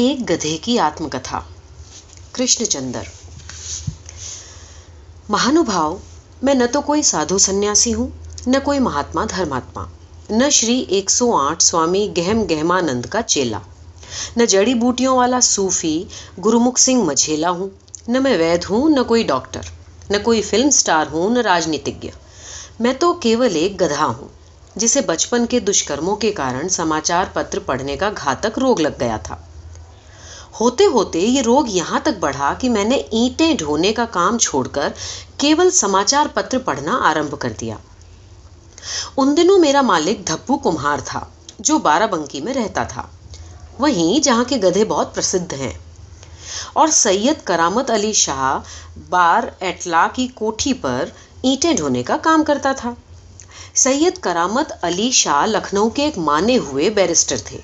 ایک گدھے کی آتم کتھا کرشن چندر مہانوبھاؤ، میں نہ تو کوئی سادھو سنیاسی ہوں، نہ کوئی مہاتما دھرماتما، نہ شری ایک سو آٹھ سوامی گہم گہمانند کا چیلا۔ نہ جڑی بوٹیوں والا صوفی گرمکھ سنگھ مجھیلا ہوں، نہ میں وید ہوں، نہ کوئی ڈاکٹر، نہ کوئی فلم سٹار ہوں، نہ راجنیتجھ۔ میں تو کیول ایک گدھا ہوں، جسے بچپن کے دشکرموں کے کارن سماچار پتر پڑھنے کا گھاتک روگ لگ گیا تھا۔ ہوتے ہوتے یہ روگ یہاں تک بڑھا کہ میں نے اینٹیں ڈھونے کا کام چھوڑ کر کیول سماچار پتر پڑھنا آرمب کر دیا۔ ان دنوں میرا مالک دھبو کمہار تھا جو بارہ بنکی میں رہتا تھا۔ وہیں جہاں کے گدھے بہت پرسدھ ہیں۔ اور سید کرامت علی شاہ بار ایٹلا کی کوٹھی پر اینٹیں ڈھونے کا کام کرتا تھا۔ سید کرامت علی شاہ لکھنؤ کے ایک مانے ہوئے بیرسٹر تھے۔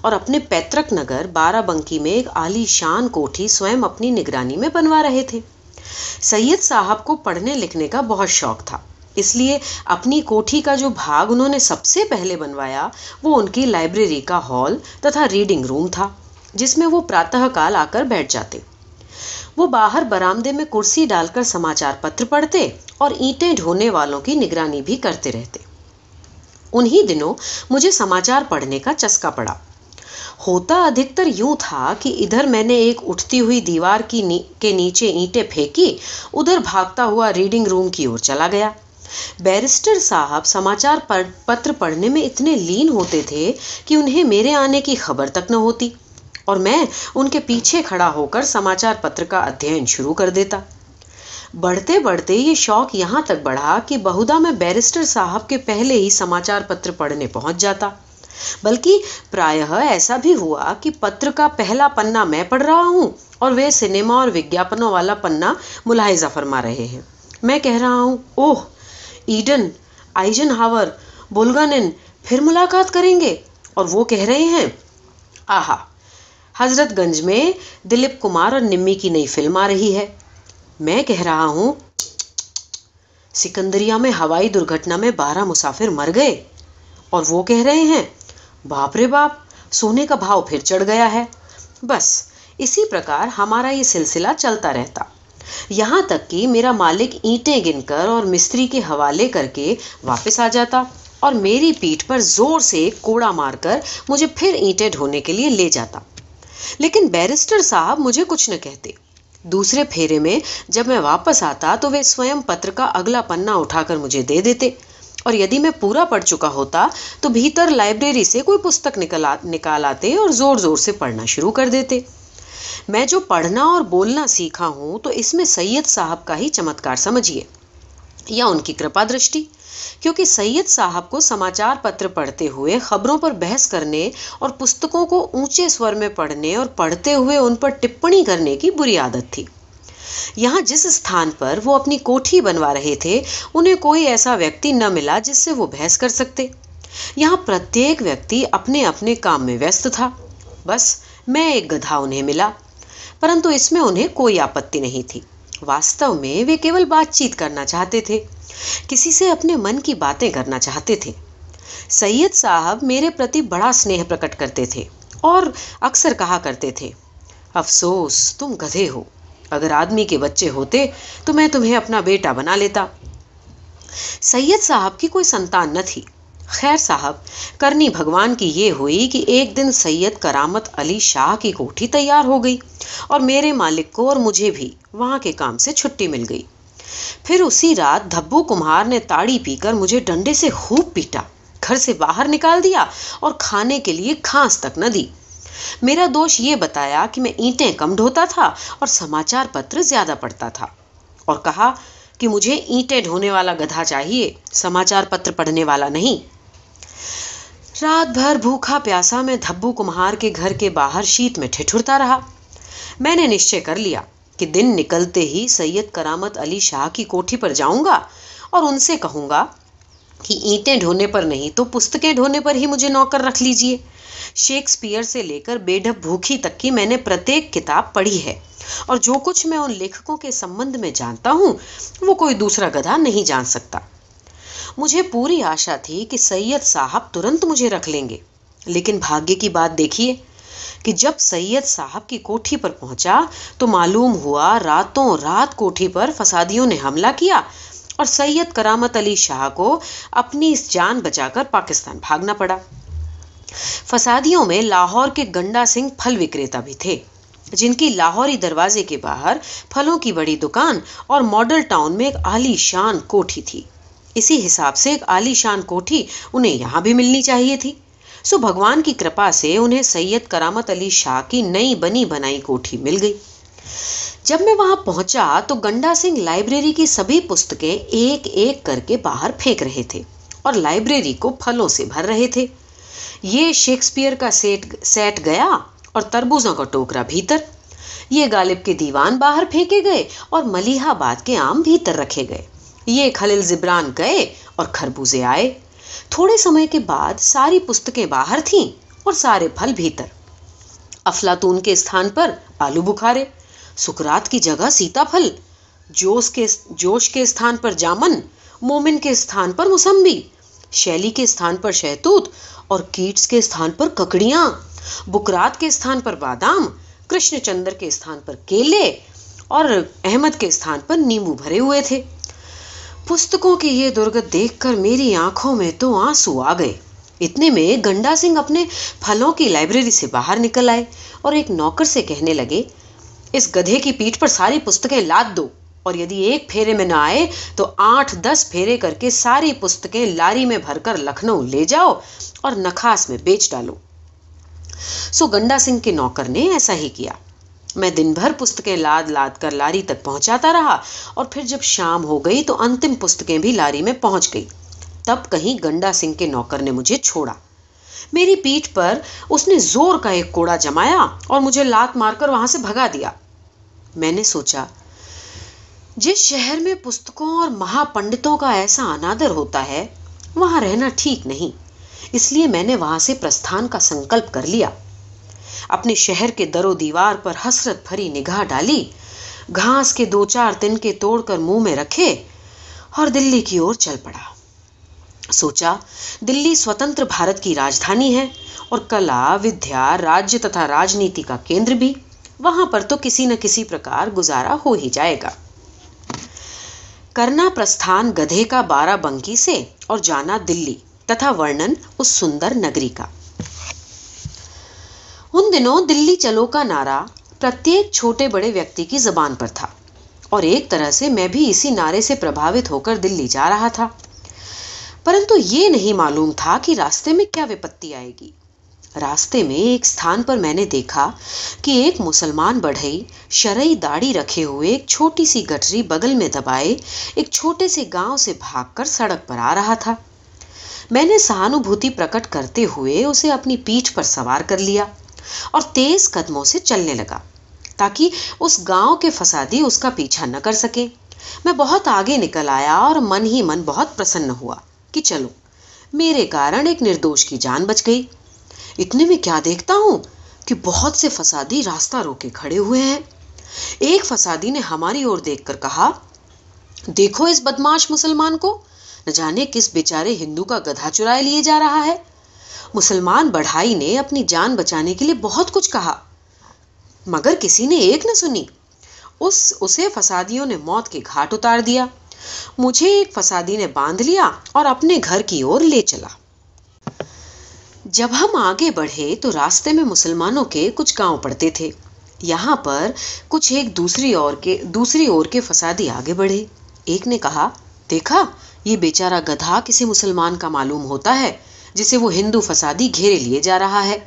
اور اپنے پیترک نگر بارہ بنکی میں ایک عالی شان کوٹھی سوئم اپنی نگرانی میں بنوا رہے تھے۔ سید صاحب کو پڑھنے لکھنے کا بہت شوق تھا۔ اس لیے اپنی کوٹھی کا جو بھاگ انہوں نے سب سے پہلے بنوایا، وہ ان کی لائبریری کا ہال تتھا ریڈنگ روم تھا، جس میں وہ پراتہ کال آ کر بیٹھ جاتے۔ وہ باہر برامدے میں کرسی ڈال کر سماچار پتر پڑھتے اور اینٹیں ڈھونے والوں کی نگرانی بھی کرتے رہتے۔ انہی دنوں مجھے سماچار پڑھنے کا چسکا پڑا۔ ہوتا ادھکتر یوں تھا کہ ادھر میں نے ایک اٹھتی ہوئی دیوار کی نی کے نیچے اینٹیں پھینکی، ادھر بھاگتا ہوا ریڈنگ روم کی اور چلا گیا۔ بیرسٹر صاحب سماچار پتر پڑھنے میں اتنے لین ہوتے تھے کہ انہیں میرے آنے کی خبر تک نہ ہوتی۔ اور میں ان کے پیچھے کھڑا ہو کر سماچار پتر کا ادھین شروع کر دیتا۔ بڑھتے بڑھتے یہ شوق یہاں تک بڑھا کہ بہدا میں بیرسٹر صاحب کے پہلے ہی سماچار پتر پڑھنے پہنچ جاتا۔ بلکہ پرایہ ایسا بھی ہوا کہ پتر کا پہلا پنا میں پڑھ رہا ہوں اور وہ سنیما اور وگیاپنوں والا پنا ملاحظہ فرما رہے ہیں۔ میں کہہ رہا ہوں، اوہ، ایڈن، آئیجن ہاور، بولگانن پھر ملاقات کریں گے؟ اور وہ کہہ رہے ہیں، آہا، حضرت گنج میں دلیپ کمار اور نمی کی نئی فلم آ رہی ہے۔ میں کہہ رہا ہوں سکندریا میں ہوائی درگھٹنا میں بارہ مسافر مر گئے۔ اور وہ کہہ رہے ہیں باپ رے باپ، سونے کا بھاؤ پھر چڑھ گیا ہے۔ بس، اسی پرکار ہمارا یہ سلسلہ چلتا رہتا۔ یہاں تک کہ میرا مالک اینٹیں گن کر اور مستری کے حوالے کر کے واپس آ جاتا اور میری پیٹھ پر زور سے کوڑا مار کر مجھے پھر اینٹیں ڈھونے کے لیے لے جاتا۔ لیکن بیرسٹر صاحب مجھے کچھ نہ کہتے۔ دوسرے پھیرے میں جب میں واپس آتا تو وہ سوئم پتر کا اگلا پنا اٹھا کر مجھے دے دیتے۔ اور یدی میں پورا پڑھ چکا ہوتا تو بھیتر لائبریری سے کوئی پستک نکال آتے اور زور زور سے پڑھنا شروع کر دیتے۔ میں جو پڑھنا اور بولنا سیکھا ہوں تو اس میں سید صاحب کا ہی چمتکار سمجھیے، یا ان کی کرپا درشٹی۔ کیونکہ سید صاحب کو سماچار پتر پڑھتے ہوئے خبروں پر بحث کرنے اور پستکوں کو اونچے سور میں پڑھنے اور پڑھتے ہوئے ان پر ٹپنی کرنے کی بری عادت تھی۔ یہاں جس استھان پر وہ اپنی کوٹھی بنوا رہے تھے، انہیں کوئی ایسا ویکتی نہ ملا جس سے وہ بحث کر سکتے۔ یہاں پرتیک ویکتی اپنے اپنے کام میں ویست تھا۔ بس میں ایک گدھا انہیں ملا، پرنتو اس میں انہیں کوئی آپتی نہیں تھی۔ واستو میں وہ کیول بات چیت کرنا چاہتے تھے، کسی سے اپنے من کی باتیں کرنا چاہتے تھے۔ سید صاحب میرے پرتی بڑا سنیہ پرکٹ کرتے تھے اور اکثر کہا کرتے تھے، افسوس تم گدھے ہو۔ اگر آدمی کے بچے ہوتے تو میں تمہیں اپنا بیٹا بنا لیتا۔ سید صاحب کی کوئی سنتان نہ تھی۔ خیر صاحب، کرنی بھگوان کی یہ ہوئی کہ ایک دن سید کرامت علی شاہ کی کوٹھی تیار ہو گئی اور میرے مالک کو اور مجھے بھی وہاں کے کام سے چھٹی مل گئی۔ پھر اسی رات دھبو کمہار نے تاڑی پی کر مجھے ڈنڈے سے خوب پیٹا، گھر سے باہر نکال دیا اور کھانے کے لیے کھانس تک نہ دی۔ میرا دوش یہ بتایا کہ میں اینٹیں کم ڈھوتا تھا اور سماچار پتر زیادہ پڑھتا تھا۔ اور کہا کہ مجھے اینٹیں ڈھونے والا گدھا چاہیے، سماچار پتر پڑھنے والا نہیں۔ رات بھر بھوکھا پیاسا میں دھبو کمہار کے گھر کے باہر شیت میں ٹھٹھرتا رہا۔ میں نے نشچے کر لیا کہ دن نکلتے ہی سید کرامت علی شاہ کی کوٹھی پر جاؤں گا اور ان سے کہوں گا کہ اینٹیں ڈھونے پر نہیں تو پستکیں ڈھونے پر ہی مجھے نوکر رکھ لیجیے شیکسپیئر سے لے کر بے ڈھب بھوکھی تک کی میں نے پرتیک کتاب پڑھی ہے۔ اور جو کچھ میں ان لیکھکوں کے سمبندھ میں جانتا ہوں، وہ کوئی دوسرا گدھا نہیں جان سکتا۔ مجھے پوری آشا تھی کہ سید صاحب ترنت مجھے رکھ لیں گے۔ لیکن بھاگیہ کی بات دیکھیے کہ جب سید صاحب کی کوٹھی پر پہنچا تو معلوم ہوا راتوں رات کوٹھی پر فسادیوں نے حملہ کیا اور سید کرامت علی شاہ کو اپنی اس جان بچا کر پاکستان بھاگنا پڑا۔ فسادیوں میں لاہور کے گنڈا سنگھ پھل وکریتا بھی تھے، جن کی لاہوری دروازے کے باہر پھلوں کی بڑی دکان اور ماڈل ٹاؤن میں ایک عالی شان کوٹھی تھی۔ اسی حساب سے ایک عالی شان کوٹھی انہیں یہاں بھی ملنی چاہیے تھی۔ سو بھگوان کی کرپا سے انہیں سید کرامت علی شاہ کی نئی بنی بنائی کوٹھی مل گئی۔ جب میں وہاں پہنچا تو گنڈا سنگھ لائبریری کی سبھی پستکیں ایک ایک کر کے باہر پھینک رہے تھے اور لائبریری کو پھلوں سے بھر رہے تھے۔ یہ شیکسپیئر کا سیٹ سیٹ گیا اور تربوزوں کا ٹوکرا بھیتر۔ یہ غالب کے دیوان باہر پھینکے گئے اور ملیحہ باد کے آم بھیتر رکھے گئے۔ یہ خلل زبران گئے اور خربوزے آئے۔ تھوڑے سمے کے بعد ساری پستکیں باہر تھیں اور سارے پھل بھیتر۔ افلاطون کے استھان پر آلو بخارے، سکرات کی جگہ سیتا پھل، جوش کے جوش کے استھان پر جامن، مومن کے استھان پر موسمبی شیلی کے استھان پر شہتوت اور کیٹس کے استھان پر ککڑیاں، بکرات کے استھان پر بادام، کرشن چندر کے استھان پر کیلے اور احمد کے استھان پر نیمبو بھرے ہوئے تھے۔ پستکوں کی یہ درگت دیکھ کر میری آنکھوں میں تو آنسو آ گئے۔ اتنے میں گنڈا سنگھ اپنے پھلوں کی لائبریری سے باہر نکل آئے اور ایک نوکر سے کہنے لگے، اس گدھے کی پیٹ پر ساری پستکیں لاد دو۔ اور یدی ایک پھیرے میں نہ آئے تو آٹھ دس پھیرے کر کے ساری پستکیں لاری میں بھر کر لکھنؤ لے جاؤ اور نکھاس میں بیچ ڈالو۔ سو گنڈا سنگھ کے نوکر نے ایسا ہی کیا۔ میں دن بھر پستکیں لاد لاد کر لاری تک پہنچاتا رہا اور پھر جب شام ہو گئی تو انتم پستکیں بھی لاری میں پہنچ گئی۔ تب کہیں گنڈا سنگھ کے نوکر نے مجھے چھوڑا۔ میری پیٹھ پر اس نے زور کا ایک کوڑا جمایا اور مجھے لات مار کر وہاں سے بھگا دیا۔ میں نے سوچا جس شہر میں پستکوں اور مہا پنڈتوں کا ایسا انادر ہوتا ہے، وہاں رہنا ٹھیک نہیں۔ اس لیے میں نے وہاں سے پرستھان کا سنکلپ کر لیا۔ اپنے شہر کے در و دیوار پر حسرت بھری نگاہ ڈالی۔ گھاس کے دو چار تن کے توڑ کر منہ میں رکھے اور دلی کی اور چل پڑا۔ سوچا، دلی سوتنتر بھارت کی راجدھانی ہے اور کلا ودیا راجیہ تتھا راجنیتی کا کیندر بھی، وہاں پر تو کسی نہ کسی پرکار گزارا ہو ہی جائے گا۔ کرنا پرستھان گدھے کا بارہ بنکی سے اور جانا دلی تتھا ورنن اس سندر نگری کا۔ ان دنوں دلی چلو کا نعرہ پرتیک چھوٹے بڑے ویکتی کی زبان پر تھا اور ایک طرح سے میں بھی اسی نعرے سے پربھاوت ہو کر دلی جا رہا تھا۔ پرنتو یہ نہیں معلوم تھا کہ راستے میں کیا وپتی آئے گی۔ راستے میں ایک ستھان پر میں نے دیکھا کہ ایک مسلمان بڑھئی شرعی داڑھی رکھے ہوئے ایک چھوٹی سی گٹری بغل میں دبائے ایک چھوٹے سے گاؤں سے بھاگ کر سڑک پر آ رہا تھا۔ میں نے سہانوبھوتی پرکٹ کرتے ہوئے اسے اپنی پیٹھ پر سوار کر لیا اور تیز قدموں سے چلنے لگا تاکہ اس گاؤں کے فسادی اس کا پیچھا نہ کر سکے۔ میں بہت آگے نکل آیا اور من ہی من بہت پرسن ہوا کہ چلو، میرے کارن ایک نردوش کی جان بچ گئی۔ اتنے میں کیا دیکھتا ہوں کہ بہت سے فسادی راستہ روکے کھڑے ہوئے ہیں۔ ایک فسادی نے ہماری اور دیکھ کر کہا، دیکھو اس بدماش مسلمان کو، نہ جانے کس بیچارے ہندو کا گدھا چرائے لیے جا رہا ہے۔ مسلمان بڑھائی نے اپنی جان بچانے کے لیے بہت کچھ کہا، مگر کسی نے ایک نہ سنی۔ اس، اسے فسادیوں نے موت کے گھاٹ اتار دیا۔ مجھے ایک فسادی نے باندھ لیا اور اپنے گھر کی اور لے چلا۔ جب ہم آگے بڑھے تو راستے میں مسلمانوں کے کچھ گاؤں پڑتے تھے۔ یہاں پر کچھ ایک دوسری اور کے، دوسری اور کے فسادی آگے بڑھے۔ ایک نے کہا، دیکھا، یہ بیچارہ گدھا کسی مسلمان کا معلوم ہوتا ہے، جسے وہ ہندو فسادی گھیرے لیے جا رہا ہے۔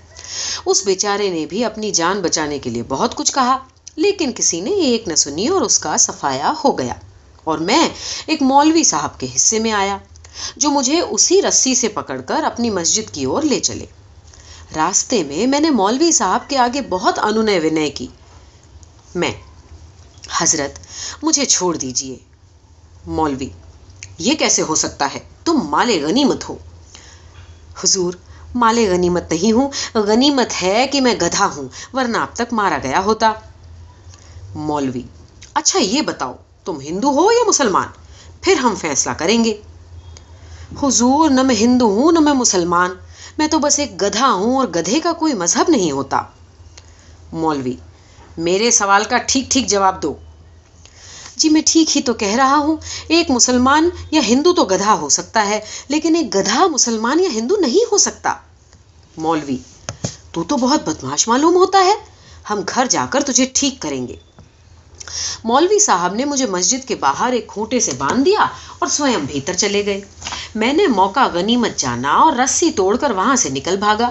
اس بیچارے نے بھی اپنی جان بچانے کے لیے بہت کچھ کہا، لیکن کسی نے ایک نہ سنی اور اس کا صفایا ہو گیا۔ اور میں ایک مولوی صاحب کے حصے میں آیا۔ جو مجھے اسی رسی سے پکڑ کر اپنی مسجد کی اور لے چلے۔ راستے میں میں نے مولوی صاحب کے آگے بہت انونے ونے کی۔ میں، حضرت، مجھے چھوڑ دیجیے۔ مولوی، یہ کیسے ہو سکتا ہے؟ تم مال غنیمت ہو۔ حضور، مال غنیمت نہیں ہوں۔ غنیمت ہے کہ میں گدھا ہوں، ورنہ اب تک مارا گیا ہوتا۔ مولوی اچھا یہ بتاؤ، تم ہندو ہو یا مسلمان؟ پھر ہم فیصلہ کریں گے۔ حضور نہ میں ہندو ہوں، نہ میں مسلمان۔ میں تو بس ایک گدھا ہوں اور گدھے کا کوئی مذہب نہیں ہوتا۔ مولوی، میرے سوال کا ٹھیک ٹھیک جواب دو۔ جی میں ٹھیک ہی تو کہہ رہا ہوں، ایک مسلمان یا ہندو تو گدھا ہو سکتا ہے، لیکن ایک گدھا مسلمان یا ہندو نہیں ہو سکتا۔ مولوی، تو تو بہت بدماش معلوم ہوتا ہے۔ ہم گھر جا کر تجھے ٹھیک کریں گے۔ مولوی صاحب نے مجھے مسجد کے باہر ایک کھوٹے سے باندھ دیا اور سوئم بھیتر چلے گئے۔ میں نے موقع غنیمت جانا اور رسی توڑ کر وہاں سے نکل بھاگا۔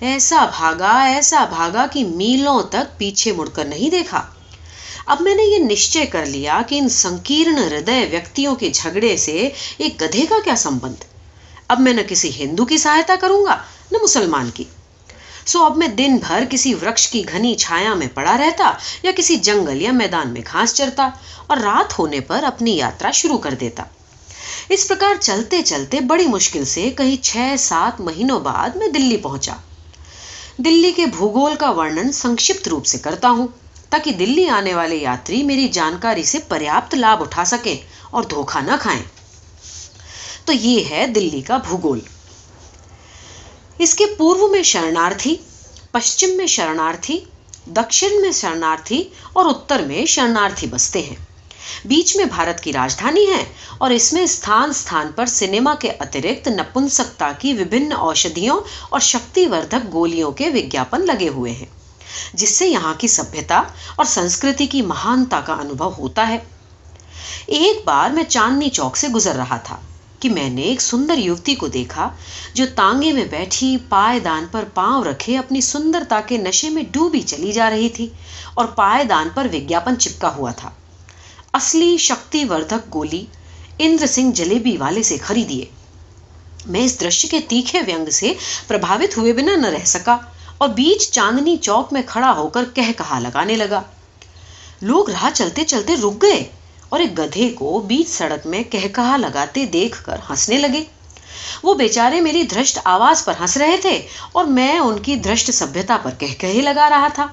ایسا بھاگا ایسا بھاگا کہ میلوں تک پیچھے مڑ کر نہیں دیکھا۔ اب میں نے یہ نشچے کر لیا کہ ان سنکیرن ہردے ویکتیوں کے جھگڑے سے ایک گدھے کا کیا سمبند اب میں نہ کسی ہندو کی سہایتا کروں گا، نہ مسلمان کی۔ سو اب میں دن بھر کسی ورکش کی گھنی چھایا میں پڑا رہتا یا کسی جنگل یا میدان میں گھاس چرتا اور رات ہونے پر اپنی یاترا شروع کر دیتا۔ اس پرکار چلتے چلتے بڑی مشکل سے کہیں چھ سات مہینوں بعد میں دلی پہنچا۔ دلی کے بھوگول کا ورنن سنکشپت روپ سے کرتا ہوں تاکہ دلی آنے والے یاتری میری جانکاری سے پریاپت لابھ اٹھا سکیں اور دھوکھا نہ کھائیں۔ تو یہ ہے دلی کا بھوگول۔ اس کے پورو میں شرنارتھی، پشچم میں شرنارتھی، دکشن میں شرنارتھی اور اتر میں شرنارتھی بستے ہیں۔ بیچ میں بھارت کی راجدھانی ہے اور اس میں استھان استھان پر سنیما کے اترکت نپنسکتا کی وبھن اوشدھیوں اور شکتی وردھک گولیوں کے وگیاپن لگے ہوئے ہیں، جس سے یہاں کی سبھیتا اور سنسکرتی کی مہانتا کا انوبھو ہوتا ہے۔ ایک بار میں چاندنی چوک سے گزر رہا تھا۔ کہ میں نے ایک سندر یوتی کو دیکھا جو تانگے میں بیٹھی پائے دان پر پاؤں رکھے اپنی سندرتا کے نشے میں ڈوبی چلی جا رہی تھی اور پائے دان پر وگیاپن چپکا ہوا تھا۔ اصلی شکتی وردھک گولی اندر سنگھ جلیبی والے سے خریدیے۔ میں اس درشیہ کے تیکھے ویانگ سے پربھاوت ہوئے بنا نہ رہ سکا اور بیچ چاندنی چوک میں کھڑا ہو کر کہہ کہا لگانے لگا۔ لوگ راہ چلتے چلتے رک گئے۔ اور ایک گدھے کو بیچ سڑک میں کہہ لگاتے دیکھ کر ہنسنے لگے۔ وہ بیچارے میری دھرشٹ آواز پر ہنس رہے تھے اور میں ان کی دھرشٹ سبھیتا پر کہہ لگا رہا تھا۔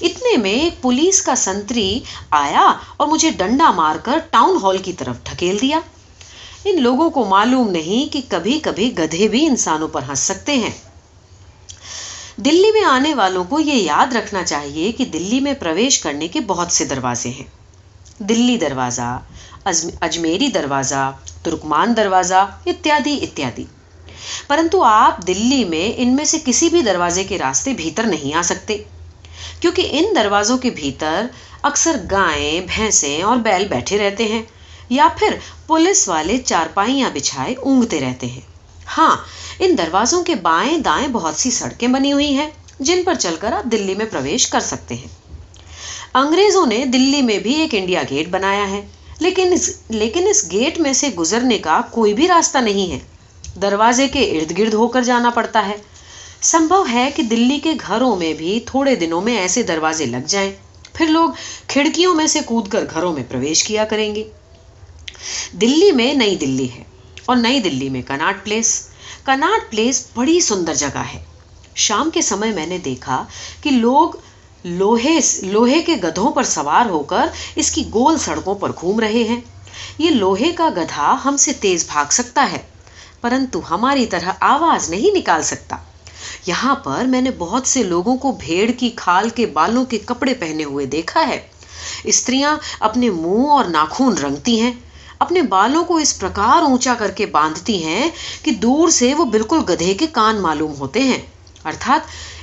اتنے میں ایک پولیس کا سنتری آیا اور مجھے ڈنڈا مار کر ٹاؤن ہال کی طرف ڈھکیل دیا۔ ان لوگوں کو معلوم نہیں کہ کبھی کبھی گدھے بھی انسانوں پر ہنس سکتے ہیں۔ دلی میں آنے والوں کو یہ یاد رکھنا چاہیے کہ دلی میں پرویش کرنے کے بہت سے دروازے ہیں۔ دلی دروازہ اجمیری دروازہ، ترکمان دروازہ، اتیادی اتیادی۔ پرنتو آپ دلی میں ان میں سے کسی بھی دروازے کے راستے بھیتر نہیں آ سکتے، کیونکہ ان دروازوں کے بھیتر اکثر گائیں، بھینسیں اور بیل بیٹھے رہتے ہیں، یا پھر پولیس والے چارپائیاں بچھائے اونگتے رہتے ہیں۔ ہاں ان دروازوں کے بائیں دائیں بہت سی سڑکیں بنی ہوئی ہیں، جن پر چل کر آپ دلی میں پرویش کر سکتے ہیں۔ انگریزوں نے دلی میں بھی ایک انڈیا گیٹ بنایا ہے۔ لیکن اس لیکن اس گیٹ میں سے گزرنے کا کوئی بھی راستہ نہیں ہے۔ دروازے کے ارد گرد ہو کر جانا پڑتا ہے۔ سمبھو ہے کہ دلی کے گھروں میں بھی تھوڑے دنوں میں ایسے دروازے لگ جائیں۔ پھر لوگ کھڑکیوں میں سے کود کر گھروں میں پرویش کیا کریں گے۔ دلی میں نئی دلی ہے اور نئی دلی میں کناٹ پلیس۔ کناٹ پلیس بڑی سندر جگہ ہے۔ شام کے سمے میں نے دیکھا کہ لوگ لوہے لوہے کے گدھوں پر سوار ہو کر اس کی گول سڑکوں پر گھوم رہے ہیں۔ یہ لوہے کا گدھا ہم سے تیز بھاگ سکتا ہے، پرنتو ہماری طرح آواز نہیں نکال سکتا۔ یہاں پر میں نے بہت سے لوگوں کو بھیڑ کی کھال کے بالوں کے کپڑے پہنے ہوئے دیکھا ہے۔ استریاں اپنے منہ اور ناخون رنگتی ہیں، اپنے بالوں کو اس پرکار اونچا کر کے باندھتی ہیں کہ دور سے وہ بالکل گدھے کے کان معلوم ہوتے ہیں۔ ارتھات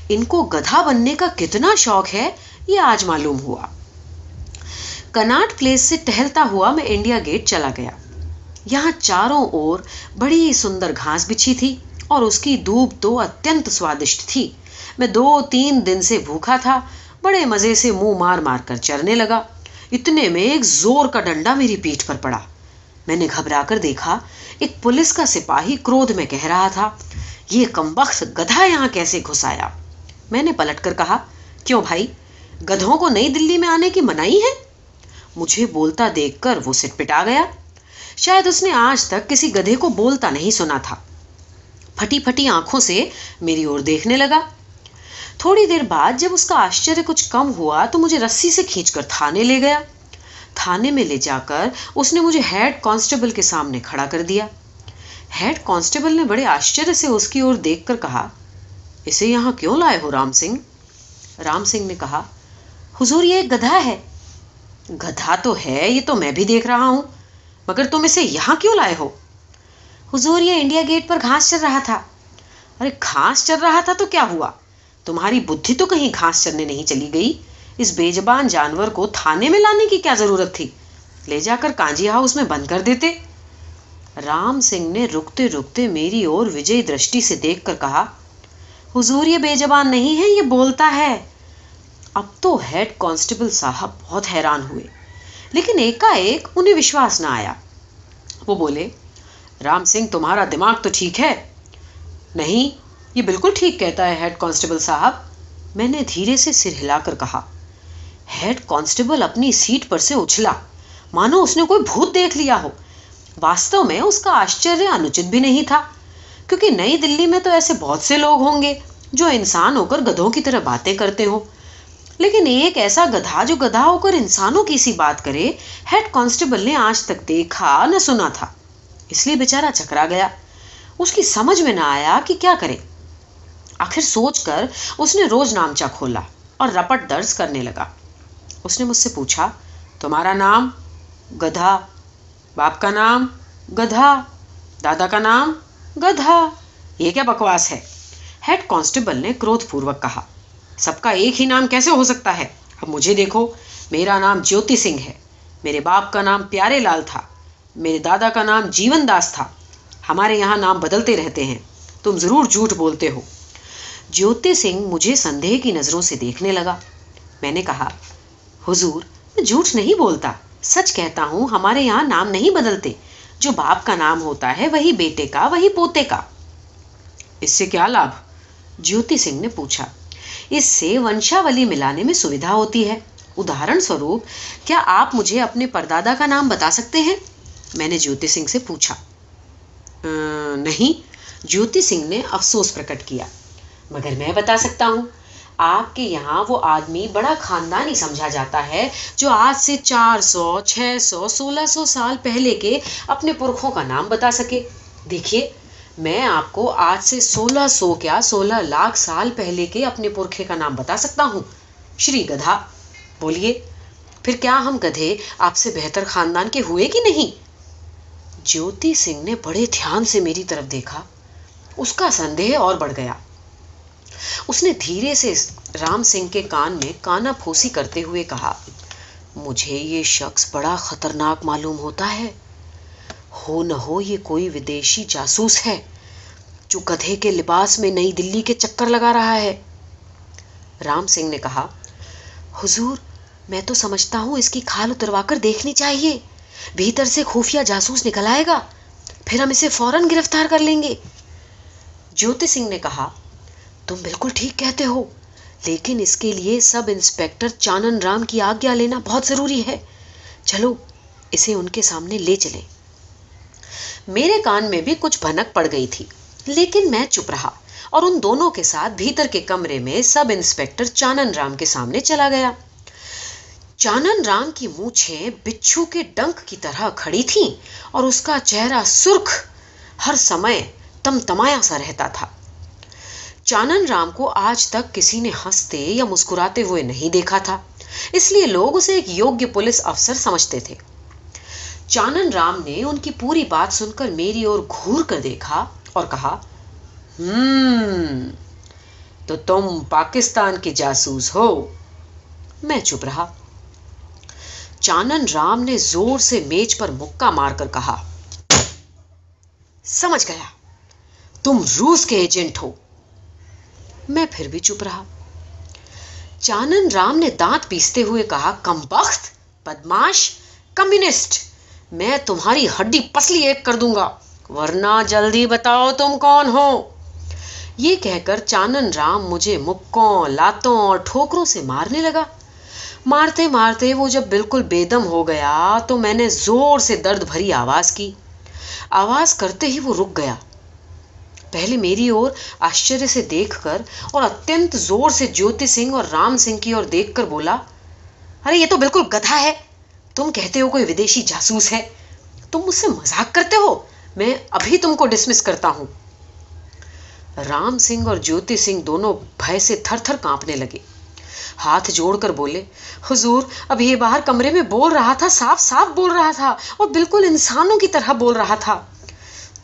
ان کو گدھا بننے کا کتنا شوق ہے، یہ آج معلوم ہوا۔ کناٹ پلیس سے ٹہلتا ہوا میں انڈیا گیٹ چلا گیا۔ یہاں چاروں اور بڑی سندر گھاس بچھی تھی اور اس کی دھوپ تو اتنت سوادشٹ تھی۔ میں دو تین دن سے بھوکا تھا، بڑے مزے سے منہ مار مار کر چرنے لگا۔ اتنے میں ایک زور کا ڈنڈا میری پیٹھ پر پڑا۔ میں نے گھبرا کر دیکھا، ایک پولیس کا سپاہی کرودھ میں کہہ رہا تھا، یہ کمبخت گدھا یہاں کیسے گھسایا؟ میں نے پلٹ کر کہا، کیوں بھائی، گدھوں کو نئی دلی میں آنے کی منائی ہے؟ مجھے بولتا دیکھ کر وہ سٹ پٹا گیا۔ شاید اس نے آج تک کسی گدھے کو بولتا نہیں سنا تھا۔ پھٹی پھٹی آنکھوں سے میری اور دیکھنے لگا۔ تھوڑی دیر بعد جب اس کا آشچر کچھ کم ہوا تو مجھے رسی سے کھینچ کر تھانے لے گیا۔ تھانے میں لے جا کر اس نے مجھے ہیڈ کانسٹیبل کے سامنے کھڑا کر دیا۔ ہیڈ کانسٹیبل نے بڑے آشچر سے اس کی اور دیکھ کر کہا اسے یہاں کیوں لائے ہو رام سنگھ؟ رام سنگھ نے کہا، حضور یہ ایک گدھا ہے. گدھا تو ہے، یہ تو میں بھی دیکھ رہا ہوں، مگر تم اسے یہاں کیوں لائے ہو؟ حضور، یہ انڈیا گیٹ پر گھاس چل رہا تھا. ارے، گھاس چل رہا تھا تو کیا ہوا؟ تمہاری بدھی تو کہیں گھاس چلنے نہیں چلی گئی؟ اس بے زبان جانور کو تھانے میں لانے کی کیا ضرورت تھی؟ لے جا کر کانجی ہاؤس میں بند کر دیتے. رام سنگھ نے رکتے رکتے میری اور وجے درشٹی سے دیکھ کر کہا حضور یہ بے زبان نہیں ہے، یہ بولتا ہے۔ اب تو ہیڈ کانسٹیبل صاحب بہت حیران ہوئے، لیکن ایک ایک انہیں وشواس نہ آیا۔ وہ بولے، رام سنگھ، تمہارا دماغ تو ٹھیک ہے؟ نہیں، یہ بالکل ٹھیک کہتا ہے ہیڈ کانسٹیبل صاحب۔ میں نے دھیرے سے سر ہلا کر کہا، ہیڈ کانسٹیبل اپنی سیٹ پر سے اچھلا۔ مانو اس نے کوئی بھوت دیکھ لیا ہو۔ واستو میں اس کا آشچر انوچت بھی نہیں تھا، کیونکہ نئی دلی میں تو ایسے بہت سے لوگ ہوں گے۔ جو انسان ہو کر گدھوں کی طرح باتیں کرتے ہوں۔ لیکن ایک ایسا گدھا جو گدھا ہو کر انسانوں کی سی بات کرے، ہیڈ کانسٹیبل نے آج تک دیکھا نہ سنا تھا۔ اس لیے بےچارا چکرا گیا۔ اس کی سمجھ میں نہ آیا کہ کیا کرے۔ آخر سوچ کر اس نے روز نامچا کھولا اور رپٹ درج کرنے لگا۔ اس نے مجھ سے پوچھا، تمہارا نام؟ گدھا باپ کا نام؟ گدھا دادا کا نام؟ گدھا یہ کیا بکواس ہے؟ ہیڈ کانسٹیبل نے کرودھ پوروک کہا سب کا ایک ہی نام کیسے ہو سکتا ہے؟ اب مجھے دیکھو، میرا نام جیوتی سنگھ ہے۔ میرے باپ کا نام پیارے لال تھا۔ میرے دادا کا نام جیون داس تھا۔ ہمارے یہاں نام بدلتے رہتے ہیں۔ تم ضرور جھوٹ بولتے ہو۔ جیوتی سنگھ مجھے سندے کی نظروں سے دیکھنے لگا۔ میں نے کہا، حضور، میں جھوٹ نہیں بولتا۔ سچ کہتا ہوں، ہمارے یہاں نام نہیں بدلتے۔ جو باپ کا نام ہوتا ہے، وہی بیٹے کا، وہی پوتے کا۔ اس سے کیا لابھ جیوتی سنگھ نے پوچھا، اس سے ونشاولی ملانے میں سویدھا ہوتی ہے؟ ادھارن سوروپ، کیا آپ مجھے اپنے پردادا کا نام بتا سکتے ہیں؟ میں نے جیوتی سنگھ سے پوچھا۔ نہیں، جیوتی سنگھ نے افسوس پرکٹ کیا۔ مگر میں بتا سکتا ہوں، آپ کے یہاں وہ آدمی بڑا خاندانی سمجھا جاتا ہے جو آج سے چار سو، چھ سو، سولہ سو سال پہلے کے اپنے پرکھوں کا نام بتا سکے۔ دیکھیے میں آپ کو آج سے سولہ سو کیا سولہ لاکھ سال پہلے کے اپنے پرکھے کا نام بتا سکتا ہوں۔ شری گدھا، بولیے، پھر کیا ہم گدھے آپ سے بہتر خاندان کے ہوئے کہ نہیں؟ جیوتی سنگھ نے بڑے دھیان سے میری طرف دیکھا۔ اس کا سندے اور بڑھ گیا۔ اس نے دھیرے سے رام سنگھ کے کان میں کانا پھوسی کرتے ہوئے کہا، مجھے یہ شخص بڑا خطرناک معلوم ہوتا ہے۔ ہو نہ ہو، یہ کوئی ودیشی جاسوس ہے۔ جو گدھے کے لباس میں نئی دلی کے چکر لگا رہا ہے۔ رام سنگھ نے کہا، حضور، میں تو سمجھتا ہوں اس کی کھال اتروا کر دیکھنی چاہیے۔ بھیتر سے خفیہ جاسوس نکل آئے گا، پھر ہم اسے فوراً گرفتار کر لیں گے۔ جیوتی سنگھ نے کہا، تم بالکل ٹھیک کہتے ہو، لیکن اس کے لیے سب انسپیکٹر چانن رام کی آگیا لینا بہت ضروری ہے۔ چلو، اسے ان کے سامنے لے چلے میرے کان میں بھی کچھ بھنک پڑ گئی تھی۔ لیکن میں چپ رہا اور ان دونوں کے ساتھ بھیتر کے کمرے میں سب انسپیکٹر چانن رام کے سامنے چلا گیا۔ چانن رام کی مونچھیں بچھو کے ڈنک کی طرح کھڑی تھیں اور اس کا چہرہ سرخ ہر سمے تم تمایا سا رہتا تھا۔ چانن رام کو آج تک کسی نے ہنستے یا مسکراتے ہوئے نہیں دیکھا تھا۔ اس لیے لوگ اسے ایک یوگیہ پولیس افسر سمجھتے تھے۔ چانن رام نے ان کی پوری بات سن کر میری اور گھور کر دیکھا اور کہا ہم تو تم پاکستان کے جاسوس ہو۔ میں چپ رہا۔ چانن رام نے زور سے میچ پر مکہ مار کر کہا، سمجھ گیا، تم روس کے ایجنٹ ہو۔ میں پھر بھی چپ رہا۔ چانن رام نے دانت پیستے ہوئے کہا کم بخت بدماش، کمیونسٹ۔ میں تمہاری ہڈی پسلی ایک کر دوں گا۔ ورنہ جلدی بتاؤ تم کون ہو۔ یہ کہہ کر چانن رام مجھے مکوں، لاتوں اور ٹھوکروں سے مارنے لگا۔ مارتے مارتے وہ جب بالکل بے دم ہو گیا تو میں نے زور سے درد بھری آواز کی۔ آواز کرتے ہی وہ رک گیا۔ پہلے میری اور آشچر سے دیکھ کر اور اتنت زور سے جیوتی سنگھ اور رام سنگھ کی اور دیکھ کر بولا، ارے یہ تو بالکل گدھا ہے۔ تم کہتے ہو کوئی ودیشی جاسوس ہے؟ تم مجھ سے مذاق کرتے ہو؟ میں ابھی تم کو ڈسمس کرتا ہوں۔ رام سنگھ اور جیوتی سنگھ دونوں بھائی سے تھر تھر کانپنے لگے۔ ہاتھ جوڑ کر بولے، حضور، اب یہ باہر کمرے میں بول رہا تھا، صاف صاف بول رہا تھا اور بالکل انسانوں کی طرح بول رہا تھا۔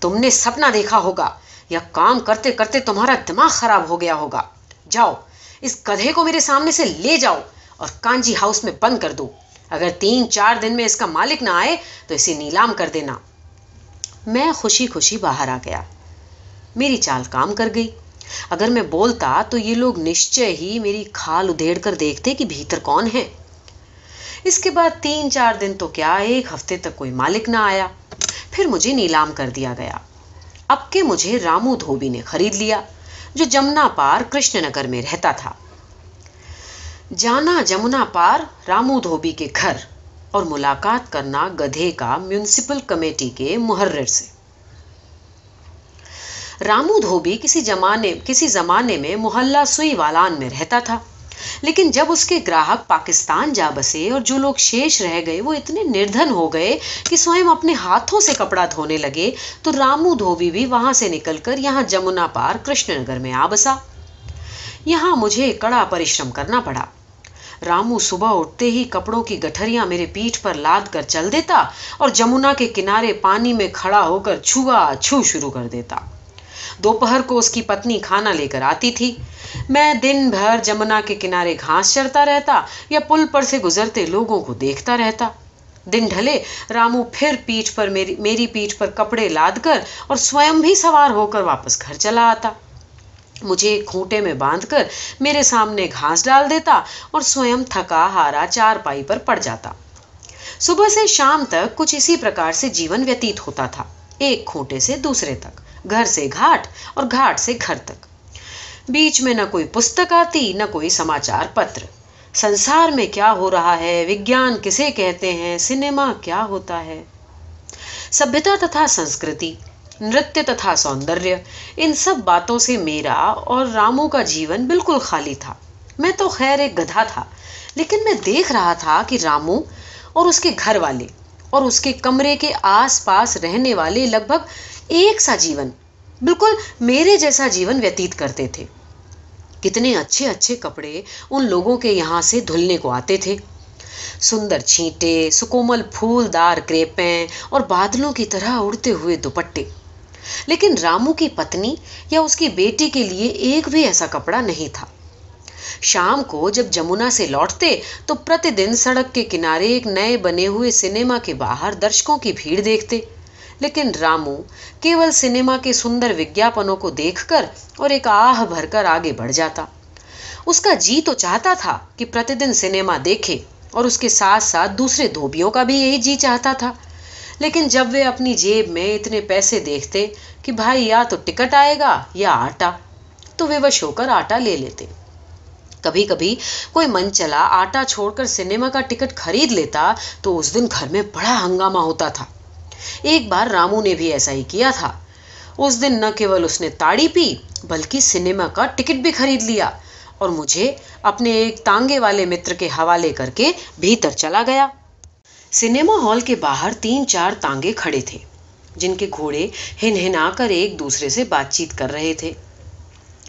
تم نے سپنا دیکھا ہوگا یا کام کرتے کرتے تمہارا دماغ خراب ہو گیا ہوگا۔ جاؤ، اس گدھے کو میرے سامنے سے لے جاؤ اور کانجی ہاؤس میں بند کر دو۔ اگر تین چار دن میں اس کا مالک نہ آئے تو اسے نیلام کر دینا۔ میں خوشی خوشی باہر آ گیا۔ میری چال کام کر گئی۔ اگر میں بولتا تو یہ لوگ نشچے ہی میری کھال ادھیڑ کر دیکھتے کہ بھیتر کون ہے۔ اس کے بعد تین چار دن تو کیا ایک ہفتے تک کوئی مالک نہ آیا۔ پھر مجھے نیلام کر دیا گیا۔ اب کے مجھے رامو دھوبی نے خرید لیا، جو جمنا پار کرشن نگر میں رہتا تھا۔ جانا جمنا پار رامو دھوبی کے گھر اور ملاقات کرنا گدھے کا میونسپل کمیٹی کے محرر سے۔ رامو دھوبی کسی زمانے کسی زمانے میں محلہ سوئی والان میں رہتا تھا، لیکن جب اس کے گراہک پاکستان جا بسے اور جو لوگ شیش رہ گئے، وہ اتنے نردھن ہو گئے کہ سوئم اپنے ہاتھوں سے کپڑا دھونے لگے تو رامو دھوبی بھی وہاں سے نکل کر یہاں جمنا پار کرشن نگر میں آ بسا۔ یہاں مجھے کڑا پریشرم کرنا پڑا۔ رامو صبح اٹھتے ہی کپڑوں کی گٹھریاں میرے پیٹھ پر لاد کر چل دیتا اور جمنا کے کنارے پانی میں کھڑا ہو کر چھوا چھو شروع کر دیتا۔ دوپہر کو اس کی پتنی کھانا لے کر آتی تھی۔ میں دن بھر جمنا کے کنارے گھاس چرتا رہتا یا پل پر سے گزرتے لوگوں کو دیکھتا رہتا۔ دن ڈھلے، رامو پھر پیٹھ پر میری میری پیٹھ پر کپڑے لاد کر اور سوئم بھی سوار ہو کر واپس گھر چلا آتا۔ مجھے ایک کھوٹے میں باندھ کر میرے سامنے گھاس ڈال دیتا اور سوئم تھکا ہارا چار پائی پر پڑ جاتا۔ صبح سے شام تک کچھ اسی پرکار سے جیون ویتیت ہوتا تھا، ایک کھوٹے سے دوسرے تک، گھر سے گھاٹ اور گھاٹ سے گھر تک۔ بیچ میں نہ کوئی پستک آتی، نہ کوئی سماچار پتر۔ سنسار میں کیا ہو رہا ہے؟ وگیان کسے کہتے ہیں؟ سنیما کیا ہوتا ہے؟ سبھیتا تتھا سنسکرتی۔ نرتیہ تتھا سوندریہ ان سب باتوں سے میرا اور رامو کا جیون بالکل خالی تھا۔ میں تو خیر ایک گدھا تھا، لیکن میں دیکھ رہا تھا کہ رامو اور اس کے گھر والے اور اس کے کمرے کے آس پاس رہنے والے لگ بھگ ایک سا جیون، بالکل میرے جیسا جیون ویتیت کرتے تھے۔ کتنے اچھے اچھے کپڑے ان لوگوں کے یہاں سے دھلنے کو آتے تھے۔ سندر چھینٹے، سکومل پھول دار کریپیں اور بادلوں کی طرح اڑتے ہوئے دوپٹے۔ لیکن رامو کی پتنی یا اس کی بیٹی کے لیے ایک بھی ایسا کپڑا نہیں تھا۔ شام کو جب جمنا سے لوٹتے تو پرتی دن سڑک کے کنارے ایک نئے بنے ہوئے سنیما کے باہر درشکوں کی بھیڑ دیکھتے۔ لیکن رامو کیول سنیما کے سندر وگیاپنوں کو دیکھ کر اور ایک آہ بھر کر آگے بڑھ جاتا۔ اس کا جی تو چاہتا تھا کہ پرتی دن سنیما دیکھے اور اس کے ساتھ ساتھ دوسرے دھوبیوں کا بھی یہی جی چاہتا تھا۔ لیکن جب وہ اپنی جیب میں اتنے پیسے دیکھتے کہ بھائی یا تو ٹکٹ آئے گا یا آٹا، تو وہ وش ہو کر آٹا لے لیتے۔ کبھی کبھی کوئی من چلا آٹا چھوڑ کر سنیما کا ٹکٹ خرید لیتا تو اس دن گھر میں بڑا ہنگامہ ہوتا تھا۔ ایک بار رامو نے بھی ایسا ہی کیا تھا۔ اس دن نہ کیول اس نے تاڑی پی، بلکہ سنیما کا ٹکٹ بھی خرید لیا اور مجھے اپنے ایک تانگے والے متر کے حوالے کر کے بھیتر چلا گیا۔ سنیما ہال کے باہر تین چار تانگے کھڑے تھے، جن کے گھوڑے ہن ہنا کر ایک دوسرے سے بات چیت کر رہے تھے۔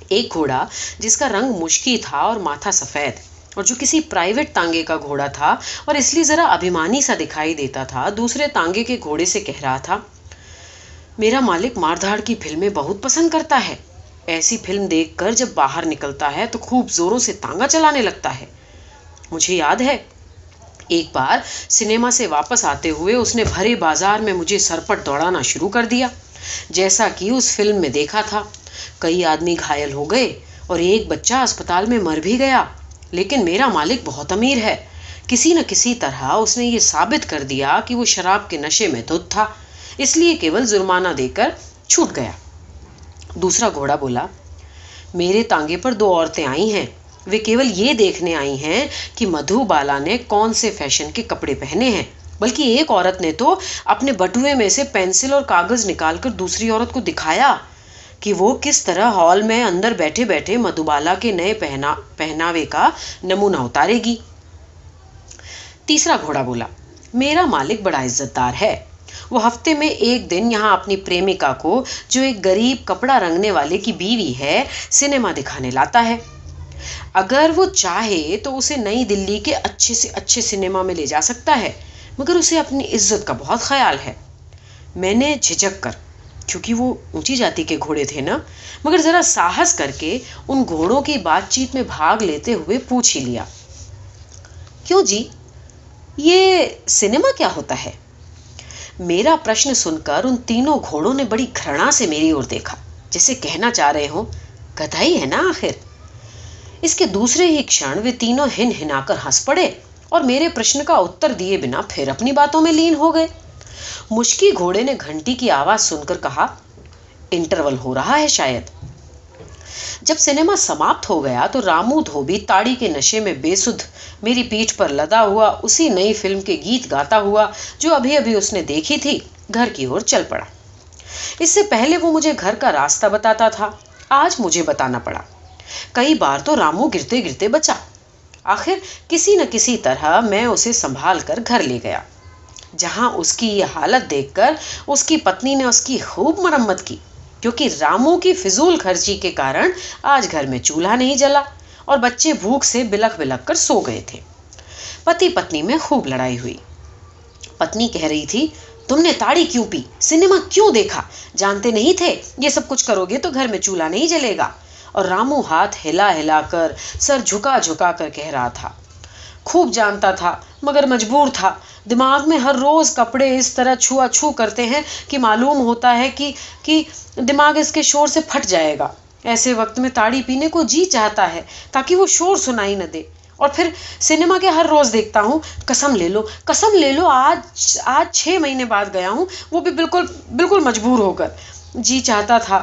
ایک گھوڑا جس کا رنگ مشکی تھا اور ماتھا سفید، اور جو کسی پرائیویٹ تانگے کا گھوڑا تھا، اور اس لیے ذرا ابھیمانی سا دکھائی دیتا تھا، دوسرے تانگے کے گھوڑے سے کہہ رہا تھا، میرا مالک ماردھاڑ کی فلمیں بہت پسند کرتا ہے۔ ایسی فلم دیکھ کر جب باہر نکلتا ہے تو خوب زوروں سے تانگا چلانے لگتا ہے۔ مجھے یاد ہے ایک بار سنیما سے واپس آتے ہوئے اس نے بھرے بازار میں مجھے سرپٹ دوڑانا شروع کر دیا۔ جیسا کہ اس فلم میں دیکھا تھا، کئی آدمی گھائل ہو گئے اور ایک بچہ اسپتال میں مر بھی گیا۔ لیکن میرا مالک بہت امیر ہے۔ کسی نہ کسی طرح اس نے یہ ثابت کر دیا کہ وہ شراب کے نشے میں دھت تھا۔ اس لیے کیول جرمانہ دے کر چھوٹ گیا۔ دوسرا گھوڑا بولا، میرے تانگے پر دو عورتیں آئی ہیں۔ وہ کیول یہ دیکھنے آئی ہیں کہ مدھو بالا نے کون سے فیشن کے کپڑے پہنے ہیں۔ بلکہ ایک عورت نے تو اپنے بٹوے میں سے پینسل اور کاغذ نکال کر دوسری عورت کو دکھایا کہ وہ کس طرح ہال میں اندر بیٹھے بیٹھے مدھوبالا کے نئے پہنا، پہناوے کا نمونہ اتارے گی۔ تیسرا گھوڑا بولا، میرا مالک بڑا عزت دار ہے۔ وہ ہفتے میں ایک دن یہاں اپنی پریمکا کو جو ایک غریب کپڑا رنگنے والے کی بیوی ہے، سنیما دکھانے لاتا ہے۔ اگر وہ چاہے تو اسے نئی دلی کے اچھے سے اچھے سنیما میں لے جا سکتا ہے، مگر اسے اپنی عزت کا بہت خیال ہے۔ میں نے جھجک کر، کیونکہ وہ اونچی جاتی کے گھوڑے تھے نا، مگر ذرا ساہس کر کے ان گھوڑوں کی بات چیت میں بھاگ لیتے ہوئے پوچھ ہی لیا۔ کیوں جی؟ یہ سنیما کیا ہوتا ہے؟ میرا پرشن سن کر ان تینوں گھوڑوں نے بڑی گھرنا سے میری اور دیکھا، جیسے کہنا چاہ رہے ہوں گدھائی ہے نا آخر۔ اس کے دوسرے ہی کھڑ وہ تینوں ہن ہنا کر ہنس پڑے اور میرے پرشن کا اتر دیے بنا پھر اپنی باتوں میں لین ہو گئے۔ مشکی گھوڑے نے گھنٹی کی آواز سن کر کہا انٹرول ہو رہا ہے شاید۔ جب سنیما سماپت ہو گیا تو رامو دھوبی تاڑی کے نشے میں بے سدھ میری پیٹھ پر لدا ہوا اسی نئی فلم کے گیت گاتا ہوا جو ابھی ابھی اس نے دیکھی تھی، گھر کی اور چل پڑا۔ اس سے پہلے وہ مجھے گھر کا راستہ بتاتا تھا، آج مجھے بتانا پڑا۔ کئی بار تو رامو گرتے گرتے بچا۔ آخر کسی نہ کسی طرح میں اسے سنبھال کر گھر لے گیا، جہاں اس کی یہ حالت دیکھ کر اس کی پتنی نے اس کی خوب مرمت کی، کیونکہ رامو کی فضول خرچی کے کارن آج گھر میں چولہا نہیں جلا اور بچے بھوک سے بلک بلک کر سو گئے تھے۔ پتی پتنی میں خوب لڑائی ہوئی۔ پتنی کہہ رہی تھی، تم نے تاڑی کیوں پی؟ سنیما کیوں دیکھا؟ جانتے نہیں تھے، یہ سب کچھ کرو گے تو گھر میں چولہا نہیں جلے گا۔ اور رامو ہاتھ ہلا ہلا کر سر جھکا جھکا کر کہہ رہا تھا۔ خوب جانتا تھا، مگر مجبور تھا۔ دماغ میں ہر روز کپڑے اس طرح چھوا چھو کرتے ہیں کہ معلوم ہوتا ہے کہ کہ دماغ اس کے شور سے پھٹ جائے گا۔ ایسے وقت میں تاڑی پینے کو جی چاہتا ہے تاکہ وہ شور سنائی نہ دے۔ اور پھر سنیما کے ہر روز دیکھتا ہوں، قسم لے لو، قسم لے لو، آج آج چھ مہینے بعد گیا ہوں، وہ بھی بالکل بالکل مجبور ہو کر۔ جی چاہتا تھا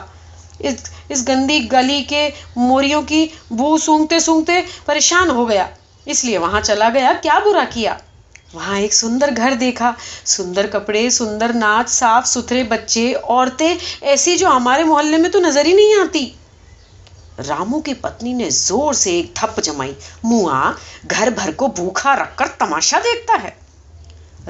اس اس گندی گلی کے موریوں کی بو سونگتے سونگتے پریشان ہو گیا۔ اس لیے وہاں چلا گیا۔ کیا برا کیا؟ وہاں ایک سندر گھر دیکھا۔ سندر کپڑے، سندر ناچ صاف ستھرے بچے، عورتیں۔ ایسی جو ہمارے محلے میں تو نظر ہی نہیں آتی۔ رامو کی پتنی نے زور سے ایک تھپ جمائی۔ منہ گھر بھر کو بھوکھا رکھ کر تماشا دیکھتا ہے۔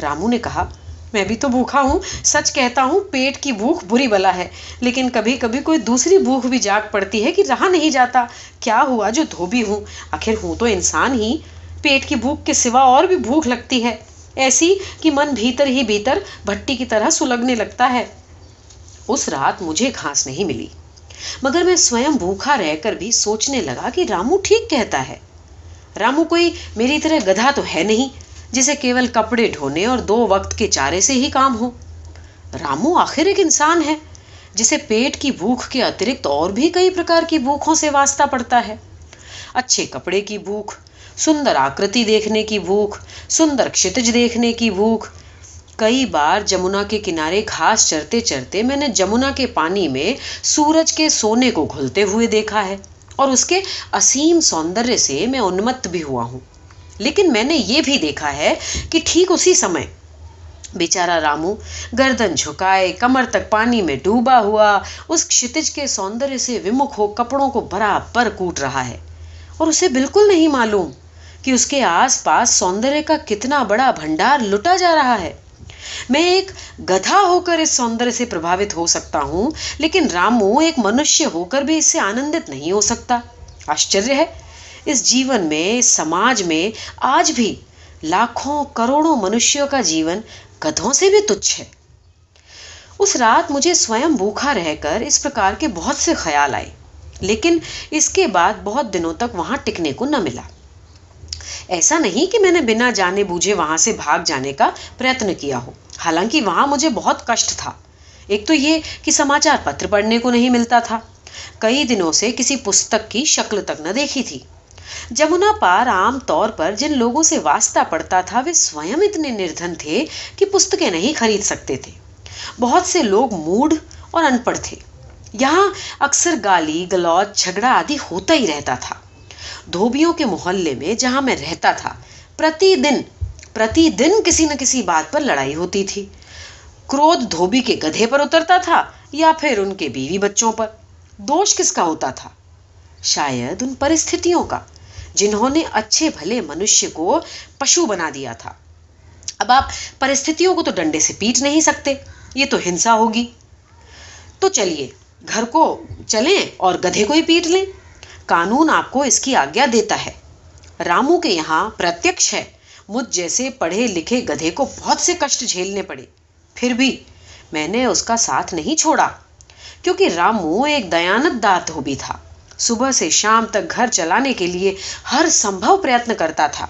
رامو نے کہا میں بھی تو بھوکھا ہوں، سچ کہتا ہوں، پیٹ کی بھوک بری بلا ہے۔ لیکن کبھی کبھی کوئی دوسری بھوک بھی جاگ پڑتی ہے کہ رہا نہیں جاتا۔ کیا ہوا جو دھوبی ہوں؟ آخر ہوں تو انسان ہی۔ پیٹ کی بھوک کے سوا اور بھی بھوک لگتی ہے۔ ایسی کہ من بھیتر ہی بھیتر بھٹی کی طرح سلگنے لگتا ہے۔ اس رات مجھے گھاس نہیں ملی۔ مگر میں سوئم بھوکھا رہ کر بھی سوچنے لگا کہ رامو ٹھیک کہتا ہے۔ رامو کوئی میری طرح گدھا تو ہے نہیں۔ جسے کیول کپڑے ڈھونے اور دو وقت کے چارے سے ہی کام ہو۔ رامو آخر ایک انسان ہے، جسے پیٹ کی بھوک کے اترکت اور بھی کئی پرکار کی بھوکوں سے واسطہ پڑتا ہے۔ اچھے کپڑے کی بھوک، سندر آکرتی دیکھنے کی بھوک، سندر کھتج دیکھنے کی بھوک۔ کئی بار جمنا کے کنارے گھاس چرتے چرتے میں نے جمنا کے پانی میں سورج کے سونے کو گھلتے ہوئے دیکھا ہے اور اس کے اسیم سوندر سے میں انمت بھی ہوا ہوں۔ لیکن میں نے یہ بھی دیکھا ہے کہ ٹھیک اسی سمے بیچارہ رامو گردن جھکائے، کمر تک پانی میں ڈوبا ہوا، اس کھتج کے سوندر سے ومکھ ہو کپڑوں کو برابر کوٹ رہا ہے۔ اور اسے بالکل نہیں معلوم کہ اس کے آس پاس سوندر کا کتنا بڑا بھنڈار لٹا جا رہا ہے۔ میں ایک گدھا ہو کر اس سوندر سے پربھاوت ہو سکتا ہوں، لیکن رامو ایک منشیہ ہو کر بھی اس سے آنندت نہیں ہو سکتا۔ آشچر ہے۔ اس جیون میں، اس سماج میں آج بھی لاکھوں کروڑوں منشیوں کا جیون گدھوں سے بھی تچھ ہے۔ اس رات مجھے سوئم بھوکھا رہ کر اس پرکار کے بہت سے خیال آئے، لیکن اس کے بعد بہت دنوں تک وہاں ٹکنے کو نہ ملا۔ ایسا نہیں کہ میں نے بنا جانے بوجھے وہاں سے بھاگ جانے کا پریتن کیا ہو، حالانکہ وہاں مجھے بہت کشٹ تھا۔ ایک تو یہ کہ سماچار پتر پڑھنے کو نہیں ملتا تھا۔ کئی دنوں سے کسی پستک کی شکل تک نہ دیکھی تھی۔ جمنا پار عام طور پر جن لوگوں سے واسطہ پڑتا تھا، وہ سوئم اتنے نردھن تھے کہ پستکیں نہیں خرید سکتے تھے۔ بہت سے لوگ موڈ اور ان پڑھ تھے۔ یہاں اکثر گالی، گلوچ، جھگڑا آدھی ہوتا ہی رہتا تھا۔ دھوبیوں کے محلے میں جہاں میں رہتا تھا پرتی دن پرتی دن کسی نہ کسی بات پر لڑائی ہوتی تھی۔ کرودھ دھوبی کے گدھے پر اترتا تھا یا پھر ان کے بیوی بچوں پر۔ دوش کس کا ہوتا تھا؟ شاید ان پرستھتوں کا۔ جنہوں نے اچھے بھلے منشیہ کو پشو بنا دیا تھا۔ اب آپ پرستھتوں کو تو ڈنڈے سے پیٹ نہیں سکتے، یہ تو ہنسا ہوگی۔ تو چلیے، گھر کو چلیں اور گدھے کو ہی پیٹ لیں۔ قانون آپ کو اس کی آگیا دیتا ہے۔ رامو کے یہاں پرتیکش ہے۔ مجھ جیسے پڑھے لکھے گدھے کو بہت سے کشٹ جھیلنے پڑے۔ پھر بھی میں نے اس کا ساتھ نہیں چھوڑا، کیونکہ رامو ایک دیانت دار دھوبی تھا۔ صبح سے شام تک گھر چلانے کے لیے ہر سمبھو پریتن کرتا تھا۔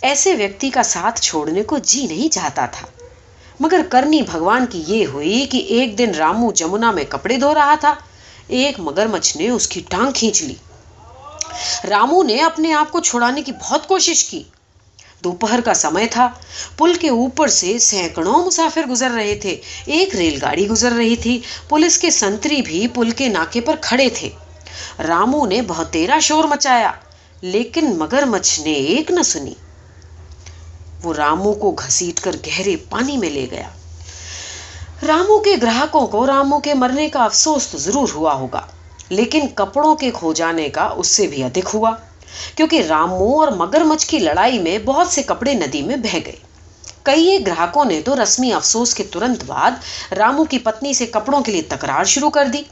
ایسے ویکتی کا ساتھ چھوڑنے کو جی نہیں چاہتا تھا۔ مگر کرنی بھگوان کی یہ ہوئی کہ ایک دن رامو جمنا میں کپڑے دھو رہا تھا۔ ایک مگر مچھ نے اس کی ٹانگ کھینچ لی۔ رامو نے اپنے آپ کو چھڑانے کی بہت کوشش کی۔ دوپہر کا سمے تھا۔ پل کے اوپر سے سینکڑوں مسافر گزر رہے تھے۔ ایک ریل گاڑی گزر رہی تھی۔ پولیس کے سنتری بھی پل کے ناکے پر کھڑے تھے۔ رامو نے بہت تیرا شور مچایا، لیکن مگر مچھ نے ایک نہ سنی۔ وہ رامو کو گھسیٹ کر گہرے پانی میں لے گیا۔ رامو کے گراہکوں کو رامو کے مرنے کا افسوس تو ضرور ہوا ہوگا، لیکن کپڑوں کے کھو جانے کا اس سے بھی ادھک ہوا، کیونکہ رامو اور مگر مچھ کی لڑائی میں بہت سے کپڑے ندی میں بہ گئے۔ کئی گراہکوں نے تو رسمی افسوس کے ترنت بعد رامو کی پتنی سے کپڑوں کے لیے تکرار شروع کر دی۔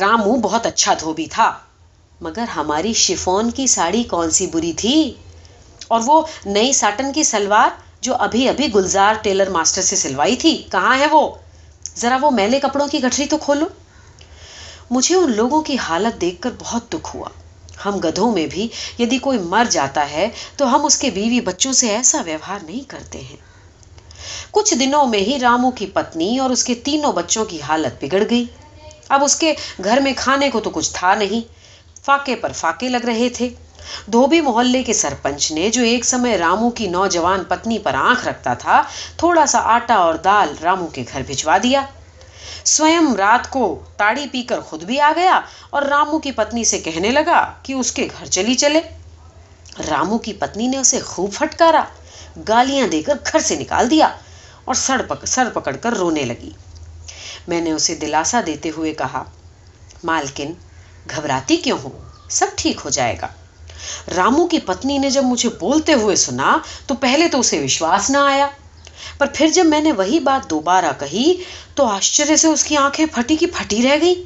رامو بہت اچھا دھوبی تھا، مگر ہماری شفون کی ساڑی کون سی بری تھی؟ اور وہ نئی ساٹن کی سلوار جو ابھی ابھی گلزار ٹیلر ماسٹر سے سلوائی تھی، کہاں ہے وہ؟ ذرا وہ میلے کپڑوں کی گٹھری تو کھولو۔ مجھے ان لوگوں کی حالت دیکھ کر بہت دکھ ہوا۔ ہم گدھوں میں بھی یدی کوئی مر جاتا ہے تو ہم اس کے بیوی بچوں سے ایسا ویوہار نہیں کرتے ہیں۔ کچھ دنوں میں ہی رامو کی پتنی اور اس کے تینوں بچوں کی حالت بگڑ گئی۔ اب اس کے گھر میں کھانے کو تو کچھ تھا نہیں۔ فاقے پر فاقے لگ رہے تھے۔ دھوبی محلے کے سرپنچ نے جو ایک سمے رامو کی نوجوان پتنی پر آنکھ رکھتا تھا، تھوڑا سا آٹا اور دال رامو کے گھر بھجوا دیا۔ سوئم رات کو تاڑی پی کر خود بھی آ گیا اور رامو کی پتنی سے کہنے لگا کہ اس کے گھر چلی چلے۔ رامو کی پتنی نے اسے خوب پھٹکارا، گالیاں دے کر گھر سے نکال دیا اور سر پک سر پکڑ کر رونے لگی۔ میں نے اسے دلاسا دیتے ہوئے کہا، مالکن، گھبراتی کیوں ہو؟ سب ٹھیک ہو جائے گا۔ رامو کی پتنی نے جب مجھے بولتے ہوئے سنا تو پہلے تو اسے وشواس نہ آیا۔ پر پھر جب میں نے وہی بات دوبارہ کہی تو آشچر سے اس کی آنکھیں پھٹی کی پھٹی رہ گئی۔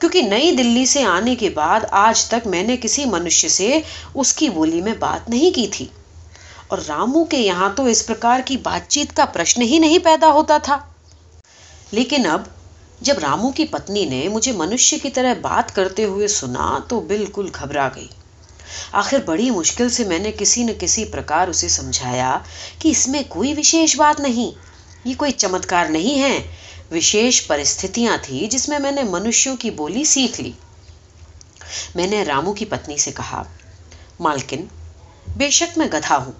کیونکہ نئی دلی سے آنے کے بعد آج تک میں نے کسی منشیہ سے اس کی بولی میں بات نہیں کی تھی۔ اور رامو کے یہاں تو اس پرکار کی بات چیت کا پرشن ہی نہیں پیدا ہوتا تھا۔ لیکن اب جب رامو کی پتنی نے مجھے منشیہ کی طرح بات کرتے ہوئے سنا تو بالکل گھبرا گئی۔ آخر بڑی مشکل سے میں نے کسی نہ کسی پرکار اسے سمجھایا کہ اس میں کوئی وشیش بات نہیں، یہ کوئی چمتکار نہیں ہے۔ وشیش پرستھتیاں تھی جس میں میں نے منشیوں کی بولی سیکھ لی۔ میں نے رامو کی پتنی سے کہا، مالکن، بے شک میں گدھا ہوں،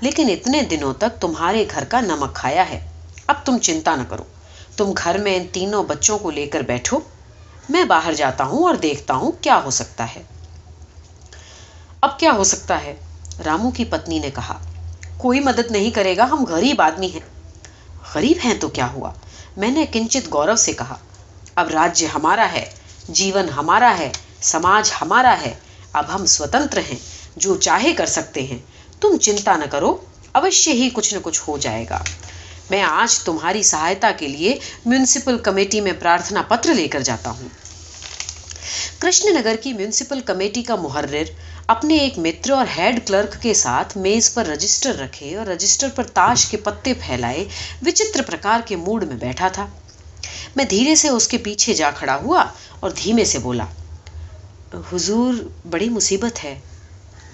لیکن اتنے دنوں تک تمہارے گھر کا نمک کھایا ہے، اب تم چنتا نہ کرو۔ تم گھر میں ان تینوں بچوں کو لے کر بیٹھو۔ میں باہر جاتا ہوں اور دیکھتا ہوں کیا ہو سکتا ہے۔ اب کیا ہو سکتا ہے؟ رامو کی پتنی نے کہا، کوئی مدد نہیں کرے گا، ہم غریب آدمی ہیں۔ غریب ہیں تو کیا ہوا؟ میں نے کنچت گورو سے کہا، اب راجیہ ہمارا ہے، جیون ہمارا ہے، سماج ہمارا ہے، اب ہم سوتنتر ہیں، جو چاہے کر سکتے ہیں۔ تم چنتا نہ کرو، اوشیہ ہی کچھ نہ کچھ ہو جائے گا۔ میں آج تمہاری سہایتا کے لیے میونسپل کمیٹی میں پرارتھنا پتر لے کر جاتا ہوں۔ کرشن نگر کی میونسپل کمیٹی کا محرر اپنے ایک متر اور ہیڈ کلرک کے ساتھ میز پر رجسٹر رکھے اور رجسٹر پر تاش کے پتے پھیلائے وچتر پرکار کے موڈ میں بیٹھا تھا۔ میں دھیرے سے اس کے پیچھے جا کھڑا ہوا اور دھیمے سے بولا، حضور، بڑی مصیبت ہے۔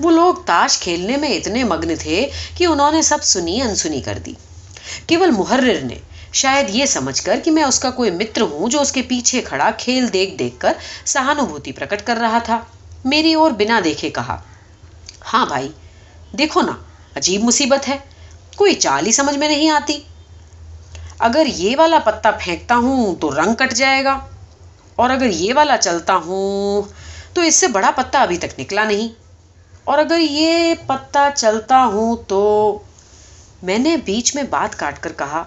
وہ لوگ تاش کھیلنے میں اتنے مگن تھے کہ انہوں نے سب سنی انسنی کر دی۔ کیول محرر نے شاید یہ سمجھ کر کہ میں اس کا کوئی متر ہوں جو اس کے پیچھے کھڑا کھیل دیکھ دیکھ کر سہانوبھوتی پرکٹ کر رہا تھا۔ میری اور بنا دیکھے کہا ہاں بھائی، دیکھو نا، عجیب مصیبت ہے، کوئی چال ہی سمجھ میں نہیں آتی۔ اگر یہ والا پتا پھینکتا ہوں تو رنگ کٹ جائے گا، اور اگر یہ والا چلتا ہوں تو اس سے بڑا پتا ابھی تک نکلا نہیں۔ اور اگر یہ پتا چلتا ہوں تو میں نے بیچ میں بات کاٹ کر کہا،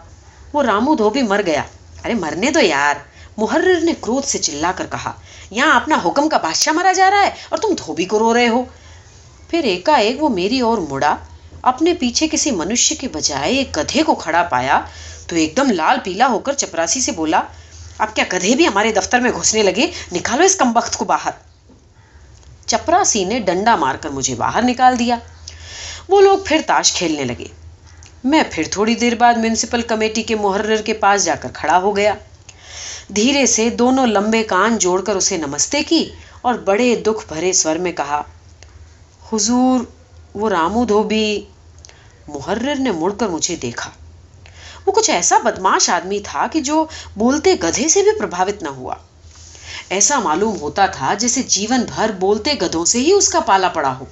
وہ رامو دھوبی مر گیا۔ ارے مرنے دو یار۔ محرر نے کروھ سے چلا کر کہا، یہاں اپنا حکم کا بادشاہ مرا جا رہا ہے اور تم دھوبی کو رو رہے ہو۔ پھر ایکا ایک وہ میری اور مڑا اپنے پیچھے کسی منشیہ کے بجائے ایک گدھے کو کھڑا پایا تو ایک دم لال پیلا ہو کر چپراسی سے بولا، اب کیا گدھے بھی ہمارے دفتر میں گھسنے لگے؟ نکالو اس کم وقت کو باہر۔ چپراسی نے ڈنڈا مار کر مجھے باہر نکال دیا۔ وہ لوگ پھر تاش کھیلنے لگے۔ میں پھر تھوڑی دیر بعد میونسپل کمیٹی کے محرر کے پاس جا کر کھڑا ہو گیا۔ دھیرے سے دونوں لمبے کان جوڑ کر اسے نمستے کی اور بڑے دکھ بھرے سور میں کہا، حضور، وہ رامو دھوبی۔ محرر نے مڑ کر مجھے دیکھا۔ وہ کچھ ایسا بدماش آدمی تھا کہ جو بولتے گدھے سے بھی پربھاوت نہ ہوا۔ ایسا معلوم ہوتا تھا جیسے جیون بھر بولتے گدھوں سے ہی اس کا پالا پڑا ہو۔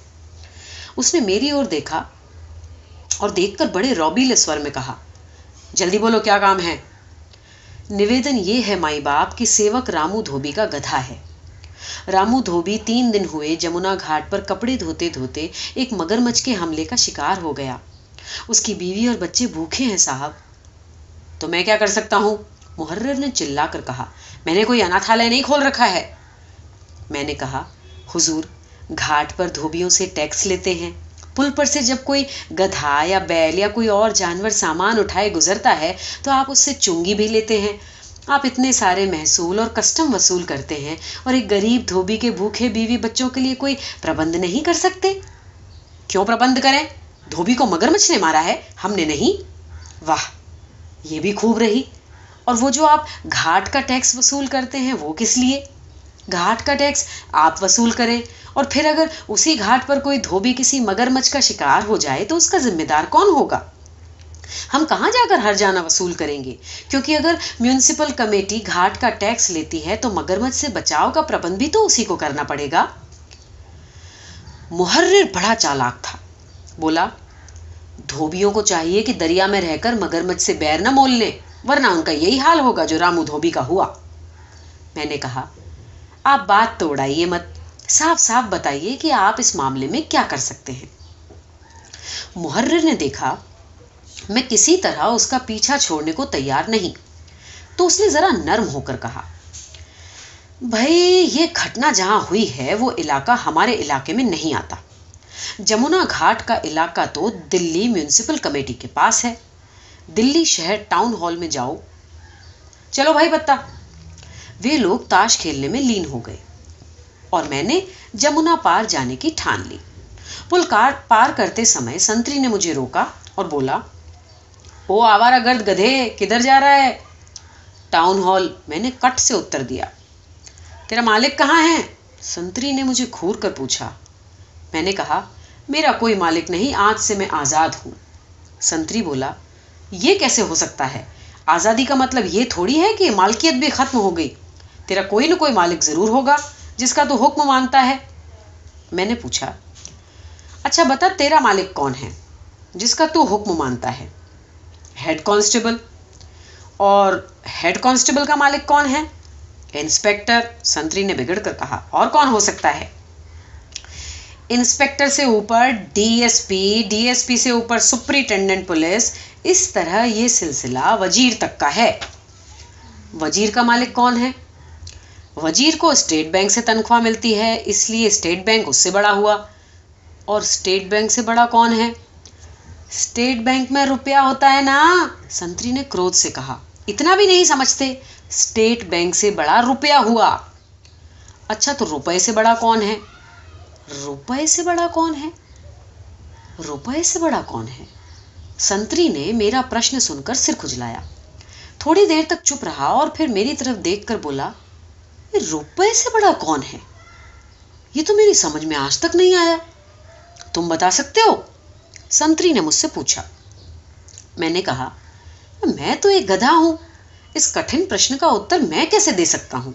اس نے میری اور دیکھا۔ اور دیکھ کر بڑے روبیلے سور میں کہا، جلدی بولو کیا کام ہے؟ نویدن یہ ہے مائی باپ کی سیوک رامو دھوبی کا گدھا ہے۔ رامو دھوبی تین دن ہوئے جمنا گھاٹ پر کپڑے دھوتے دھوتے ایک مگر مچھ کے حملے کا شکار ہو گیا۔ اس کی بیوی اور بچے بھوکے ہیں صاحب۔ تو میں کیا کر سکتا ہوں؟ محرر نے چلا کر کہا، میں نے کوئی اناتھالیہ نہیں کھول رکھا ہے۔ میں نے کہا، حضور، گھاٹ پر دھوبیوں سے ٹیکس لیتے ہیں۔ پل پر سے جب کوئی گدھا یا بیل یا کوئی اور جانور سامان اٹھائے گزرتا ہے تو آپ اس سے چونگی بھی لیتے ہیں۔ آپ اتنے سارے محصول اور کسٹم وصول کرتے ہیں اور ایک غریب دھوبی کے بھوکے بیوی بچوں کے لیے کوئی پربند نہیں کر سکتے۔ کیوں پربند کریں؟ دھوبی کو مگر مچھ نے مارا ہے، ہم نے نہیں۔ واہ، یہ بھی خوب رہی۔ اور وہ جو آپ گھاٹ کا ٹیکس وصول کرتے ہیں وہ کس لیے؟ گھاٹ کا ٹیکس آپ وصول کریں۔ اور پھر اگر اسی گھاٹ پر کوئی دھوبی کسی مگر مچھ کا شکار ہو جائے تو اس کا ذمہ دار کون ہوگا؟ ہم کہاں جا کر ہر جانا وصول کریں گے؟ کیونکہ اگر میونسپل کمیٹی گھاٹ کا ٹیکس لیتی ہے تو مگر مچھ سے بچاؤ کا پربند بھی تو اسی کو کرنا پڑے گا۔ محرر بڑا چالاک تھا۔ بولا، دھوبیوں کو چاہیے کہ دریا میں رہ کر مگر مچھ سے بیر نہ مول لیں، ورنہ ان کا یہی حال ہوگا جو رامو دھوبی کا ہوا۔ میں نے کہا، آپ بات تو اڑائیے مت۔ صاف صاف بتائیے کہ آپ اس معاملے میں کیا کر سکتے ہیں۔ محرر نے دیکھا، میں کسی طرح اس کا پیچھا چھوڑنے کو تیار نہیں۔ تو اس نے ذرا نرم ہو کر کہا بھائی یہ گھٹنا جہاں ہوئی ہے، وہ علاقہ ہمارے علاقے میں نہیں آتا۔ جمنا گھاٹ کا علاقہ تو دلی میونسپل کمیٹی کے پاس ہے۔ دلی شہر ٹاؤن ہال میں جاؤ۔ چلو بھائی بتا، وہ لوگ تاش کھیلنے میں لین ہو گئے۔ اور میں نے جمنا پار جانے کی ٹھان لی۔ پل کار پار کرتے سمے سنتری نے مجھے روکا اور بولا، او آوارا گرد گدھے، کدھر جا رہا ہے؟ ٹاؤن ہال میں نے کٹ سے اتر دیا۔ تیرا مالک کہاں ہے؟ سنتری نے مجھے کھور کر پوچھا۔ میں نے کہا، میرا کوئی مالک نہیں، آج سے میں آزاد ہوں۔ سنتری بولا، یہ کیسے ہو سکتا ہے؟ آزادی کا مطلب یہ تھوڑی ہے کہ مالکیت بھی ختم ہو گئی۔ تیرا کوئی نہ کوئی مالک ضرور ہوگا۔ جس کا تو حکم مانتا ہے؟ میں نے پوچھا اچھا بتا تیرا مالک کون ہے؟ جس کا تو حکم مانتا ہے۔ Head constable. اور ہیڈ کانسٹیبل کا مالک کون ہے؟ انسپیکٹر۔ سنتری نے بگڑ کر کہا، اور کون ہو سکتا ہے؟ انسپیکٹر سے اوپر، D S P, D S P سے اوپر، سپرنٹینڈنٹ پولیس، اس طرح یہ سلسلہ وزیر تک کا ہے۔ وزیر کا مالک کون ہے؟ وزیر کو اسٹیٹ بینک سے تنخواہ ملتی ہے، اس لیے اسٹیٹ بینک اس سے بڑا ہوا۔ اور اسٹیٹ بینک سے بڑا کون ہے؟ اسٹیٹ بینک میں روپیہ ہوتا ہے نا، سنتری نے کروھ سے کہا۔ اتنا بھی نہیں سمجھتے، اسٹیٹ بینک سے بڑا روپیہ ہوا۔ اچھا تو روپے سے بڑا کون ہے؟ روپے سے بڑا کون ہے؟ روپے سے بڑا کون ہے؟ سنتری نے میرا پرشن سن کر سر کھجلایا۔ تھوڑی دیر تک چپ رہا اور پھر میری طرف دیکھ کر بولا روپے سے بڑا کون ہے؟ یہ تو میری سمجھ میں آج تک نہیں آیا۔ تم بتا سکتے ہو؟ سنتری نے مجھ سے پوچھا۔ میں نے کہا، میں تو ایک گدھا ہوں۔ اس کٹھن پرشن کا اتر میں کیسے دے سکتا ہوں؟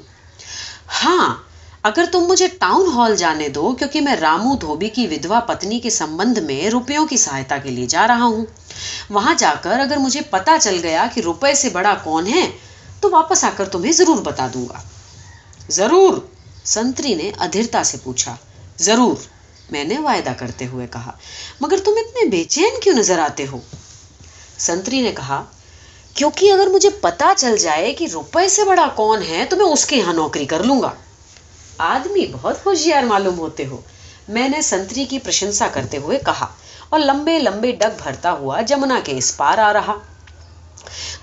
ہاں اگر تم مجھے ٹاؤن ہال جانے دو، کیونکہ میں رامو دھوبی کی ودوا پتنی کے سمبند میں روپیوں کی سہایتا کے لیے جا رہا ہوں۔ وہاں جا کر اگر مجھے پتا چل گیا کہ روپے سے بڑا کون ہے، تو واپس آ کر تمہیں ضرور بتا دوں گا۔ ضرور۔ سنتری نے ادھرتا سے پوچھا، ضرور، میں نے وعدہ کرتے ہوئے کہا، مگر تم اتنے بے چین کیوں نظر آتے ہو؟ سنتری نے کہا، کیونکہ اگر مجھے پتا چل جائے کہ روپے سے بڑا کون ہے تو میں اس کے یہاں نوکری کر لوں گا۔ آدمی بہت ہوشیار معلوم ہوتے ہو۔ میں نے سنتری کی پرشنسا کرتے ہوئے کہا، اور لمبے لمبے ڈگ بھرتا ہوا جمنا کے اس پار آ رہا۔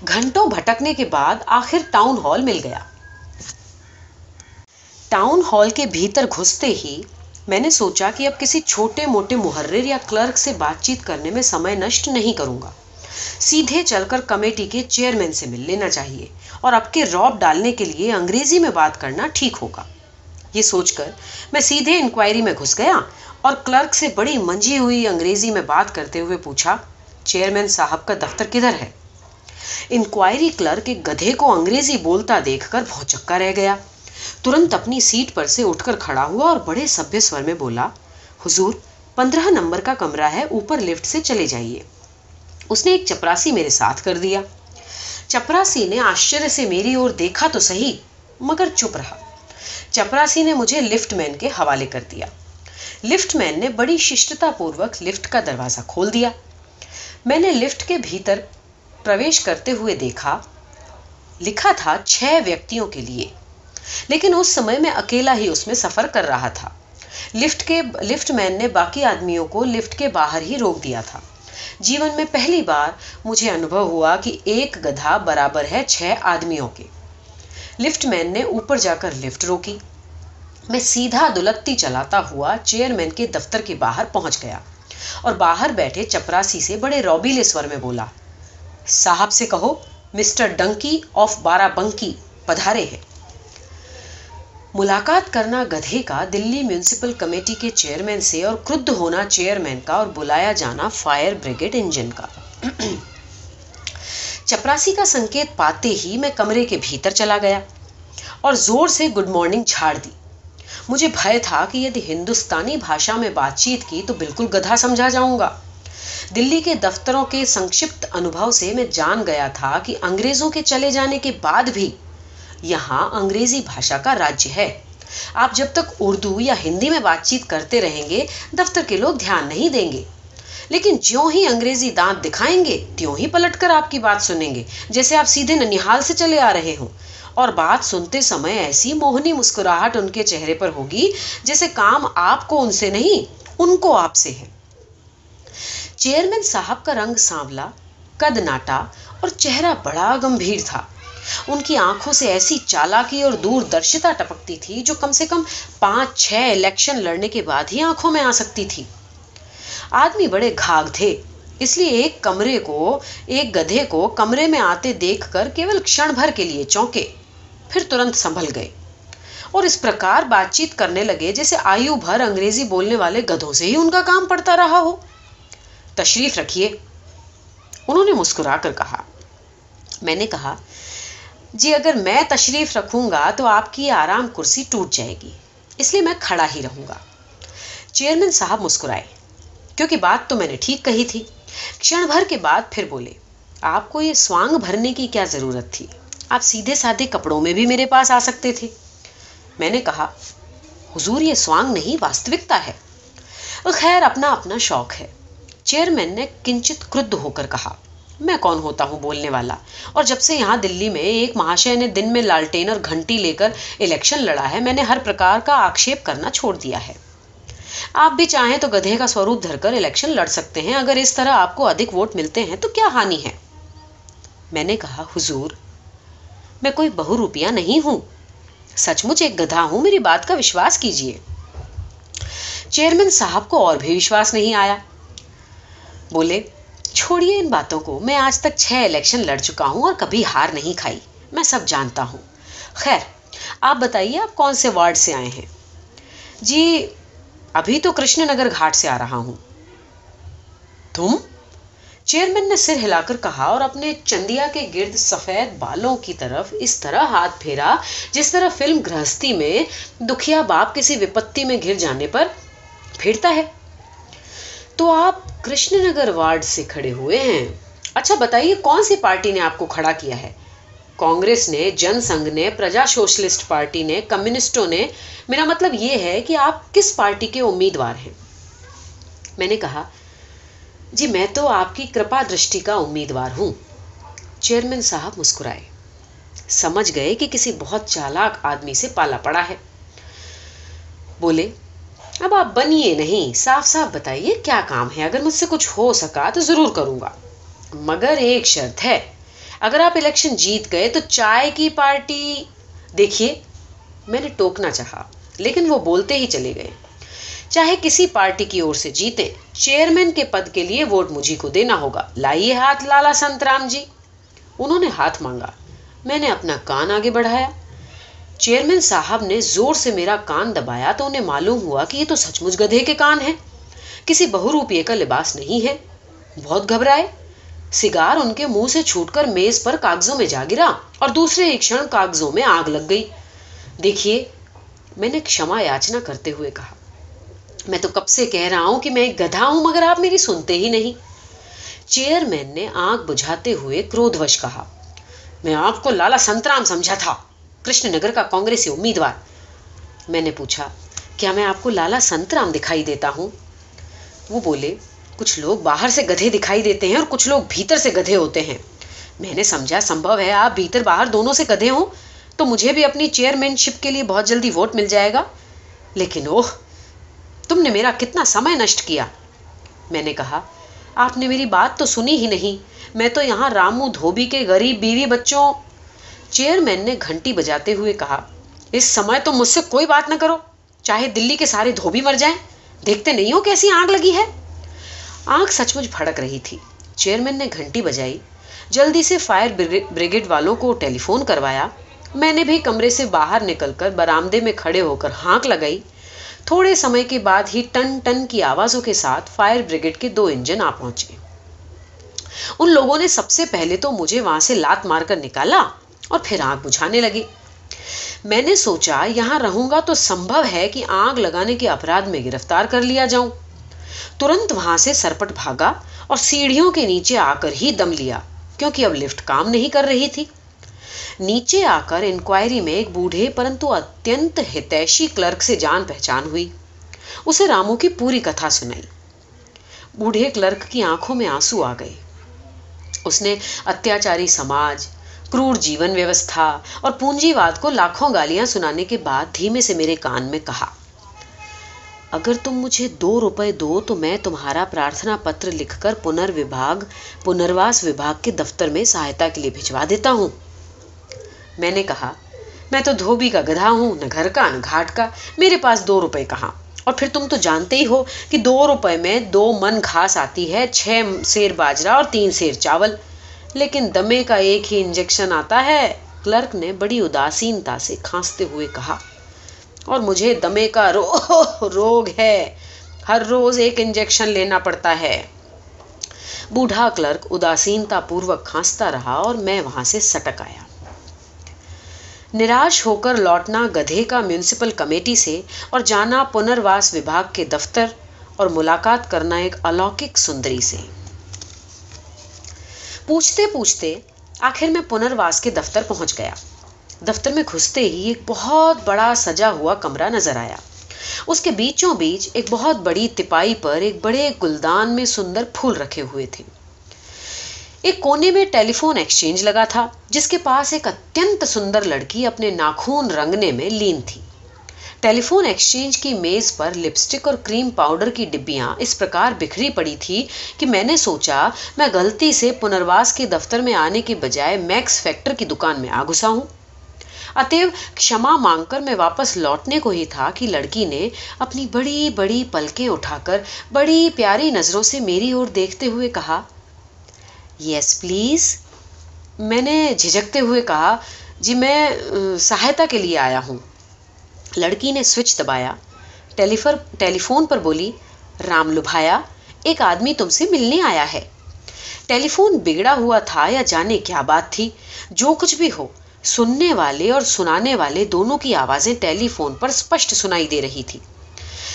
گھنٹوں بھٹکنے کے بعد آخر ٹاؤن ہال مل گیا۔ ٹاؤن ہال کے بھیتر گھستے ہی میں نے سوچا کہ اب کسی چھوٹے موٹے محرر یا کلرک سے بات چیت کرنے میں سمے نشٹ نہیں کروں گا۔ سیدھے چل کر کمیٹی کے چیئرمین سے مل لینا چاہیے اور اب کے روب ڈالنے کے لیے انگریزی میں بات کرنا ٹھیک ہوگا۔ یہ سوچ کر میں سیدھے انکوائری میں گھس گیا اور کلرک سے بڑی منجی ہوئی انگریزی میں بات کرتے ہوئے پوچھا، چیئرمین صاحب کا دفتر کدھر ہے؟ انکوائری کلرک ایک گدھے کو انگریزی بولتا دیکھ کر بہت چکا رہ گیا۔ ترنت اپنی سیٹ پر سے اٹھ کر کھڑا ہوا اور بڑے سبھی سور میں بولا، حضور، پندرہ نمبر کا کمرہ ہے، اوپر لفٹ سے چلے جائیے۔ اس نے ایک چپراسی میرے ساتھ کر دیا۔ چپراسی نے آشچر سے میری اور دیکھا تو صحیح، مگر چپ رہا۔ چپراسی نے مجھے لفٹ مین کے حوالے کر دیا۔ لفٹ مین نے بڑی ششٹتا پوروک لفٹ کا دروازہ کھول دیا۔ میں نے لفٹ کے بھیتر پرویش کرتے ہوئے دیکھا، لکھا تھا چھ ویکتیوں کے لیے۔ لیکن اس سمے میں اکیلا ہی اس میں سفر کر رہا تھا۔ لفٹ کے لفٹ مین نے باقی آدمیوں کو لفٹ کے باہر ہی روک دیا تھا۔ جیون میں پہلی بار مجھے انبھو ہوا کہ ایک گدھا برابر ہے چھ آدمیوں کے۔ لفٹ مین نے اوپر جا کر لفٹ روکی۔ میں سیدھا دلکتی چلاتا ہوا چیئرمین کے دفتر کے باہر پہنچ گیا اور باہر بیٹھے چپراسی سے بڑے روبیلے سور میں بولا، صاحب سے کہو، مسٹر ڈنکی آف بارہ بنکی پدھارے ہے ملاقات کرنا گدھے کا، دلی میونسپل کمیٹی کے چیئرمین سے اور کرد ہونا چیئرمین کا اور بلایا جانا فائر بریگیڈ انجن کا۔ چپراسی کا سنکیت پاتے ہی میں کمرے کے بھیتر چلا گیا اور زور سے گڈ مارننگ جھاڑ دی۔ مجھے بھائی تھا کہ یدی ہندوستانی بھاشا میں بات چیت کی تو بالکل گدھا سمجھا جاؤں گا۔ دلی کے دفتروں کے سنکشپت انوبھو سے میں جان گیا تھا کہ انگریزوں کے چلے جانے کے بعد بھی یہاں انگریزی بھاشا کا راجیہ ہے۔ آپ جب تک اردو یا ہندی میں بات چیت کرتے رہیں گے، دفتر کے لوگ دھیان نہیں دیں گے۔ لیکن جو ہی انگریزی دانت دکھائیں گے، تیوں ہی پلٹ کر آپ کی بات سنیں گے، جیسے آپ سیدھے ننیحال سے چلے آ رہے ہوں۔ اور بات سنتے سمے ایسی موہنی مسکراہٹ ان کے چہرے پر ہوگی جیسے کام آپ کو ان سے نہیں، ان کو آپ سے ہے۔ چیئرمین صاحب کا رنگ سانولا، قد ناٹا اور چہرہ بڑا گمبھیر تھا۔ ان کی آنکھوں سے ایسی چالاکی اور دور درشتا ٹپکتی تھی جو کم سے کم پانچ، چھ الیکشن لڑنے کے بعد ہی آنکھوں میں آ سکتی تھی۔ آدمی بڑے گھاگ تھے، اس لیے ایک کمرے کو، ایک گدھے کو کمرے میں آتے دیکھ کر کیول کھڑ بھر کے لیے چونکے، پھر ترنت سنبھل گئے۔ اور اس پرکار بات چیت کرنے لگے جیسے آیو بھر انگریزی بولنے والے گدھوں سے ہی ان کا کام پڑتا رہا ہو۔ تشریف رکھیے۔ انہوں نے مسکرا کر کہا، میں نے کہا جی اگر میں تشریف رکھوں گا تو آپ کی آرام کرسی ٹوٹ جائے گی۔ اس لیے میں کھڑا ہی رہوں گا۔ چیئرمین صاحب مسکرائے۔ کیونکہ بات تو میں نے ٹھیک کہی تھی۔ کھڑ بھر کے بعد پھر بولے، آپ کو یہ سوانگ بھرنے کی کیا ضرورت تھی؟ آپ سیدھے سادھے کپڑوں میں بھی میرے پاس آ سکتے تھے۔ میں نے کہا، حضور، یہ سوانگ نہیں، واستوکتا ہے۔ خیر، اپنا اپنا شوق ہے۔ چیئرمین نے کنچت کرد ہو کر کہا میں کون ہوتا ہوں بولنے والا؟ اور جب سے یہاں دلی میں ایک مہاشے نے دن میں لالٹین اور گھنٹی لے کر الیکشن لڑا ہے، میں نے ہر پرکار کا آکشیپ کرنا چھوڑ دیا ہے۔ آپ بھی چاہیں تو گدھے کا سوروپ دھر کر الیکشن لڑ سکتے ہیں۔ اگر اس طرح آپ کو ادھک ووٹ ملتے ہیں تو کیا ہانی ہے؟ میں نے کہا، حضور، میں کوئی بہو روپیہ نہیں ہوں۔ سچ مچ ایک گدھا ہوں، میری بات کا وشواس کیجیے چیئرمین صاحب کو اور بھی وشواس نہیں آیا۔ بولے چھوڑیے ان باتوں کو۔ میں آج تک چھ الیکشن لڑ چکا ہوں اور کبھی ہار نہیں کھائی۔ میں سب جانتا ہوں۔ خیر، آپ بتائیے آپ کون سے وارڈ سے آئے ہیں؟ جی ابھی تو کرشن نگر گھاٹ سے آ رہا ہوں۔ تم؟ چیئرمین نے سر ہلا کر کہا اور اپنے چندیا کے گرد سفید بالوں کی طرف اس طرح ہاتھ پھیرا جس طرح فلم گرہستی میں دکھیا باپ کسی وپتی میں گر جانے پر پھیرتا ہے۔ تو آپ کرشن نگر وارڈ سے کھڑے ہوئے ہیں۔ اچھا بتائیے کون سی پارٹی نے آپ کو کھڑا کیا ہے؟ کانگریس نے، جن سنگھ نے، پرجا سوشلسٹ پارٹی نے، کمیونسٹوں نے۔ میرا مطلب یہ ہے کہ آپ کس پارٹی کے امیدوار ہیں؟ میں نے کہا جی میں تو آپ کی کرپا درشٹی کا امیدوار ہوں۔ چیئرمین صاحب مسکرائے۔ سمجھ گئے کہ کسی بہت چالاک آدمی سے پالا پڑا ہے۔ بولے اب آپ بنیے نہیں، صاف صاف بتائیے کیا کام ہے؟ اگر مجھ سے کچھ ہو سکا تو ضرور کروں گا۔ مگر ایک شرط ہے، اگر آپ الیکشن جیت گئے تو چائے کی پارٹی۔ دیکھیے، میں نے ٹوکنا چاہا، لیکن وہ بولتے ہی چلے گئے۔ چاہے کسی پارٹی کی اور سے جیتے چیئرمین کے پد کے لیے ووٹ مجھے کو دینا ہوگا۔ لائیے ہاتھ، لالا سنترام جی۔ انہوں نے ہاتھ مانگا۔ میں نے اپنا کان آگے بڑھایا۔ چیئرمین صاحب نے زور سے میرا کان دبایا تو انہیں معلوم ہوا کہ یہ تو سچ مچ گدھے کے کان ہیں۔ کسی بہو روپیے کا لباس نہیں ہے۔ بہت گھبرائے۔ سگار ان کے منہ سے چھوٹ کر میز پر کاغذوں میں جا گرا اور دوسرے ایک کھڑ کاغذوں میں آگ لگ گئی۔ دیکھیے، میں نے کما یاچنا کرتے ہوئے کہا، میں تو کب سے کہہ رہا ہوں کہ میں ایک گدھا ہوں مگر آپ میری سنتے ہی نہیں۔ چیئرمین نے آنکھ بجھاتے ہوئے کرودھ وش کہا، میں آپ کو لالا سنترام سمجھا تھا۔ کرشن نگر کا کانگریسی امیدوار۔ میں نے پوچھا، کیا میں آپ کو لالا سنترام دکھائی دیتا ہوں؟ وہ بولے، کچھ لوگ باہر سے گدھے دکھائی دیتے ہیں اور کچھ لوگ بھیتر سے گدھے ہوتے ہیں۔ میں نے سمجھا، سمبھو ہے، آپ بھیتر باہر دونوں سے گدھے ہوں تو مجھے بھی اپنی چیئرمین شپ کے لیے بہت جلدی ووٹ مل جائے گا۔ لیکن اوہ، تم نے میرا کتنا سمے نشٹ کیا۔ میں نے کہا، آپ نے میری بات تو سنی ہی نہیں۔ میں تو یہاں رامو دھوبی کے غریب بیوی بچوں چیئرمین نے گھنٹی بجاتے ہوئے کہا، اس سمے تو مجھ سے کوئی بات نہ کرو، چاہے دلی کے سارے دھوبی مر جائیں۔ دیکھتے نہیں ہو کیسی آگ لگی ہے؟ آنکھ سچ مچ بھڑک رہی تھی۔ چیئرمین نے گھنٹی بجائی۔ جلدی سے فائر بریگیڈ والوں کو ٹیلی فون کروایا۔ میں نے بھی کمرے سے باہر نکل کر برامدے میں کھڑے ہو کر ہانک لگائی۔ تھوڑے سمے کے بعد ہی ٹن ٹن کی آوازوں کے ساتھ فائر بریگیڈ کے دو انجن آ پہنچے۔ ان لوگوں نے سب سے پہلے تو مجھے وہاں سے لات مار کر نکالا۔ اور پھر آگ بجھانے لگے میں نے سوچا، یہاں رہوں گا تو سمبھو ہے کہ آگ لگانے کے اپرادھ میں گرفتار کر لیا جاؤں۔ ترنت وہاں سے سرپٹ بھاگا اور سیڑھیوں کے نیچے آ کر ہی دم لیا، کیونکہ اب لفٹ کام نہیں کر رہی تھی۔ نیچے آ کر انکوائری میں ایک بوڑھے، پرنتو اتنت ہتیشی کلرک سے جان پہچان ہوئی۔ اسے رامو کی پوری کتھا سنائی۔ بوڑھے کلرک کی آنکھوں میں آنسو آ گئے۔ اس نے اتیاچاری سماج کروڑ جیون ویوستھا اور پونجی واد کو لاکھوں گالیاں سنانے کے بعد دھیمے سے میرے کان میں کہا، اگر تم مجھے دو روپے دو تو میں تمہارا پرارتھنا پتر لکھ کر پنر وبھاگ، پنرواس وبھاگ کے دفتر میں سہایتا کے لیے بھجوا دیتا ہوں. میں نے کہا، میں تو دھوبی کا گدھا ہوں، نہ گھر کا، نہ گھاٹ کا، میرے پاس دو روپے کہاں؟ اور پھر تم تو جانتے ہی ہو کہ دو روپے میں دو من گھاس آتی ہے، چھ سیر باجرا اور تین سیر چاول۔ لیکن دمے کا ایک ہی انجیکشن آتا ہے۔ کلرک نے بڑی اداسینتا سے کھانستے ہوئے کہا، اور مجھے دمے کا رو، روگ ہے۔ ہر روز ایک انجیکشن لینا پڑتا ہے۔ بوڑھا کلرک اداسینتا پوروک کھانستا رہا اور میں وہاں سے سٹک آیا۔ نراش ہو کر لوٹنا گدھے کا میونسپل کمیٹی سے اور جانا پنرواس وبھاگ کے دفتر اور ملاقات کرنا ایک الوکک سندری سے۔ پوچھتے پوچھتے آخر میں پنرواس کے دفتر پہنچ گیا۔ دفتر میں گھستے ہی ایک بہت بڑا سجا ہوا کمرہ نظر آیا۔ اس کے بیچوں بیچ ایک بہت بڑی تپائی پر ایک بڑے گلدان میں سندر پھول رکھے ہوئے تھے۔ ایک کونے میں ٹیلی فون ایکسچینج لگا تھا، جس کے پاس ایک اتنت سندر لڑکی اپنے ناخون رنگنے میں لین تھی۔ ٹیلی فون ایکسچینج کی میز پر لپسٹک اور کریم پاؤڈر کی ڈبیاں۔ اس پرکار بکھری پڑی تھی کہ میں نے سوچا، میں غلطی سے پنرواس کے دفتر میں آنے کے بجائے میکس فیکٹر کی دکان میں آ گھسا ہوں۔ اتیو کشما مانگ کر میں واپس لوٹنے کو ہی تھا کہ لڑکی نے اپنی بڑی بڑی پلکیں اٹھا کر بڑی پیاری نظروں سے میری اور دیکھتے ہوئے کہا یس پلیز میں نے جھجکتے ہوئے کہا جی میں سہایتا کے لیے آیا ہوں۔ لڑکی نے سوئچ دبایا، ٹیلیفر ٹیلی فون پر بولی، رام لبھایا، ایک آدمی تم سے ملنے آیا ہے۔ ٹیلی فون بگڑا ہوا تھا یا جانے کیا بات تھی، جو کچھ بھی ہو، سننے والے اور سنانے والے دونوں کی آوازیں ٹیلی فون پر اسپشٹ سنائی دے رہی تھی۔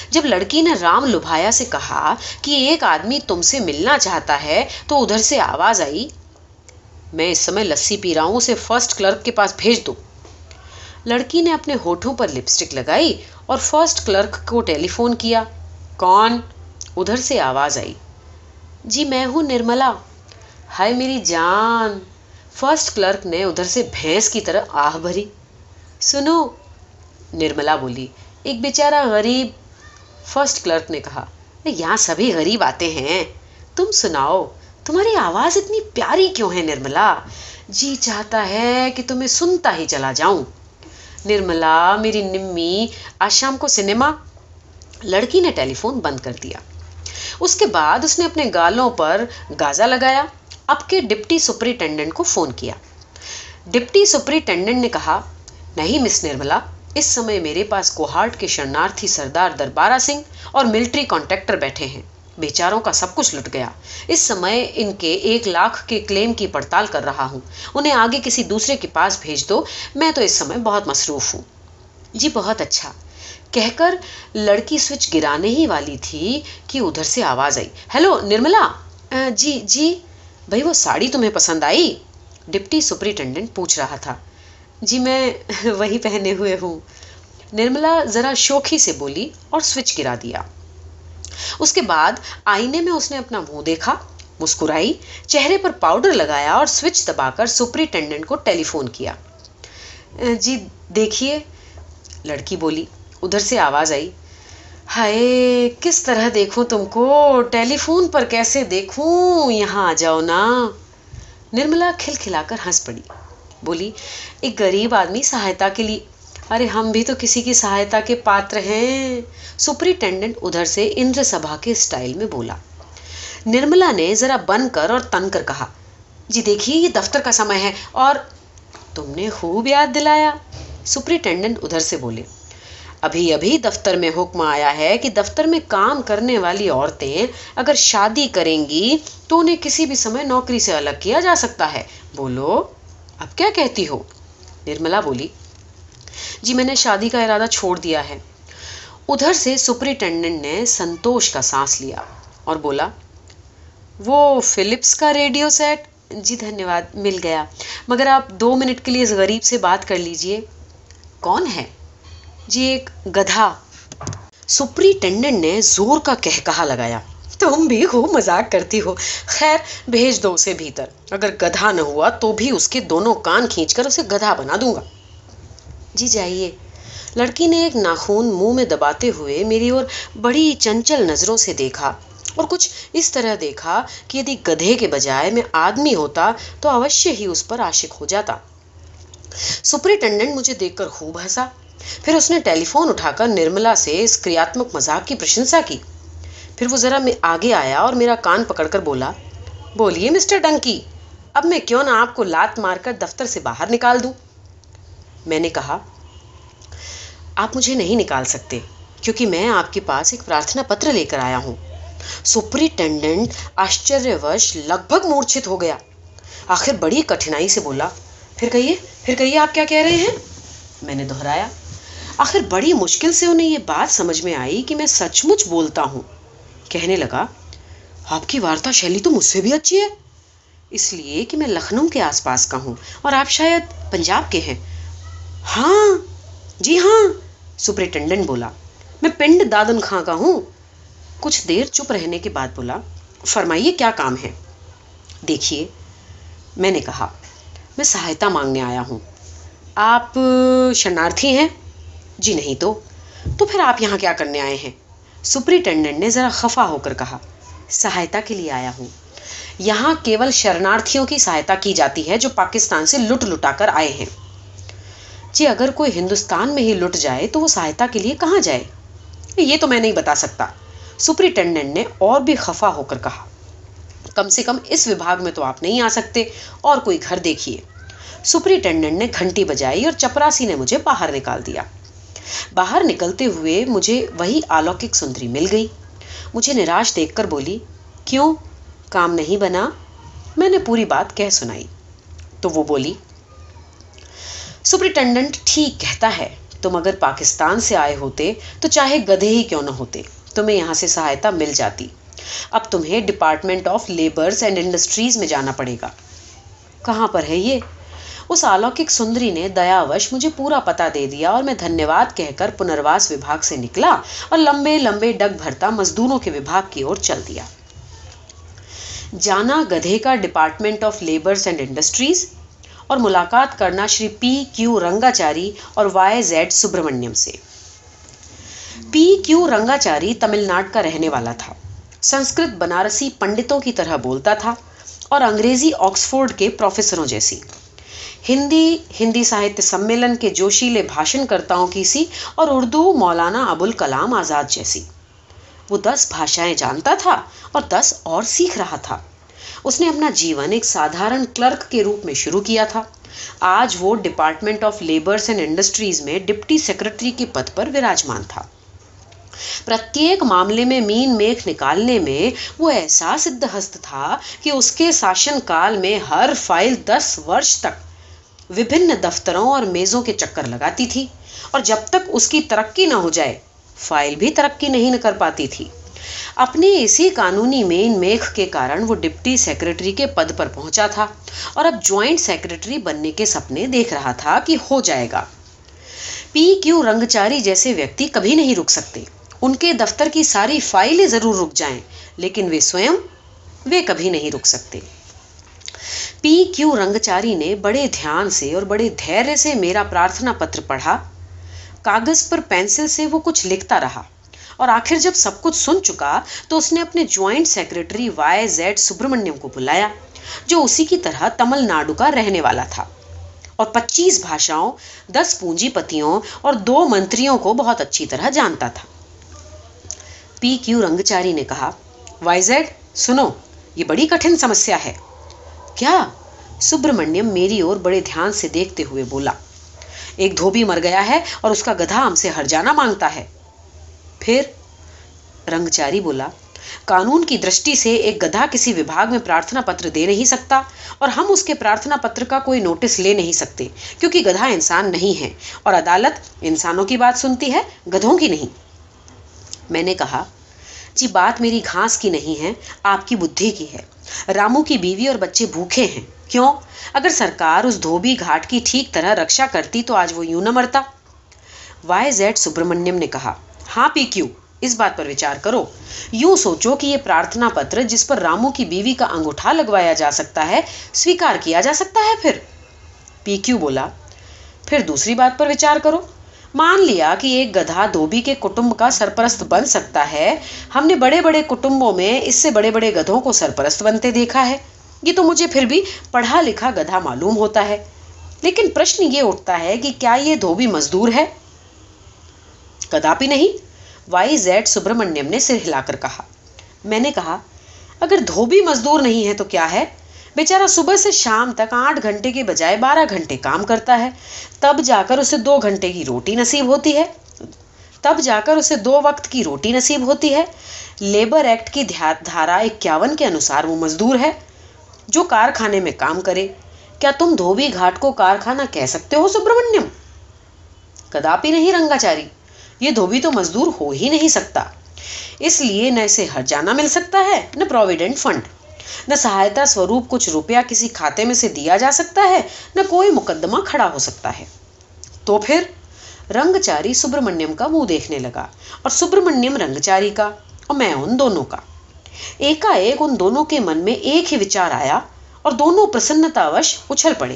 جب لڑکی نے رام لبھایا سے کہا کہ ایک آدمی تم سے ملنا چاہتا ہے، تو ادھر سے آواز آئی، میں اس سمے لسی پی رہا ہوں اسے فرسٹ کلرک کے پاس بھیج دو لڑکی نے اپنے ہوٹھوں پر لپسٹک لگائی اور فرسٹ کلرک کو ٹیلی فون کیا۔ کون؟ ادھر سے آواز آئی۔ جی میں ہوں نرملا۔ ہائے میری جان۔ فرسٹ کلرک نے ادھر سے بھینس کی طرح آہ بھری۔ سنو، نرملا بولی، ایک بیچارہ غریب فرسٹ کلرک نے کہا یہاں سبھی غریب آتے ہیں۔ تم سناؤ، تمہاری آواز اتنی پیاری کیوں ہے نرملا؟ جی چاہتا ہے کہ تمہیں سنتا ہی چلا جاؤں۔ نرملا، میری نمی، آج شام کو سنیما، لڑکی نے ٹیلی فون بند کر دیا۔ اس کے بعد اس نے اپنے گالوں پر گازا لگایا، اب کے ڈپٹی سپرنٹینڈنٹ کو فون کیا۔ ڈپٹی سپرنٹینڈنٹ نے کہا، نہیں مس نرملا، اس سمے میرے پاس کوہارٹ کے شرنارتھی سردار دربارہ سنگھ اور ملٹری کانٹیکٹر بیٹھے ہیں۔ بیچاروں کا سب کچھ لٹ گیا۔ اس سمے ان کے ایک لاکھ کے کلیم کی پڑتال کر رہا ہوں۔ انہیں آگے کسی دوسرے کے پاس بھیج دو۔ میں تو اس سمے بہت مصروف ہوں۔ جی بہت اچھا۔ کہہ کر لڑکی سوئچ گرانے ہی والی تھی کہ ادھر سے آواز آئی۔ ہیلو، نرملا۔ جی جی۔ بھائی وہ ساڑی تمہیں پسند آئی؟ ڈپٹی سپرنٹینڈنٹ پوچھ رہا تھا۔ جی میں وہی پہنے ہوئے ہوں۔ نرملا ذرا شوخی سے بولی اور سوئچ گرا دیا۔ اس کے بعد آئینے میں اس نے اپنا منہ دیکھا، مسکرائی، چہرے پر پاؤڈر لگایا اور سوئچ دبا کر سپرنٹینڈنٹ کو ٹیلی فون کیا۔ جی دیکھیے۔ لڑکی بولی، ادھر سے آواز آئی۔ ہائے، کس طرح دیکھوں تم کو؟ ٹیلی فون پر کیسے دیکھوں؟ یہاں آ جاؤ نا۔ نرملا کھل کھلا کر ہنس پڑی۔ بولی، ایک غریب آدمی سہایتا کے لیے ارے ہم بھی تو کسی کی سہایتا کے پاتر ہیں۔ سپرنٹینڈنٹ ادھر سے اندر سبھا کے اسٹائل میں بولا۔ نرملا نے ذرا بن کر اور تن کر کہا جی دیکھیے، یہ دفتر کا سمے ہے اور تم نے خوب یاد دلایا۔ سپرنٹینڈنٹ ادھر سے بولے، ابھی ابھی دفتر میں حکم آیا ہے کہ دفتر میں کام کرنے والی عورتیں اگر شادی کریں گی تو انہیں کسی بھی سمے نوکری سے الگ کیا جا سکتا ہے۔ بولو، اب کیا کہتی ہو؟ نرملا بولی جی میں نے شادی کا ارادہ چھوڑ دیا ہے۔ ادھر سے سپرنٹینڈنٹ نے سنتوش کا سانس لیا اور بولا، وہ فلپس کا ریڈیو سیٹ؟ جی دھنیہ واد مل گیا۔ مگر آپ دو منٹ کے لیے اس غریب سے بات کر لیجیے۔ کون ہے؟ جی ایک گدھا۔ سپرنٹینڈنٹ نے زور کا کہہ کہا لگایا، تم بھی خوب مذاق کرتی ہو۔ خیر، بھیج دو اسے بھیتر۔ اگر گدھا نہ ہوا تو بھی اس کے دونوں کان کھینچ کر اسے گدھا بنا دوں گا۔ جی جائیے۔ لڑکی نے ایک ناخون منہ میں دباتے ہوئے میری اور بڑی چنچل نظروں سے دیکھا اور کچھ اس طرح دیکھا کہ یدی گدھے کے بجائے میں آدمی ہوتا تو اوشیہ ہی اس پر عاشق ہو جاتا۔ سپرنٹینڈنٹ مجھے دیکھ کر خوب ہنسا۔ پھر اس نے ٹیلی فون اٹھا کر نرملا سے اس کریاتمک مذاق کی پرشنسا کی۔ پھر وہ ذرا میں آگے آیا اور میرا کان پکڑ کر بولا، بولیے مسٹر ڈنکی، اب میں کیوں نہ آپ کو لات مار کر دفتر سے باہر نکال دوں؟ میں نے کہا، آپ مجھے نہیں نکال سکتے کیونکہ میں آپ کے پاس ایک پرارتھنا پتر لے کر آیا ہوں. سپرنٹینڈنٹ آشچر وش لگ بھگ مورچھت ہو گیا۔ آخر بڑی کٹھنائی سے بولا، پھر کہیے پھر کہیے آپ کیا کہہ رہے ہیں؟ میں نے دہرایا، آخر بڑی مشکل سے انہیں یہ بات سمجھ میں آئی کہ میں سچ مچ بولتا ہوں. کہنے لگا، آپ کی وارتا شیلی تو مجھ سے بھی اچھی ہے، اس لیے کہ میں لکھنؤ کے آس پاس کا ہوں اور آپ شاید پنجاب کے ہیں۔ ہاں جی ہاں سپرنٹینڈنٹ بولا۔ میں پنڈ دادن خاں کا ہوں۔ کچھ دیر چپ رہنے کے بعد بولا، فرمائیے کیا کام ہے؟ دیکھیے، میں نے کہا، میں سہایتا مانگنے آیا ہوں۔ آپ شرنارتھی ہیں؟ جی نہیں تو۔ تو پھر آپ یہاں کیا کرنے آئے ہیں؟ سپرنٹینڈنٹ نے ذرا خفا ہو کر کہا، سہایتا کے لیے آیا ہوں۔ یہاں کیول شرنارتھیوں کی سہایتا کی جاتی ہے جو پاکستان سے لٹ لٹا کر آئے ہیں۔ جی اگر کوئی ہندوستان میں ہی لٹ جائے تو وہ سہایتا کے لیے کہاں جائے؟ یہ تو میں نہیں بتا سکتا۔ سپرنٹینڈنٹ نے اور بھی خفا ہو کر کہا، کم سے کم اس وبھاگ میں تو آپ نہیں آ سکتے، اور کوئی گھر دیکھیے۔ سپرنٹینڈنٹ نے گھنٹی بجائی اور چپراسی نے مجھے باہر نکال دیا۔ باہر نکلتے ہوئے مجھے وہی آلوکک سندری مل گئی۔ مجھے نراش دیکھ کر بولی، کیوں؟ کام نہیں بنا؟ میں نے پوری بات کہہ سنائی۔ تو وہ بولی سپرنٹینڈنٹ ٹھیک کہتا ہے، تم اگر پاکستان سے آئے ہوتے تو چاہے گدھے ہی کیوں نہ ہوتے، تمہیں یہاں سے سہایتا مل جاتی۔ اب تمہیں department of labours and industries میں جانا پڑے گا۔ کہاں پر ہے یہ؟ اس آلوکک سندری نے دیاوش مجھے پورا پتا دے دیا اور میں دھنیہ واد کہہ کر پنرواس وبھاگ سے نکلا اور لمبے لمبے ڈگ بھرتا مزدوروں کے وبھاگ کی اور چل دیا۔ جانا گدھے کا department of labours and industries اور ملاقات کرنا شری پی کیو رنگاچاری اور وائی زیڈ سبرمنیم سے۔ پی کیو رنگاچاری تمل ناڈ کا رہنے والا تھا۔ سنسکرت بنارسی پنڈتوں کی طرح بولتا تھا اور انگریزی آکسفورڈ کے پروفیسروں جیسی۔ ہندی ہندی ساہتیہ سمیلن کے جوشیلے بھاشن کرتاؤں کی سی اور اردو مولانا ابوالکلام آزاد جیسی۔ وہ دس بھاشائیں جانتا تھا اور دس اور سیکھ رہا تھا۔ اس نے اپنا جیون ایک سادھارن کلرک کے روپ میں شروع کیا تھا۔ آج وہ department of labours and industries میں ڈپٹی سیکرٹری کے پد پر وراجمان تھا۔ پرتیک معاملے میں مین میک نکالنے میں وہ ایسا سدھ ہست تھا کہ اس کے شاشن کال میں ہر فائل دس ورش تک وبھن دفتروں اور میزوں کے چکر لگاتی تھی اور جب تک اس کی ترقی نہ ہو جائے، فائل بھی ترقی نہیں کر پاتی تھی۔ اپنے اسی قانونی مین میخ کے کارن وہ ڈپٹی سیکرٹری کے پد پر پہنچا تھا اور اب جوائنٹ سیکرٹری بننے کے سپنے دیکھ رہا تھا کہ ہو جائے گا۔ پی کیو رنگچاری جیسے ویکتی کبھی نہیں رک سکتے۔ ان کے دفتر کی ساری فائلیں ضرور رک جائیں، لیکن وہ سوئم وہ کبھی نہیں رک سکتے۔ پی کیو رنگچاری نے بڑے دھیان سے اور بڑے دھیرے سے میرا پرارتھنا پتر پڑھا۔ کاغذ پر پینسل سے وہ کچھ لکھتا رہا۔ اور آخر جب سب کچھ سن چکا تو اس نے اپنے joint secretary Y Z Subramaniam کو بلایا، جو اسی کی طرح تمل ناڈو کا رہنے والا تھا۔ اور پچیس بھاشاؤں، دس پونجی پتیوں اور دو منتریوں کو بہت اچھی طرح جانتا تھا۔ پی کیو رنگچاری نے کہا، وائی زیڈ، سنو، یہ بڑی کٹھن سمسیا ہے۔ کیا؟ سبرمنیم میری اور بڑے دھیان سے دیکھتے ہوئے بولا۔ ایک دھوبی مر گیا ہے اور اس کا گدھا ہم سے ہر جانا مانگتا ہے۔ پھر رنگچاری بولا، قانون کی درشٹی سے ایک گدھا کسی وبھاگ میں پرارتھنا پتر دے نہیں سکتا اور ہم اس کے پرارتھنا پتر کا کوئی نوٹس لے نہیں سکتے، کیونکہ گدھا انسان نہیں ہے اور عدالت انسانوں کی بات سنتی ہے، گدھوں کی نہیں۔ میں نے کہا جی بات میری گھاس کی نہیں ہے، آپ کی بدھی کی ہے۔ رامو کی بیوی اور بچے بھوکے ہیں۔ کیوں؟ اگر سرکار اس دھوبی گھاٹ کی ٹھیک طرح رکشا کرتی تو آج وہ یوں نہ مرتا۔ وائی زیڈ سبرمنیم نے کہا ہاں پی کیو، اس بات پر وچار کرو۔ یوں سوچو کہ یہ پرارتھنا پتر جس پر رامو کی بیوی کا انگوٹھا لگوایا جا سکتا ہے، سویکار کیا جا سکتا ہے پھر؟ پی کیو بولا، پھر دوسری بات پر وچار کرو۔ مان لیا کہ ایک گدھا دھوبی کے کٹمب کا سرپرست بن سکتا ہے۔ ہم نے بڑے بڑے کٹمبوں میں اس سے بڑے بڑے گدھوں کو سرپرست بنتے دیکھا ہے۔ یہ تو مجھے پھر بھی پڑھا لکھا گدھا معلوم ہوتا ہے۔ لیکن پرشن یہ اٹھتا ہے کہ کیا یہ دھوبی مزدور ہے؟ کداپی نہیں؟ وائی زیڈ سبرمنیم نے سر ہلا کر کہا۔ میں نے کہا، اگر دھوبی مزدور نہیں ہے تو کیا ہے؟ بیچارہ صبح سے شام تک آٹھ گھنٹے کے بجائے بارہ گھنٹے کام کرتا ہے۔ تب جا کر اسے دو گھنٹے کی روٹی نصیب ہوتی ہے۔ تب جا کر اسے دو وقت کی روٹی نصیب ہوتی ہے۔ لیبر ایکٹ کی دھارا اکیاون کے انوسار وہ مزدور ہے جو کارخانے میں کام کرے۔ کیا تم دھوبی گھاٹ کو کارخانہ کہہ سکتے ہو سبرمنیم کداپی نہیں رنگاچاری یہ دھوبی تو مزدور ہو ہی نہیں سکتا۔ اس لیے نہ اسے ہر جانا مل سکتا ہے، نہ پروویڈنٹ فنڈ نہ سہایتا سوروپ کچھ روپیہ کسی کھاتے میں سے دیا جا سکتا ہے، نہ کوئی مقدمہ کھڑا ہو سکتا ہے۔ تو پھر رنگچاری سبرمنیم کا منہ دیکھنے لگا اور سبرمنیم رنگچاری کا اور میں ان دونوں کا۔ ایکا ایک ان دونوں کے من میں ایک ہی وچار آیا اور دونوں پرسنتاوش اچھل پڑے۔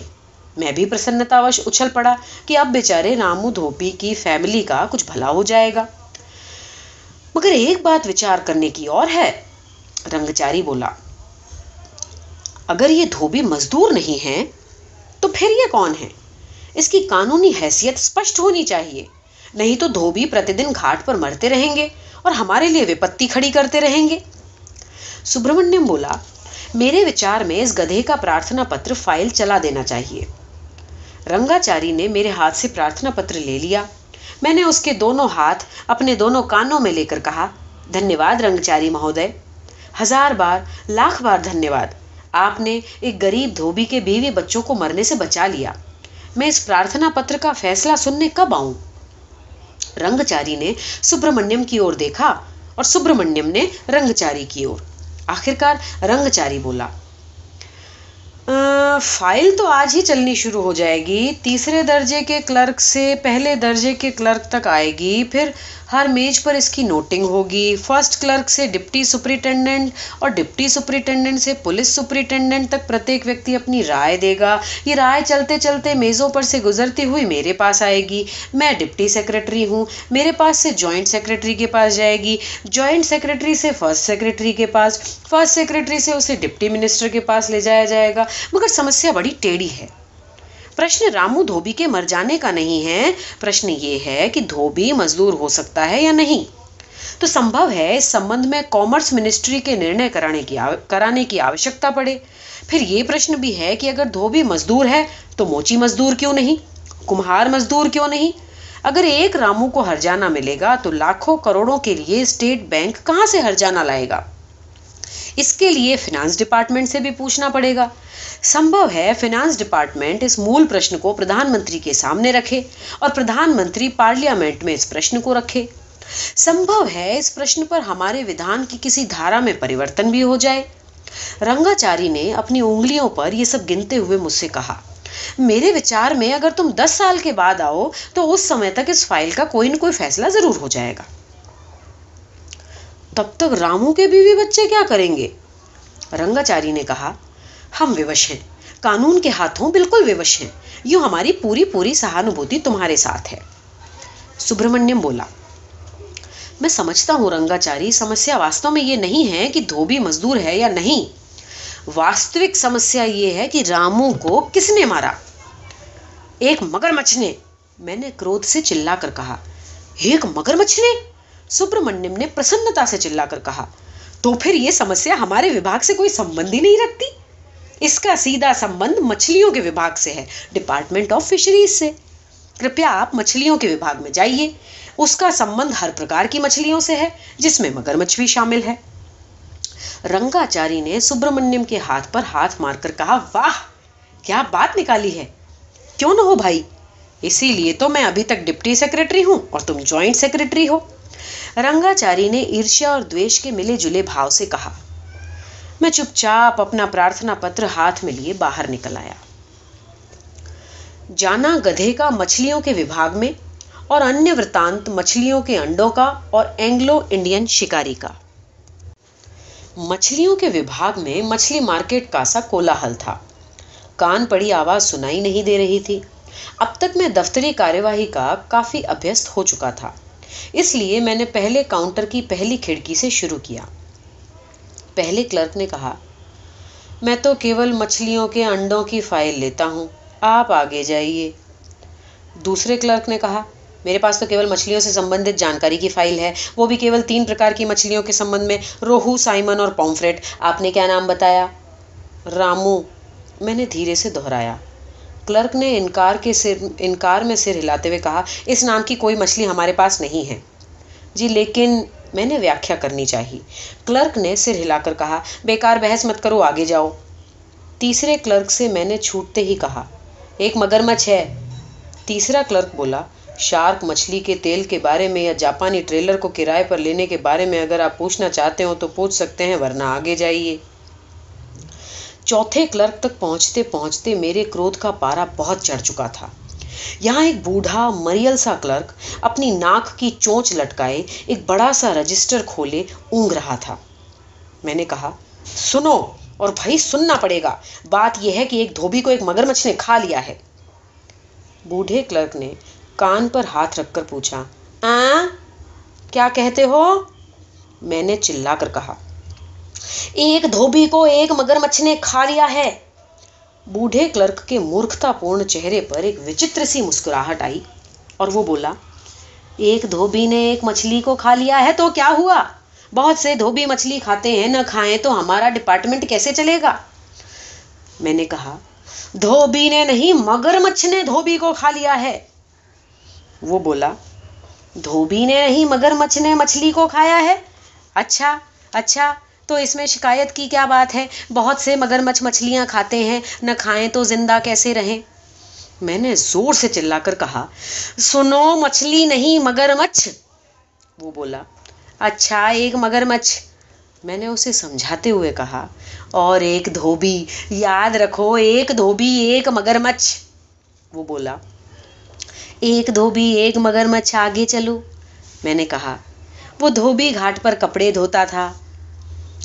میں بھی پرسنتاوش اچھل پڑا کہ اب بیچارے رامو دھوپی کی فیملی کا کچھ بھلا ہو جائے گا۔ مگر ایک بات وچار کرنے کی اور ہے۔ رنگچاری بولا، اگر یہ دھوبی مزدور نہیں ہے تو پھر یہ کون ہے اس کی قانونی حیثیت اسپشٹ ہونی چاہیے۔ نہیں تو دھوبی پرتدن گھاٹ پر مرتے رہیں گے اور ہمارے لیے وپتی کھڑی کرتے رہیں گے۔ سبرمنیم بولا، میرے وچار میں اس گدھے کا پرارتھنا پتر فائل چلا دینا چاہیے۔ رنگاچاری نے میرے ہاتھ سے پرارتھنا پتر لے لیا۔ میں نے اس کے دونوں ہاتھ اپنے دونوں کانوں میں لے کر کہا دھنیہ واد رنگچاری مہودے۔ ہزار بار، لاکھ بار دھنیہ واد آپ نے ایک غریب دھوبی کے بیوی بچوں کو مرنے سے بچا لیا۔ میں اس پرارتھنا پتر کا فیصلہ سننے کب آؤں؟ رنگچاری نے سبرمنیم کی اور دیکھا اور سبرمنیم نے رنگچاری کی اور آخرکار رنگچاری بولا فائل تو آج ہی چلنی شروع ہو جائے گی۔ تیسرے درجے کے کلرک سے پہلے درجے کے کلرک تک آئے گی۔ پھر ہر میج پر اس کی نوٹنگ ہوگی۔ فرسٹ کلرک سے ڈپٹی سپرنٹینڈنٹ اور ڈپٹی سپرنٹینڈنٹ سے پولیس سپرنٹینڈنٹ تک پرتیک ویکتی اپنی رائے دے گا۔ یہ رائے چلتے چلتے میزوں پر سے گزرتی ہوئی میرے پاس آئے گی۔ میں ڈپٹی سیکرٹری ہوں۔ میرے پاس سے جوائنٹ سیکرٹری کے پاس جائے گی۔ جوائنٹ سیکرٹری سے فرسٹ سیکرٹری کے پاس۔ فرسٹ سیکرٹری سے اسے ڈپٹی منسٹر کے پاس لے جایا جائے گا۔ مگر سمسیا بڑی ٹیڑھی ہے۔ پرشن رامو دھوبی کے مر جانے کا نہیں ہے۔ پرشن یہ ہے کہ دھوبی مزدور ہو سکتا ہے یا نہیں۔ تو سمبھو ہے اس سمبند میں کامرس منسٹری کے نرنے کرانے کی کرانے کی آوشکتا پڑے۔ پھر یہ پرشن بھی ہے کہ اگر دھوبی مزدور ہے تو موچی مزدور کیوں نہیں؟ کمہار مزدور کیوں نہیں؟ اگر ایک رامو کو ہرجانا ملے گا تو لاکھوں کروڑوں کے لیے اسٹیٹ بینک کہاں سے ہرجانا لائے گا؟ اس کے لیے فنانس ڈپارٹمنٹ سے بھی پوچھنا پڑے گا۔ سمبھو ہے فنانس ڈپارٹمنٹ اس مول پرشن کو پردھان منتری کے سامنے رکھے اور پردھان منتری پارلیامنٹ میں اس پرشن کو رکھے۔ سمبھو ہے اس پرشن پر ہمارے ودھان کی کسی دھارا میں پریورتن بھی ہو جائے۔ رنگاچاری نے اپنی انگلیوں پر یہ سب گنتے ہوئے مجھ سے کہا، میرے وچار میں اگر تم دس سال کے بعد آؤ تو اس سمے تک اس فائل کا کوئی نہ کوئی فیصلہ ضرور ہو جائے گا۔ تب تک رامو کے بیوی بچے کیا کریں گے؟ رنگاچاری نے کہا ہم ووش ہیں۔ قانون کے ہاتھوں بالکل ووش ہیں۔ یوں ہماری پوری پوری سہانبھوتی تمہارے ساتھ ہے۔ سبرمنیم بولا، میں سمجھتا ہوں رنگاچاری سمسیا واستو میں یہ نہیں ہے کہ دھوبی مزدور ہے یا نہیں۔ واستوک سمسیا یہ ہے کہ رامو کو کس نے مارا؟ ایک مگر مچھنے، میں نے کرودھ سے چلا کر کہا۔ ایک مگر مچھ نے سبرمنیم نے پرسنتا سے چلا کر کہا۔ تو پھر یہ سمسیا ہمارے وباگ سے کوئی سمبندھ ہی نہیں رکھتی؟ اس کا سیدھا سمبند مچھلیوں کے وباگ سے ہے ڈپارٹمنٹ آف فشریز سے۔ کرپیا آپ مچھلیوں کے وباگ میں جائیے۔ اس کا سمبند ہر پرکار کی مچھلیوں سے ہے، جس میں مگر مچھ بھی شامل ہے۔ رنگاچاری نے سبرمنیم کے ہاتھ پر ہاتھ مار کر کہا، واہ، کیا بات نکالی ہے۔ کیوں نہ ہو بھائی؟ اسی لیے تو میں ابھی تک ڈپٹی سیکرٹری ہوں اور تم جوائنٹ سیکرٹری ہو۔ رنگاچاری نے ارشیا اور دویش کے ملے جلے بھاؤ سے کہا میں چپ چاپ اپنا پرارتھنا پتر ہاتھ میں لیے باہر نکل آیا۔ جانا گدھے کا مچھلیوں کے وبھاگ میں اور انیہ وتانت مچھلیوں کے انڈوں کا اور اینگلو انڈین شکاری کا۔ مچھلیوں کے وبھاگ میں مچھلی مارکیٹ کا سا کولاحل تھا۔ کان پڑی آواز سنائی نہیں دے رہی تھی۔ اب تک میں دفتری کارواہی کا کافی ابھیست ہو چکا تھا۔ اس لیے میں نے پہلے کاؤنٹر کی پہلی کھڑکی سے شروع کیا۔ پہلے کلرک نے کہا، میں تو کیول مچھلیوں کے انڈوں کی فائل لیتا ہوں، آپ آگے جائیے. دوسرے کلرک نے کہا، میرے پاس تو کیول مچھلیوں سے سمبندھت جانکاری کی فائل ہے، وہ بھی کیول تین پرکار کی مچھلیوں کے سمبندھ میں، روہو، سائمن اور پومفریٹ، آپ نے کیا نام بتایا? رامو. میں نے دھیرے سے دہرایا۔ کلرک نے انکار کے سر، انکار میں سر ہلاتے ہوئے کہا، اس نام کی کوئی مچھلی ہمارے پاس نہیں ہے. جی لیکن میں نے ویاخیا کرنی چاہی۔ کلرک نے سر ہلا کر کہا، بیکار بحث مت کرو، آگے جاؤ۔ تیسرے کلرک سے میں نے چھوٹتے ہی کہا، ایک مگرمچھ ہے۔ تیسرا کلرک بولا، شارک مچھلی کے تیل کے بارے میں یا جاپانی ٹریلر کو کرائے پر لینے کے بارے میں اگر آپ پوچھنا چاہتے ہو تو پوچھ سکتے ہیں، ورنہ آگے جائیے۔ چوتھے کلرک تک پہنچتے پہنچتے میرے کرودھ کا پارا بہت چڑھ چکا تھا۔ یہاں ایک بوڑھا مریل سا کلرک اپنی ناک کی چونچ لٹکائے ایک بڑا سا رجسٹر کھولے اونگ رہا تھا۔ میں نے کہا، سنو، اور بھائی سننا پڑے گا۔ بات یہ ہے کہ ایک دھوبی کو ایک مگر مچھ نے کھا لیا ہے۔ بوڑھے کلرک نے کان پر ہاتھ رکھ کر پوچھا آ کیا کہتے ہو؟ میں نے چلا کر کہا، ایک دھوبی کو ایک مگر مچھ نے کھا لیا ہے۔ بوڑھے کلرک کے مورکھتا پورن چہرے پر ایک وچتر سی مسکراہٹ آئی اور وہ بولا، ایک دھوبی نے ایک مچھلی کو کھا لیا ہے تو کیا ہوا؟ بہت سے دھوبی مچھلی کھاتے ہیں، نہ کھائیں تو ہمارا ڈپارٹمنٹ کیسے چلے گا؟ میں نے کہا، دھوبی نے نہیں، مگر مچھ نے دھوبی کو کھا لیا ہے۔ وہ بولا، دھوبی نے نہیں، مگر مچھ نے مچھلی کو کھایا ہے۔ اچھا اچھا تو اس میں شکایت کی کیا بات ہے؟ بہت سے مگر مچھ مچھلیاں کھاتے ہیں، نہ کھائیں تو زندہ کیسے رہیں؟ میں نے زور سے چلا کر کہا، سنو مچھلی نہیں مگر مچھ۔ وہ بولا اچھا ایک مگر مچھ۔ میں نے اسے سمجھاتے ہوئے کہا، اور ایک دھوبی۔ یاد رکھو، ایک دھوبی، ایک مگر مچھ۔ وہ بولا، ایک دھوبی، ایک مگر مچھ، آگے چلو۔ میں نے کہا، وہ دھوبی گھاٹ پر کپڑے دھوتا تھا۔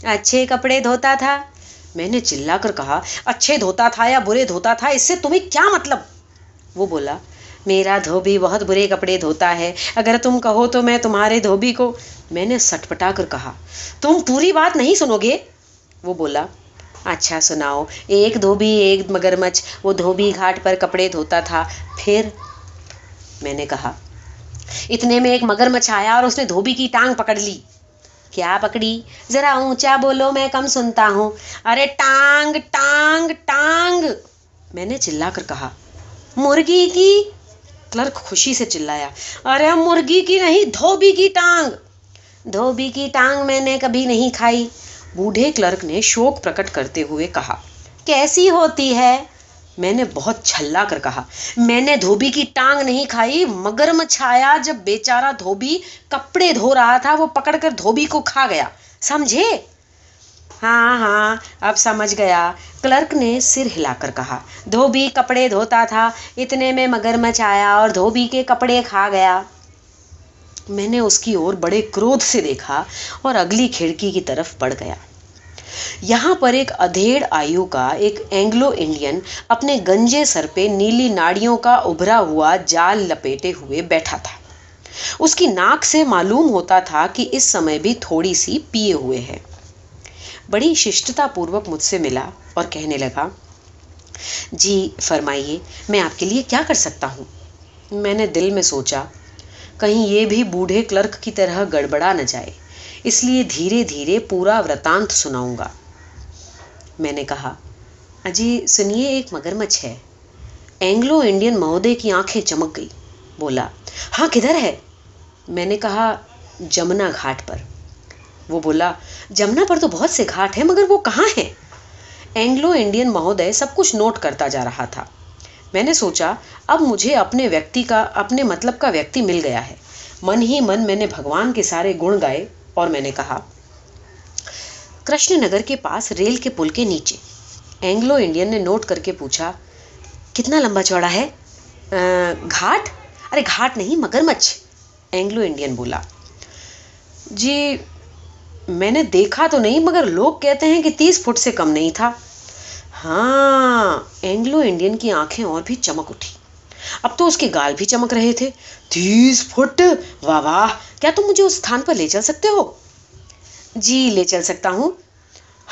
اچھے کپڑے دھوتا تھا۔ میں نے چلا کر کہا، اچھے دھوتا تھا یا برے دھوتا تھا، اس سے تمہیں کیا مطلب؟ وہ بولا، میرا دھوبی بہت برے کپڑے دھوتا ہے، اگر تم کہو تو میں تمہارے دھوبی کو۔ میں نے سٹ پٹا کر کہا، تم پوری بات نہیں سنو گے؟ وہ بولا اچھا سناؤ، ایک دھوبی ایک مگرمچھ وہ دھوبی گھاٹ پر کپڑے دھوتا تھا۔ پھر میں نے کہا، اتنے میں ایک مگر مچھ آیا اور اس نے دھوبی کی ٹانگ پکڑ لی۔ کیا پکڑی؟ ذرا اونچا بولو، میں کم سنتا ہوں۔ ارے ٹانگ ٹانگ ٹانگ۔ میں نے چلا کر کہا، مرغی کی؟ کلرک خوشی سے چلایا، ارے مرغی کی نہیں، دھوبی کی ٹانگ۔ دھوبی کی ٹانگ میں نے کبھی نہیں کھائی۔ بوڑھے کلرک نے شوق پرکٹ کرتے ہوئے کہا، کیسی ہوتی ہے؟ میں نے بہت چھلا کر کہا۔ میں نے دھوبی کی ٹانگ نہیں کھائی، مگر مچھایا جب بیچارہ دھوبی کپڑے دھو رہا تھا، وہ پکڑ کر دھوبی کو کھا گیا۔ سمجھے؟ ہاں ہاں اب سمجھ گیا۔ کلرک نے سر ہلا کر کہا۔ دھوبی کپڑے دھوتا تھا، اتنے میں مگر مچ آیا اور دھوبی کے کپڑے کھا گیا۔ میں نے اس کی اور بڑے کرودھ سے دیکھا اور اگلی کھڑکی کی طرف بڑھ گیا۔ یہاں پر ایک ادھیڑ آیو کا ایک اینگلو انڈین اپنے گنجے سر پہ نیلی ناڑیوں کا ابھرا ہوا جال لپیٹے ہوئے بیٹھا تھا۔ اس کی ناک سے معلوم ہوتا تھا کہ اس سمے بھی تھوڑی سی پیے ہوئے ہے بڑی ششٹتا پوروک مجھ سے ملا اور کہنے لگا جی فرمائیے، میں آپ کے لیے کیا کر سکتا ہوں؟ میں نے دل میں سوچا، کہیں یہ بھی بوڑھے کلرک کی طرح گڑبڑا نہ جائے۔ اس لیے دھیرے دھیرے پورا ورتانت سناؤں گا۔ میں نے کہا، اجی، سنیے ایک مگرمچھ ہے۔ اینگلو انڈین مہودے کی آنکھیں چمک گئی۔ بولا ہاں کدھر ہے؟ میں نے کہا، جمنا گھاٹ پر۔ وہ بولا، جمنا پر تو بہت سے گھاٹ ہیں، مگر وہ کہاں ہیں؟ اینگلو انڈین مہودے سب کچھ نوٹ کرتا جا رہا تھا۔ میں نے سوچا، اب مجھے اپنے ویکتی کا، اپنے مطلب کا ویکتی مل گیا ہے۔ من ہی من میں نے بھگوان کے سارے گن گائے۔ اور میں نے کہا کرشن نگر کے پاس ریل کے پل کے نیچے. اینگلو انڈین نے نوٹ کر کے پوچھا، کتنا لمبا چوڑا ہے؟ گھاٹ؟ ارے گھاٹ نہیں مگر مچھ اینگلو انڈین بولا جی میں نے دیکھا تو نہیں، مگر لوگ کہتے ہیں کہ تیس فٹ سے کم نہیں تھا. ہاں اینگلو انڈین کی آنکھیں اور بھی چمک اٹھی۔ اب تو اس کے گال بھی چمک رہے تھے۔ تیس فٹ! واہ واہ! کیا تم مجھے اس استھان پر لے چل سکتے ہو؟ جی لے چل سکتا ہوں۔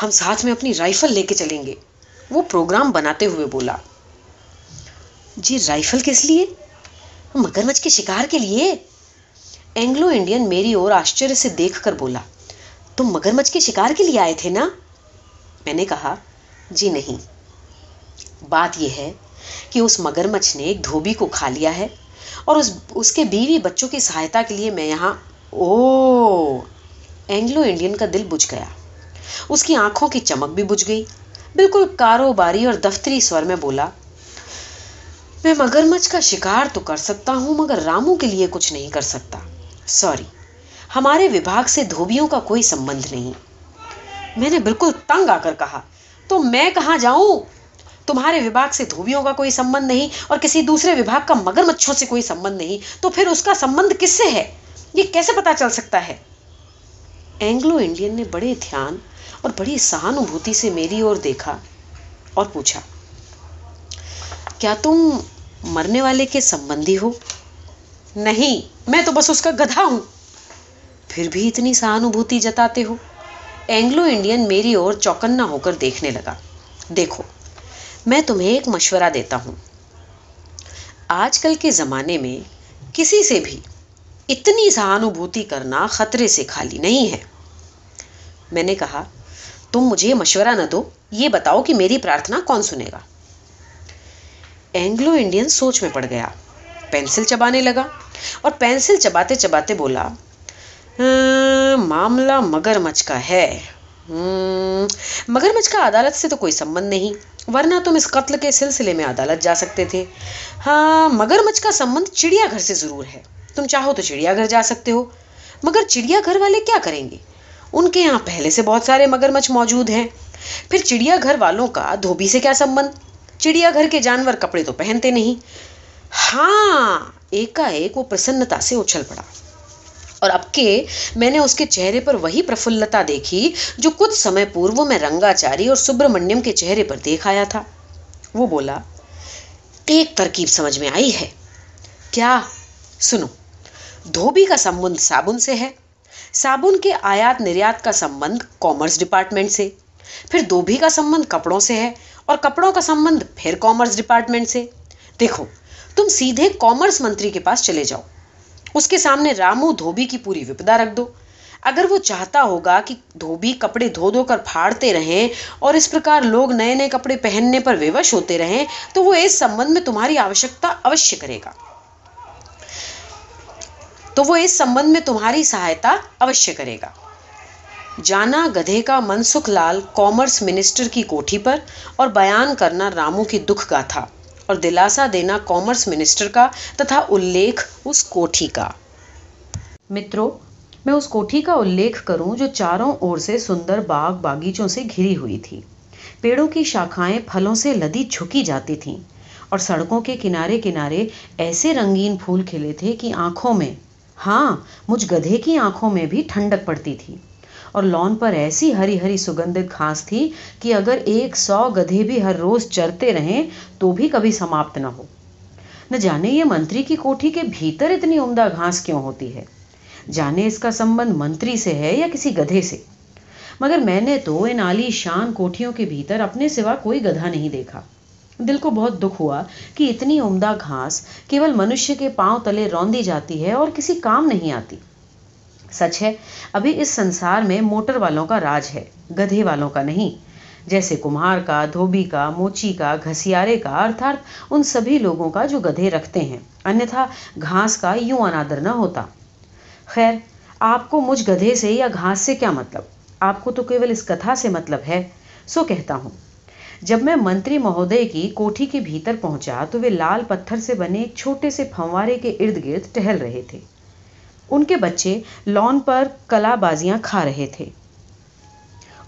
ہم ساتھ میں اپنی رائفل لے کے چلیں گے۔ وہ پروگرام بناتے ہوئے بولا۔ جی رائفل کس لیے؟ مگر مچھ کے شکار کے لیے؟ اینگلو انڈین میری اور آشچر سے دیکھ کر بولا۔ تم مگر مچھ کے شکار کے لیے آئے تھے نا؟ میں نے کہا جی نہیں۔ بات یہ ہے کہ اس مگر مچھ نے ایک دھوبی کو کھا لیا ہے اور اس اس کے بیوی بچوں کی سہایتا کے لیے میں یہاں او، اینگلو انڈین کا دل بجھ گیا۔ اس کی آنکھوں کی چمک بھی بجھ گئی۔ بالکل کاروباری اور دفتری سور میں بولا، میں مگر مچھ کا شکار تو کر سکتا ہوں، مگر رامو کے لیے کچھ نہیں کر سکتا۔ سوری، ہمارے وبھاگ سے دھوبیوں کا کوئی سمبند نہیں۔ میں نے بالکل تنگ آ کر کہا، تو میں کہاں جاؤں؟ تمہارے وبھاگ سے دھوبیوں کا کوئی سمبند نہیں اور کسی دوسرے وبھاگ کا مگر مچھوں سے کوئی سمبند نہیں، تو پھر اس کا سمبند کس سے ہے؟ یہ کیسے پتا چل سکتا ہے؟ اینگلو انڈین نے بڑے دھیان اور بڑی سہانوبھوتی سے میری اور دیکھا اور پوچھا، کیا تم مرنے والے کے سمبندی ہو؟ نہیں، میں تو بس اس کا گدھا ہوں۔ پھر بھی اتنی سہانوبھوتی جتاتے ہو؟ اینگلو انڈین میری اور چوکنا ہو کر دیکھنے لگا۔ دیکھو میں تمہیں ایک مشورہ دیتا ہوں۔ آج کل کے زمانے میں کسی سے بھی اتنی سہانوبھوتی کرنا خطرے سے خالی نہیں ہے۔ میں نے کہا، تم مجھے مشورہ نہ دو، یہ بتاؤ کہ میری پرارتھنا کون سنے گا۔ اینگلو انڈین سوچ میں پڑ گیا، پینسل چبانے لگا اور پینسل چباتے چباتے بولا معاملہ مگر مچھ کا ہے۔ مگر مچھ کا عدالت سے تو کوئی سمبند نہیں۔ ورنہ تم اس قتل کے سلسلے میں عدالت جا سکتے تھے۔ ہاں مگر مچھ کا سمبند چڑیا گھر سے ضرور ہے۔ تم چاہو تو چڑیا گھر جا سکتے ہو، مگر چڑیا گھر والے کیا کریں گے؟ ان کے یہاں پہلے سے بہت سارے مگر مچھ موجود ہیں۔ پھر چڑیا گھر والوں کا دھوبی سے کیا سمبند؟ چڑیا گھر کے جانور کپڑے تو پہنتے نہیں۔ ہاں ایک ایک وہ پرسنتا سے اچھل پڑا۔ اور اب کے میں نے اس کے چہرے پر وہی پرفلتا دیکھی جو کچھ سمے پورو میں رنگاچاری اور سبرمنیم کے چہرے پر دیکھ آیا تھا۔ وہ بولا، ایک ترکیب سمجھ میں آئی ہے۔ کیا؟ سنو، دھوبی کا سمبند صابن سے ہے۔ صابن کے آیات نریات کا سمبند کامرس ڈپارٹمنٹ سے۔ پھر دھوبی کا سمبند کپڑوں سے ہے اور کپڑوں کا سمبند پھر کامرس ڈپارٹمنٹ سے۔ دیکھو، تم سیدھے کامرس منتری کے پاس چلے جاؤ۔ اس کے سامنے رامو دھوبی کی پوری وپدا رکھ دو۔ اگر وہ چاہتا ہوگا کہ دھوبی کپڑے دھو دھو کر پھاڑتے رہیں اور اس پرکار لوگ نئے نئے کپڑے پہننے پر ووش ہوتے رہیں، تو وہ اس سمبند میں تمہاری آوشکتا اوشیہ کرے گا۔ تو وہ اس سمبند میں تمہاری سہایتا اوشیہ کرے گا۔ جانا گدھے کا منسکھ لال کامرس منسٹر کی کوٹھی پر اور بیان کرنا رامو کی دکھ کا تھا۔ اور دلاسا دینا کامرس منسٹر کا تتھا الیکھ اس کوٹھی کا۔ مترو، میں اس کوٹھی کا الیکھ کروں جو چاروں اور سے سندر باغ باغیچوں سے گھری ہوئی تھی۔ پیڑوں کی شاخائیں پھلوں سے لدی جھکی جاتی تھیں اور سڑکوں کے کنارے کنارے ایسے رنگین پھول کھلے تھے کہ آنکھوں میں ہاں مجھ گدھے کی آنکھوں میں بھی ٹھنڈک پڑتی تھی۔ اور لون پر ایسی ہری ہری سگندھت گھاس تھی کہ اگر ایک سو گدھے بھی ہر روز چرتے رہیں تو بھی کبھی سماپت نہ ہو۔ نہ جانے یہ منتری کی کوٹھی کے بھیتر اتنی عمدہ گھاس کیوں ہوتی ہے؟ جانے اس کا سمبند منتری سے ہے یا کسی گدھے سے؟ مگر میں نے تو ان عالی شان کوٹھیوں کے بھیتر اپنے سوا کوئی گدھا نہیں دیکھا۔ دل کو بہت دکھ ہوا کہ اتنی عمدہ گھاس کیول منشیہ کے پاؤں تلے روندی جاتی ہے اور کسی کام نہیں آتی۔ سچ ہے، ابھی اس سنسار میں موٹر والوں کا راج ہے، گدھے والوں کا نہیں۔ جیسے کمہار کا، دھوبی کا، موچی کا، گھسیارے کا ارتھات ان سبھی لوگوں کا جو گدھے رکھتے ہیں۔ انیتھا، گھاس کا یوں انادر نہ ہوتا۔ خیر، آپ کو مجھ گدھے سے یا گھاس سے کیا مطلب؟ آپ کو تو کیول اس کتھا سے مطلب ہے۔ سو کہتا ہوں، جب میں منتری مہودے کی کوٹھی کے بھیتر پہنچا تو وہ لال پتھر سے بنے ایک چھوٹے سے پھنوارے کے ارد گرد ٹہل رہے تھے۔ ان کے بچے لون پر کلا بازیاں کھا رہے تھے۔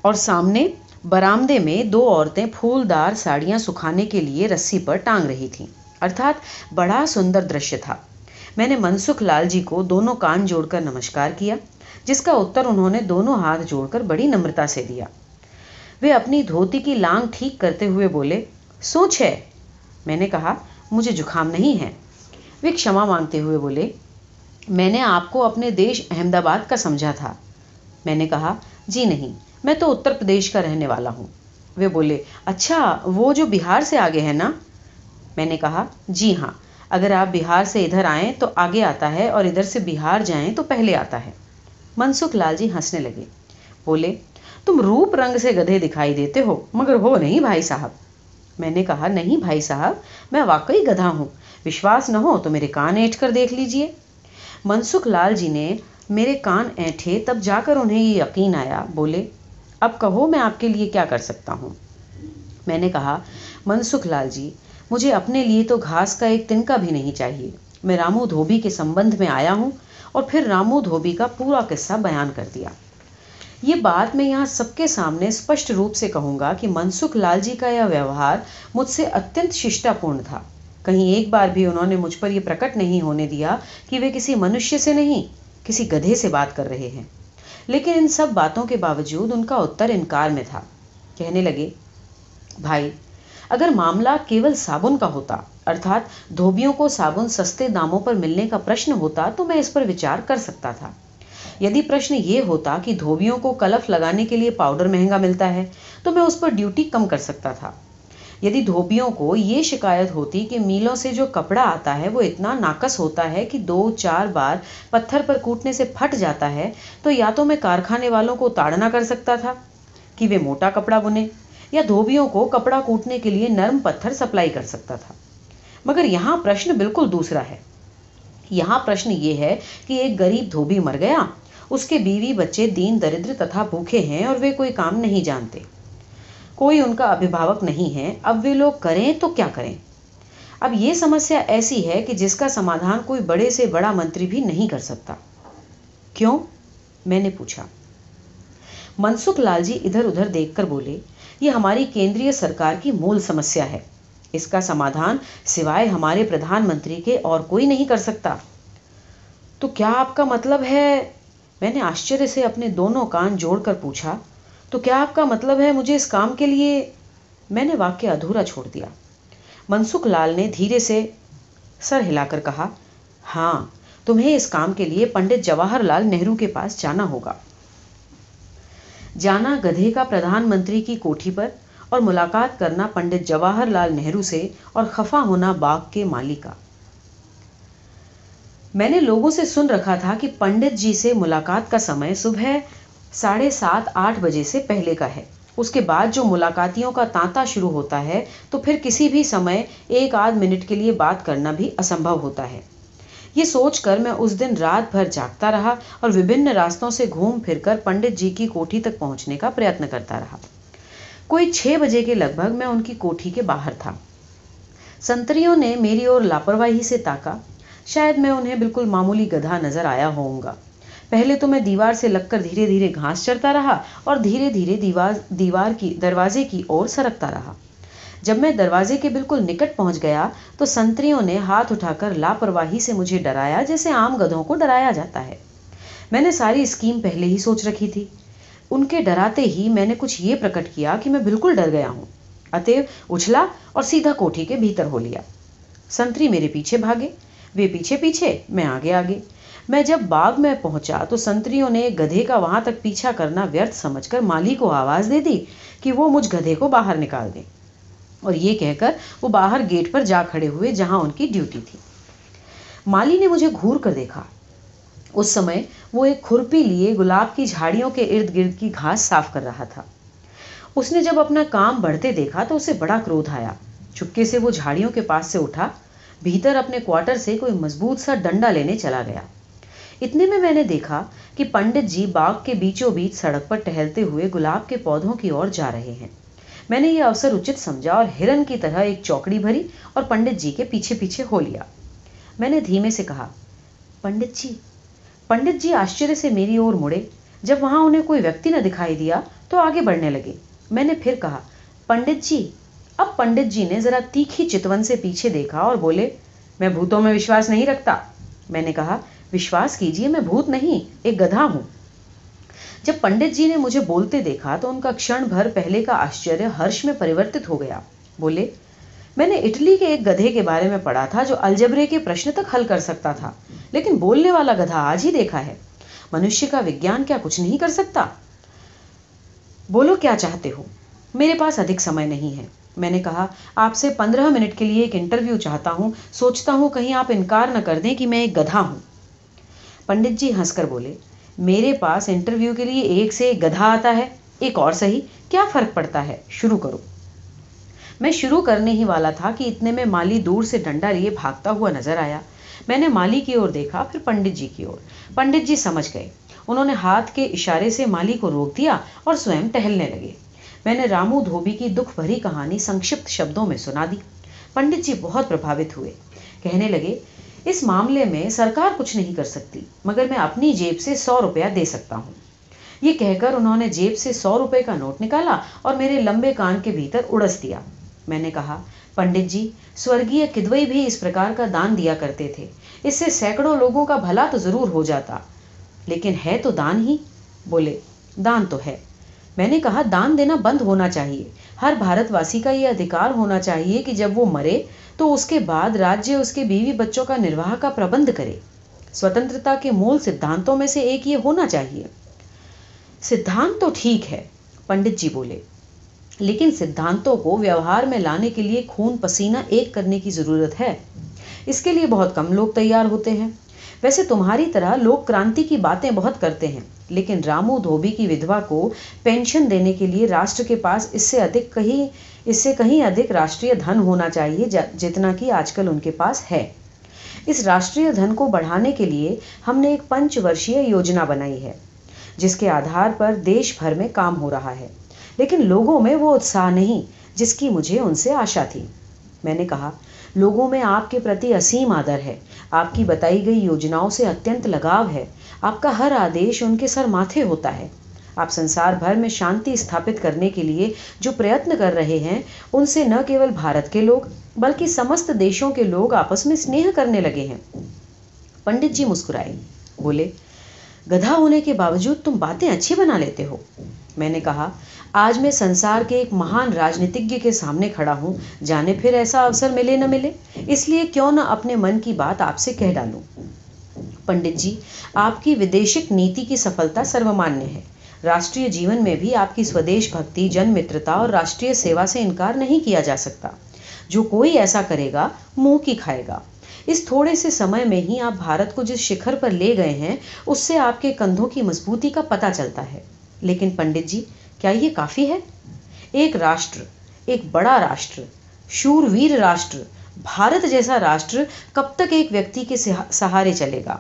اور سامنے برامدے میں دو عورتیں پھولدار ساڑیاں سکھانے کے لیے رسی پر ٹانگ رہی تھیں۔ ارتھات بڑا سندر درشیہ تھا۔ میں نے منسکھ لال جی کو دونوں کان جوڑ کر نمسکار کیا، جس کا اتر انہوں نے دونوں ہاتھ جوڑ کر بڑی نمرتا سے دیا۔ وہ اپنی دھوتی کی لانگ ٹھیک کرتے ہوئے بولے، سوچ ہے؟ میں نے کہا، مجھے زکام نہیں ہے۔ وہ کشما مانگتے ہوئے بولے میں نے آپ کو اپنے دیش احمد آباد کا سمجھا تھا۔ میں نے کہا جی نہیں، میں تو اتر پردیش کا رہنے والا ہوں۔ وہ بولے اچھا وہ جو بہار سے آگے ہے نا؟ میں نے کہا جی ہاں اگر آپ بہار سے ادھر آئیں تو آگے آتا ہے اور ادھر سے بہار جائیں تو پہلے آتا ہے۔ منسکھ لال جی ہنسنے لگے۔ بولے، تم روپ رنگ سے گدھے دکھائی دیتے ہو، مگر ہو نہیں بھائی صاحب۔ میں نے کہا، نہیں بھائی صاحب، میں واقعی گدھا ہوں۔ وشواس نہ ہو تو میرے کان اینٹ کر دیکھ لیجیے۔ منسکھ لال جی نے میرے کان اینٹھے تب جا کر انہیں یہ یقین آیا۔ بولے، اب کہو میں آپ کے لیے کیا کر سکتا ہوں؟ میں نے کہا منسکھ لال جی مجھے اپنے لیے تو گھاس کا ایک تنکا بھی نہیں چاہیے۔ میں رامو دھوبی کے سمبندھ میں آیا ہوں اور پھر رامو دھوبی کا پورا قصہ بیان کر دیا۔ یہ بات میں یہاں سب کے سامنے اسپشٹ روپ سے کہوں گا کہ منسکھ لال جی کا یہ ویوہار مجھ سے اتنت ششٹا پورن تھا۔ کہیں ایک بار بھی انہوں نے مجھ پر یہ پرکٹ نہیں ہونے دیا کہ وہ کسی منشیہ سے نہیں، کسی گدھے سے بات کر رہے ہیں۔ لیکن ان سب باتوں کے باوجود ان کا اتر انکار میں تھا۔ کہنے لگے، بھائی، اگر معاملہ کیول صابن کا ہوتا، ارتھات دھوبیوں کو صابن سستے داموں پر ملنے کا پرشن ہوتا، تو میں اس پر وچار کر سکتا تھا۔ یدی پرشن یہ ہوتا کہ دھوبیوں کو کلف لگانے کے لیے پاؤڈر مہنگا ملتا ہے، تو میں اس پر ڈیوٹی کم کر سکتا تھا۔ یعنی یدی دھوبیوں کو یہ شکایت ہوتی کہ میلوں سے جو کپڑا آتا ہے وہ اتنا ناقص ہوتا ہے کہ دو چار بار پتھر پر کوٹنے سے پھٹ جاتا ہے، تو یا تو میں کارخانے والوں کو تاڑنا کر سکتا تھا کہ وہ موٹا کپڑا بنے، یا دھوبیوں کو کپڑا کوٹنے کے لیے نرم پتھر سپلائی کر سکتا تھا۔ مگر یہاں پرشن بالکل دوسرا ہے۔ یہاں پرشن یہ ہے کہ ایک غریب دھوبی مر گیا، اس کے بیوی بچے دین، دردر تتھا بھوکے ہیں اور وہ کوئی کام نہیں جانتے۔ کوئی ان کا ابھیبھاوک نہیں ہے، اب وہ لوگ کریں تو کیا کریں؟ اب یہ سمسیا ایسی ہے کہ جس کا سمادھان کوئی بڑے سے بڑا منتری بھی نہیں کر سکتا۔ کیوں؟ میں نے پوچھا۔ منسکھ لال جی ادھر ادھر دیکھ کر بولے، یہ ہماری کیندری سرکار کی مول سمسیا ہے۔ اس کا سمادھان سوائے ہمارے پردھان منتری کے اور کوئی نہیں کر سکتا۔ تو کیا آپ کا مطلب ہے؟ میں نے آشچر سے اپنے دونوں کان جوڑ کر پوچھا۔ تو کیا آپ کا مطلب ہے مجھے اس کام کے لیے میں نے واقع ادھورا چھوڑ دیا؟ منسکھ لال نے دھیرے سے سر ہلا کر کہا ہاں تمہیں اس کام کے لیے پنڈت جواہر لال نہرو کے پاس جانا ہوگا۔ جانا گدھے کا پردھان منتری کی کوٹھی پر اور ملاقات کرنا پنڈت جواہر لال نہرو سے اور خفا ہونا باغ کے مالی کا۔ میں نے لوگوں سے سن رکھا تھا کہ پنڈت جی سے ملاقات کا سمے صبح ساڑھے سات، آٹھ بجے سے پہلے کا ہے۔ اس کے بعد جو ملاقاتیوں کا تانتا شروع ہوتا ہے، تو پھر کسی بھی سمے ایک آدھ منٹ کے لیے بات کرنا بھی اسمبھو ہوتا ہے۔ یہ سوچ کر میں اس دن رات بھر جاگتا رہا اور وبھن راستوں سے گھوم پھر کر پنڈت جی کی کوٹھی تک پہنچنے کا پریتن کرتا رہا۔ کوئی چھ بجے کے لگ بھگ میں ان کی کوٹھی کے باہر تھا۔ سنتریوں نے میری اور لاپرواہی سے تاکا۔ شاید میں انہیں بالکل معمولی گدھا نظر آیا ہوں گا۔ پہلے تو میں دیوار سے لگ کر دھیرے دھیرے گھاس چڑھتا رہا اور دھیرے دھیرے دیوار دیوار کی دروازے کی اور سرکتا رہا۔ جب میں دروازے کے بالکل نکٹ پہنچ گیا تو سنتریوں نے ہاتھ اٹھا کر لاپرواہی سے مجھے ڈرایا جیسے عام گدھوں کو ڈرایا جاتا ہے۔ میں نے ساری اسکیم پہلے ہی سوچ رکھی تھی۔ ان کے ڈراتے ہی میں نے کچھ یہ پرکٹ کیا کہ میں بالکل ڈر گیا ہوں۔ اتیو اچھلا اور سیدھا کوٹھی کے بھیتر ہو لیا۔ سنتری میرے پیچھے بھاگے۔ وہ پیچھے پیچھے، میں آگے آگے۔ میں جب باغ میں پہنچا تو سنتریوں نے گدھے کا وہاں تک پیچھا کرنا ویرتھ سمجھ کر مالی کو آواز دے دی کہ وہ مجھ گدھے کو باہر نکال دے اور یہ کہہ کر وہ باہر گیٹ پر جا کھڑے ہوئے جہاں ان کی ڈیوٹی تھی۔ مالی نے مجھے گھور کر دیکھا۔ اس سمے وہ ایک کھرپی لیے گلاب کی جھاڑیوں کے ارد گرد کی گھاس صاف کر رہا تھا۔ اس نے جب اپنا کام بڑھتے دیکھا تو اسے بڑا کرودھ آیا۔ چپکے سے وہ جھاڑیوں کے پاس سے اٹھا، بھیتر اپنے کوارٹر سے کوئی مضبوط سا ڈنڈا لینے چلا گیا۔ اتنے میں میں نے دیکھا کہ پنڈت جی باغ کے بیچوں بیچ سڑک پر ٹہلتے ہوئے گلاب کے پودوں کی اور جا رہے ہیں۔ میں نے یہ اوسر اچت سمجھا اور ہرن کی طرح ایک چوکڑی بھری اور پنڈت جی کے پیچھے پیچھے ہو لیا۔ میں نے دھیمے سے کہا، پنڈت جی پنڈت جی آشچر سے میری اور مڑے۔ جب وہاں انہیں کوئی ویکتی نہ دکھائی دیا تو آگے بڑھنے لگے۔ میں نے پھر کہا، پنڈت جی اب پنڈت جی نے ذرا تیکھی چتون سے پیچھے دیکھا اور بولے، میں بھوتوں میں وشواس نہیں رکھتا۔ میں نے کہا وشواس کیجیے میں بھوت نہیں، ایک گدھا ہوں۔ جب پنڈت جی نے مجھے بولتے دیکھا تو ان کا کھڑ بھر پہلے کا آشچر ہرش میں پریورتت ہو گیا۔ بولے، میں نے اٹلی کے ایک گدھے کے بارے میں پڑھا تھا جو الجبرے کے پرشن تک حل کر سکتا تھا، لیکن بولنے والا گدھا آج ہی دیکھا ہے۔ منشیہ کا وگیان کیا کچھ نہیں کر سکتا؟ بولو، کیا چاہتے ہو؟ میرے پاس ادھک سمے نہیں ہے۔ میں نے کہا، آپ سے پندرہ منٹ کے لیے ایک انٹرویو چاہتا ہوں، سوچتا ہوں کہیں آپ انکار نہ کر دیں کہ میں ایک گدھا ہوں۔ پنڈت جی ہنس کر بولے، میرے پاس انٹرویو کے لیے ایک سے ایک گدھا آتا ہے، ایک اور صحیح، کیا فرق پڑتا ہے؟ شروع کرو۔ میں شروع کرنے ہی والا تھا کہ اتنے میں مالی دور سے ڈنڈا لیے بھاگتا ہوا نظر آیا۔ میں نے مالی کی اور دیکھا، پھر پنڈت جی کی اور۔ پنڈت جی سمجھ گئے۔ انہوں نے ہاتھ کے اشارے سے مالی کو روک دیا اور سوئم ٹہلنے لگے۔ میں نے رامو دھوبی کی دکھ بھری کہانی سنکشپت شبدوں میں سنا دی۔ پنڈت جی بہت پربھاوت ہوئے۔ کہنے لگے اس معاملے میں سرکار کچھ نہیں کر سکتی، مگر میں اپنی جیب سے سو روپیہ دے سکتا ہوں۔ یہ کہہ کر انہوں نے جیب سے سو روپے کا نوٹ نکالا اور میرے لمبے کان کے بھیتر اڑس دیا۔ میں نے کہا، پنڈت جی سورگیہ کدوئی بھی اس پرکار کا دان دیا کرتے تھے۔ اس سے سینکڑوں لوگوں کا بھلا تو ضرور ہو جاتا۔ لیکن ہے تو دان ہی؟ بولے، دان تو ہے۔ میں نے کہا، دان دینا بند ہونا چاہیے۔ ہر بھارت واسی کا یہ ادھکار ہونا چاہیے کہ جب وہ مرے تو اس کے بعد راجیہ اس کے بیوی بچوں کا نرواہ کا پربند کرے۔ سوتنترتا کے مول سدھانتوں میں سے ایک یہ ہونا چاہیے۔ سدھانت تو ٹھیک ہے، پنڈت جی بولے، لیکن سدھانتوں کو ویوہار میں لانے کے لیے خون پسینہ ایک کرنے کی ضرورت ہے۔ اس کے لیے بہت کم لوگ تیار ہوتے ہیں۔ ویسے تمہاری طرح لوگ کرانتی کی باتیں بہت کرتے ہیں، لیکن رامو دھوبی کی ودھوا کو پینشن دینے کے لیے راشٹر کے پاس اس سے ادھک کہیں، اس سے کہیں ادھک راشٹریہ دھن ہونا چاہیے جتنا کہ آج کل ان کے پاس ہے۔ اس راشٹریہ دھن کو بڑھانے کے لیے ہم نے ایک پنچ ورشیہ یوجنا بنائی ہے، جس کے آدھار پر دیش بھر میں کام ہو رہا ہے۔ لیکن لوگوں میں وہ اتساہ نہیں، جس کی مجھے ان سے آشا تھی۔ میں نے کہا لوگوں میں آپ کے پرتی اسیم آدر ہے۔ آپ کی بتائی گئی یوجناؤں سے اتنت لگاؤ ہے۔ آپ کا ہر آدیش ان کے سر ماتھے ہوتا ہے۔ آپ سنسار بھر میں شانتی استھاپت کرنے کے لیے جو پریتن کر رہے ہیں، ان سے نہ کیول بھارت کے لوگ، بلکہ سمست دیشوں کے لوگ آپس میں اسنیہ کرنے لگے ہیں۔ پنڈت جی مسکرائے۔ بولے، گدھا ہونے کے باوجود تم باتیں اچھی بنا لیتے ہو۔ میں نے کہا آج میں سنسار کے ایک مہان راجنیتجیہ کے سامنے کھڑا ہوں۔ جانے پھر ایسا اوسر ملے نہ ملے۔ اس لیے کیوں نہ اپنے من کی بات آپ سے کہہ ڈالوں۔ پنڈت جی آپ کی ودیشک نیتی کی سفلتا سرومانیہ ہے۔ راشٹری جیون میں بھی آپ کی سودیش بھکتی، جن مترتا اور راشٹری سیوا سے انکار نہیں کیا جا سکتا۔ جو کوئی ایسا کرے گا، منہ کی کھائے گا۔ اس تھوڑے سے سمے میں ہی آپ بھارت کو جس شکھر پر لے گئے ہیں، اس سے آپ کے کندھوں کی مضبوطی کا پتہ چلتا ہے۔ لیکن پنڈت جی کیا یہ کافی ہے؟ ایک راشٹر، ایک بڑا راشٹر شور ویر راشٹر، بھارت جیسا راشٹر کب تک ایک ویکتی کے سہارے چلے گا؟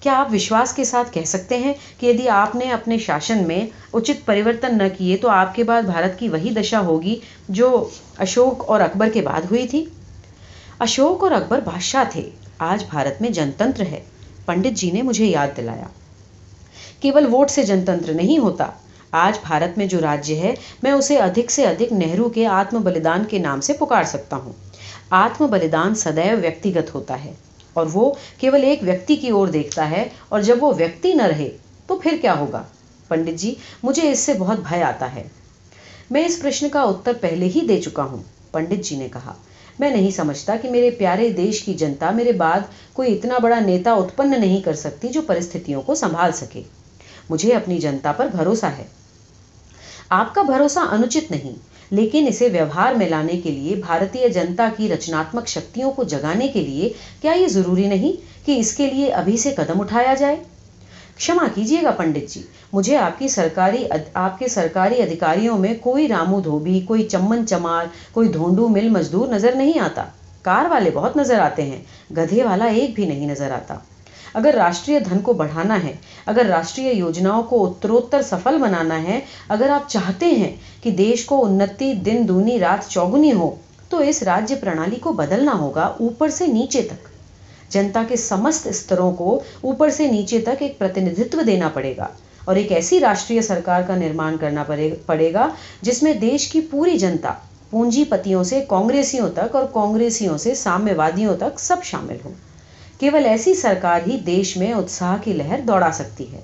کیا آپ وشواس کے ساتھ کہہ سکتے ہیں کہ یدی آپ نے اپنے شاشن میں اچت پریورتن نہ کیے تو آپ کے بعد بھارت کی وہی دشا ہوگی جو اشوک اور اکبر کے بعد ہوئی تھی؟ اشوک اور اکبر بادشاہ تھے۔ آج بھارت میں جنتنتر ہے۔ پنڈت جی نے مجھے یاد دلایا۔ کیول ووٹ سے جنتنتر نہیں ہوتا۔ آج بھارت میں جو راجیہ ہے، میں اسے ادھک سے ادھک نہرو کے آتم بلیدان کے نام سے پکار سکتا ہوں۔ آتم بلیدان سدیو ویکتیگت ہوتا ہے اور وہ کیول ایک ویکتی کی اور دیکھتا ہے اور جب وہ ویکتی نہ رہے تو پھر کیا ہوگا؟ پنڈت جی مجھے اس سے بہت بھے آتا ہے۔ میں اس پرشن کا اتر پہلے ہی دے چکا ہوں، پنڈت جی نے کہا۔ میں نہیں سمجھتا کہ میرے پیارے دیش کی جنتا میرے بعد کوئی اتنا بڑا نیتا اتپن نہیں کر سکتی جو پرستھتیوں کو سنبھال سکے۔ مجھے اپنی جنتا پر بھروسہ ہے۔ آپ کا بھروسہ انوچت نہیں، لیکن اسے ویوہار میں لانے کے لیے بھارتی جنتا کی رچناتمک شکتیوں کو جگانے کے لیے کیا یہ ضروری نہیں کہ اس کے لیے ابھی سے قدم اٹھایا جائے؟ کما کیجیے گا پنڈت جی مجھے آپ کی سرکاری آپ کے سرکاری ادھیکاریوں میں کوئی رامو دھوبی کوئی چمن چمار کوئی دھونڈو مل مزدور نظر نہیں آتا کار والے بہت نظر آتے ہیں گدھے والا ایک بھی نہیں نظر آتا اگر راشٹریہ دھن کو بڑھانا ہے، اگر راشٹریہ یوجناؤں کو اتروتر سفل بنانا ہے، اگر آپ چاہتے ہیں کہ دیش کو انتی دن دونی رات چوگنی ہو، تو اس راجیہ پرنالی کو بدلنا ہوگا اوپر سے نیچے تک۔ جنتا کے سمست استروں کو اوپر سے نیچے تک ایک پرتندھتو دینا پڑے گا اور ایک ایسی راشٹریہ سرکار کا نرمان کرنا پڑے گا جس میں دیش کی پوری جنتا، پونجی پتیوں سے کانگریسیوں تک اور کانگریسیوں سے سامنے وادیوں تک سب شامل ہوں۔ کیول ایسی سرکار ہی دیش میں اتساہ کی لہر دوڑا سکتی ہے۔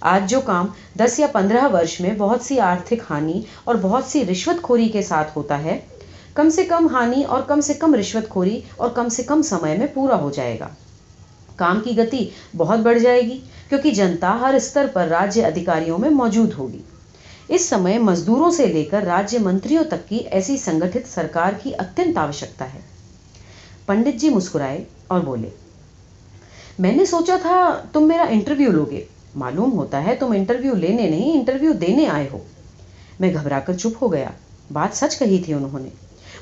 آج جو کام دس یا پندرہ ورش میں بہت سی آرتھک ہانی اور بہت سی رشوت خوری کے ساتھ ہوتا ہے، کم سے کم ہانی اور کم سے کم رشوت خوری اور کم سے کم سمے میں پورا ہو جائے گا۔ کام کی گتی بہت بڑھ جائے گی، کیونکہ جنتا ہر استر پر راجیہ ادھیکاریوں میں موجود ہوگی۔ اس سمے مزدوروں سے لے کر راجیہ منتریوں تک کی ایسی سنگٹھت سرکار کی اتنت آوشکتا ہے۔ پنڈت جی مسکرائے اور بولے۔ میں نے سوچا تھا، تم میرا انٹرویو لو گے معلوم ہوتا ہے تم انٹرویو لینے نہیں، انٹرویو دینے آئے ہو۔ میں گھبرا کر چپ ہو گیا۔ بات سچ کہی تھی انہوں نے۔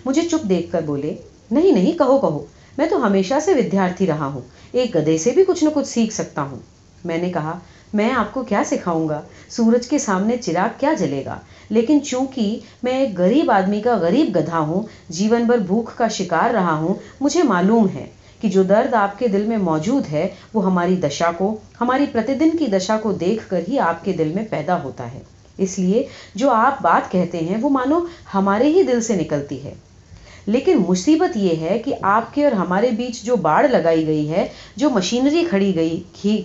مجھے چپ دیکھ کر بولے، نہیں نہیں، کہو کہو۔ میں تو ہمیشہ سے ودیارتھی رہا ہوں۔ ایک گدھے سے بھی کچھ نہ کچھ سیکھ سکتا ہوں۔ میں نے کہا، میں آپ کو کیا سکھاؤں گا؟ سورج کے سامنے چراغ کیا جلے گا؟ لیکن چونکہ میں ایک غریب آدمی کا غریب گدھا ہوں، جیون بھر بھوک کا شکار رہا ہوں، مجھے معلوم ہے۔ کہ جو درد آپ کے دل میں موجود ہے، وہ ہماری دشا کو، ہماری پرتی دن کی دشا کو دیکھ کر ہی آپ کے دل میں پیدا ہوتا ہے۔ اس لیے جو آپ بات کہتے ہیں، وہ مانو ہمارے ہی دل سے نکلتی ہے۔ لیکن مصیبت یہ ہے کہ آپ کے اور ہمارے بیچ جو باڑ لگائی گئی ہے، جو مشینری کھڑی گئی کھی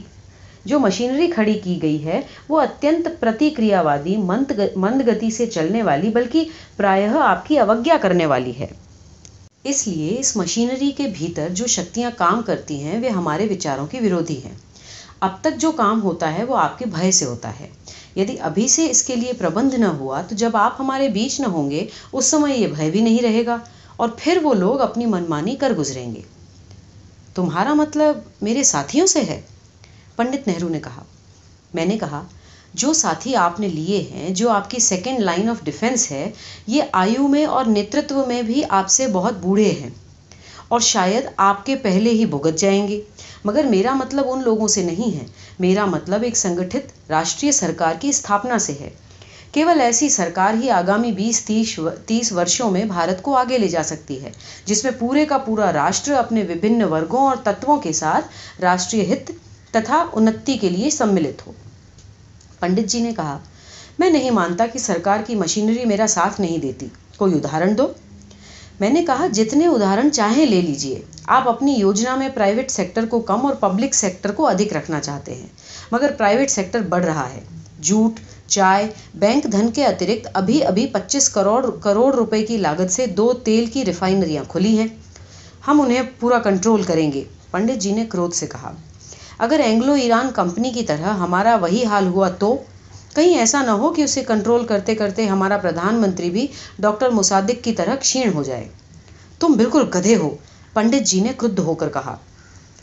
جو مشینری کھڑی کی گئی ہے، وہ اتنت پرتیکریا وادی مند گتی سے چلنے والی، بلکہ پرایہ آپ کی اوگیا کرنے والی ہے۔ اس لیے اس مشینری کے بھیتر جو شکتیاں کام کرتی ہیں، وہ ہمارے وچاروں کی ورودھی ہیں۔ اب تک جو کام ہوتا ہے، وہ آپ کے بھے سے ہوتا ہے۔ یدی ابھی سے اس کے لیے پربندھ نہ ہوا، تو جب آپ ہمارے بیچ نہ ہوں گے، اس سمے یہ بھے بھی نہیں رہے گا۔ اور پھر وہ لوگ اپنی منمانی کر گزریں گے۔ تمہارا مطلب میرے ساتھیوں سے ہے؟ پنڈت نہرو نے کہا۔ میں نے کہا جو ساتھی آپ نے لیے ہیں، جو آپ کی سیکنڈ لائن آف ڈیفینس ہے، یہ آیو میں اور نیترتو میں بھی آپ سے بہت بوڑھے ہیں۔ اور شاید آپ کے پہلے ہی بھگت جائیں گے۔ مگر میرا مطلب ان لوگوں سے نہیں ہے۔ میرا مطلب ایک سنگٹھت راشٹریہ سرکار کی استھاپنا سے ہے۔ کیول ایسی سرکار ہی آگامی بیس، تیس تیس ورشوں میں بھارت کو آگے لے جا سکتی ہے، جس میں پورے کا پورا راشٹر اپنے وبھن ورگوں اور تتووں کے ساتھ راشٹریہ ہت تتھا انتی کے لیے سملت ہو۔ پنڈت جی نے کہا، میں نہیں مانتا کہ سرکار کی مشینری میرا ساتھ نہیں دیتی. کوئی ادھارن دو. میں نے کہا، جتنے ادھارن چاہیں لے لیجیے. آپ اپنی یوجنا میں پرائیویٹ سیکٹر کو کم اور پبلک سیکٹر کو ادھک رکھنا چاہتے ہیں. مگر پرائیویٹ سیکٹر بڑھ رہا ہے. جوٹ چائے، بینک دھن کے اترکت ابھی ابھی پچیس کروڑ کروڑ روپے کی لاگت سے دو تیل کی ریفائنریاں کھلی ہیں. ہم انہیں پورا کنٹرول کریں گے. پنڈت جی نے کروت سے کہا اگر اینگلو ایران کمپنی کی طرح ہمارا وہی حال ہوا تو کہیں ایسا نہ ہو کہ اسے کنٹرول کرتے کرتے ہمارا پردھان منتری بھی ڈاکٹر مصادق کی طرح کھیڑ ہو جائے۔ تم بالکل گدھے ہو، پنڈت جی نے کرد ہو کر کہا۔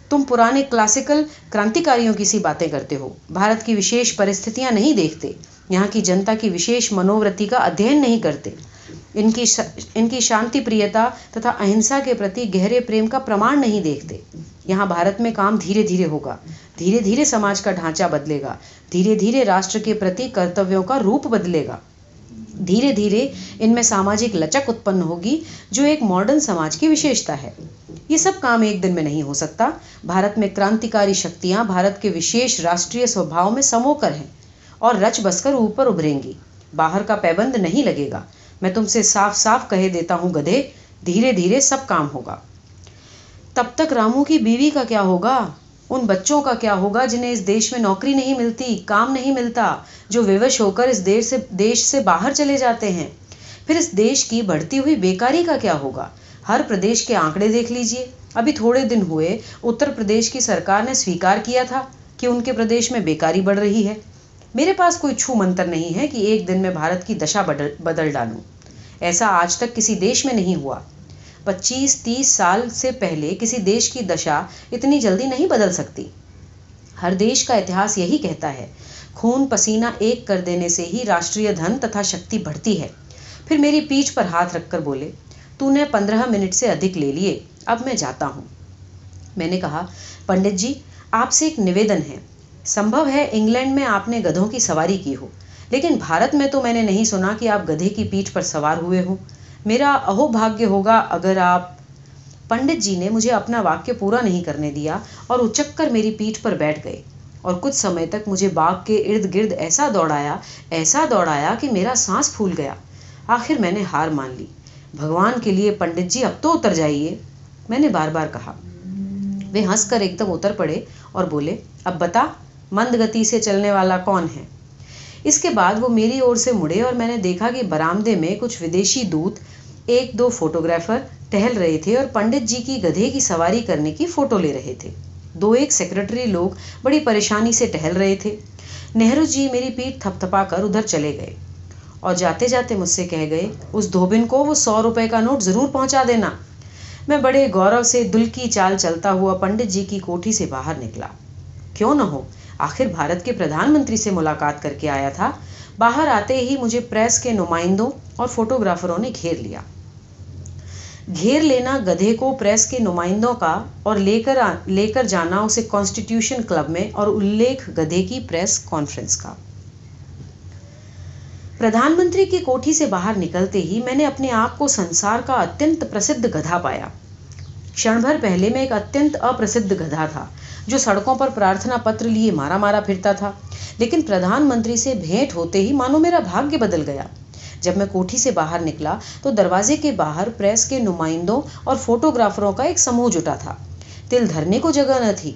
تم پرانے کلاسیکل کرانتیکاریوں کی سی باتیں کرتے ہو۔ بھارت کی وشیش پرستھتیاں نہیں دیکھتے۔ یہاں کی جنتا کی وشیش منوتی کا ادھین نہیں کرتے۔ ان کی ان کی شانتی پریتا تتھا اہنسا کے پرتی گہرے پریم کا پرماڑ نہیں دیکھتے۔ یہاں بھارت میں کام دھیرے دھیرے ہوگا۔ دھیرے دھیرے سماج کا ڈھانچہ بدلے گا۔ دھیرے دھیرے راشٹر کے پرتی کرتویوں کا روپ بدلے گا۔ دھیرے دھیرے ان میں ساماجک لچک اتپن ہوگی، جو ایک ماڈرن سماج کی وشیشتا ہے۔ یہ سب کام ایک دن میں نہیں ہو سکتا۔ بھارت میں کرانتیکاری شکتیاں بھارت کے وشیش راشٹریہ سوبھاؤ میں سمو کر ہیں اور رچ بس کر اوپر ابھریں گی۔ باہر کا پیبند نہیں لگے گا۔ میں تم سے صاف صاف کہہ دیتا ہوں گدھے، دھیرے دھیرے سب کام ہوگا۔ تب تک رامو کی بیوی کا کیا ہوگا؟ ان بچوں کا کیا ہوگا جنہیں اس دیش میں نوکری نہیں ملتی، کام نہیں ملتا، جو ووش ہو کر اس دیش سے دیش سے باہر چلے جاتے ہیں؟ پھر اس دیش کی بڑھتی ہوئی بیکاری کا کیا ہوگا؟ ہر پردیش کے آنکڑے دیکھ لیجیے۔ ابھی تھوڑے دن ہوئے، اتر پردیش کی سرکار نے سویکار کیا تھا کہ ان کے پردیش میں بیکاری بڑھ رہی ہے۔ میرے پاس کوئی چھو منتر نہیں ہے کہ ایک دن میں بھارت کی دشا بدل ڈالوں۔ ایسا آج تک کسی دیش میں نہیں ہوا۔ پچیس تیس سال سے پہلے کسی دیش کی دشا اتنی جلدی نہیں بدل سکتی۔ ہر دیش کا اتہاس یہی کہتا ہے، خون پسینہ ایک کر دینے سے ہی راشٹریہ دھن تتھا شکتی بڑھتی ہے۔ پھر میری پیٹھ پر ہاتھ رکھ کر بولے تو نے پندرہ منٹ سے ادھک لے لیے، اب میں جاتا ہوں میں نے کہا، پنڈت جی آپ سے ایک نویدن ہے۔ سمبھو ہے انگلینڈ میں آپ نے گدھوں کی سواری کی ہو، لیکن بھارت میں تو میں نے نہیں سنا کہ آپ گدھے کی پیٹھ پر سوار ہوئے ہوں۔ میرا اہو بھاگیہ ہوگا اگر آپ پنڈت جی نے مجھے اپنا واقع پورا نہیں کرنے دیا اور اچک کر میری پیٹھ پر بیٹھ گئے اور کچھ سمے تک مجھے باغ کے ارد گرد ایسا دوڑایا ایسا دوڑایا کہ میرا سانس پھول گیا۔ آخر میں نے ہار مان لی۔ بھگوان کے لیے پنڈت جی اب تو اتر جائیے۔ میں نے بار بار کہا۔ وہ ہنس کر ایک دم اتر پڑے اور بولے، اب بتا، مند گتی سے چلنے والا کون ہے؟ اس کے بعد وہ میری اور سے مڑے اور میں نے دیکھا کہ برامدے میں کچھ ودیشی دوت ایک دو فوٹوگرافر ٹہل رہے تھے اور پنڈت جی کی گدھے کی سواری کرنے کی فوٹو لے رہے تھے۔ دو ایک سیکرٹری لوگ بڑی پریشانی سے ٹہل رہے تھے۔ نہرو جی میری پیٹ تھپ تھپا کر ادھر چلے گئے اور جاتے جاتے مجھ سے کہہ گئے، اس دھوبن کو وہ سو روپے کا نوٹ ضرور پہنچا دینا۔ میں بڑے گورو سے دل کی چال چلتا ہوا پنڈت جی کی کوٹھی سے باہر نکلا۔ کیوں نہ ہو؟ آخر بھارت کے پردھان منتری سے ملاقات کر کے آیا تھا۔ باہر آتے ہی مجھے پریس کے نمائندوں اور فوٹوگرافروں نے گھیر لیا۔ گھیر لینا گدھے کو پریس کے نمائندوں کا اور لے کر لے کر جانا اسے کانسٹیٹیوشن کلب میں اور الیکھ گدھے کی پریس کانفرنس کا۔ پردھان منتری کی کوٹھی سے باہر نکلتے ہی میں نے اپنے آپ کو سنسار کا اتنت پرسدھ گدھا پایا۔ کھڑ بھر پہلے میں ایک اتنت اپرسدھ گدھا تھا جو سڑکوں پر پرارتھنا پتر لیے مارا مارا پھرتا تھا لیکن پردھان منتری سے بھیٹ ہوتے ہی مانو میرا بھاگیہ بدل گیا جب میں کوٹھی سے باہر نکلا تو دروازے کے باہر پریس کے نمائندوں اور فوٹوگرافروں کا ایک سموہ جٹا تھا تل دھرنے کو جگہ نہ تھی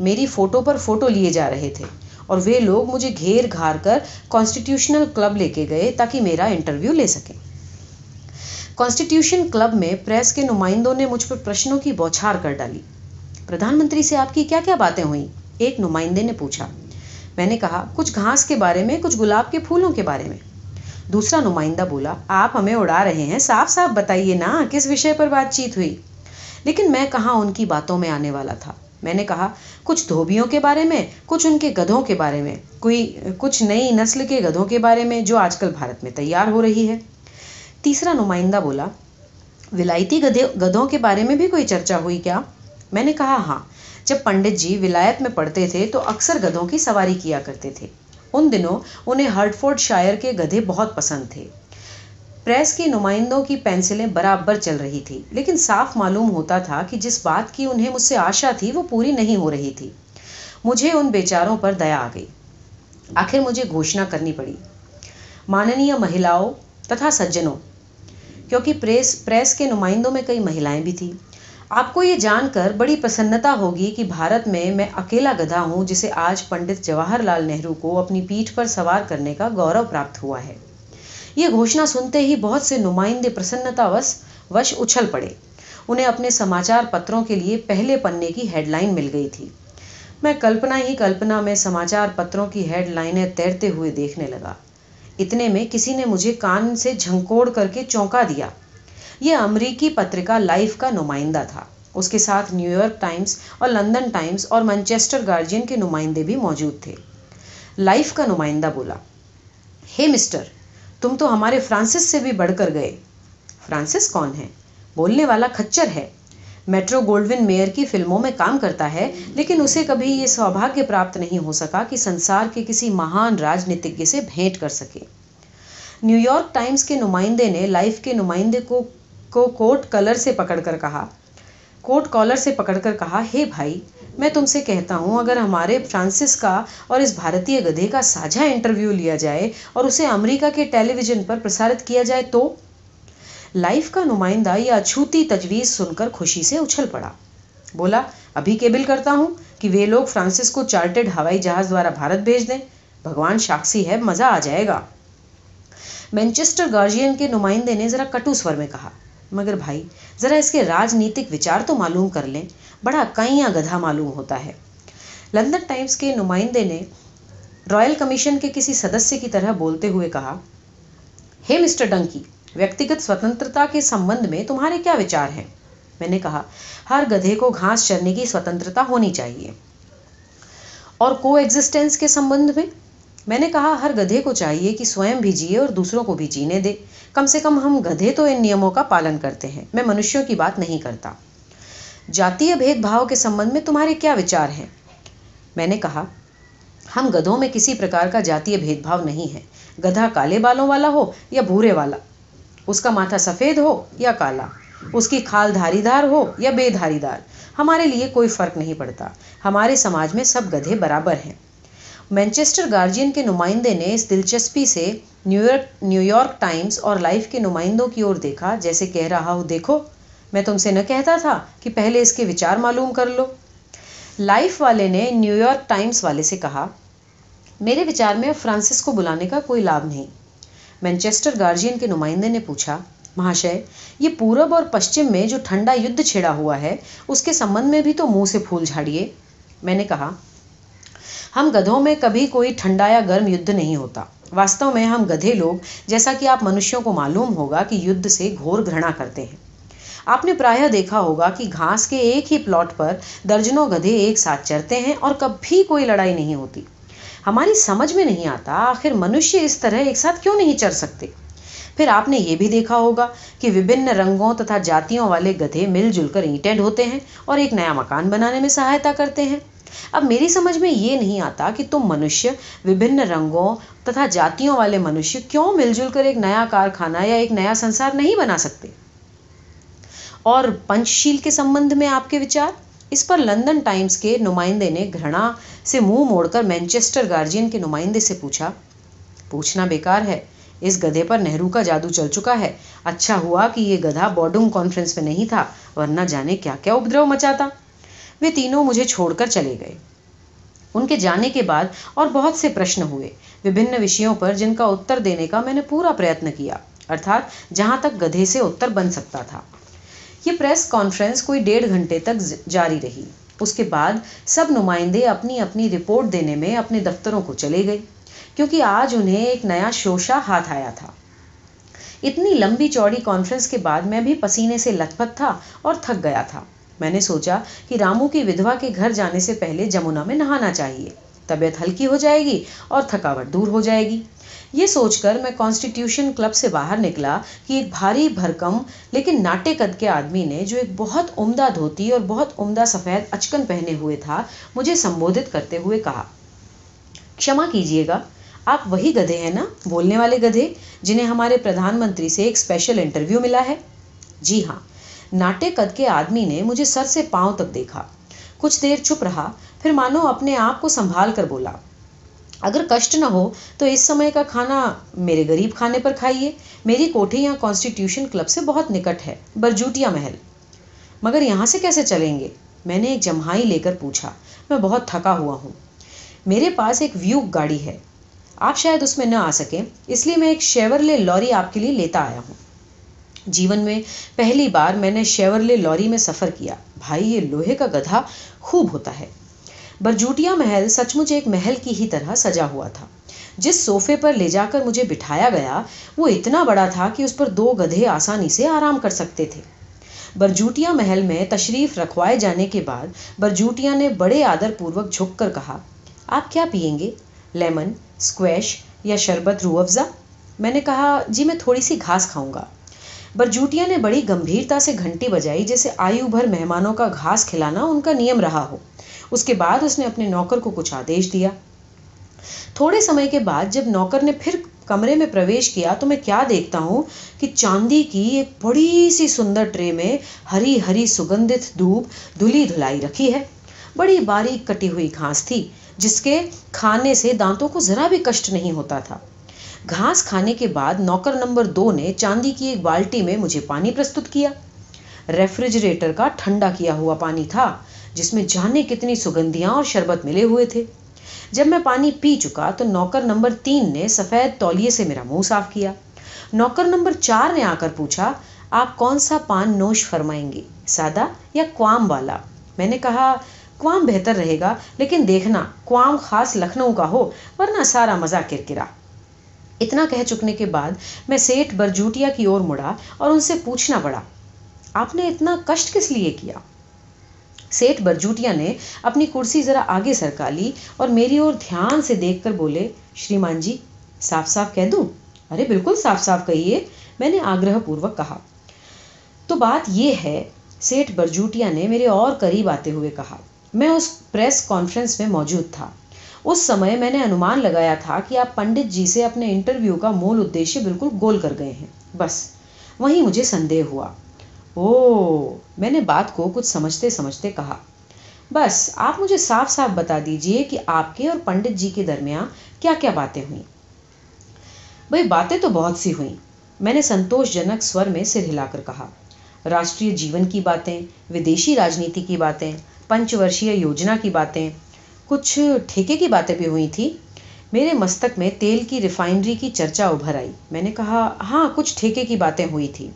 میری فوٹو پر فوٹو لیے جا رہے تھے اور وہ لوگ مجھے گھیر گھار کر کانسٹیٹیوشنل کلب لے کے گئے تاکہ میرا انٹرویو لے سکیں کانسٹیٹیوشن کلب میں پریس کے نمائندوں نے مجھ پر پرشنوں کی بوچھار کر ڈالی۔ پردھان منتری سے آپ کی کیا کیا باتیں ہوئیں؟ ایک نمائندے نے پوچھا۔ میں نے کہا، کچھ گھاس کے بارے میں، کچھ گلاب کے پھولوں کے بارے میں۔ دوسرا نمائندہ بولا، آپ ہمیں اڑا رہے ہیں صاف صاف بتائیے نا، کس وشے پر بات چیت ہوئی؟ لیکن میں کہاں ان کی باتوں میں آنے والا تھا؟ میں نے کہا، کچھ دھوبیوں کے بارے میں، کچھ ان کے گدھوں کے بارے میں، کوئی، کچھ نئی نسل کے گدھوں کے بارے میں جو آج کل بھارت میں تیار ہو رہی ہے۔ تیسرا نمائندہ بولا ولائتی گدھوں کے بارے میں بھی کوئی چرچا ہوئی کیا؟ میں نے کہا ہاں۔ جب پنڈت جی ولایت میں پڑھتے تھے تو اکثر گدھوں کی سواری کیا کرتے تھے۔ ان دنوں انہیں ہرٹ فورڈ شائر کے گدھے بہت پسند تھے۔ پریس کی نمائندوں کی پینسلیں برابر چل رہی تھی، لیکن صاف معلوم ہوتا تھا کہ جس بات کی انہیں مجھ سے آشا تھی وہ پوری نہیں ہو رہی تھی۔ مجھے ان بیچاروں پر دیا آ گئی۔ آخر مجھے گھوشنا کرنی پڑی۔ ماننی مہیلاؤں تتھا سجنوں کیونکہ پریس پریس کے نمائندوں میں کئی مہیلائیں بھی تھیں۔ آپ کو یہ جان کر بڑی پسنتا ہوگی کہ بھارت میں میں اکیلا گدھا ہوں جسے آج پنڈت جواہر لال نہرو کو اپنی پیٹھ پر سوار کرنے کا گورو پراپت ہوا ہے۔ یہ گھوشنا سنتے ہی بہت سے نمائندے پرسنتا وش وش اچھل پڑے۔ انہیں اپنے سماچار پتروں کے لیے پہلے پننے کی ہیڈ لائن مل گئی تھی۔ میں کلپنا ہی کلپنا میں سماچار پتروں کی ہیڈ لائنیں تیرتے ہوئے دیکھنے لگا۔ اتنے میں کسی نے مجھے کان سے جھنکوڑ کر کے چونکا دیا۔ یہ امریکی پترکا لائف کا نمائندہ تھا۔ اس کے ساتھ نیو یارک ٹائمز اور لندن ٹائمز اور منچسٹر گارجین کے نمائندے بھی موجود تھے۔ لائف کا نمائندہ بولا، ہے مسٹر، تم تو ہمارے فرانسس سے بھی بڑھ کر گئے۔ فرانسس کون ہے؟ بولنے والا کھچر ہے۔ میٹرو گولڈون میئر کی فلموں میں کام کرتا ہے، لیکن اسے کبھی یہ سوبھاگیہ پراپت نہیں ہو سکا کہ سنسار کے کسی مہان راجنیتج سے بھیٹ کر سکے۔ نیو یارک ٹائمز کے نمائندے نے لائف کے نمائندے کو کو کوٹ کلر سے پکڑ کر کہا۔ کوٹ کالر سے پکڑ کر کہا، ہے بھائی، میں تم سے کہتا ہوں، اگر ہمارے فرانسس کا اور اس بھارتیہ گدھے کا ساجھا انٹرویو لیا جائے اور اسے امریکہ کے ٹیلی ویژن پر پرسارت کیا جائے تو؟ لائف کا نمائندہ یہ اچھوتی تجویز سن کر خوشی سے اچھل پڑا۔ بولا، ابھی کیبل کرتا ہوں کہ وہ لوگ فرانسس کو چارٹرڈ ہوائی جہاز دوارا بھارت بھیج دیں۔ بھگوان شاکسی ہے، مزہ آ جائے گا۔ مینچسٹر گارجین کے نمائندے نے ذرا کٹو سور میں کہا، مگر بھائی، ذرا اس کے راجنیتک وچار تو معلوم کر لیں۔ بڑا کئیاں گدھا معلوم ہوتا ہے۔ لندن ٹائمز کے نمائندے نے رائل کمیشن کے کسی سدسیہ کی طرح بولتے ہوئے کہا، ہے مسٹر ڈنکی ویکتیگت سوتنترتا کے سمبند میں تمہارے کیا وچار ہیں میں نے کہا ہر گدھے کو گھاس چرنے کی سوتنترتا ہونی چاہیے اور کو ایگزسٹینس کے سمبند میں میں نے کہا ہر گدھے کو چاہیے کہ سوئم بھی جیے اور دوسروں کو بھی جینے دے کم سے کم ہم گدھے تو ان نیموں کا پالن کرتے ہیں میں منشیوں کی بات نہیں کرتا جاتیہ بھید بھاؤ کے سمبند میں تمہارے کیا وچار ہیں میں نے کہا ہم گدھوں میں کسی پرکار کا جاتیہ بھید بھاؤ نہیں ہے گدھا کالے بالوں والا ہو یا بھورے والا اس کا ماتھا سفید ہو یا کالا؟ اس کی کھال دھاری دار ہو یا بے دھاری دار؟ ہمارے لیے کوئی فرق نہیں پڑتا۔ ہمارے سماج میں سب گدھے برابر ہیں۔ مینچسٹر گارجین کے نمائندے نے اس دلچسپی سے New York New York Times اور لائف کے نمائندوں کی اور دیکھا۔ جیسے کہہ رہا ہوں دیکھو، میں تم سے نہ کہتا تھا کہ پہلے اس کے وچار معلوم کر لو۔ لائف والے نے نیو یارک ٹائمز والے سے کہا، میرے وچار میں فرانسس کو بلانے کا کوئی لابھ نہیں۔ مینچسٹر گارجین کے نمائندے نے پوچھا، مہاشے، یہ پورب اور پشچم میں جو ٹھنڈا یدھ چھڑا ہوا ہے، اس کے سمبند میں بھی تو منہ سے پھول جھاڑیے؟ میں نے کہا، ہم گدھوں میں کبھی کوئی ٹھنڈا یا گرم یدھ نہیں ہوتا۔ واستو میں ہم گدھے لوگ، جیسا کہ آپ منشیوں کو معلوم ہوگا کہ یدھ سے گھور گھرنا کرتے ہیں۔ آپ نے پرایہ دیکھا ہوگا کہ گھاس کے ایک ہی پلاٹ پر درجنوں گدھے ایک ساتھ چرتے ہیں اور کبھی کوئی لڑائی نہیں ہوتی۔ ہماری سمجھ میں نہیں آتا، آخر منشیہ اس طرح ایک ساتھ کیوں نہیں چر سکتے؟ پھر آپ نے یہ بھی دیکھا ہوگا کہ وبھن رنگوں تتھا جاتیوں والے گدھے مل جل کر اینٹیں ڈھوتے ہیں اور ایک نیا مکان بنانے میں سہایتا کرتے ہیں۔ اب میری سمجھ میں یہ نہیں آتا کہ تم منشیہ، وبھن رنگوں تتھا جاتیوں والے منشیہ کیوں مل جل کر ایک نیا کارخانہ یا ایک نیا سنسار نہیں بنا سکتے؟ اور پنچ شیل کے سمبند میں آپ کے وچار؟ اس پر لندن ٹائمز کے نمائندے نے گھرنا سے منہ موڑ کر مینچسٹر گارجین کے نمائندے سے پوچھا، پوچھنا بیکار ہے، اس گدھے پر نہرو کا جادو چل چکا ہے۔ اچھا ہوا کہ یہ گدھا بورڈنگ کانفرنس میں نہیں تھا، ورنہ جانے کیا کیا اپدرو مچاتا۔ وہ تینوں مجھے چھوڑ کر چلے گئے۔ ان کے جانے کے بعد اور بہت سے پرشن ہوئے۔ وبھن وشیوں پر جن کا اتر دینے کا میں نے پورا پریتن کیا، ارتھات جہاں تک گدھے سے اتر بن سکتا تھا۔ یہ پریس کانفرنس کوئی ڈیڑھ گھنٹے تک جاری رہی۔ اس کے بعد سب نمائندے اپنی اپنی رپورٹ دینے میں اپنے دفتروں کو چلے گئے، کیونکہ آج انہیں ایک نیا شوشا ہاتھ آیا تھا۔ اتنی لمبی چوڑی کانفرنس کے بعد میں بھی پسینے سے لت پت تھا اور تھک گیا تھا۔ میں نے سوچا کہ رامو کی ودھوا کے گھر جانے سے پہلے جمنا میں نہانا چاہیے۔ طبیعت ہلکی ہو جائے گی اور تھکاوٹ دور ہو جائے گی۔ یہ سوچ کر میں کانسٹیٹیوشن کلب سے باہر نکلا کہ ایک بھاری بھرکم، لیکن ناٹے قد کے آدمی نے جو ایک بہت عمدہ دھوتی اور بہت عمدہ سفید اچکن پہنے ہوئے تھا، مجھے سمبودت کرتے ہوئے کہا کشما کیجیے گا آپ وہی گدھے ہیں نا، بولنے والے گدھے، جنہیں ہمارے پردھان منتری سے ایک اسپیشل انٹرویو ملا ہے؟ جی ہاں۔ ناٹے قد کے آدمی نے مجھے سر سے پاؤں تک دیکھا۔ کچھ دیر چپ رہا، پھر مانو اپنے آپ کو سنبھال کر بولا۔ اگر کشٹ نہ ہو تو اس سمے کا کھانا میرے غریب کھانے پر کھائیے۔ میری کوٹھی یہاں کانسٹیٹیوشن کلب سے بہت نکٹ ہے، برجوٹیا محل۔ مگر یہاں سے کیسے چلیں گے؟ میں نے ایک جمہائی لے کر پوچھا۔ میں بہت تھکا ہوا ہوں۔ میرے پاس ایک ویو گاڑی ہے۔ آپ شاید اس میں نہ آ سکیں۔ اس لیے میں ایک شیورلے لوری آپ کے لیے لیتا آیا ہوں۔ جیون میں پہلی بار میں نے شیورلے لوری میں سفر کیا۔ بھائی، یہ لوہے کا گدھا خوب ہوتا ہے۔ برجوٹیا محل سچ مچ ایک محل کی ہی طرح سجا ہوا تھا۔ جس صوفے پر لے جا کر مجھے بٹھایا گیا، وہ اتنا بڑا تھا کہ اس پر دو گدھے آسانی سے آرام کر سکتے تھے۔ برجوٹیا محل میں تشریف رکھوائے جانے کے بعد برجوٹیا نے بڑے آدر پوروک جھک کر کہا، آپ کیا پئیں گے؟ لیمن اسکویش یا شربت روح افزا؟ میں نے کہا جی میں تھوڑی سی گھاس کھاؤں گا۔ برجوٹیا نے بڑی گمبھیرتا سے گھنٹی بجائی جیسے آیو بھر مہمانوں کا گھاس کھلانا ان کا نیم رہا ہو۔ اس کے بعد اس نے اپنے نوکر کو کچھ آدیش دیا۔ تھوڑے سمے کے بعد جب نوکر نے پھر کمرے میں پرویش کیا تو میں کیا دیکھتا ہوں کہ چاندی کی ایک بڑی سی سندر ٹرے میں ہری ہری سگندت دھوپ دھلی دھلائی رکھی ہے۔ بڑی باریک کٹی ہوئی گھاس تھی جس کے کھانے سے دانتوں کو ذرا بھی کشٹ نہیں ہوتا تھا۔ گھاس کھانے کے بعد نوکر نمبر دو نے چاندی کی ایک بالٹی میں مجھے پانی پرستت کیا۔ ریفریجریٹر کا ٹھنڈا کیا ہوا پانی تھا۔ جس میں جانے کتنی سگندیاں اور شربت ملے ہوئے تھے۔ جب میں پانی پی چکا تو نوکر نمبر تین نے سفید تولیے سے میرا منہ صاف کیا۔ نوکر نمبر چار نے آ کر پوچھا، آپ کون سا پان نوش فرمائیں گے، سادہ یا کوام والا؟ میں نے کہا، کوام بہتر رہے گا، لیکن دیکھنا، کوام خاص لکھنؤ کا ہو، ورنہ سارا مزہ کرکرا۔ اتنا کہہ چکنے کے بعد میں سیٹ برجوٹیا کی اور مڑا اور ان سے پوچھنا پڑا، آپ نے اتنا کشٹ کس لیے کیا؟ سیٹ برجوٹیا نے اپنی کرسی ذرا آگے سرکا لی اور میری اور دھیان سے دیکھ کر بولے، شریمان جی صاف صاف کہہ دوں؟ ارے، بالکل صاف صاف کہیے، میں نے آگرہ پوروک کہا۔ تو بات یہ ہے سیٹ برجوٹیا نے میرے اور قریب آتے ہوئے کہا، میں اس پریس کانفرنس میں موجود تھا۔ اس سمے میں نے انومان لگایا تھا کہ آپ پنڈت جی سے اپنے انٹرویو کا مول ادیشیہ بالکل گول کر گئے ہیں۔ بس، وہیں مجھے سندے ہوا۔ او میں نے بات کو کچھ سمجھتے سمجھتے کہا۔ بس، آپ مجھے صاف صاف بتا دیجیے کہ آپ کے اور پنڈت جی کے درمیان کیا کیا باتیں ہوئیں۔ بھائی باتیں تو بہت سی ہوئیں۔ میں نے سنتوش جنک سور میں سر ہلا کر کہا۔ راشٹریہ جیون کی باتیں، ودیشی راجنیتی کی باتیں پنچ ورشیہ یوجنا کی باتیں، کچھ ٹھیکے کی باتیں بھی ہوئی تھی میرے مستک میں تیل کی ریفائنری کی چرچا ابھر آئی۔ میں نے کہا ہاں کچھ ٹھیکے کی باتیں ہوئی تھی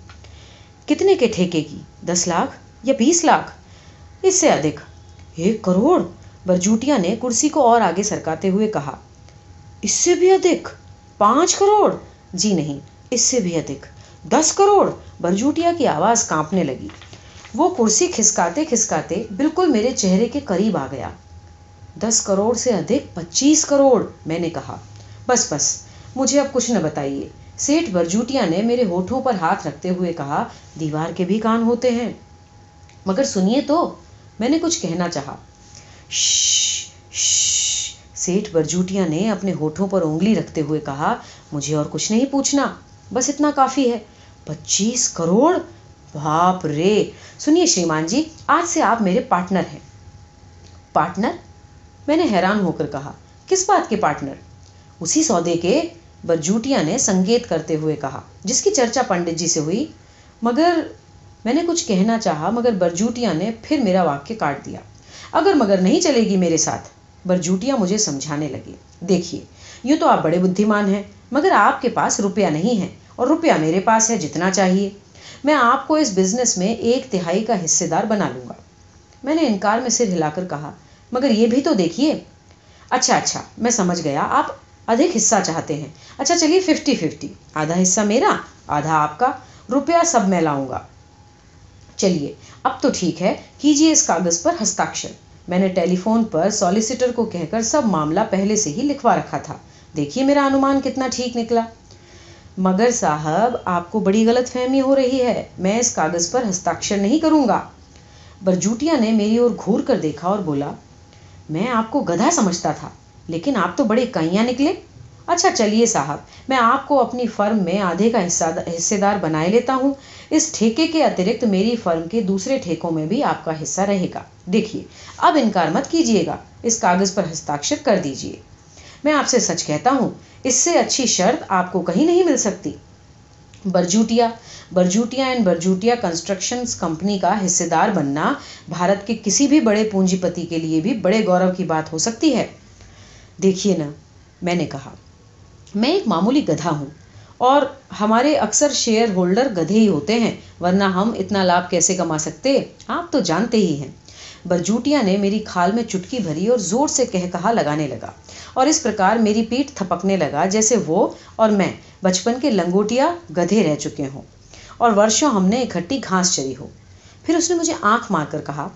کتنے کے ٹھیکے کی؟ دس لاکھ یا بیس لاکھ؟ اس سے ادھک۔ ایک کروڑ؟ برجوٹیا نے کرسی کو اور آگے سرکاتے ہوئے کہا، اس سے بھی ادھک۔ پانچ کروڑ؟ جی نہیں، اس سے بھی ادھک۔ دس کروڑ؟ برجوٹیا کی آواز کانپنے لگی۔ وہ کرسی کھسکاتے کھسکاتے بالکل میرے چہرے کے قریب آ گیا۔ دس کروڑ سے ادھک، پچیس کروڑ، میں نے کہا۔ بس بس، مجھے اب کچھ نہ بتائیے۔ سیٹ برجوٹیا نے میرے ہوٹھوں پر ہاتھ رکھتے ہوئے کہا، دیوار کے بھی کان ہوتے ہیں۔ مگر سنیے تو، میں نے کچھ کہنا چاہا۔ سیٹ برجوٹیا نے اپنے ہوٹھوں پر انگلی رکھتے ہوئے کہا، مجھے اور کچھ نہیں پوچھنا، بس اتنا کافی ہے۔ پچیس کروڑ؟ باپ رے۔ سنیے شریمان جی آج سے آپ میرے پارٹنر ہیں۔ پارٹنر؟ میں نے حیران ہو کر کہا، کس بات کے پارٹنر؟ اسی سودے کے برجوٹیا نے سنگیت کرتے ہوئے کہا، جس کی چرچا پنڈت جی سے ہوئی۔ مگر میں نے کچھ کہنا چاہا، مگر برجوٹیا نے پھر میرا واقع کاٹ دیا۔ اگر مگر نہیں چلے گی میرے ساتھ برجوٹیا مجھے سمجھانے لگی۔ دیکھیے، یوں تو آپ بڑے بدھیمان ہیں، مگر آپ کے پاس روپیہ نہیں ہے، اور روپیہ میرے پاس ہے جتنا چاہیے۔ میں آپ کو اس بزنس میں ایک تہائی کا حصے دار بنا لوں گا۔ میں نے انکار میں سر ہلا کر کہا، مگر یہ بھی تو دیکھیے۔ اچھا اچھا میں سمجھ گیا۔ آپ ادھک حصہ چاہتے ہیں۔ اچھا چلیے ففٹی ففٹی آدھا حصہ میرا، آدھا آپ کا۔ روپیہ سب میں لاؤں گا۔ چلیے، اب تو ٹھیک ہے۔ کیجیے اس کاغذ پر ہستاکشر میں نے ٹیلی فون پر سالیسیٹر کو کہہ کر سب معاملہ پہلے سے ہی لکھوا رکھا تھا۔ دیکھیے میرا انومان کتنا ٹھیک نکلا۔ مگر صاحب، آپ کو بڑی غلط فہمی ہو رہی ہے۔ میں اس کاغذ پر ہستاکشر نہیں کروں گا۔ برجوٹیا نے میری اور گھور کر دیکھا اور بولا، میں آپ کو گدھا سمجھتا تھا۔ لیکن آپ تو بڑے کئیاں نکلے۔ اچھا چلیے صاحب، میں آپ کو اپنی فرم میں آدھے کا حصہ حصے دار بنائے لیتا ہوں۔ اس ٹھیکے کے اترکت میری فرم کے دوسرے ٹھیکوں میں بھی آپ کا حصہ رہے گا۔ دیکھیے، اب انکار مت کیجیے گا۔ اس کاغذ پر ہستاکشر کر دیجیے۔ میں آپ سے سچ کہتا ہوں، اس سے اچھی شرط آپ کو کہیں نہیں مل سکتی۔ Barjotia Barjotia and Barjotia constructions company کا حصے دار بننا بھارت کے کسی بھی بڑے پونجی پتی کے لیے بھی بڑے گورو کی بات ہو سکتی ہے۔ دیکھیے نا، میں نے کہا، میں ایک معمولی گدھا ہوں اور ہمارے اکثر شیئر ہولڈر گدھے ہی ہوتے ہیں، ورنہ ہم اتنا لابھ کیسے کما سکتے؟ آپ تو جانتے ہی ہیں۔ برجوٹیا نے میری کھال میں چٹکی بھری اور زور سے کہہ کہا لگانے لگا اور اس پرکار میری پیٹ تھپکنے لگا جیسے وہ اور میں بچپن کے لنگوٹیا گدھے رہ چکے ہوں اور ورشوں ہم نے اکٹھی گھاس چری ہو۔ پھر اس نے مجھے آنکھ مار کر کہا،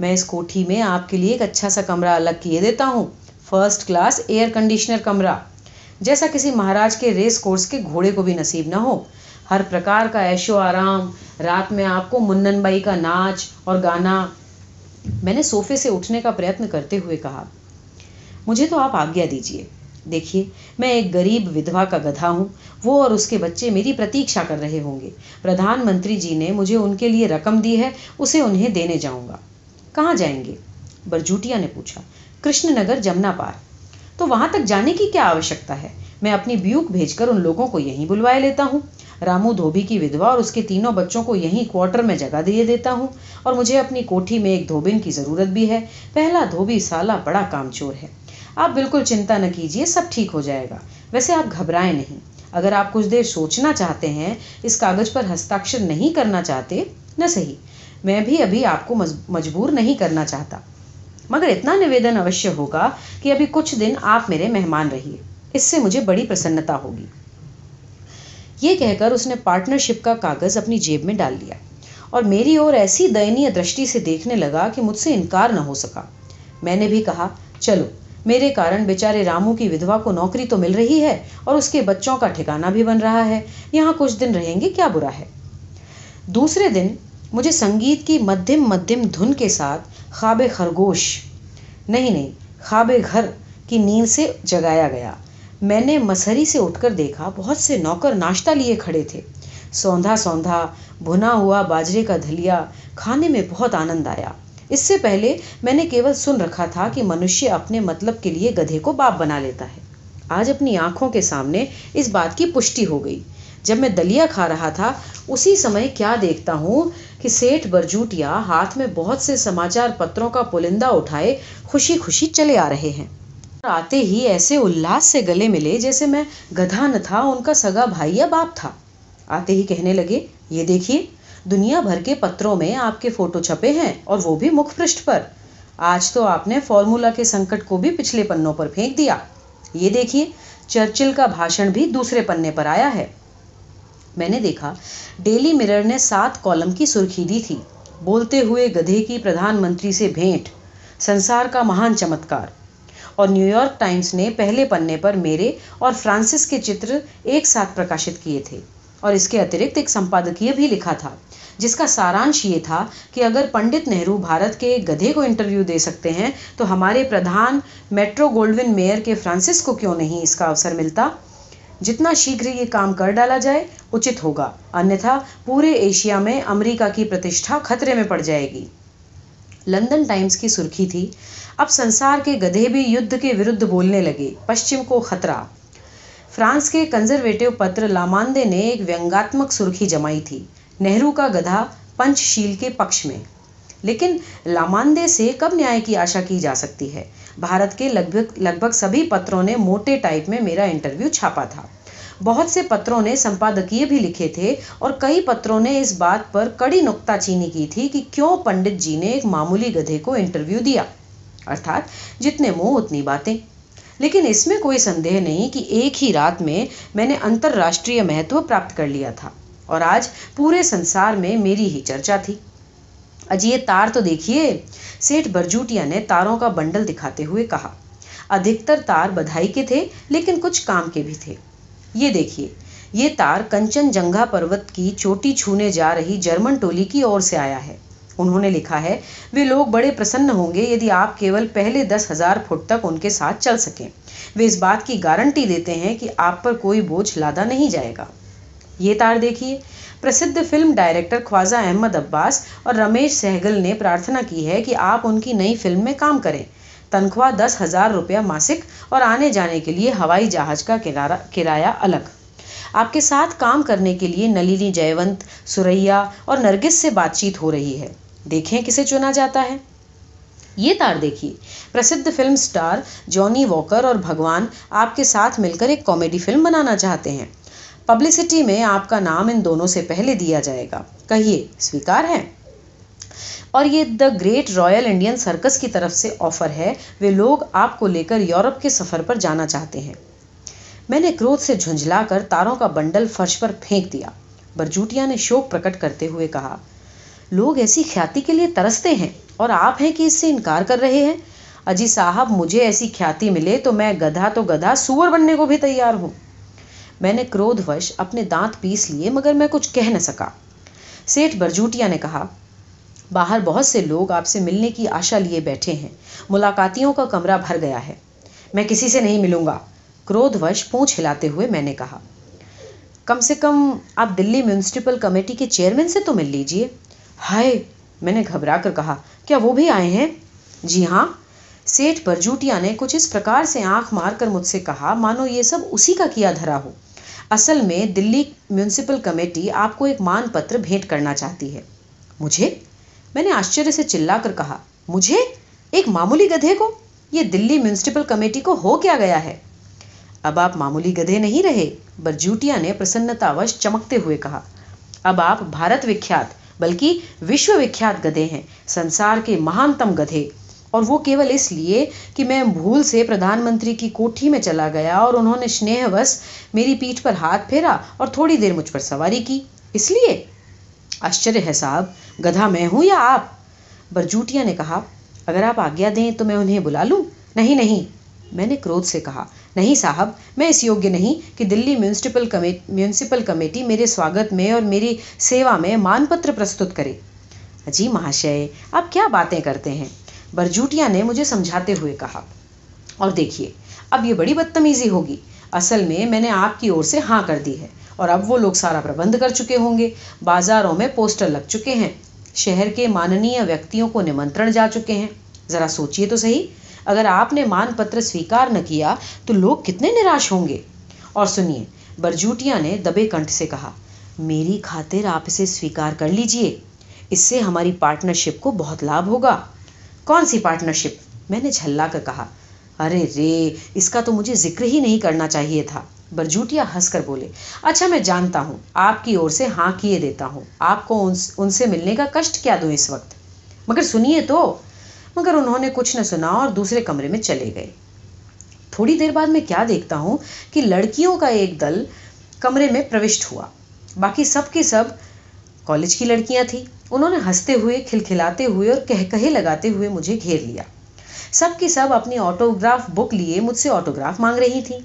میں اس کوٹھی میں آپ کے لیے ایک اچھا سا کمرہ الگ کیے دیتا ہوں۔ فرسٹ کلاس ایئر کنڈیشنر کمرہ۔ جیسا کسی مہاراج کے ریس کورس کے گھوڑے کو بھی نصیب نہ ہو۔ ہر پرکار کا ایش و آرام، رات میں آپ کو منن بائی کا ناچ اور گانا۔ میں نے صوفے سے اٹھنے کا پریتن کرتے ہوئے کہا، مجھے تو آپ آگیا دیجیے دیکھیے، میں ایک غریب ودھوا کا گدھا ہوں۔ وہ اور اس کے بچے میری پرتیکشا کر رہے ہوں گے۔ پردھان منتری جی نے مجھے ان کے لیے رقم دی ہے، اسے انہیں دینے جاؤں گا۔ کہاں جائیں گے؟ برجوٹیا نے پوچھا کرشن نگر جمنا پار۔ تو وہاں تک جانے کی کیا آوشکتا ہے؟ میں اپنی بیوک بھیج کر ان لوگوں کو یہیں بلوائے لیتا ہوں۔ رامو دھوبی کی ودوا اور اس کے تینوں بچوں کو یہیں کوارٹر میں جگہ دے دیتا ہوں۔ اور مجھے اپنی کوٹھی میں ایک دھوبن کی ضرورت بھی ہے۔ پہلا دھوبی سالہ بڑا کام چور ہے۔ آپ بالکل چنتا نہ کیجیے سب ٹھیک ہو جائے گا۔ ویسے آپ گھبرائیں نہیں۔ اگر آپ کچھ دیر سوچنا چاہتے ہیں، اس کاغذ پر ہستاکشر نہیں کرنا چاہتے، نہ صحیح۔ میں بھی ابھی آپ کو مجبور نہیں کرنا چاہتا۔ مگر اتنا نویدن اوشیہ ہوگا کہ ابھی کچھ دن آپ میرے مہمان رہیے۔ اس سے مجھے بڑی پرسنتا ہوگی۔ یہ کہہ کر اس نے پارٹنرشپ کا کاغذ اپنی جیب میں ڈال لیا اور میری اور ایسی دینی درشٹی سے دیکھنے لگا کہ مجھ سے انکار نہ ہو سکا۔ میں نے بھی کہا، چلو، میرے کارن بیچارے رامو کی ودوا کو نوکری تو مل رہی ہے اور اس کے بچوں کا ٹھکانا بھی بن رہا ہے۔ یہاں کچھ دن رہیں گے، کیا برا ہے؟ دوسرے دن مجھے سنگیت کی مدھم مدھم دھن کے ساتھ خواب خرگوش، نہیں نہیں، خواب گھر کی نیند سے جگایا گیا۔ میں نے مسہری سے اٹھ کر دیکھا، بہت سے نوکر ناشتہ لیے کھڑے تھے۔ سوندھا سوندھا بھنا ہوا باجرے کا دھلیا کھانے میں بہت آنند آیا۔ اس سے پہلے میں نے کیول سن رکھا تھا کہ منشیہ اپنے مطلب کے لیے گدھے کو باپ بنا لیتا ہے۔ آج اپنی آنکھوں کے سامنے اس بات کی پشٹی ہو گئی۔ جب میں دلیا کھا رہا تھا، اسی سمے کیا دیکھتا ہوں؟ کہ سیٹھ برجوٹیا ہاتھ میں بہت سے سماچار پتروں کا پلندہ اٹھائے خوشی خوشی چلے آ رہے ہیں۔ آتے ہی ایسے الاس سے گلے ملے جیسے میں گدھا نہ تھا، ان کا سگا بھائی یا باپ تھا۔ آتے ہی کہنے لگے، یہ دیکھیے، دنیا بھر کے پتروں میں آپ کے فوٹو چھپے ہیں اور وہ بھی مکھ پرشٹ پر۔ آج تو آپ نے فارمولا کے سنکٹ کو بھی پچھلے پنوں پر پھینک دیا۔ یہ دیکھیے، چرچل کا بھاشن بھی دوسرے پنے پر آیا ہے۔ میں نے دیکھا ڈیلی مرر نے سات کالم کی سرخی دی تھی۔ بولتے ہوئے گدھے کی پردھان منتری سے بھینٹ سنسار کا مہان چمتکار۔ اور نیو یارک ٹائمز نے پہلے پنے پر میرے اور فرانسس کے چتر ایک ساتھ پرکاشت کیے تھے۔ اور اس کے اترکت ایک سمپادکیہ بھی لکھا تھا، جس کا سارانش یہ تھا کہ اگر پنڈت نہرو بھارت کے گدھے کو انٹرویو دے سکتے ہیں، تو ہمارے پردھان میٹرو گولڈون میئر کے فرانسس کو کیوں نہیں اس کا اوسر ملتا؟ جتنا شیگھر یہ کام کر ڈالا جائے، اچت ہوگا۔ انیتھا، پورے ایشیا میں امریکہ کی پرتشٹھا خطرے میں پڑ جائے گی۔ لندن ٹائمز کی سرخی تھی۔ اب سنسار کے گدھے بھی یدھ کے وردھ بولنے لگے۔ پشچم کو خطرہ۔ فرانس کے کنزرویٹو پتر لاماندے نے ایک ویانگاتمک سرخی جمائی تھی۔ نہرو کا گدھا پنچ شیل کے پکش میں۔ لیکن لاماندے سے کب نیائے کی آشا کی جا سکتی ہے؟ بھارت کے لگ بھگ لگ بھگ سبھی پتروں نے موٹے ٹائپ میں میرا انٹرویو چھاپا تھا۔ بہت سے پتروں نے سمپادکیے بھی لکھے تھے اور کئی پتروں نے اس بات پر کڑی نکتہ چینی کی تھی کہ کیوں پنڈت جی نے ایک معمولی گدھے کو انٹرویو دیا۔ ارتھات، جتنے منہ اتنی باتیں۔ لیکن اس میں کوئی سندے نہیں کہ ایک ہی رات میں میں نے انتر راشٹریہ مہتو پراپت کر لیا تھا اور آج پورے سنسار میں میری ہی چرچا تھی۔ اجی، یہ تار تو دیکھیے۔ سیٹھ برجوٹیا نے تاروں کا بنڈل دکھاتے ہوئے کہا، ادھکتر تار بدھائی کے تھے، لیکن کچھ کام کے بھی تھے۔ یہ دیکھیے، یہ تار کنچن جنگا پروت کی چوٹی چھونے جا رہی جرمن ٹولی کی اور سے آیا ہے۔ انہوں نے لکھا ہے، وہ لوگ بڑے پرسن ہوں گے یدی آپ کیول پہلے دس ہزار فٹ تک ان کے ساتھ چل سکیں۔ وہ اس بات کی گارنٹی دیتے ہیں کہ آپ پر کوئی بوجھ لادا نہیں جائے گا۔ یہ تار دیکھیے پرسدھ فلم ڈائریکٹر خواجہ احمد عباس اور رمیش سہگل نے پرارتھنا کی ہے کہ آپ ان کی نئی فلم میں کام کریں۔ تنخواہ دس ہزار روپیہ ماسک اور آنے جانے کے لیے ہوائی جہاز کا کرایہ الگ۔ آپ کے ساتھ کام کرنے کے لیے نلینی جیونت سوریا اور نرگس سے بات چیت ہو رہی ہے۔ دیکھیں کسے چنا جاتا ہے۔ یہ تار دیکھیے۔ پرسدھ فلم سٹار جونی واکر اور بھگوان آپ کے ساتھ مل کر ایک کامیڈی فلم بنانا چاہتے ہیں۔ پبلسٹی میں آپ کا نام ان دونوں سے پہلے دیا جائے گا۔ کہیے، سویکار ہے اور یہ the great royal Indian circus کی طرف سے آفر ہے۔ وہ لوگ آپ کو لے کر یورپ کے سفر پر جانا چاہتے ہیں۔ میں نے کروت سے جھنجھلا کر تاروں کا بنڈل فرش پر پھینک دیا۔ برجوٹیا نے شوق پرکٹ کرتے ہوئے کہا، لوگ ایسی خیاتی کے لیے ترستے ہیں اور آپ ہیں کہ اس سے انکار کر رہے ہیں؟ اجی صاحب، مجھے ایسی خیاتی ملے تو میں گدھا تو گدھا سور بننے کو بھی تیار ہوں۔ میں نے کرودھ وش اپنے دانت پیس لیے مگر میں کچھ کہہ نہ سکا۔ سیٹھ برجوٹیا نے کہا، باہر بہت سے لوگ آپ سے ملنے کی آشا لیے بیٹھے ہیں، ملاقاتیوں کا کمرہ بھر گیا ہے۔ میں کسی سے نہیں ملوں گا۔ کرودھ وش پونچھ ہلاتے ہوئے میں نے کہا، کم سے کم آپ دلی میونسپل کمیٹی کے چیئرمین سے تو مل لیجیے۔ ہائے، میں نے گھبرا کر کہا، کیا وہ بھی آئے ہیں؟ جی ہاں۔ سیٹھ برجوٹیا نے کچھ اس پرکار سے آنکھ مار کر مجھ سے کہا، مانو یہ سب اسی کا کیا دھرا ہو؟ اصل میں دلی میونسپل کمیٹی آپ کو ایک مان پتر بھیٹ کرنا چاہتی ہے۔ مجھے؟ میں نے آشچر سے چلا کر کہا، مجھے؟ ایک معمولی گدھے کو؟ یہ دلی میونسپل کمیٹی کو ہو کیا گیا ہے؟ اب آپ معمولی گدھے نہیں رہے، برجوٹیا نے پرسنتا وش چمکتے ہوئے کہا۔ اب آپ بھارت وکھیات، بلکہ وشو وکھیات گدھے ہیں، سنسار کے مہانتم گدھے۔ اور وہ کیول اس لیے کہ میں بھول سے پردھان منتری کی کوٹھی میں چلا گیا اور انہوں نے سنیہ وس میری پیٹھ پر ہاتھ پھیرا اور تھوڑی دیر مجھ پر سواری کی۔ اس لیے؟ آشچر ہے صاحب، گدھا میں ہوں یا آپ؟ برجوٹیا نے کہا، اگر آپ آگیا دیں تو میں انہیں بلا لوں۔ نہیں نہیں۔ میں نے کرودھ سے کہا، نہیں صاحب، میں اس یوگیہ نہیں کہ دلی میونسپل میونسپل کمیٹی میرے سواگت میں اور میری سیوا میں مان پتر پرستت کرے۔ جی مہاشے آپ کیا باتیں کرتے ہیں؟ برجوٹیا نے مجھے سمجھاتے ہوئے کہا، اور دیکھیے، اب یہ بڑی بدتمیزی ہوگی۔ اصل میں میں نے آپ کی اور سے ہاں کر دی ہے، اور اب وہ لوگ سارا پربند کر چکے ہوں گے۔ بازاروں میں پوسٹر لگ چکے ہیں۔ شہر کے ماننی ویکتیوں کو نمنترن جا چکے ہیں۔ ذرا سوچیے تو صحیح، اگر آپ نے مان پتر سویکار نہ کیا تو لوگ کتنے نراش ہوں گے۔ اور سنیے، برجوٹیا نے دبے کنٹھ سے کہا، میری خاطر آپ اسے سویکار کر لیجیے۔ اس سے ہماری پارٹنرشپ کو بہت لابھ ہوگا۔ کون سی پارٹنرشپ میں نے جھلا کر کہا، ارے رے، اس کا تو مجھے ذکر ہی نہیں کرنا چاہیے تھا۔ برجوٹیا ہنس کر بولے اچھا میں جانتا ہوں، آپ کی اور سے ہاں کیے دیتا ہوں، آپ کو ان سے ملنے کا کشٹ کیا دوں اس وقت؟ مگر سنیے تو۔ مگر انہوں نے کچھ نہ سنا اور دوسرے کمرے میں چلے گئے۔ تھوڑی دیر بعد میں کیا دیکھتا ہوں کہ لڑکیوں کا ایک دل کمرے میں پروشٹ ہوا۔ باقی سب کے سب کالج کی لڑکیاں تھیں۔ انہوں نے ہنستے ہوئے، کھلکھلاتے ہوئے اور کہہ کہے لگاتے ہوئے مجھے گھیر لیا۔ سب کی سب اپنی آٹوگراف بک لیے مجھ سے آٹوگراف مانگ رہی تھیں۔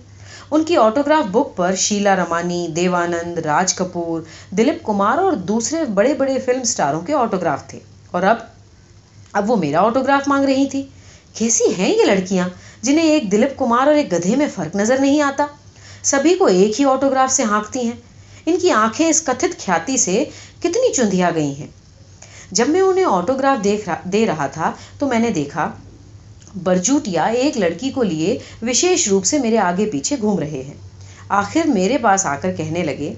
ان کی آٹوگراف بک پر شیلا رمانی، دیوانند، راج کپور، دلیپ کمار اور دوسرے بڑے بڑے فلم سٹاروں کے آٹوگراف تھے۔ اور اب اب وہ میرا آٹوگراف مانگ رہی تھی کیسی ہیں یہ لڑکیاں جنہیں ایک دلیپ کمار اور ایک گدھے میں فرق نظر نہیں آتا؟ سبھی کو ایک ہی آٹوگراف سے ہانکتی ہیں۔ ان کی آنکھیں اس کتھت کھیاتی سے کتنی چندیا گئی ہیں۔ جب میں انہیں آٹوگراف دیکھ دے رہا تھا تو میں نے دیکھا، برجوٹیا ایک لڑکی کو لیے وشیش روپ سے میرے آگے پیچھے گھوم رہے ہیں۔ آخر میرے پاس آ کر کہنے لگے،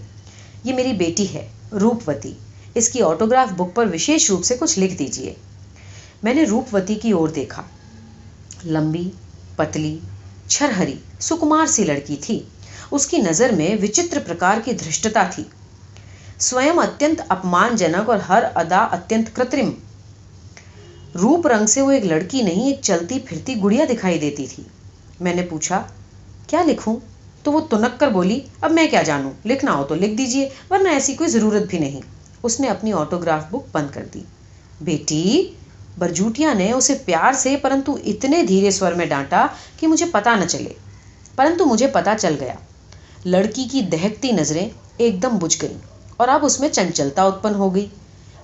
یہ میری بیٹی ہے، روپوتی۔ اس کی آٹوگراف بک پر وشیش روپ سے کچھ لکھ دیجیے میں نے روپوتی کی اور دیکھا۔ لمبی، پتلی، چھرہری، سکمار سی لڑکی تھی۔ اس کی نظر میں وچتر پرکار کی دھرشٹتا تھی۔ سوئم اتنت اپمان جنک اور ہر ادا اتنت کرترم۔ روپ رنگ سے وہ ایک لڑکی نہیں، ایک چلتی پھرتی گڑیا دکھائی دیتی تھی۔ میں نے پوچھا، کیا لکھوں؟ تو وہ تنک کر بولی، اب میں کیا جانوں؟ لکھنا ہو تو لکھ دیجیے، ورنہ ایسی کوئی ضرورت بھی نہیں۔ اس نے اپنی آٹوگراف بک بند کر دی۔ بیٹی، برجوٹیا نے اسے پیار سے، پرنتو اتنے دھیرے سور میں ڈانٹا کہ مجھے پتا نہ چلے۔ پرنتو مجھے پتا چل گیا۔ لڑکی کی دہکتی نظریں ایک دم بجھ گئیں اور اب اس میں چنچلتا اتپن ہو گئی۔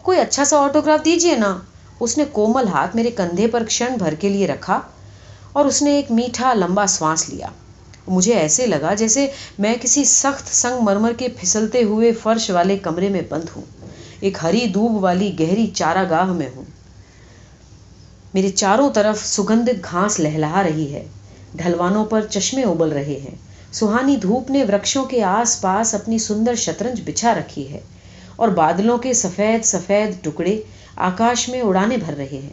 کوئی اچھا سا آٹوگراف دیجیے نا؟ اس نے کومل ہاتھ میرے کندھے پر کھڑ بھر کے لیے رکھا اور اس نے ایک میٹھا لمبا سانس لیا۔ مجھے ایسے لگا جیسے میں کسی سخت سنگ مرمر کے پھسلتے ہوئے فرش والے کمرے میں بند ہوں۔ ایک ہری دوب والی گہری چارا گاہ میں ہوں۔ میرے چاروں طرف سگندھت گھاس لہلا رہی ہے۔ ڈھلوانوں پر چشمے ابل رہے ہیں۔ سہانی دھوپ نے ورکشوں کے آس پاس اپنی سندر شطرنج بچھا رکھی ہے اور بادلوں کے سفید سفید ٹکڑے آکاش میں اڑانے بھر رہے ہیں۔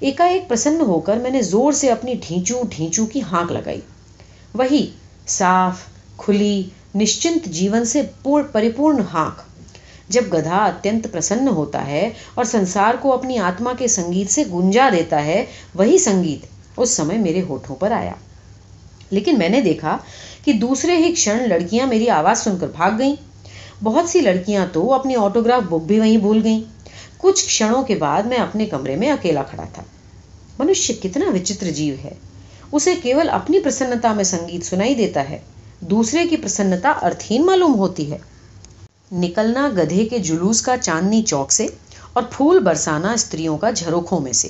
ایک ایک پرسن ہو کر میں نے زور سے اپنی ڈھینچو ڈھینچو کی ہانک لگائی۔ وہی صاف، کھلی، نشچنت جیون سے پور پریپورن ہانک۔ جب گدھا اتنت پرسن ہوتا ہے اور سنسار کو اپنی آتما کے سنگیت سے گنجا دیتا ہے، وہی سنگیت اس سمے میرے ہوٹھوں پر آیا۔ لیکن میں نے دیکھا کہ دوسرے ہی کھڑ لڑکیاں میری آواز سن کر بھاگ گئیں۔ بہت سی لڑکیاں تو اپنی آٹوگراف بک بھی وہیں بھول گئیں۔ کچھ کھڑوں کے بعد میں اپنے کمرے میں اکیلا کھڑا تھا۔ منشیہ کتنا وچتر جیو ہے۔ اسے کیول اپنی پرسنتا میں سنگیت سنائی دیتا ہے۔ دوسرے کی پرسنتا ارتھین معلوم ہوتی ہے۔ نکلنا گدھے کے جلوس کا چاندنی چوک سے اور پھول برسانا استریوں کا جھروکھوں میں سے۔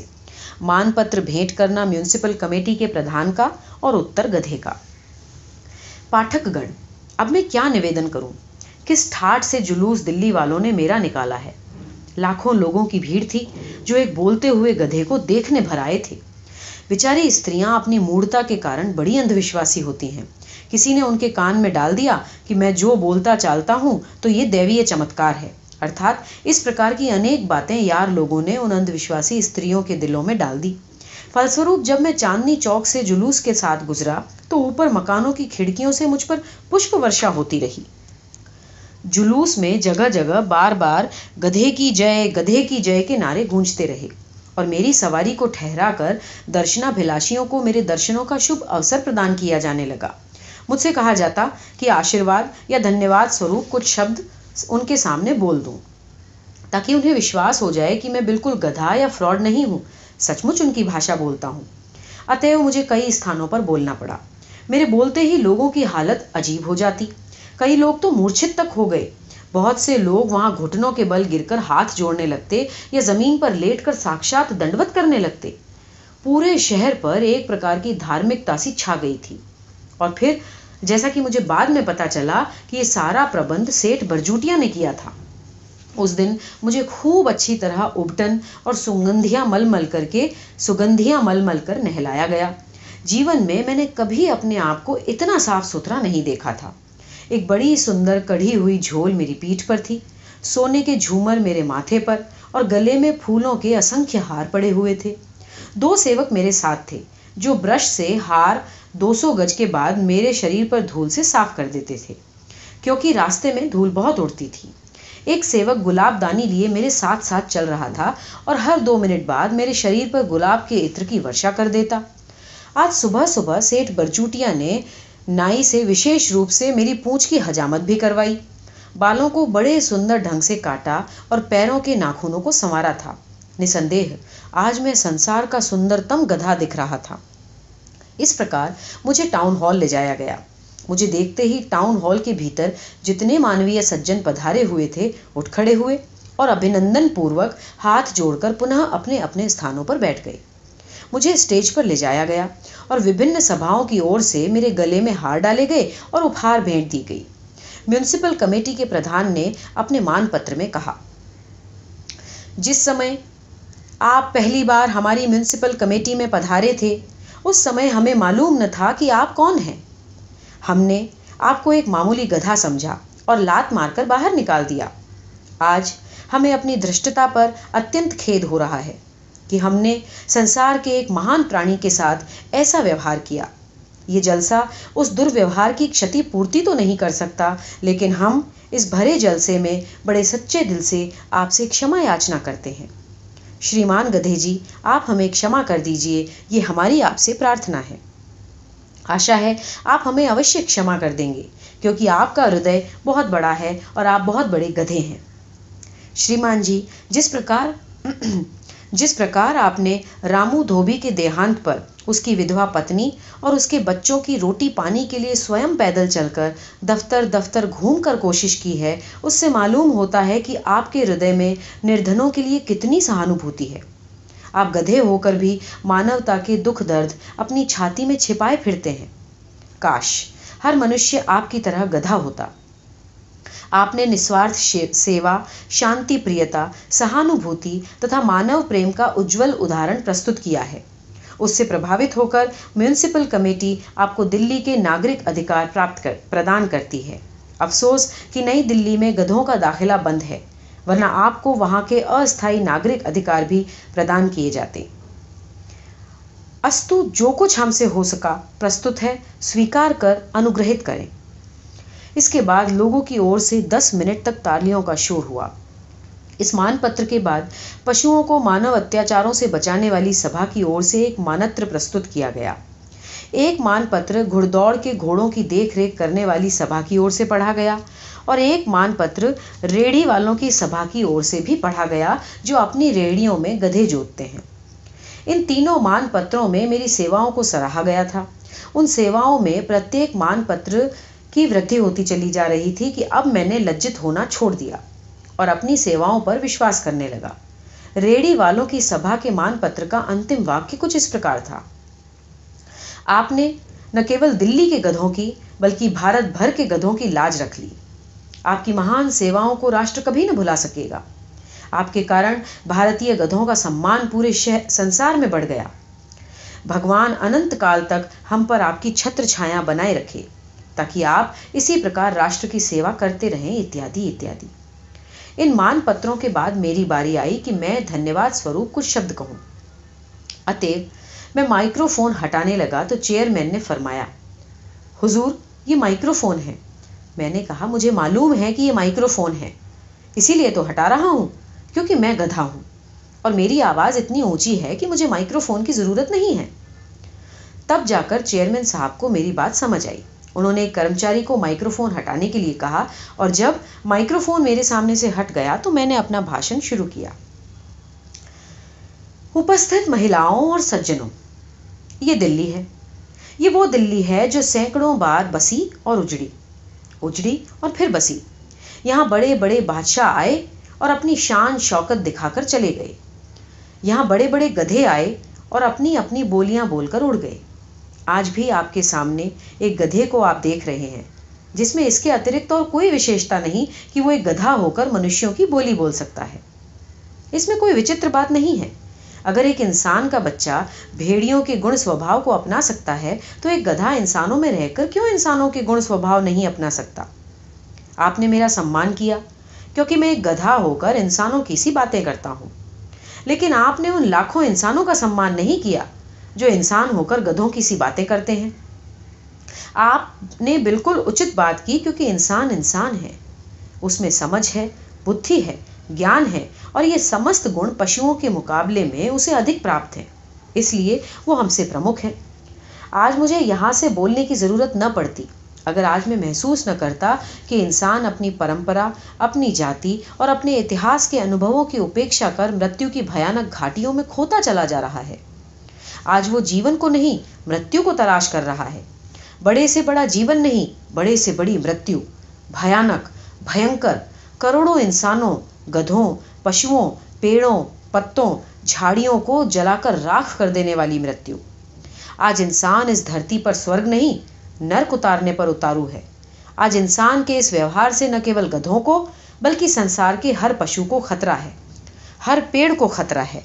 مان پتر بھیٹ کرنا میونسپل کمیٹی کے پردھان کا اور اتر گدھے کا۔ پاٹھک گن اب میں کیا نویدن کروں؟ کس ٹھاٹ سے جلوس دلی والوں نے میرا نکالا ہے؟ لاکھوں لوگوں کی بھیڑ تھی جو ایک بولتے ہوئے گدھے کو دیکھنے بھر آئے تھے۔ بیچاری استریاں اپنی موڑتا کے کارن بڑی اندھ وشواسی ہوتی ہیں۔ کسی نے ان کے کان میں ڈال دیا کہ میں جو بولتا چالتا ہوں تو یہ دیوی چمتکار ہے۔ ارتھات، اس پرکار کی انیک باتیں یار لوگوں نے ان اندھ وشواسی استریوں کے دلوں میں ڈال دی۔ فلسوروپ، جب میں چاندنی چوک سے جلوس کے ساتھ گزرا تو اوپر مکانوں کی کھڑکیوں سے مجھ پر پشپ ورشا ہوتی رہی۔ جلوس میں جگہ جگہ بار بار گدھے کی جے، گدھے کی جے کے نعرے گونجتے رہے اور میری سواری کو ٹھہرا کر درشنا بھلاشیوں کو میرے درشنوں کا شبھ اوسر پردان کیا جانے لگا۔ مجھ سے کہا جاتا کہ آشرواد یا دھنیہ واد سوروپ کچھ شبد ان کے سامنے بول دوں، تاکہ انہیں وشواس ہو جائے کہ میں بالکل گدھا یا فراڈ نہیں ہوں، سچ مچ ان کی بھاشا بولتا ہوں۔ اتو مجھے کئی استھانوں پر بولنا پڑا۔ میرے بولتے ہی لوگوں کی حالت عجیب ہو جاتی۔ کئی لوگ تو مورچھت تک ہو گئے۔ بہت سے لوگ وہاں گھٹنوں کے بل گر کر ہاتھ جوڑنے لگتے یا زمین پر لیٹ کر ساکشات دنڈوت کرنے لگتے۔ پورے شہر پر ایک پرکار کی دھارمک تاسی چھا گئی تھی۔ اور پھر جیسا کہ مجھے بعد میں پتا چلا کہ یہ سارا پربند سیٹ برجوٹیا نے کیا تھا۔ اس دن مجھے خوب اچھی طرح ابٹن اور سگندیاں مل مل کر کے سگندیاں مل مل کر نہلایا گیا۔ جیون میں میں نے کبھی اپنے آپ کو اتنا صاف ستھرا نہیں دیکھا تھا۔ ایک بڑی سندر کڑھی ہوئی جھول میری پیٹھ پر تھی۔ سونے کے جھومر میرے ماتھے پر اور گلے میں پھولوں کے اسنکھیہ ہار پڑے ہوئے تھے۔ دو سیوک میرے ساتھ تھے جو برش سے ہار دو سو گج کے بعد میرے شریر پر دھول سے صاف کر دیتے تھے۔ کیونکہ راستے میں دھول بہت اڑتی تھی۔ ایک سیوک گلاب دانی لیے میرے ساتھ ساتھ چل رہا تھا اور ہر دو منٹ بعد میرے شریر پر گلاب کے عطر کی ورشا کر دیتا۔ آج صبح صبح سیٹ برچوٹیا نے نائی سے وشیش روپ سے میری پونچھ کی حجامت بھی کروائی۔ بالوں کو بڑے سندر ڈھنگ سے کاٹا اور پیروں کے ناخنوں کو سنوارا تھا۔ نسندیہ، آج میں سنسار کا سندر تم گدھا دکھ رہا تھا۔ اس پرکار مجھے ٹاؤن ہال لے جایا گیا۔ مجھے دیکھتے ہی ٹاؤن ہال کے بھیتر جتنے مانوی سجن پدھارے ہوئے تھے، اٹھ کھڑے ہوئے اور ابھینندن پوروک ہاتھ جوڑ کر پنہ اپنے اپنے استھانوں پر بیٹھ گئے۔ مجھے اسٹیج پر لے جایا گیا اور وبھن سبھاؤں کی اور سے میرے گلے میں ہار ڈالے گئے اور اپہار بھیٹ دی گئی۔ میونسپل کمیٹی کے پردھان نے اپنے مان پتر میں کہا، جس سمے آپ پہلی بار ہماری میونسپل کمیٹی میں پدھارے تھے، اس سمے ہمیں معلوم نہ تھا کہ آپ کون ہیں۔ ہم نے آپ کو ایک معمولی گدھا سمجھا اور لات مار کر باہر نکال دیا۔ آج ہمیں اپنی درشٹتا پر اتنت کھید ہو رہا ہے۔ کہ ہم نے سنسار کے ایک مہان پرانی کے ساتھ ایسا ویوہار کیا۔ یہ جلسہ اس درویوہار کی کشتی پورتی تو نہیں کر سکتا، لیکن ہم اس بھرے جلسے میں بڑے سچے دل سے آپ سے کشما یاچنا کرتے ہیں۔ شریمان گدھے جی آپ ہمیں کشما کر دیجیے یہ ہماری آپ سے پرارتھنا ہے۔ آشا ہے، آپ ہمیں اوشیہ کشما کر دیں گے، کیونکہ آپ کا ہردے بہت بڑا ہے اور آپ بہت بڑے گدھے ہیں۔ شریمان جی جس پرکار جس پرکار آپ نے رامو دھوبی کے دیہانت پر، اس کی ودھوا پتنی اور اس کے بچوں کی روٹی پانی کے لیے سوئم پیدل چل کر دفتر دفتر گھوم کر کوشش کی ہے، اس سے معلوم ہوتا ہے کہ آپ کے ہردے میں نردھنوں کے لیے کتنی سہانوبھوتی ہے۔ آپ گدھے ہو کر بھی مانوتا کے دکھ درد اپنی چھاتی میں چھپائے پھرتے ہیں۔ کاش، ہر منشیہ آپ کی طرح گدھا ہوتا۔ آپ نے نسوارتھ سیوا شانتی پریتا سہانوبھوتی تتھا مانو پریم کا اجول ادارن پرستت کیا ہے اس سے پربھاوت ہو کر میونسپل کمیٹی آپ کو دلی کے ناگرک ادھیکار پراپت کر پردان کرتی ہے افسوس کہ نئی دلی میں گدھوں کا داخلہ بند ہے ورنہ آپ کو وہاں کے استھائی ناگرک ادھیکار بھی پردان کیے جاتے استو جو کچھ ہم سے ہو سکا پرست ہے سویکار کر انگرہت کریں پرستت ہے سویکار کر انوگرہت کریں اس کے بعد لوگوں کی اور سے دس منٹ تک تالیوں کا شور ہوا۔ اس مان پتر کے بعد پشوؤں کو مانو اتیاچاروں سے بچانے والی سبھا کی اور سے ایک مانتر پرستت کیا گیا۔ ایک مان پتر گھڑ دوڑ کے گھوڑوں کی دیکھ ریکھ کرنے والی سبھا کی اور سے پڑھا گیا اور ایک مان پتر ریڑھی والوں کی سبھا کی اور سے بھی پڑھا گیا جو اپنی ریڑھیوں میں گدھے جوتتے ہیں۔ ان تینوں مان پتروں میں میری سیواؤں کو سراہا گیا تھا۔ ان سیواؤں میں پرتیک مان پتر کی ودھی ہوتی چلی جا رہی تھی کہ اب میں نے لجت ہونا چھوڑ دیا اور اپنی سیواؤں پر وشواس کرنے لگا۔ ریڑھی والوں کی سبھا کے مان پتر کا انتم واقع کچھ اس پرکار تھا۔ آپ نے نہ کیول دلی کے گدھوں کی بلکہ بھارت بھر کے گدھوں کی لاج رکھ لی۔ آپ کی مہان سیواؤں کو راشٹر کبھی نہ بھلا سکے گا۔ آپ کے کارن بھارتیہ گدھوں کا سمان پورے سنسار میں بڑھ گیا۔ بھگوان انت کال تک ہم پر آپ کی چھتر چھایا بنائے رکھے۔ تاکہ آپ اسی پرکار راشٹر کی سیوا کرتے رہیں، اتیادی اتیادی۔ ان مان پتروں کے بعد میری باری آئی کہ میں دھنیہ واد سوروپ کچھ شبد کہوں۔ اتیو میں مائکرو فون ہٹانے لگا تو چیئرمین نے فرمایا، حضور، یہ مائکرو فون ہے۔ میں نے کہا، مجھے معلوم ہے کہ یہ مائکرو فون ہے۔ اسی لیے تو ہٹا رہا ہوں، کیونکہ میں گدھا ہوں۔ اور میری آواز اتنی اونچی ہے کہ مجھے مائکرو فون کی ضرورت نہیں ہے تب جا کر چیئرمین صاحب کو میری بات سمجھ آئی۔ انہوں نے کرمچاری کو مائکرو فون ہٹانے کے لیے کہا اور جب مائکرو فون میرے سامنے سے ہٹ گیا تو میں نے اپنا بھاشن شروع کیا۔ اپستھت مہیلاؤں اور سجنوں، یہ دلی ہے۔ یہ وہ دلی ہے جو سینکڑوں بار بسی اور اجڑی اجڑی اور پھر بسی۔ یہاں بڑے بڑے بادشاہ آئے اور اپنی شان شوکت دکھا کر چلے گئے۔ یہاں بڑے بڑے گدھے آئے اور اپنی اپنی بولیاں بول کر اڑ گئے۔ آج بھی آپ کے سامنے ایک گدھے کو آپ دیکھ رہے ہیں، جس میں اس کے اترکت اور کوئی وشیشتا نہیں کہ وہ ایک گدھا ہو کر منشیوں کی بولی بول سکتا ہے۔ اس میں کوئی وچتر بات نہیں ہے۔ اگر ایک انسان کا بچہ بھیڑیوں کے گن سوبھاؤ کو اپنا سکتا ہے، تو ایک گدھا انسانوں میں رہ کر کیوں انسانوں کے گن سوبھاؤ نہیں اپنا سکتا؟ آپ نے میرا سمان کیا، کیونکہ میں ایک گدھا ہو کر انسانوں کی سی باتیں کرتا ہوں۔ لیکن آپ نے ان لاکھوں انسانوں کا سمان نہیں کیا۔ جو انسان ہو کر گدھوں کی سی باتیں کرتے ہیں۔ آپ نے بالکل اچت بات کی کیونکہ انسان انسان ہے۔ اس میں سمجھ ہے بدھی ہے، گیان ہے اور یہ سمست گن پشوؤں کے مقابلے میں اسے ادھک پراپت ہے۔ اس لیے وہ ہم سے پرمکھ ہے۔ آج مجھے یہاں سے بولنے کی ضرورت نہ پڑتی۔ اگر آج میں محسوس نہ کرتا کہ انسان اپنی پرمپرا، اپنی جاتی اور اپنے اتہاس کے انوبھووں کی اپیکشا کر مرتیو کی بھیانک گھاٹیوں میں کھوتا چلا جا رہا ہے۔ آج وہ جیون کو نہیں، مرتیو کو تلاش کر رہا ہے۔ بڑے سے بڑا جیون نہیں، بڑے سے بڑی مرتیو۔ بھیانک، بھینکر، کروڑوں انسانوں، گدھوں، پشوؤں، پیڑوں، پتوں، جھاڑیوں کو جلا کر راکھ کر دینے والی مرتیو۔ آج انسان اس دھرتی پر سورگ نہیں، نرک اتارنے پر اتارو ہے۔ آج انسان کے اس ویوہار سے نہ کیول گدھوں کو، بلکہ سنسار کے ہر پشو کو خطرہ ہے۔ ہر پیڑ کو خطرہ ہے۔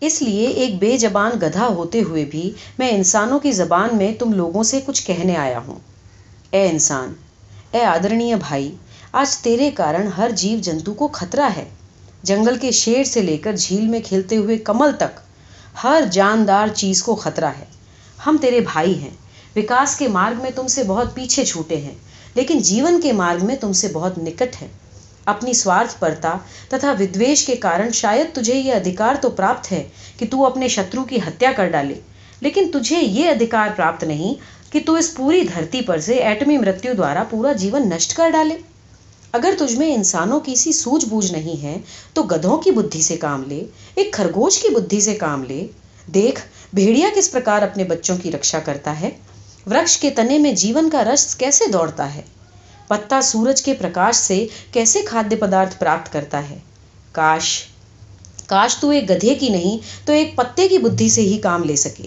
اس لیے ایک بے زبان گدھا ہوتے ہوئے بھی میں انسانوں کی زبان میں تم لوگوں سے کچھ کہنے آیا ہوں۔ اے انسان، اے آدرنیہ بھائی، آج تیرے کارن ہر جیو جنتو کو خطرہ ہے۔ جنگل کے شیر سے لے کر جھیل میں کھیلتے ہوئے کمل تک ہر جاندار چیز کو خطرہ ہے۔ ہم تیرے بھائی ہیں۔ وکاس کے مارگ میں تم سے بہت پیچھے چھوٹے ہیں، لیکن جیون کے مارگ میں تم سے بہت نکٹ ہے اپنی سوارتھ پرتا تتھا ودویش کے کارن شاید تجھے یہ ادھکار تو پراپت ہے کہ تو اپنے شترو کی ہتیا کر ڈالے۔ لیکن تجھے یہ ادھکار پراپت نہیں کہ تو اس پوری دھرتی پر سے ایٹمی مرتیو دوارا پورا جیون نشٹ کر ڈالے۔ اگر تجھ میں انسانوں کی سی سوجھ بوجھ نہیں ہے تو گدھوں کی بدھی سے کام لے، ایک خرگوش کی بدھی سے کام لے۔ دیکھ، بھیڑیا کس پرکار اپنے بچوں کی رکشا کرتا ہے؟ ورکش کے تنے میں جیون کا رس کیسے دوڑتا ہے؟ پتا سورج کے پرکاش سے کیسے کھادیہ پدارتھ پراپت کرتا ہے۔ کاش کاش تو ایک گدھے کی نہیں، تو ایک پتے کی بدھی سے ہی کام لے سکے۔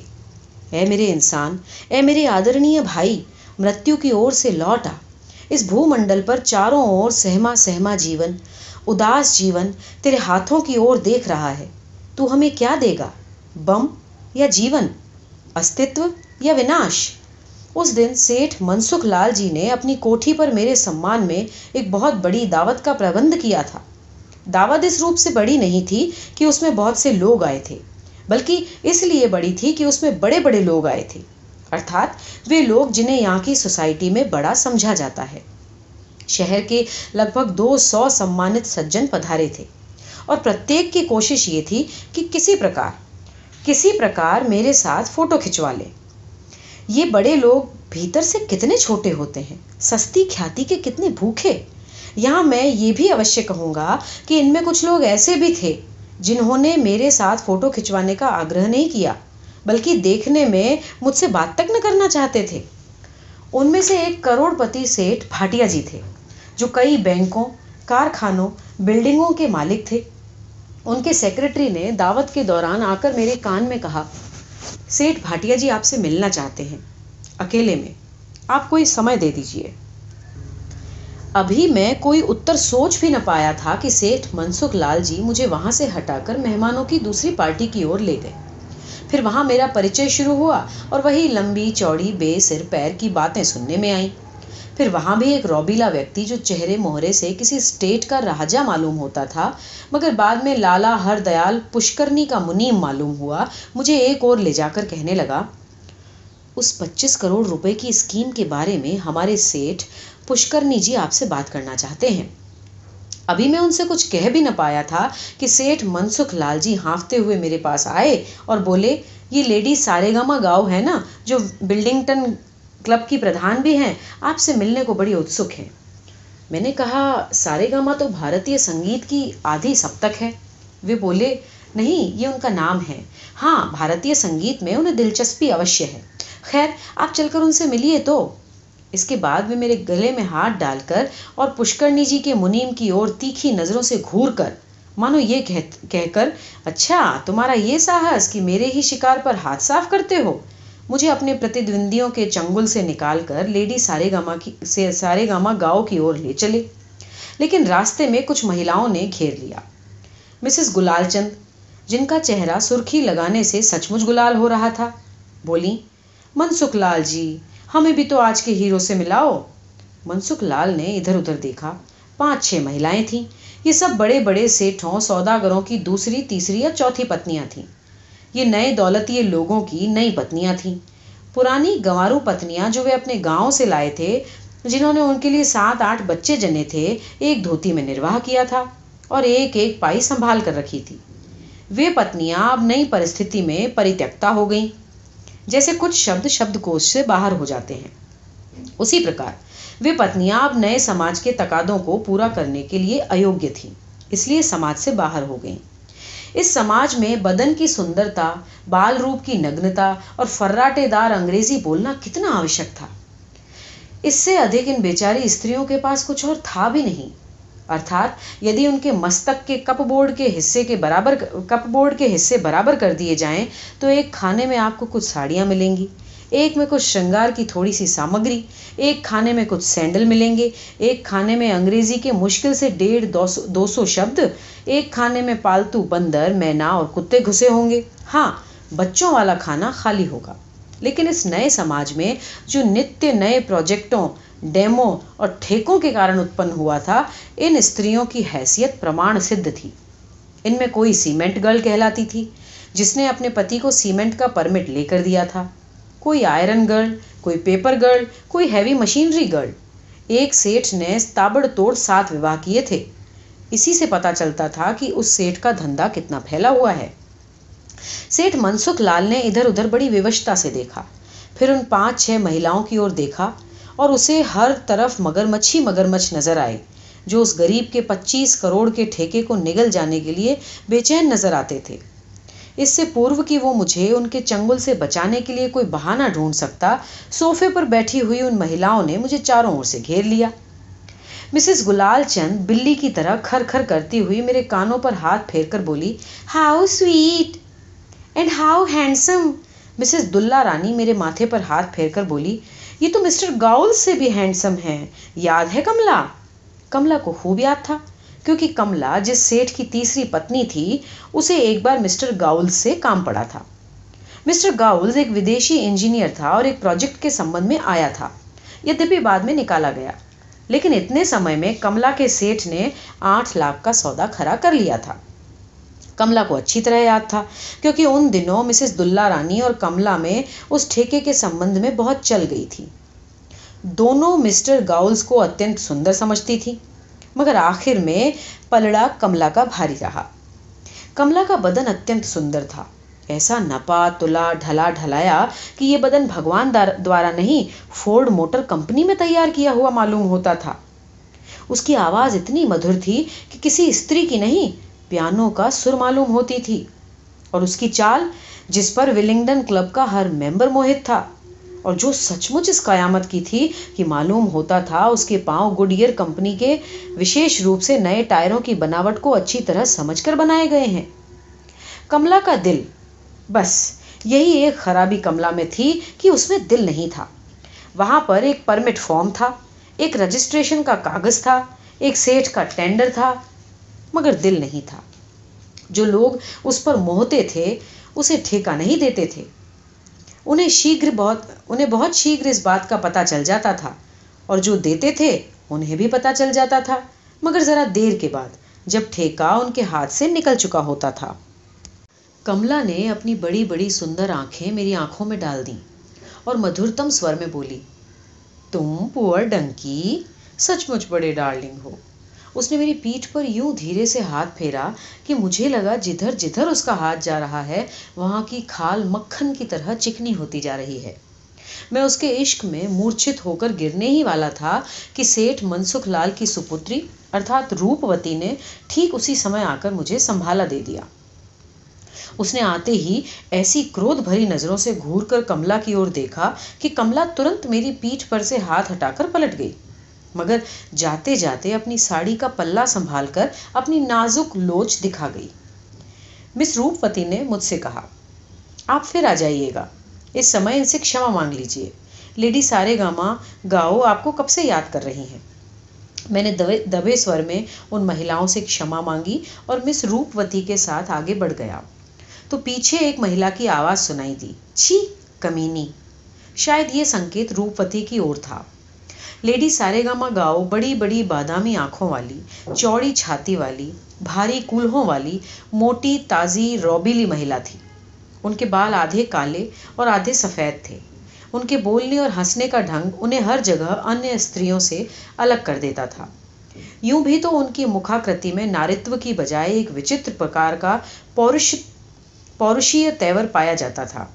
اے میرے انسان، اے میرے آدرنیہ بھائی، مرتیو کی اور سے لوٹ آ اس بھو منڈل پر چاروں اور سہما سہما جیون، اداس جیون تیرے ہاتھوں کی اور دیکھ رہا ہے۔ تو ہمیں کیا دے گا؟ بم یا جیون؟ استتو یا وناش؟ اس دن سیٹھ منسکھ لال جی نے اپنی کوٹھی پر میرے سمان میں ایک بہت بڑی دعوت کا پربند کیا تھا۔ دعوت اس روپ سے بڑی نہیں تھی کہ اس میں بہت سے لوگ آئے تھے، بلکہ اس لیے بڑی تھی کہ اس میں بڑے بڑے لوگ آئے تھے۔ ارتھات، وہ لوگ جنہیں یہاں کی سوسائٹی میں بڑا سمجھا جاتا ہے۔ شہر کے لگ بھگ دو سو سمانت سجن پدھارے تھے۔ اور پرتیک کی کوشش یہ تھی کہ کسی پرکار کسی پرکار میرے ساتھ فوٹو کھنچوا لیں یہ بڑے لوگ بھیتر سے کتنے چھوٹے ہوتے ہیں؟ سستی کھیاتی کے کتنے بھوکے؟ یہاں میں یہ بھی اوشیہ کہوں گا کہ ان میں کچھ لوگ ایسے بھی تھے جنہوں نے میرے ساتھ فوٹو کھنچوانے کا آگرہ نہیں کیا، بلکہ دیکھنے میں مجھ سے بات تک نہ کرنا چاہتے تھے۔ ان میں سے ایک کروڑ پتی سیٹھ بھاٹیا جی تھے، جو کئی بینکوں، کارخانوں، بلڈنگوں کے مالک تھے۔ ان کے سیکرٹری نے دعوت کے دوران آ کر میرے کان میں کہا سیٹھ بھاٹیا جی آپ سے ملنا چاہتے ہیں۔ اکیلے میں۔ آپ کوئی سمے دے دیجیے ابھی میں کوئی اتر سوچ بھی نہ پایا تھا کہ سیٹھ منسوخ لال جی مجھے وہاں سے ہٹا کر مہمانوں کی دوسری پارٹی کی اور لے گئے۔ پھر وہاں میرا پریچے شروع ہوا اور وہی لمبی چوڑی بے سر پیر کی باتیں سننے میں آئیں۔ پھر وہاں بھی ایک روبیلا ویکتی جو چہرے مہرے سے کسی اسٹیٹ کا راجا معلوم ہوتا تھا، مگر بعد میں لالا ہر دیال پشکرنی کا منیم معلوم ہوا، مجھے ایک اور لے جا کر کہنے لگا، اس پچیس کروڑ روپے کی اسکیم کے بارے میں ہمارے سیٹھ پشکرنی جی آپ سے بات کرنا چاہتے ہیں۔ ابھی میں ان سے کچھ کہہ بھی نہ پایا تھا کہ سیٹھ منسوخ لال جی ہانفتے ہوئے میرے پاس آئے اور بولے، یہ لیڈی سارے گاما گاؤں ہے نا، جو بلڈنگٹن کلب کی پردھان بھی ہیں، آپ سے ملنے کو بڑی اتسک ہیں۔ میں نے کہا، سارے گاما تو بھارتیہ سنگیت کی آدھی سپتک ہے۔ وہ بولے، نہیں، یہ ان کا نام ہے۔ ہاں بھارتیہ سنگیت میں انہیں دلچسپی اوشیہ ہے۔ خیر، آپ چل کر ان سے ملیے تو۔ اس کے بعد وہ میرے گلے میں ہاتھ ڈال کر اور پشکرنی جی کے منیم کی اور تیکھی نظروں سے گھور کر، مانو یہ کہہ کر اچھا تمہارا یہ ساہس کہ میرے ہی شکار پر ہاتھ صاف کرتے ہو۔ مجھے اپنے پرتدوندیوں کے چنگل سے نکال کر لیڈی سارے گاما کی سے سارے گاما گاؤں کی اور لے چلے۔ لیکن راستے میں کچھ مہیلاؤں نے گھیر لیا۔ مسز گلال چند جن کا چہرہ سرخی لگانے سے سچ مچ گلال ہو رہا تھا بولی منسوخ لال جی ہمیں بھی تو آج کے ہیرو سے ملاؤ۔ منسوخ لال نے ادھر ادھر دیکھا، پانچ چھ مہیلائیں تھیں۔ یہ سب بڑے بڑے سیٹھوں سوداگروں کی دوسری، تیسری یا چوتھی پتنیاں تھیں۔ یہ نئے دولتی لوگوں کی نئی پتنیاں تھیں۔ پرانی گوارو پتنیاں جو وہ اپنے گاؤں سے لائے تھے، جنہوں نے ان کے لیے سات آٹھ بچے جنے تھے، ایک دھوتی میں نرواہ کیا تھا اور ایک ایک پائی سنبھال کر رکھی تھی۔ وہ پتنیاں اب نئی پرستھتی میں پریتکتا ہو گئیں، جیسے کچھ شبد شبد کوش سے باہر ہو جاتے ہیں۔ اسی پرکار، وہ پتنیاں اب نئے سماج کے تقادوں کو پورا کرنے کے لیے ایوگیہ تھیں، اس لیے سماج سے باہر ہو گئیں۔ اس سماج میں بدن کی سندرتا، بال روپ کی نگنتا اور فراٹے دار انگریزی بولنا کتنا آوشک تھا۔ اس سے ادھک ان بیچاری استریوں کے پاس کچھ اور تھا بھی نہیں۔ ارتھات یدی ان کے مستک کے کپ بورڈ کے حصے کے برابر، کپ بورڈ کے حصے برابر کر دیے جائیں، تو ایک کھانے میں آپ کو کچھ ساڑیاں ملیں گی۔ ایک میں کچھ شنگار کی تھوڑی سی سامگری، ایک کھانے میں کچھ سینڈل ملیں گے، ایک کھانے میں انگریزی کے مشکل سے ڈیڑھ دو سو دو سو شبد، ایک کھانے میں پالتو بندر، مینا اور کتے گھسے ہوں گے۔ ہاں بچوں والا کھانا خالی ہوگا۔ لیکن اس نئے سماج میں جو نتیہ نئے پروجیکٹوں ڈیمو اور ٹھیکوں کے کارن اتپن ہوا تھا، ان استریوں کی حیثیت پرماڑ سدھ تھی۔ ان میں کوئی سیمنٹ گرل کہلاتی تھی، جس نے اپنے پتی کو سیمنٹ کا پرمٹ لے کر دیا تھا۔ کوئی آئرن گرل کوئی پیپر گرل کوئی ہیوی مشینری گرل ایک سیٹھ نے تابڑ توڑ ساتھ وواہ کیے تھے۔ اسی سے پتہ چلتا تھا کہ اس سیٹھ کا دھندا کتنا پھیلا ہوا ہے۔ سیٹھ منسوخ لال نے ادھر ادھر بڑی ووشتا سے دیکھا۔ پھر ان پانچ چھ مہیلاؤں کی اور دیکھا اور اسے ہر طرف مگر مچھ ہی مگر مچھ نظر آئے، جو اس غریب کے پچیس کروڑ کے ٹھیکے کو نگل جانے کے لیے بے چین نظر آتے تھے۔ اس سے پورو کہ وہ مجھے ان کے چنگل سے بچانے کے لیے کوئی بہانہ ڈھونڈ سکتا، صوفے پر بیٹھی ہوئی ان مہیلاؤں نے مجھے چاروں اور سے گھیر لیا۔ مسز گلال چند بلی کی طرح کھر کھر کرتی ہوئی میرے کانوں پر ہاتھ پھیر کر بولی how sweet and how handsome Mrs دلہ رانی میرے ماتھے پر ہاتھ پھیر کر بولی، یہ تو مسٹر گاؤل سے بھی ہینڈسم ہیں، یاد ہے کملا کملا کو خوب یاد تھا۔ کیونکہ کملا جس سیٹھ کی تیسری پتنی تھی، اسے ایک بار مسٹر گاؤل سے کام پڑا تھا۔ مسٹر گاؤلز ایک ودیشی انجینئر تھا اور ایک پروجیکٹ کے سمبندھ میں آیا تھا۔ یدپی بعد میں نکالا گیا۔ لیکن اتنے سمے میں کملا کے سیٹھ نے آٹھ لاکھ کا سودا کھڑا کر لیا تھا۔ کملا کو اچھی طرح یاد تھا، کیونکہ ان دنوں مسز دلہ رانی اور کملا میں اس ٹھیکے کے سمبندھ میں بہت چل گئی تھی۔ دونوں مسٹر گاؤلز کو اتنت سندر سمجھتی تھی۔ مگر آخر میں پلڑا کملا کا بھاری رہا۔ کملا کا بدن اتنت سندر تھا۔ ایسا نپا، تلا، ڈھلا، ڈھلایا کہ یہ بدن بھگوان دوارا نہیں، فورڈ موٹر کمپنی میں تیار کیا ہوا معلوم ہوتا تھا۔ اس کی آواز اتنی مدھر تھی کہ کسی استری کی نہیں، پیانو کا سر معلوم ہوتی تھی۔ اور اس کی چال، جس پر ولنگڈن کلب کا ہر ممبر موہت تھا۔ اور جو سچ مچ اس قیامت کی تھی کہ معلوم ہوتا تھا اس کے پاؤں گڈ ایئر کمپنی کے وشیش روپ سے نئے ٹائروں کی بناوٹ کو اچھی طرح سمجھ کر بنائے گئے ہیں۔ کملا کا دل۔ بس، یہی ایک خرابی کملا میں تھی کہ اس میں دل نہیں تھا۔ وہاں پر ایک پرمٹ فارم تھا، ایک رجسٹریشن کا کاغذ تھا، ایک سیٹ کا ٹینڈر تھا، مگر دل نہیں تھا۔ جو لوگ اس پر موہتے تھے، اسے ٹھیکا نہیں دیتے تھے۔ انہیں شیگر بہت انہیں بہت شیگر اس بات کا پتہ چل جاتا تھا اور جو دیتے تھے انہیں بھی پتہ چل جاتا تھا۔ مگر ذرا دیر کے بعد جب ٹھیکا ان کے ہاتھ سے نکل چکا ہوتا تھا۔ کملا نے اپنی بڑی بڑی سندر آنکھیں میری آنکھوں میں ڈال دیں اور مدھرتم سور میں بولی، تم پور ڈنکی سچ مچ بڑے ڈارلنگ ہو۔ اس نے میری پیٹھ پر یوں دھیرے سے ہاتھ پھیرا کہ مجھے لگا جدھر جدھر اس کا ہاتھ جا رہا ہے، وہاں کی کھال مکھن کی طرح چکنی ہوتی جا رہی ہے۔ میں اس کے عشق میں مورچھت ہو کر گرنے ہی والا تھا کہ سیٹھ منسکھ لال کی سپتری، ارتھات روپوتی نے ٹھیک اسی سمے آ کر مجھے سنبھالا دے دیا۔ اس نے آتے ہی ایسی کرودھ بھری نظروں سے گھور کر کملا کی اور دیکھا کہ کملا ترنت میری پیٹھ پر سے ہاتھ ہٹا کر پلٹ گئی۔ مگر جاتے جاتے اپنی ساڑی کا پلہ سنبھال کر اپنی نازک لوچ دکھا گئی۔ مس روپ پتی نے مجھ سے کہا، آپ پھر آ جائیے گا۔ اس سمے ان سے کشما مانگ لیجیے۔ لیڈی سارے گاما گاؤ آپ کو کب سے یاد کر رہی ہیں؟ میں نے دبے سور میں ان مہیلاؤں سے کشما مانگی اور مس روپ وتی کے ساتھ آگے بڑھ گیا۔ تو پیچھے ایک مہیلا کی آواز سنائی دی، چھی کمینی! شاید یہ سنکیت روپ وتی کی اور تھا۔ لیڈی سارے گاما گاؤ بڑی بڑی بادامی آنکھوں والی، چوڑی چھاتی والی، بھاری کولہوں والی، موٹی تازی روبیلی مہیلا تھی۔ ان کے بال آدھے کالے اور آدھے سفید تھے۔ ان کے بولنے اور ہنسنے کا ڈھنگ انہیں ہر جگہ انیہ استریوں سے الگ کر دیتا تھا۔ یوں بھی تو ان کی مکھاکرتی میں نارتو کی بجائے ایک وچتر پرکار کا پورش پوروشی تیور پایا جاتا تھا۔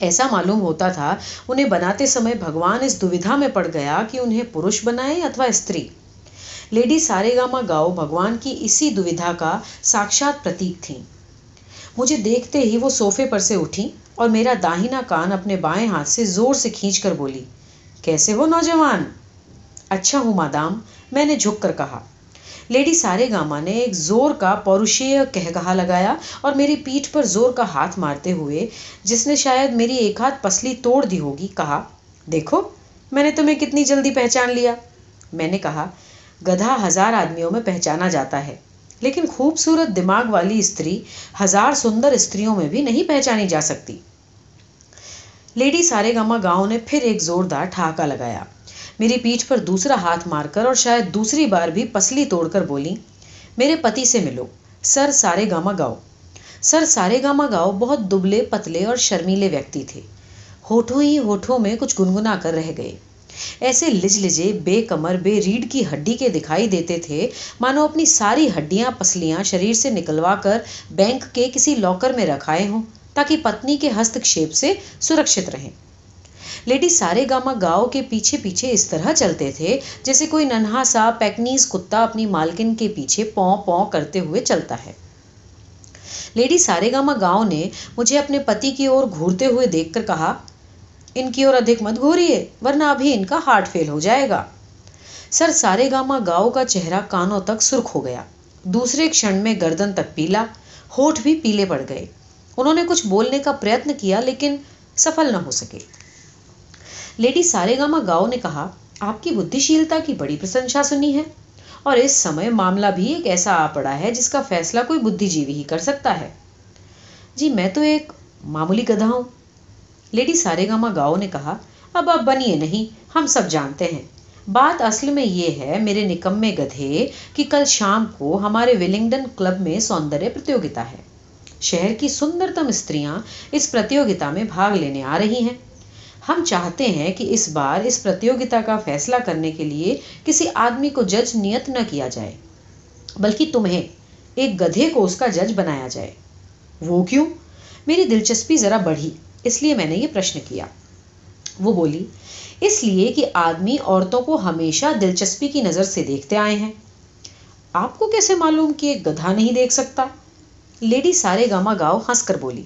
ایسا معلوم ہوتا تھا، انہیں بناتے سمے بھگوان اس دویدھا میں پڑ گیا کہ انہیں پروش بنائے اتوا استری۔ لیڈی سارے گاما گاؤ بھگوان کی اسی دویدھا کا ساکشات پرتیک تھیں۔ مجھے دیکھتے ہی وہ صوفے پر سے اٹھی اور میرا داہنا کان اپنے بائیں ہاتھ سے زور سے کھینچ کر بولی، کیسے ہو نوجوان؟ اچھا ہوں مادام، میں نے جھک کر کہا۔ لیڈی سارے گاما نے ایک زور کا پوروشیہ کہہ کہا لگایا اور میری پیٹھ پر زور کا ہاتھ مارتے ہوئے، جس نے شاید میری ایک ہاتھ پسلی توڑ دی ہوگی، کہا، دیکھو، میں نے تمہیں کتنی جلدی پہچان لیا۔ میں نے کہا، گدھا ہزار آدمیوں میں پہچانا جاتا ہے، لیکن خوبصورت دماغ والی استری ہزار سندر استریوں میں بھی نہیں پہچانی جا سکتی۔ لیڈی سارے گاما گاؤں نے پھر ایک زوردار ٹھاکا لگایا۔ میری پیٹھ پر دوسرا ہاتھ مار کر اور شاید دوسری بار بھی پسلی توڑ کر بولی، میرے پتی سے ملو، سر سارے گاما گاؤ۔ سر سارے گاما گاؤ بہت دبلے پتلے اور شرمیلے ویکتی تھے۔ ہوٹھوں ہی ہوٹھوں میں کچھ گنگنا کر رہ گئے۔ ایسے لج لجے، بے کمر، بے ریڑھ کی ہڈی کے دکھائی دیتے تھے۔ مانو اپنی ساری ہڈیاں، پسلیاں شریر سے نکلوا کر بینک کے کسی لاکر میں رکھائے ہوں تاکہ پتنی کے ہستکشیپ سے سرکشت رہیں۔ لیڈی سارے گاما گاؤ کے پیچھے پیچھے اس طرح چلتے تھے، جیسے کوئی ننہا سا پیکنیز کتا اپنی مالکن کے پیچھے پوں پوں کرتے ہوئے چلتا ہے۔ لیڈی سارے گاما گاؤں نے مجھے اپنے پتی کی اور گھورتے ہوئے دیکھ کر کہا، ان کی اور ادھک مت گھوریے، ورنہ ابھی ان کا ہارٹ فیل ہو جائے گا۔ سر سارے گاما گاؤں کا چہرہ کانوں تک سرخ ہو گیا۔ دوسرے کھڑ میں گردن تک پیلا، ہوٹ بھی پیلے پڑ گئے۔ انہوں نے کچھ بولنے کا پریتن کیا، لیکن سفل نہ ہو سکے۔ لیڈی سارے گاما گاؤ نے کہا، آپ کی بدھی شیلتا کی بڑی پرشنسا سنی ہے اور اس سمے معاملہ بھی ایک ایسا آ پڑا ہے جس کا فیصلہ کوئی بدھی جیوی ہی کر سکتا ہے۔ جی میں تو ایک معمولی گدھا ہوں۔ لیڈی سارے گاما گاؤ نے کہا، اب اب بنیے نہیں، ہم سب جانتے ہیں۔ بات اصل میں یہ ہے، میرے نکمے گدھے، کہ کل شام کو ہمارے ولنگڈن کلب میں سوندر پرتیوگتا ہے۔ شہر کی سندرتم استریاں اس پرتیوگتا میں بھاگ لینے آ رہی ہیں۔ ہم چاہتے ہیں کہ اس بار اس پرتیوگتا کا فیصلہ کرنے کے لیے کسی آدمی کو جج نیت نہ کیا جائے، بلکہ تمہیں ایک گدھے کو اس کا جج بنایا جائے۔ وہ کیوں؟ میری دلچسپی ذرا بڑھی، اس لیے میں نے یہ پرشن کیا۔ وہ بولی، اس لیے کہ آدمی عورتوں کو ہمیشہ دلچسپی کی نظر سے دیکھتے آئے ہیں۔ آپ کو کیسے معلوم کہ ایک گدھا نہیں دیکھ سکتا؟ لیڈی سارے گاما گاؤ ہنس کر بولی،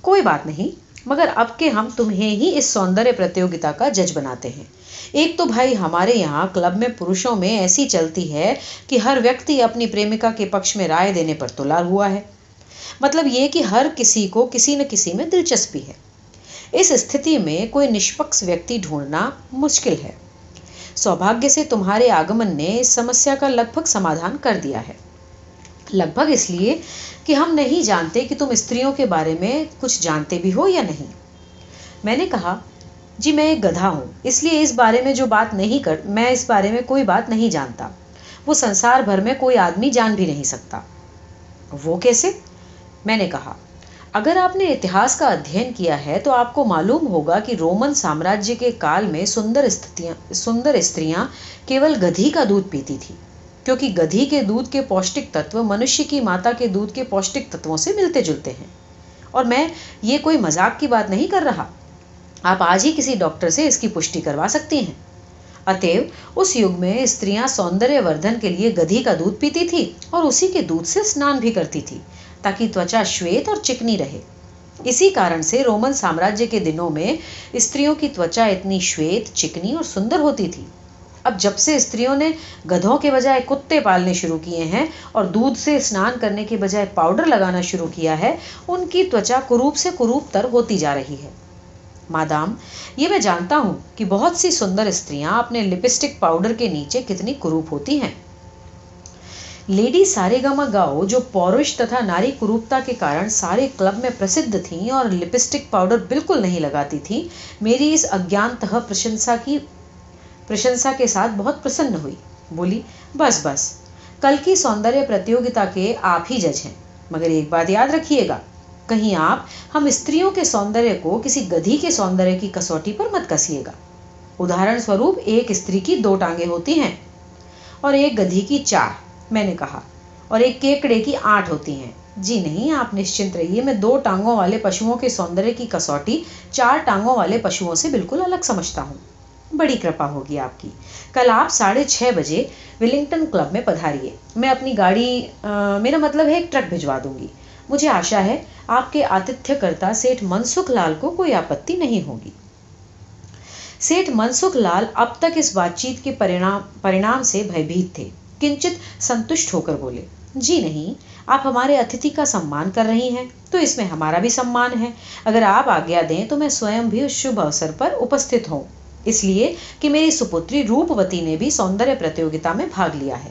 کوئی بات نہیں۔ مگر اب کے ہم تمہیں ہی اس سوندر پرتیوگتا کا جج بناتے ہیں۔ ایک تو بھائی ہمارے یہاں کلب میں پروشوں میں ایسی چلتی ہے کہ ہر ویکتی اپنی پریمکا کے پکش میں رائے دینے پر تلا ہوا ہے۔ مطلب یہ کہ ہر کسی کو کسی نہ کسی میں دلچسپی ہے۔ اس استھتی میں کوئی نشپکس ویکتی ڈھونڈنا مشکل ہے۔ سوبھاگیہ سے تمہارے آگمن نے اس سمسیا کا لگ بھگ سمادھان کر دیا ہے۔ لگ بھگ اس لیے کہ ہم نہیں جانتے کہ تم استریوں کے بارے میں کچھ جانتے بھی ہو یا نہیں۔ میں نے کہا جی میں ایک گدھا ہوں، اس لیے اس بارے میں جو بات نہیں کر، میں اس بارے میں کوئی بات نہیں جانتا۔ وہ سنسار بھر میں کوئی آدمی جان بھی نہیں سکتا۔ وہ کیسے؟ میں نے کہا، اگر آپ نے اتہاس کا ادھین کیا ہے، تو آپ کو معلوم ہوگا کہ رومن سامراجیہ کے کال میں سندر استھتیاں سندر استریاں کیول گدھی کا دودھ پیتی تھی۔ کیونکہ گدھی کے دودھ کے پوشٹک تتو منشیہ کی ماتا کے دودھ کے پوشٹک تتووں سے ملتے جلتے ہیں۔ اور میں یہ کوئی مذاق کی بات نہیں کر رہا۔ آپ آج ہی کسی ڈاکٹر سے اس کی پشٹی کروا سکتی ہیں۔ اتیو، اس یگ میں استریاں سوندر وردھن کے لیے گدھی کا دودھ پیتی تھی اور اسی کے دودھ سے اسنان بھی کرتی تھی تاکہ توچا شویت اور چکنی رہے اسی کارن سے رومن سامراجیہ کے دنوں میں استریوں کی توچا اتنی شویت چکنی اور سندر ہوتی تھی۔ اب جب سے استریوں نے گدھوں کے بجائے کتے پالنے شروع کیے ہیں اور دودھ سے اسنان کرنے کے بجائے پاؤڈر لگانا شروع کیا ہے، ان کی توچا کروپ سے کروپ تر ہوتی جا رہی ہے۔ مادام، یہ میں جانتا ہوں کہ بہت سی سندر استریاں اپنے لپسٹک پاؤڈر کے نیچے کتنی کروپ ہوتی ہیں۔ لیڈی سارے گاما گاؤ، جو پورش تتھا ناری کروپتا کے کارن سارے کلب میں پرسدھ تھیں اور لپسٹک پاؤڈر بالکل نہیں لگاتی تھیں، میری اس اگیان تہ پرشنسا کی پرشنسا کے ساتھ بہت پرسن ہوئی۔ بولی، بس بس۔ کل کی سوندر پرتیوگتا کے آپ ہی جج ہیں، مگر ایک بات یاد رکھیے گا۔ کہیں آپ ہم استریوں کے سوندر کو کسی گدھی کے سوندر کی کسوٹی پر مت کسیے گا۔ ادھارن سوروپ ایک استری کی دو ٹانگیں ہوتی ہیں اور ایک گدھی کی چار، میں نے کہا، اور ایک کیکڑے کی آٹھ ہوتی ہیں۔ جی نہیں، آپ نشچنت رہیے، میں دو ٹانگوں والے پشوؤں کے سوندر کی کسوٹی چار ٹانگوں والے پشوؤں سے بالکل الگ سمجھتا ہوں۔ بڑی کرپا ہوگی آپ کی۔ کل آپ ساڑھے چھ بجے ولنگٹن کلب میں پدھاریے۔ میں اپنی گاڑی میرا مطلب ہے ایک ٹرک بھجوا دوں گی۔ مجھے آشا ہے آپ کے آتتیہ کرتا سیٹھ منسکھ لال کو کوئی آپتی نہیں ہوگی۔ سیٹھ منسکھ لال اب تک اس بات چیت کے پرینام سے بھیبھیت تھے۔ کنچت سنتشٹ ہو کر بولے جی نہیں، آپ ہمارے اتھی کا سمان کر رہی ہیں، تو اس میں ہمارا بھی سمان ہے۔ اگر آپ آگیا دیں تو میں سوئم بھی اس شبھ اوسر پر اپستھت ہوں۔ اس لیے کہ میری سپتری روپوتی نے بھی سوندر پرتیوگتا میں بھاگ لیا ہے۔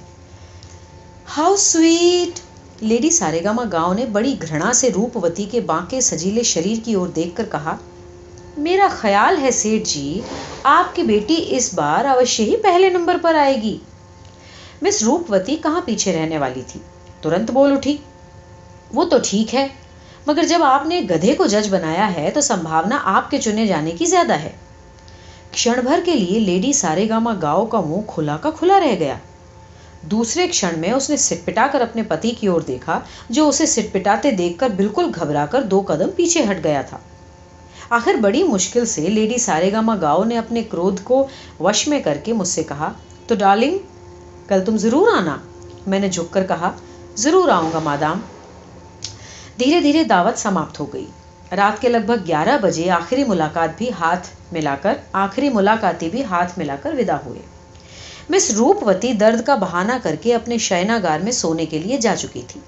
ہاؤ سویٹ لیڈی سارے گاما گاؤں نے بڑی گھرنا سے روپوتی کے بانکے سجیلے شریر کی اور دیکھ کر کہا، میرا خیال ہے سیٹ جی آپ کی بیٹی اس بار اوشی ہی پہلے نمبر پر آئے گی۔ مس روپوتی کہاں پیچھے رہنے والی تھی؟ ترنت بول اٹھی، وہ تو ٹھیک ہے، مگر جب آپ نے گدھے کو جج بنایا ہے تو سمبھاونا آپ کے چنے جانے کی زیادہ ہے۔ کھڑ بھر کے لیے لیڈی سارے گاما گاؤں کا منہ کھلا کا کھلا رہ گیا دوسرے کھڑ میں اس نے سٹ پٹا کر اپنے پتی کی اور دیکھا جو اسے سٹ پٹاتے دیکھ کر بالکل گھبرا کر دو قدم پیچھے ہٹ گیا تھا آخر بڑی مشکل سے لیڈی سارے گاما گاؤں نے اپنے کرودھ کو وش میں کر کے مجھ سے کہا تو ڈارلنگ کل تم ضرور آنا میں نے جھک کر کہا ضرور آؤں گا مادام دھیرے دھیرے دعوت سماپت ہو گئی رات کے لگ بھگ گیارہ بجے آخری ملاقات بھی ہاتھ ملا کر، آخری ملاقاتی بھی ہاتھ ملا کر ودا ہوئے۔ مس روپوتی درد کا بہانہ کر کے اپنے شائنا گار میں سونے کے لیے جا چکی تھی۔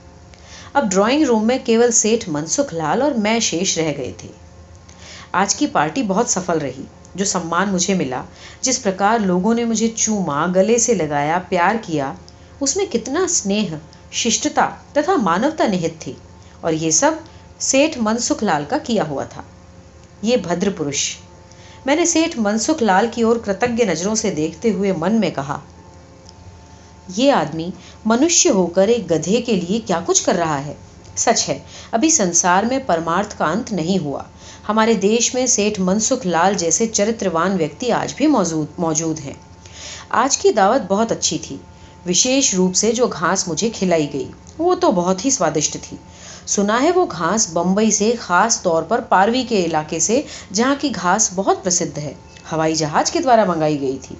اب ڈرائنگ روم میں کیول سیٹھ منسکھ لال اور میں شیش رہ گئے تھے۔ آج کی پارٹی بہت سفل رہی۔ جو سمان مجھے ملا، جس پرکار لوگوں نے مجھے چوما، گلے سے لگایا، پیار کیا، اس میں کتنا اسنیہ ششٹتا تتھا مانوتا نہت تھی۔ اور یہ سب سیٹھ منسکھ لال کا کیا ہوا تھا۔ یہ بھدر پروش۔ میں نے سیٹھ منسکھ لال کی اور کرتج نظروں سے دیکھتے ہوئے من میں کہا، یہ آدمی منشیہ ہو کر ایک گدھے کے لیے کیا کچھ کر رہا ہے؟ سچ ہے، ابھی سنسار میں پرمارتھ کا انت نہیں ہوا۔ ہمارے دیش میں سیٹھ منسکھ لال جیسے چرتروان ویکتی آج بھی موجود موجود ہیں۔ آج کی دعوت بہت اچھی تھی۔ وشیش روپ سے جو گھاس مجھے کھلائی گئی، وہ تو بہت ہی سوادشٹ تھی۔ سنا ہے وہ گھاس بمبئی سے خاص طور پر پاروی کے علاقے سے، جہاں کی گھاس بہت پرسدھ ہے۔ ہوائی جہاز کے دوارا منگائی گئی تھی۔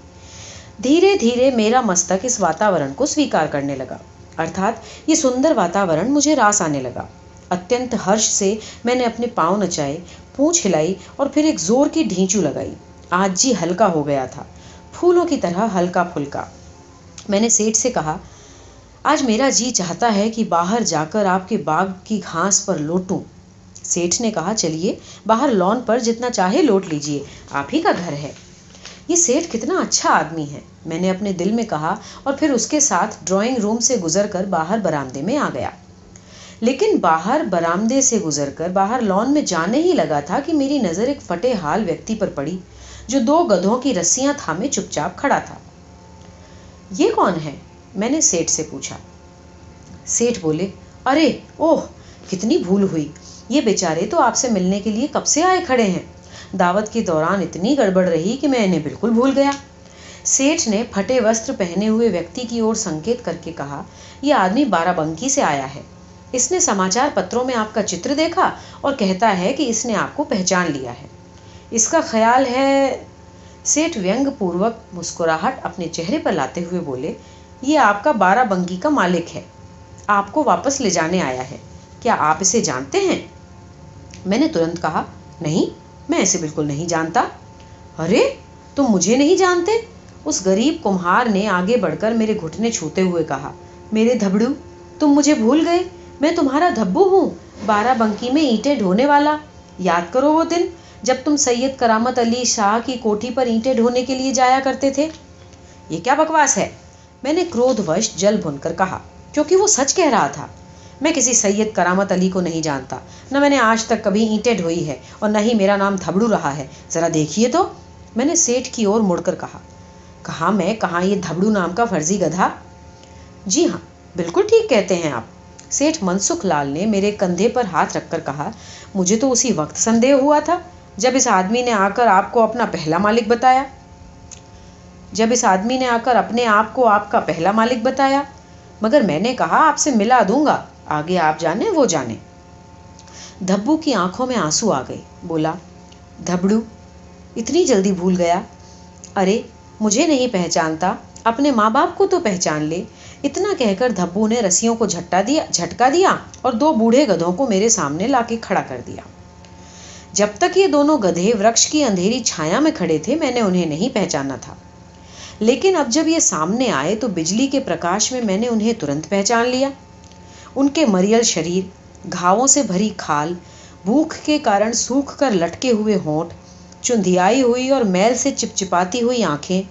دھیرے دھیرے میرا مستک اس واتاورن کو سویکار کرنے لگا۔ ارتھات، یہ سندر واتاورن مجھے راس آنے لگا۔ اتنت ہرش سے میں نے اپنے پاؤں نچائے، پونچھ ہلائی اور پھر ایک زور کی ڈھینچو لگائی۔ آج جی ہلکا ہو گیا تھا۔ پھولوں کی طرح ہلکا پھلکا۔ میں نے سیٹ سے کہا آج میرا جی چاہتا ہے کہ باہر جا کر آپ کے باغ کی گھاس پر لوٹوں۔ سیٹھ نے کہا، چلیے، باہر لون پر جتنا چاہے لوٹ لیجیے آپ ہی کا گھر ہے۔ یہ سیٹھ کتنا اچھا آدمی ہے۔ میں نے اپنے دل میں کہا اور پھر اس کے ساتھ ڈرائنگ روم سے گزر کر باہر برامدے میں آ گیا۔ لیکن باہر برامدے سے گزر کر باہر لون میں جانے ہی لگا تھا کہ میری نظر ایک فٹے حال ویکتی پر پڑی، جو دو گدھوں کی رسیاں تھامے چپ چاپ کھڑا تھا۔ یہ کون ہے؟ میں نے سیٹ سے پوچھا۔ سیٹ بولے، ارے، اوہ، کتنی بھول ہوئی۔ یہ بیچارے تو آپ سے ملنے کے لیے کب سے آئے کھڑے ہیں؟ دعوت کے دوران اتنی گڑبڑ رہی کہ میں انہیں بالکل بھول گیا۔ سیٹ نے پھٹے وسطر پہنے ہوئے ویکتی کی اور سنکیت کر کے کہا، یہ آدمی بارہ بنکی سے آیا ہے۔ اس نے سماچار پتروں میں آپ کا چتر دیکھا اور کہتا ہے کہ اس نے آپ کو پہچان لیا ہے۔ اس کا خیال ہے سیٹ وینگ پوروک مسکراہٹ اپنے چہرے پر لاتے ہوئے بولے یہ آپ کا بارہ بنگی کا مالک ہے۔ آپ کو واپس لے جانے آیا ہے۔ کیا آپ اسے جانتے ہیں؟ میں نے ترنت کہا، نہیں، میں اسے بالکل نہیں جانتا۔ ارے، تم مجھے نہیں جانتے؟ اس غریب کمہار نے آگے بڑھ کر میرے گھٹنے چھوتے ہوئے کہا، میرے دھبڑو، تم مجھے بھول گئے؟ میں تمہارا دھبو ہوں، بارہ بنکی میں اینٹیں ڈھونے والا۔ یاد کرو وہ دن جب تم سید کرامت علی شاہ کی کوٹھی پر اینٹیں ڈھونے کے لیے جایا کرتے تھے۔ یہ کیا بکواس ہے؟ میں نے کرودھ وش جل بھن کر کہا، کیونکہ وہ سچ کہہ رہا تھا۔ میں کسی سید کرامت علی کو نہیں جانتا، نہ میں نے آج تک کبھی اینٹیں ڈھوئی ہے اور نہ ہی میرا نام دھبڑو رہا ہے۔ ذرا دیکھیے تو۔ میں نے سیٹھ کی اور مڑ کر کہا کہا میں، کہاں یہ دھبڑو نام کا فرضی گدھا؟ جی ہاں بالکل ٹھیک کہتے ہیں آپ۔ سیٹھ منسکھ لال نے میرے کندھے پر ہاتھ رکھ کر کہا، مجھے تو اسی وقت سندے ہوا تھا جب اس آدمی نے آ کر آپ کو اپنا پہلا مالک بتایا۔ جب اس آدمی نے آ کر اپنے آپ کو آپ کا پہلا مالک بتایا، مگر میں نے کہا آپ سے ملا دوں گا، آگے آپ جانے وہ جانے دھبو کی آنکھوں میں آنسو آ گئے، بولا، دھبڑو، اتنی جلدی بھول گیا؟ ارے، مجھے نہیں پہچانتا، اپنے ماں باپ کو تو پہچان لے۔ اتنا کہہ کر دھبو نے رسیوں کو جھٹا دیا، جھٹکا دیا اور دو بوڑھے گدھوں کو میرے سامنے لا کے کھڑا کر دیا۔ جب تک یہ دونوں گدھے ورکش کی اندھیری چھایا میں کھڑے تھے، میں نے انہیں نہیں پہچانا تھا۔ لیکن اب جب یہ سامنے آئے تو بجلی کے پرکاش میں میں نے انہیں ترنت پہچان لیا۔ ان کے مریل شریر گھاووں سے بھری کھال، بھوک کے کارن سوکھ کر لٹکے ہوئے ہونٹ چندیائی ہوئی اور میل سے چپچپاتی ہوئی آنکھیں،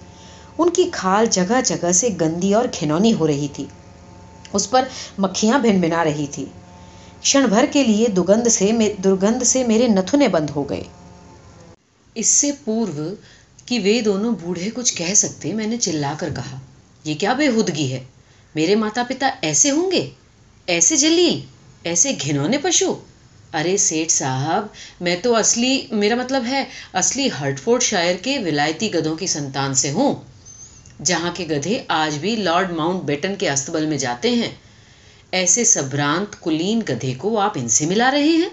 ان کی کھال جگہ جگہ سے گندی اور کھنونی ہو رہی تھی۔ اس پر مکھیاں بھن بنا رہی تھی۔ شن بھر کے لیے دگند سے درگند سے میرے نتھنے بند ہو گئے اس سے پورو کہ وہ دونوں بوڑھے کچھ کہہ سکتے میں نے چلا کر کہا، یہ کیا بے ہدگی ہے؟ میرے ماتا پتا ایسے ہوں گے؟ ایسے جلیل؟ ایسے گھنونے پشو؟ ارے سیٹ صاحب، میں تو اصلی، میرا مطلب ہے اصلی ہرٹ فورڈ شاعر کے ولایتی گدھوں کی سنتان سے ہوں۔ جہاں کے گدھے آج بھی لارڈ ماؤنٹ بیٹن کے استبل میں جاتے ہیں۔ ایسے سبرانت کلین گدھے کو آپ ان سے ملا رہے ہیں؟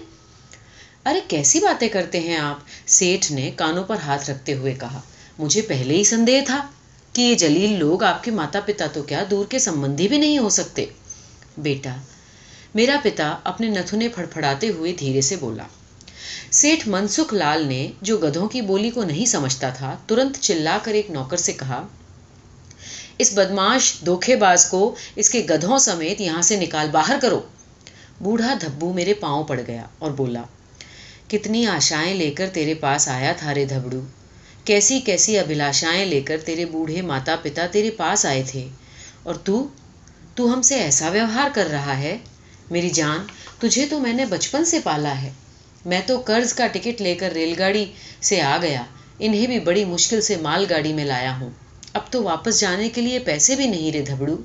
ارے کیسی باتیں کرتے ہیں آپ؟ سیٹھ نے کانوں پر ہاتھ رکھتے ہوئے کہا، مجھے پہلے ہی سندے تھا کہ یہ جلیل لوگ آپ کے ماتا پتا تو کیا دور کے سمبندھی بھی نہیں ہو سکتے۔ بیٹا، میرا پتا اپنے نتھنے پھڑپھڑاتے ہوئے دھیرے سے بولا، سیٹھ منسکھ لال نے جو گدھوں کی بولی کو نہیں سمجھتا تھا، ترنت چلا کر ایک نوکر سے کہا، اس بدماش دھوکھے باز کو اس کے گدھوں سمیت یہاں سے نکال باہر کرو۔ بوڑھا دھبو میرے پاؤں پڑ گیا اور بولا کتنی آشائیں لے کر تیرے پاس آیا تھا رے دھبڑو۔ کیسی کیسی ابھلاشائیں لے کر تیرے بوڑھے ماتا پتا تیرے پاس آئے تھے۔ اور تو؟ تو ہم سے ایسا ویوہار کر رہا ہے؟ میری جان، تجھے تو میں نے بچپن سے پالا ہے۔ میں تو قرض کا ٹکٹ لے کر ریل گاڑی سے آ گیا۔ انہیں بھی بڑی مشکل سے مال گاڑی میں لایا ہوں۔ اب تو واپس جانے کے لیے پیسے بھی نہیں رے دھبڑو۔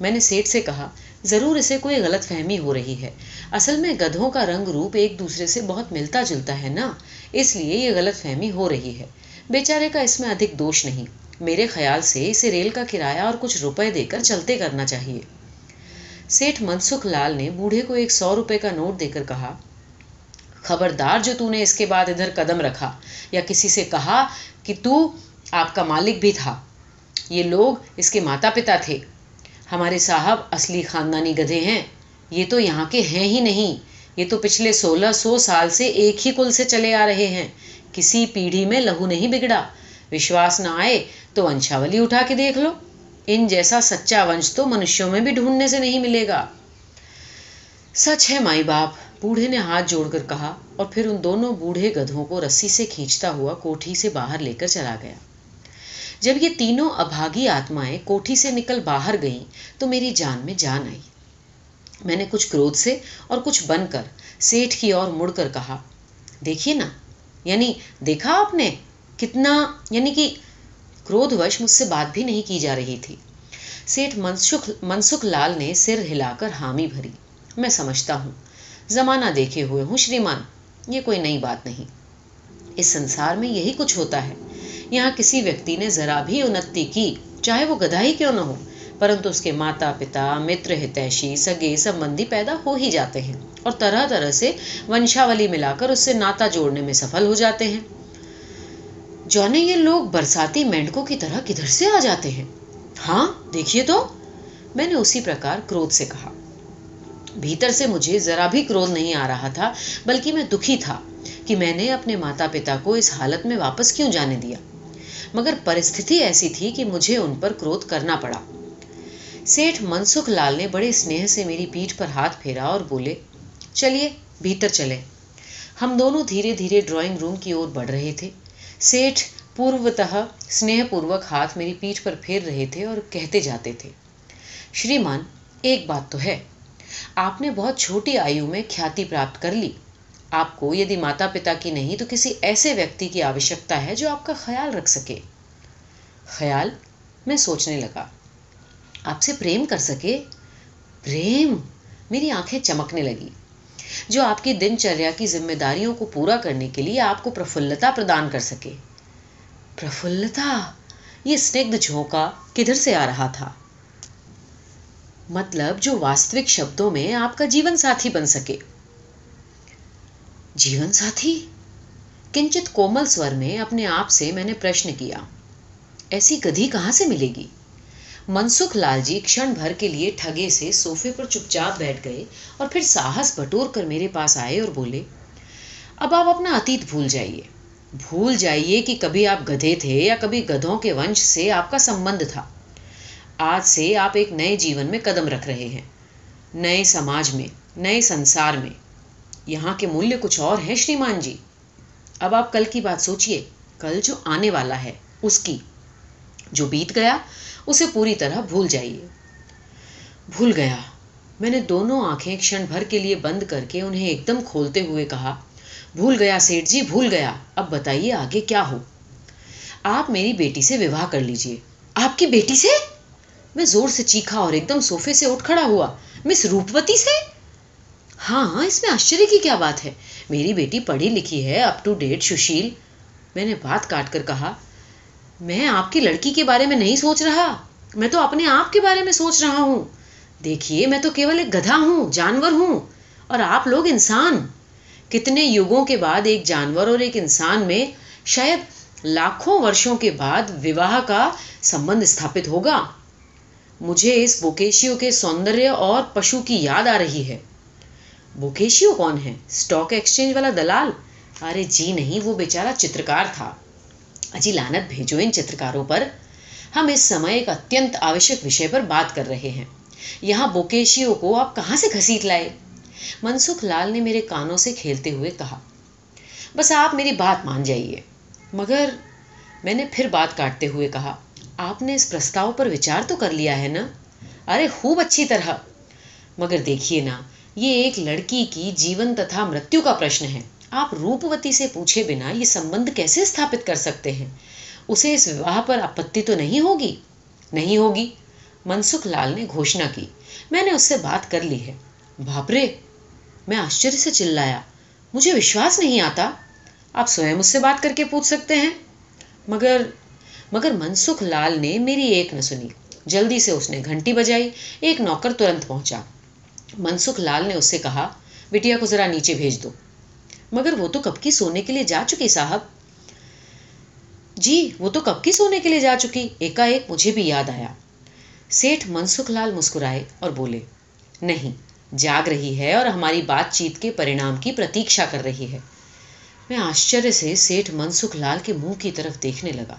میں نے سیٹ سے کہا ضرور اسے کوئی غلط فہمی ہو رہی ہے۔ اصل میں گدھوں کا رنگ روپ ایک دوسرے سے بہت ملتا جلتا ہے نا۔ اس لیے یہ غلط فہمی ہو رہی ہے۔ بیچارے کا اس میں ادھک دوش نہیں۔ میرے خیال سے اسے ریل کا کرایہ اور کچھ روپے دے کر چلتے کرنا چاہیے۔ سیٹھ منسکھ لال نے بوڑھے کو ایک سو روپے کا نوٹ دے کر کہا، خبردار جو تو نے اس کے بعد ادھر قدم رکھا یا کسی سے کہا کہ تو آپ کا مالک بھی تھا۔ یہ لوگ اس کے ماتا پتا تھے۔ ہمارے صاحب اصلی خاندانی گدھے ہیں۔ یہ تو یہاں کے ہیں ہی نہیں۔ یہ تو پچھلے سولہ سو سال سے ایک ہی کل سے چلے آ رہے ہیں۔ کسی پیڑھی میں لہو نہیں بگڑا۔ وشواس نہ آئے تو ونشاولی اٹھا کے دیکھ لو۔ ان جیسا سچا ونش تو منشیوں میں بھی ڈھونڈنے سے نہیں ملے گا۔ سچ ہے مائی باپ، بوڑھے نے ہاتھ جوڑ کر کہا اور پھر ان دونوں بوڑھے گدھوں کو رسی سے کھینچتا ہوا کوٹھی سے باہر لے کر چلا گیا۔ جب یہ تینوں ابھاگی آتمائیں کوٹھی سے نکل باہر گئیں تو میری جان میں جان آئی۔ میں نے کچھ کرودھ سے اور کچھ بن کر سیٹھ کی اور مڑ کر کہا، دیکھیے نا یعنی دیکھا آپ نے کتنا یعنی کہ کرودھ وش مجھ سے بات بھی نہیں کی جا رہی تھی۔ سیٹھ منسکھ منسکھ لال نے سر ہلا کر حامی بھری۔ میں سمجھتا ہوں، زمانہ دیکھے ہوئے ہوں، شریمان، یہ کوئی نئی بات نہیں۔ اس سنسار میں یہی کچھ ہوتا ہے۔ یہاں کسی ویکتی نے ذرا بھی انتی کی، چاہے وہ گدھا ہی کیوں نہ ہو، پرنتو اس کے ماتا پتا متر ہتیشی سگے سبندی پیدا ہو ہی جاتے ہیں اور طرح طرح سے ونشاولی ملا کر اس سے ناتا جوڑنے میں سفل ہو جاتے ہیں۔ جونے یہ لوگ برساتی مینڈکوں کی طرح کدھر سے آ جاتے ہیں؟ ہاں دیکھیے تو۔ میں نے اسی پرکار کرودھ سے کہا۔ بھیتر سے مجھے ذرا بھی کرودھ نہیں آ رہا تھا، بلکہ میں دکھی تھا کہ میں نے اپنے ماتا پتا کو اس حالت میں واپس کیوں جانے دیا۔ مگر پرستھتی ایسی تھی کہ مجھے ان پر کرودھ کرنا پڑا۔ سیٹھ منسکھ لال نے بڑے اسنیہ سے میری پیٹھ پر ہاتھ پھیرا اور بولے، چلیے، بھیتر چلے۔ ہم دونوں دھیرے دھیرے ڈرائنگ روم کی اور بڑھ رہے تھے۔ سیٹھ پوروتہ اسنیہ پوروک ہاتھ میری پیٹھ پر پھیر رہے تھے اور کہتے جاتے تھے، شریمان، ایک بات تو ہے، آپ نے بہت چھوٹی آیو میں کھیاتی پراپت کر لی۔ آپ کو یدی ماتا پتا کی نہیں تو کسی ایسے ویکتی کی آوشکتا ہے جو آپ کا خیال رکھ سکے۔ خیال میں سوچنے لگا۔ آپ سے پریم کر سکے۔ پریم! میری آنکھیں چمکنے لگی۔ جو آپ کی دن چریا کی ذمہ داریوں کو پورا کرنے کے لیے آپ کو پرفلتا پردان کر سکے۔ پرفلتا! یہ سنگھ جھونکا کدھر سے آ رہا تھا؟ مطلب جو واستوک شبدوں میں آپ کا جیون ساتھی بن سکے۔ جیون ساتھی؟ کنچت کومل سور میں اپنے آپ سے میں نے پرشن کیا۔ ایسی گدھی کہاں سے ملے گی؟ منسکھ لال جی کھڑ بھر کے لیے ٹھگے سے سوفے پر چپ چاپ بیٹھ گئے اور پھر ساہس بٹور کر میرے پاس آئے اور بولے، اب آپ اپنا اتیت بھول جائیے۔ بھول جائیے کہ کبھی آپ گدھے تھے یا کبھی گدھوں کے ونش سے آپ کا سمبند تھا۔ آج سے آپ ایک نئے جیون میں قدم رکھ رہے ہیں۔ نئے سماج میں، نئے سنسار میں۔ یہاں کے مولیہ کچھ اور ہیں شریمان جی۔ اب آپ کل کی بات سوچیے کل جو آنے والا ہے، اس کی۔ جو بیت گیا، اسے پوری طرح بھول جائیے۔ بھول گیا۔ میں نے دونوں آنکھیں کھڑ بھر کے لیے بند کر کے انہیں ایک دم کھولتے ہوئے کہا، بھول گیا سیٹھ جی بھول گیا۔ اب بتائیے آگے کیا ہو۔ آپ میری بیٹی سے وواہ کر لیجیے آپ کی بیٹی سے؟ میں زور سے چیخا اور ایک دم سوفے سے اٹھ کھڑا ہوا۔ مس روپوتی سے؟ ہاں ہاں اس میں آشچر کی کیا بات ہے؟ میری بیٹی پڑھی لکھی ہے اپ ٹو ڈیٹ سشیل۔ میں نے بات کاٹ کر کہا، میں آپ کی لڑکی کے بارے میں نہیں سوچ رہا۔ میں تو اپنے آپ کے بارے میں سوچ رہا ہوں۔ دیکھیے، میں تو کیول ایک گدھا ہوں، جانور ہوں، اور آپ لوگ انسان۔ کتنے یوگوں کے بعد ایک جانور اور ایک انسان میں شاید لاکھوں ورشوں کے بعد وواہ کا سمبند استھاپت ہوگا۔ مجھے اس بوکیشیو کے سوندر اور پشو کی یاد آ رہی ہے۔ بوکیشیو کون ہے اسٹاک ایکسچینج والا دلال؟ ارے جی نہیں، وہ بیچارہ چترکار تھا۔ اجی لانت بھیجو ان چترکاروں پر۔ ہم اس سمے ایک اتنت آوشک وشے پر بات کر رہے ہیں۔ یہاں بوکیشیوں کو آپ کہاں سے گھسیٹ لائے؟ منسکھ لال نے میرے کانوں سے کھیلتے ہوئے کہا، بس آپ میری بات مان جائیے۔ مگر میں نے پھر بات کاٹتے ہوئے کہا، آپ نے اس پرستاؤ پر وچار تو کر لیا ہے نا؟ ارے خوب اچھی طرح۔ مگر دیکھیے نا یہ ایک لڑکی کی جیون تتھا مرتیو کا پرشن ہے۔ آپ روپوتی سے پوچھے بنا یہ سمبند کیسے استھاپت کر سکتے ہیں؟ اسے اس وواہ پر اپتی تو نہیں ہوگی؟ نہیں ہوگی۔ منسکھ لال نے گھوشنا کی۔ میں نے اس سے بات کر لی ہے۔ بھاپرے میں آشچر سے چلایا۔ مجھے وشواس نہیں آتا۔ آپ سوئم مجھ سے بات کر کے پوچھ سکتے ہیں؟ مگر مگر منسکھ لال نے میری ایک نہ سنی۔ جلدی سے اس نے گھنٹی بجائی، ایک نوکر ترنت پہنچا۔ منسکھ لال نے اس سے کہا بٹیا کو ذرا نیچے بھیج دو۔ مگر وہ تو کب کی سونے کے لیے جا چکی صاحب؟ جی وہ تو کب کی سونے کے لیے جا چکی؟ ایک ایک مجھے بھی یاد آیا۔ سیٹھ منسکھ لال مسکرائے اور بولے، نہیں، جاگ رہی ہے اور ہماری بات چیت کے پرینام کی پرتیشا کر رہی ہے۔ میں آشچر سے سیٹھ منسکھ لال کے منہ کی طرف دیکھنے لگا۔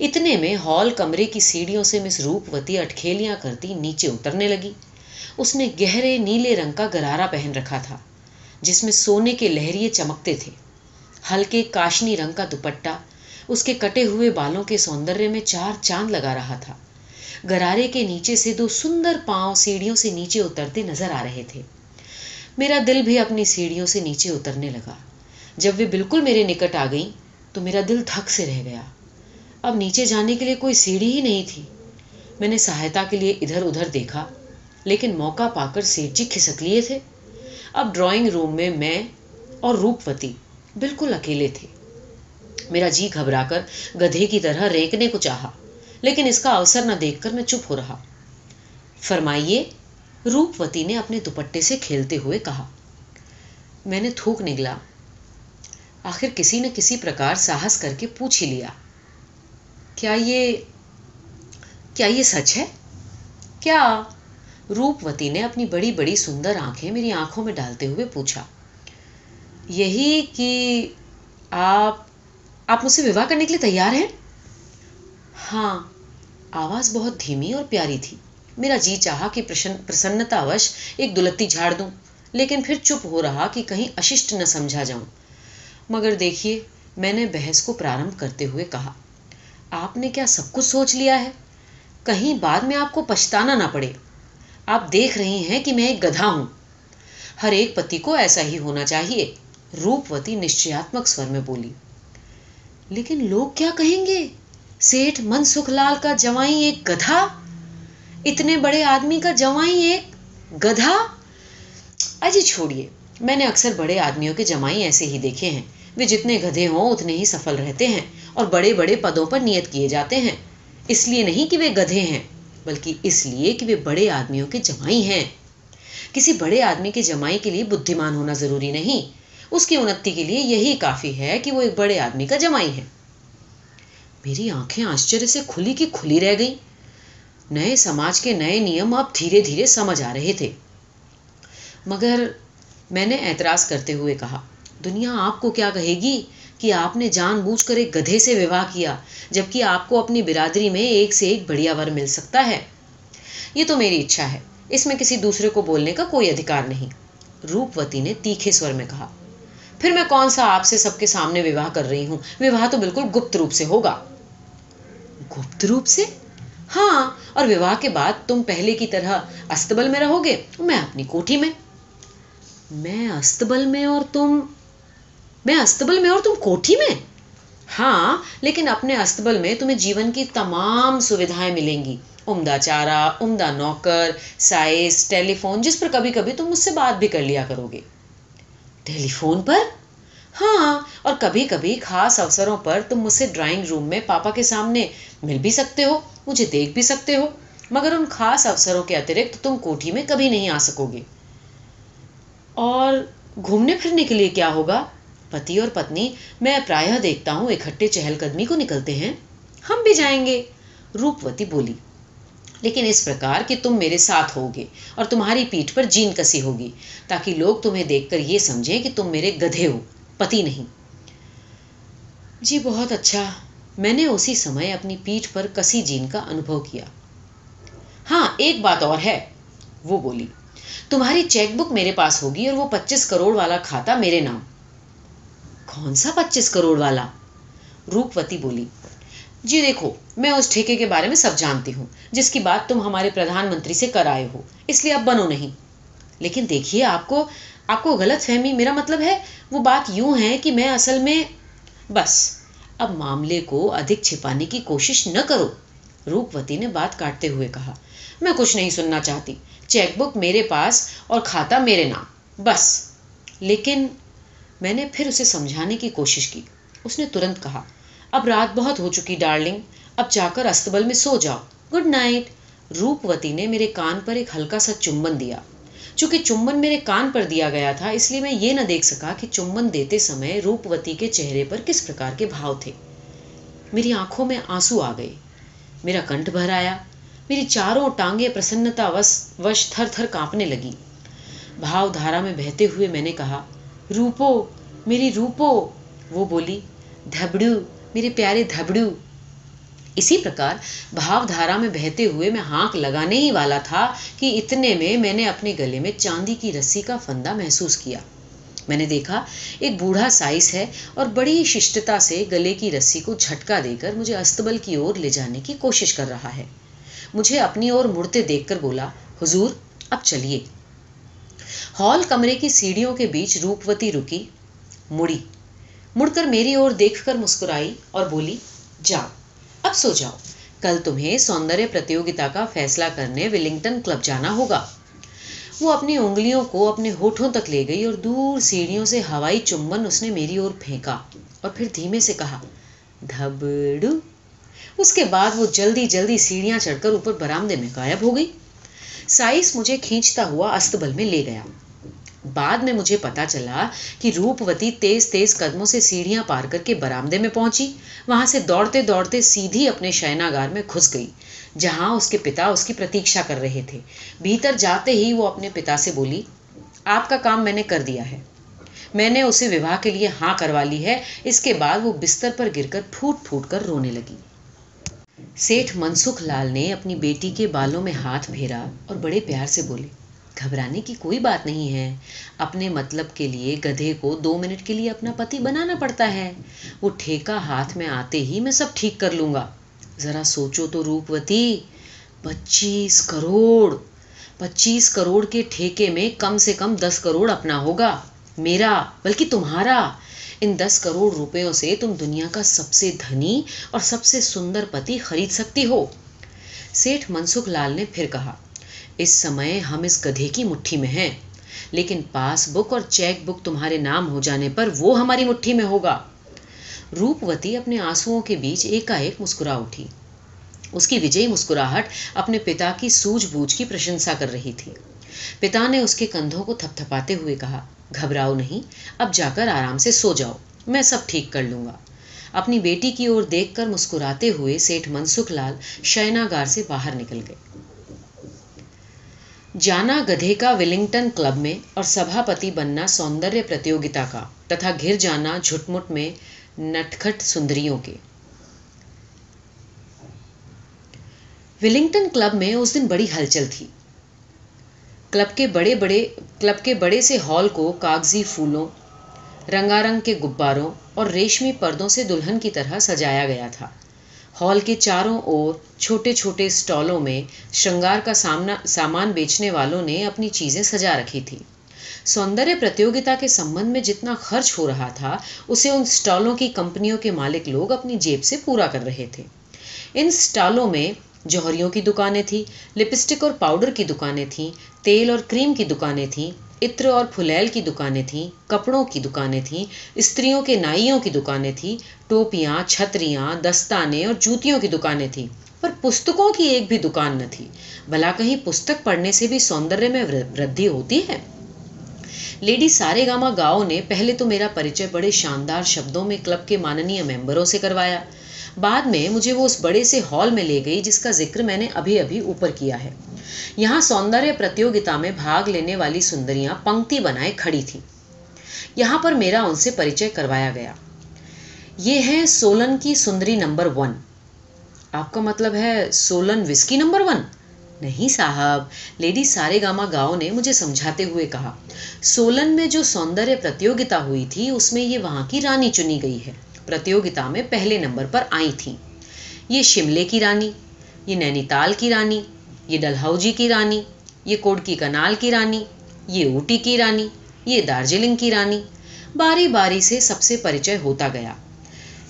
اتنے میں ہال کمرے کی سیڑھیوں سے مس روپ وتی اٹکھیلیاں کرتی نیچے اترنے لگی۔ اس نے گہرے نیلے رنگ کا گرارا پہن رکھا تھا، جس میں سونے کے لہریے چمکتے تھے۔ ہلکے کاشنی رنگ کا دوپٹہ اس کے کٹے ہوئے بالوں کے سوندر میں چار چاند لگا رہا تھا۔ گرارے کے نیچے سے دو سندر پاؤں سیڑھیوں سے نیچے اترتے نظر آ رہے تھے۔ میرا دل بھی اپنی سیڑھیوں سے نیچے اترنے لگا۔ جب وہ بالکل میرے نکٹ آ گئی تو میرا دل تھک سے رہ گیا۔ اب نیچے جانے کے لیے کوئی سیڑھی ہی نہیں تھی۔ میں نے سہایتا کے لیے ادھر ادھر دیکھا۔ لیکن موقع پا کر سیٹ جی کھسک لیے تھے۔ اب ڈرائنگ روم میں میں اور روپوتی بالکل اکیلے تھے۔ میرا جی گھبرا کر گدھے کی طرح رینکنے کو چاہا، لیکن اس کا اوسر نہ دیکھ کر میں چپ ہو رہا۔ فرمائیے، روپوتی نے اپنے دوپٹے سے کھیلتے ہوئے کہا۔ میں نے تھوک نگلا۔ آخر کسی نہ کسی پرکار ساہس کر کے پوچھ ہی لیا۔ کیا یہ کیا یہ سچ ہے؟ کیا روپوتی نے اپنی بڑی بڑی سندر آنکھیں میری آنکھوں میں ڈالتے ہوئے پوچھا، یہی کہ آپ آپ مجھ سے وواہ کرنے کے لیے تیار ہیں؟ ہاں آواز بہت دھیمی اور پیاری تھی۔ میرا جی چاہا کہ پرسنتا وش ایک دلتی جھاڑ دوں، لیکن پھر چپ ہو رہا کہ کہیں اششٹ نہ سمجھا جاؤں۔ مگر دیکھیے، میں نے بحث کو پرارمب کرتے ہوئے کہا، آپ نے کیا سب کچھ سوچ لیا ہے؟ کہیں بعد میں آپ کو پچھتانا نہ پڑے۔ آپ دیکھ رہی ہیں کہ میں ایک گدھا ہوں۔ ہر ایک پتی کو ایسا ہی ہونا چاہیے، روپوتی نشچیاتمک سور میں بولی۔ لیکن لوگ کیا کہیں گے؟ سیٹھ من سکھ لال کا جوائی ایک گدھا؟ اتنے بڑے آدمی کا جوائی ایک گدھا؟ اجی چھوڑیے، میں نے اکثر بڑے آدمیوں کے جمائی ایسے ہی دیکھے ہیں۔ وہ جتنے گدھے ہوں، اتنے ہی سفل رہتے ہیں اور بڑے بڑے پدوں پر نیت کیے جاتے ہیں۔ اس لیے نہیں کہ وہ گدھے ہیں۔ بلکہ اس لیے کہ وہ بڑے آدمیوں کے جمائی ہیں۔ کسی بڑے آدمی کے جمائی کے لیے بدھیمان ہونا ضروری نہیں۔ اس کی انتی کے لیے یہی کافی ہے کہ وہ ایک بڑے آدمی کا جمائی ہے۔ میری آنکھیں آشچر سے کھلی کی کھلی رہ گئی نئے سماج کے نئے نیم اب دھیرے دھیرے سمجھ آ رہے تھے۔ مگر میں نے اعتراض کرتے ہوئے کہا، دنیا آپ کو کیا کہے گی؟ کہ آپ نے جان بوجھ کر ایک گدھے سے وواہ کیا، جبکہ آپ کو اپنی برادری میں ایک سے ایک بڑھیا ور مل سکتا ہے۔ یہ تو میری اچھا ہے۔ اس میں کسی دوسرے کو بولنے کا کوئی ادھیکار نہیں۔ روپوتی نے تیکھے سور میں کہا، پھر میں کون سا آپ سے سب کے سامنے وواہ کر رہی ہوں؟ وواہ تو بالکل گپت روپ سے ہوگا۔ گپت روپ سے؟ ہاں اور وواہ کے بعد تم پہلے کی طرح استبل میں رہو گے، میں اپنی کوٹھی میں۔ میں استبل میں اور تم میں استبل میں اور تم کوٹھی میں؟ ہاں لیکن اپنے استبل میں تمہیں جیون کی تمام سویدھائیں ملیں گی۔ عمدہ چارہ، عمدہ نوکر، سائز ٹیلی فون جس پر کبھی کبھی تم مجھ سے بات بھی کر لیا کرو گے۔ ٹیلی فون پر؟ ہاں اور کبھی کبھی خاص اوسروں پر تم مجھ سے ڈرائنگ روم میں پاپا کے سامنے مل بھی سکتے ہو، مجھے دیکھ بھی سکتے ہو، مگر ان خاص اوسروں کے اترکت تم کوٹھی میں کبھی نہیں آ سکو گے۔ اور گھومنے پھرنے کے لیے کیا ہوگا؟ پتی اور پتنی، میں پرایہ دیکھتا ہوں اکٹھے چہل قدمی کو نکلتے ہیں۔ ہم بھی جائیں گے، روپوتی بولی۔ لیکن اس پرکار کہ تم میرے ساتھ ہوگے اور تمہاری پیٹھ پر جین کسی ہوگی، تاکہ لوگ تمہیں دیکھ کر یہ سمجھیں کہ تم میرے گدھے ہو، پتی نہیں۔ جی بہت اچھا۔ میں نے اسی سمے اپنی پیٹھ پر کسی جین کا انوبھو کیا۔ ہاں ایک بات اور ہے، وہ بولی۔ تمہاری چیک بک میرے پاس ہوگی اور وہ پچیس کروڑ والا کھاتا میرے نام۔ کون سا پچیس کروڑ والا؟ روپوتی بولی جی دیکھو، میں اس ٹھیکے کے بارے میں سب جانتی ہوں، جس کی بات تم ہمارے پردھان منتری سے کر آئے ہو، اس لیے اب بنو نہیں. لیکن دیکھیے، آپ کو آپ کو غلط فہمی، میرا مطلب ہے، وہ بات یوں ہے کہ میں اصل میں، بس، اب معاملے کو ادھک چھپانے کی کوشش نہ کرو، روپوتی نے بات کاٹتے ہوئے کہا، میں کچھ نہیں سننا چاہتی، چیک بک میرے پاس اور کھاتا میرے نام، بس. لیکن میں نے پھر اسے سمجھانے کی کوشش کی۔ اس نے ترنت کہا، اب رات بہت ہو چکی، ڈارلنگ، اب جا کر استبل میں سو جاؤ۔ Good night. روپوتی نے میرے کان پر ایک ہلکا سا چمبن دیا۔ چونکہ چمبن میرے کان پر دیا گیا تھا، اس لیے میں یہ نہ دیکھ سکا کہ چمبن دیتے سمے روپوتی کے چہرے پر کس پرکار کے بھاؤ تھے۔ میری آنکھوں میں آنسو آ گئے۔ میرا کنٹھ بھر آیا۔ میری چاروں ٹانگیں پرسنتا وش وش تھر تھر کانپنے لگی بھاؤ دھارا میں بہتے ہوئے میں نے کہا روپو میری روپو وہ بولی دھبڑو میرے پیارے دھبڑو اسی پرکار بھاؤ دھارا میں بہتے ہوئے میں ہانک لگانے ہی والا تھا کہ اتنے میں میں نے اپنے گلے میں چاندی کی رسی کا فندہ محسوس کیا میں نے دیکھا ایک بوڑھا سائز ہے اور بڑی ششٹتا سے گلے کی رسی کو جھٹکا دے کر مجھے استبل کی اور لے جانے کی کوشش کر رہا ہے مجھے اپنی اور مڑتے دیکھ کر بولا حضور اب چلیے ہال کمرے کی سیڑھیوں کے بیچ روپوتی رکی، مڑی۔ مڑ کر میری اور دیکھ کر مسکرائی اور بولی، جاؤ، اب سو جاؤ۔ کل تمہیں سوندر پرتیوگتا کا فیصلہ کرنے ولنگٹن کلب جانا ہوگا۔ وہ اپنی انگلیوں کو اپنے ہوٹھوں تک لے گئی اور دور سیڑھیوں سے ہوائی چمبن اس نے میری اور پھینکا اور پھر دھیمے سے کہا، دھبڑو۔ اس کے بعد وہ جلدی جلدی سیڑھیاں چڑھ کر اوپر برامدے میں غائب ہو گئی۔ سائس مجھے کھینچتا ہوا استبل میں لے گیا۔ بعد میں مجھے پتا چلا کہ روپوتی تیز تیز قدموں سے سیڑھیاں پار کر کے برامدے میں پہنچی۔ وہاں سے دوڑتے دوڑتے سیدھی اپنے شائناگار میں گھس گئی، جہاں اس کے پتا اس کی پرتیشا کر رہے تھے۔ بھیتر جاتے ہی وہ اپنے پتا سے بولی، آپ کا کام میں نے کر دیا ہے۔ میں نے اسے وواہ کے لیے ہاں کروا لی ہے۔ اس کے بعد وہ بستر پر گر کر پھوٹ پھوٹ کر رونے لگی۔ سیٹھ منسکھ لال نے اپنی بیٹی کے بالوں میں ہاتھ پھیرا اور بڑے پیار سے بولے گھبرانے کی کوئی بات نہیں ہے۔ اپنے مطلب کے لیے گدھے کو دو منٹ کے لیے اپنا پتی بنانا پڑتا ہے۔ وہ ٹھیکا ہاتھ میں آتے ہی میں سب ٹھیک کر لوں گا۔ ذرا سوچو تو روپوتی، پچیس کروڑ پچیس کروڑ کے ٹھیکے میں کم سے کم دس کروڑ اپنا ہوگا۔ میرا، بلکہ تمہارا۔ ان دس کروڑ روپیوں سے تم دنیا کا سب سے دھنی اور سب سے سندر پتی خرید سکتی ہو۔ سیٹھ منسکھ لال نے پھر کہا اس سمے ہم اس گدھے کی مٹھی میں ہیں۔ لیکن پاس بک اور چیک بک تمہارے نام ہو جانے پر وہ ہماری مٹھی میں ہوگا۔ روپوتی اپنے آنسوؤں کے بیچ ایک ایک مسکرا اٹھی۔ اس کی وجئی مسکراہٹ اپنے پتا کی سوجھ بوجھ کی پرشنسا کر رہی تھی۔ پتا نے اس کے کندھوں کو تھپ تھپاتے ہوئے کہا، گھبراؤ نہیں، اب جا کر آرام سے سو جاؤ، میں سب ٹھیک کر لوں گا۔ اپنی بیٹی کی اور دیکھ کر مسکراتے ہوئے سیٹھ منسکھ لال شائناگار سے باہر نکل گئے۔ جانا گدھے کا ولنگٹن کلب میں اور سبھاپتی بننا سوندر پرتیوگتا کا، تتھا گر جانا جھٹمٹ میں نٹکھٹ سندریوں کے۔ ولنگٹن کلب میں اس دن بڑی ہلچل تھی۔ کلب کے بڑے بڑے، کلب کے بڑے سے ہال کو کاغذی پھولوں، رنگارنگ کے گباروں اور ریشمی پردوں سے دلہن کی طرح سجایا گیا تھا۔ ہال کے چاروں اور چھوٹے چھوٹے اسٹالوں میں شرنگار کا سامنا سامان بیچنے والوں نے اپنی چیزیں سجا رکھی تھی۔ سوندر پرتیوگتا کے سمبند میں جتنا خرچ ہو رہا تھا، اسے ان اسٹالوں کی کمپنیوں کے مالک لوگ اپنی جیب سے پورا کر رہے تھے۔ ان اسٹالوں میں جوہریوں کی دکانیں تھیں، لپسٹک اور پاؤڈر کی دکانیں تھیں، تیل اور کریم کی دکانیں تھیں عطر اور پھلیل کی دکانیں تھیں، کپڑوں کی دکانیں تھیں، استریوں کے نائیوں کی دکانیں تھیں، ٹوپیاں، چھتریاں، دستانے اور جوتیوں کی دکانیں تھیں۔ پر پستکوں کی ایک بھی دکان نہ تھی۔ بھلا کہیں پستک پڑھنے سے بھی سوندر میں ودھی ہوتی ہے؟ لیڈی سارے گاما گاؤں نے پہلے تو میرا پریچے بڑے شاندار شبدوں میں کلب کے ماننی ممبروں سے کروایا۔ بعد میں مجھے وہ اس بڑے سے ہال میں لے گئی جس کا ذکر میں نے ابھی ابھی اوپر کیا ہے۔ یہاں سوندر پرتیوگتا میں بھاگ لینے والی سندریاں پنکتی بنائے کھڑی تھی یہاں پر میرا ان سے پریچے کروایا گیا۔ یہ ہے سولن کی سندری نمبر ون۔ آپ کا مطلب ہے سولن وسکی نمبر ون؟ نہیں صاحب، لیڈی سارے گاما گاؤں نے مجھے سمجھاتے ہوئے کہا، سولن میں جو سوندر پرتیوگتا ہوئی تھی، اس میں یہ وہاں کی رانی چنی گئی ہے۔ پرتیوگتا میں پہلے نمبر پر آئی تھیں۔ یہ شملے کی رانی، یہ نینی تال کی رانی، یہ ڈلہوجی کی رانی، یہ کوڈکی کنال کی رانی، یہ اوٹی کی رانی، یہ دارجلنگ کی رانی، باری باری سے سب سے پریچے ہوتا گیا۔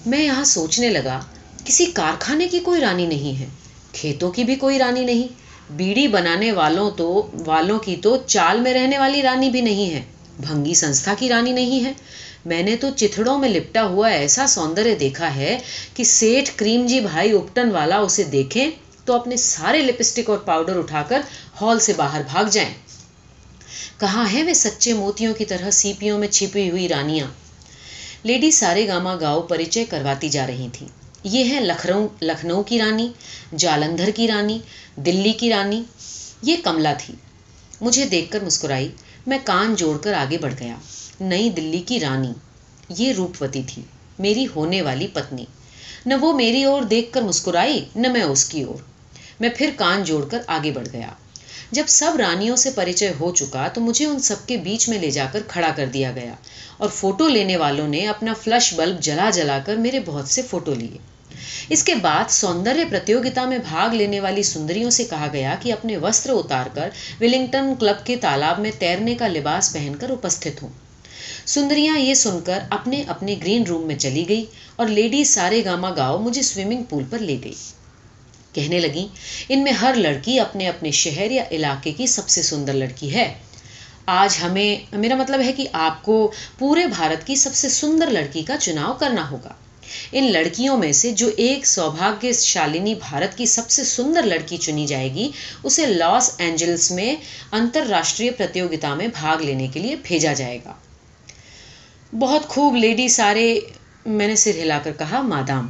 میں یہاں سوچنے لگا، کسی کارخانے کی کوئی رانی نہیں ہے، کھیتوں کی بھی کوئی رانی نہیں، بیڑی بنانے والوں تو، والوں کی تو چال میں رہنے والی رانی بھی نہیں ہے، بھنگی سنستھا کی رانی نہیں ہے میں نے تو چتھڑوں میں لپٹا ہوا ایسا سوندر دیکھا ہے کہ سیٹھ کریم جی بھائی اپٹن والا اسے دیکھیں تو اپنے سارے لپسٹک اور پاؤڈر اٹھا کر ہال سے باہر بھاگ جائیں۔ کہاں ہیں وہ سچے موتیوں کی طرح سیپیوں میں چھپی ہوئی رانیاں؟ لیڈی سارے گاما گاؤ پریچے کرواتی جا رہی تھیں۔ یہ ہیں لکھنؤ لکھنؤ کی رانی، جالندھر کی رانی، دلی کی رانی۔ یہ کملا تھی۔ مجھے دیکھ کر مسکرائی، میں کان جوڑ کر آگے بڑھ گیا۔ نئی دلی کی رانی۔ یہ روپوتی تھی، میری ہونے والی پتنی۔ نہ وہ میری اور دیکھ کر مسکرائی، نہ میں اس کی اور۔ میں پھر کان جوڑ کر آگے بڑھ گیا۔ جب سب رانیوں سے پریچے ہو چکا تو مجھے ان سب کے بیچ میں لے جا کر کھڑا کر دیا گیا۔ اور فوٹو لینے والوں نے اپنا فلش بلب جلا جلا کر میرے بہت سے فوٹو لیے۔ اس کے بعد سوندر پرتیوگتا میں بھاگ لینے والی سندریوں سے کہا گیا کہ اپنے وسر اتار کر ولنگٹن کلب کے تالاب میں تیرنے کا لباس پہن کر اپستھت ہوں۔ سندریاں یہ سن کر اپنے اپنے گرین روم میں چلی گئی اور لیڈی سارے گاما گاؤ مجھے سوئمنگ پول پر لے گئی۔ کہنے لگیں ان میں ہر لڑکی اپنے اپنے شہر یا علاقے کی سب سے سندر لڑکی ہے۔ آج ہمیں، میرا مطلب ہے کہ آپ کو پورے بھارت کی سب سے سندر لڑکی کا چناؤ کرنا ہوگا۔ ان لڑکیوں میں سے جو ایک سوباگ شالنی بھارت کی سب سے سندر لڑکی چنی جائے گی، اسے لاس اینجلس میں انتر راشٹریہ پرتیوگتا میں بھاگ لینے کے لیے بھیجا جائے گا۔ بہت خوب لیڈی سارے میں نے سر ہلا کر کہا، مادام،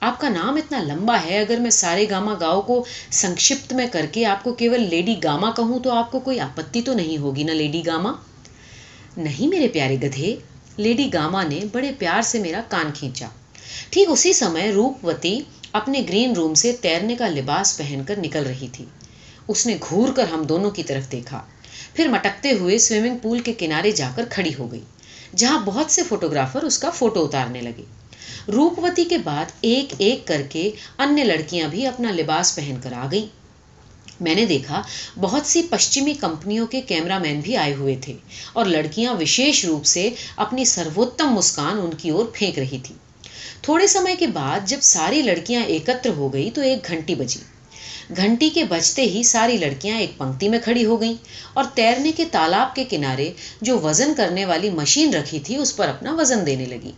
آپ کا نام اتنا لمبا ہے، اگر میں سارے گاما گاؤں کو سنکشپت میں کر کے آپ کو کیول لیڈی گاما کہوں تو آپ کو کوئی آپتی تو نہیں ہوگی نا لیڈی گاما؟ نہیں میرے پیارے گدھے، لیڈی گاما نے بڑے پیار سے میرا کان کھینچا۔ ٹھیک اسی سمے روپ وتی اپنے گرین روم سے تیرنے کا لباس پہن کر نکل رہی تھی۔ اس نے گھور کر ہم دونوں کی طرف دیکھا۔ پھر مٹکتے ہوئے سوئمنگ پول کے کنارے جا کر کھڑی ہو گئی۔ جہاں بہت سے فوٹوگرافر اس کا فوٹو اتارنے لگے۔ روپوتی کے بعد ایک ایک کر کے انیہ لڑکیاں بھی اپنا لباس پہن کر آ گئیں۔ میں نے دیکھا بہت سی پشچمی کمپنیوں کے کیمرہ مین بھی آئے ہوئے تھے اور لڑکیاں وشیش روپ سے اپنی سروتم مسکان ان کی اور پھینک رہی تھی۔ تھوڑے سمے کے بعد جب ساری لڑکیاں ایکتر ہو گئی تو ایک گھنٹی بجی۔ گھنٹی کے بجتے ہی ساری لڑکیاں ایک پنکتی میں کھڑی ہو گئیں اور تیرنے کے تالاب کے کنارے جو وزن کرنے والی مشین رکھی تھی اس پر اپنا وزن دینے لگی۔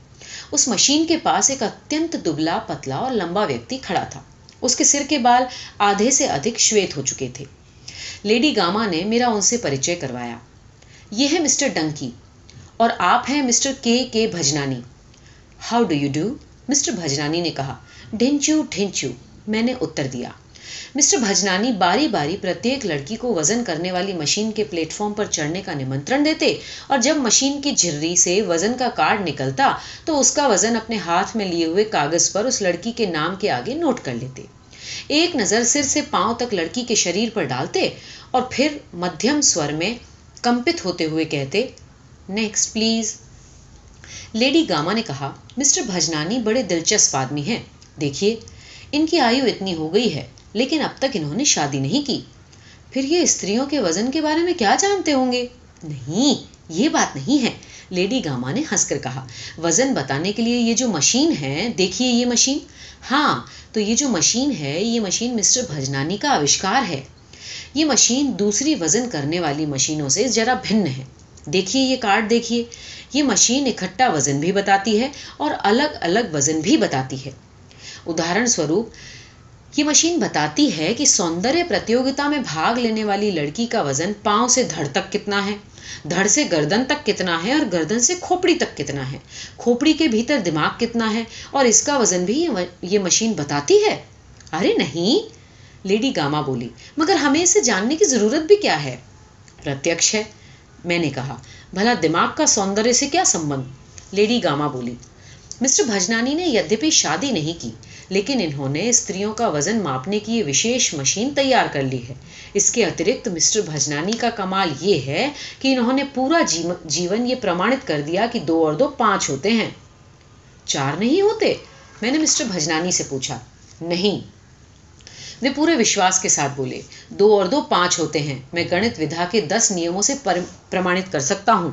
اس مشین کے پاس ایک اتنت دبلا، پتلا اور لمبا ویکتی کھڑا تھا۔ اس کے سر کے بال آدھے سے ادھک شویت ہو چکے تھے۔ لیڈی گاما نے میرا ان سے پریچے کروایا۔ یہ ہے مسٹر ڈنکی اور آپ ہیں Mister K K Bhajnani. How do you do Mister Bhajnani نے کہا، ڈھنچو ڈھنچو، میں نے اتر دیا۔ مسٹر بھجنانی باری باری پرتیک لڑکی کو وزن کرنے والی مشین کے پلیٹ فارم پر چڑھنے کا نمنترن دیتے اور جب مشین کی جھرری سے وزن کا کارڈ نکلتا تو اس کا وزن اپنے ہاتھ میں لیے ہوئے کاغذ پر اس لڑکی کے نام کے آگے نوٹ کر لیتے۔ ایک نظر سر سے پاؤں تک لڑکی کے شریر پر ڈالتے اور پھر مدھیم سور میں کمپت ہوتے ہوئے کہتے نیکسٹ پلیز لیڈی گاما نے کہا، مسٹر بھجنانی بڑے دلچسپ آدمی ہیں۔ دیکھیے، ان کی آیو اتنی ہو گئی ہے۔ لیکن اب تک انہوں نے شادی نہیں کی۔ پھر یہ استریوں کے وزن کے بارے میں کیا جانتے ہوں گے؟ نہیں، یہ بات نہیں ہے، لیڈی گاما نے ہنس کر کہا۔ وزن بتانے کے لیے یہ جو مشین ہے، دیکھیے یہ مشین۔ ہاں تو یہ جو مشین ہے، یہ مشین مسٹر بھجنانی کا آوشکار ہے۔ یہ مشین دوسری وزن کرنے والی مشینوں سے ذرا بھن ہے۔ دیکھیے یہ کارڈ، دیکھیے۔ یہ مشین اکٹھا وزن بھی بتاتی ہے اور الگ الگ وزن بھی بتاتی ہے۔ ادھارن سوروپ یہ مشین بتاتی ہے کہ سوندر پرتیوگتا میں بھاگ لینے والی لڑکی کا وزن پاؤں سے دھڑ تک کتنا ہے، دھڑ سے گردن تک کتنا ہے اور گردن سے کھوپڑی تک کتنا ہے۔ کھوپڑی کے بھیتر دماغ کتنا ہے اور اس کا وزن بھی یہ مشین بتاتی ہے۔ ارے نہیں، لیڈی گاما بولی، مگر ہمیں اسے جاننے کی ضرورت بھی کیا ہے؟ پرتیکش ہے، میں نے کہا، بھلا دماغ کا سوندر سے کیا سمبند؟ لیڈی گاما بولی، مسٹر بھجنانی نے یدپی شادی نہیں کی۔ لیکن انہوں نے استریوں کا وزن ماپنے کی یہ وشیش مشین تیار کر لی ہے۔ اس کے اترکت مسٹر بھجنانی کا کمال یہ ہے کہ انہوں نے پورا جیون یہ پرمانت کر دیا کہ دو اور دو پانچ ہوتے ہیں۔ چار نہیں ہوتے؟ میں نے مسٹر بھجنانی سے پوچھا۔ نہیں۔ وہ پورے وشواس کے ساتھ بولے۔ دو اور دو پانچ ہوتے ہیں۔ میں گنت ودھا کے دس نیموں سے پرمانت کر سکتا ہوں۔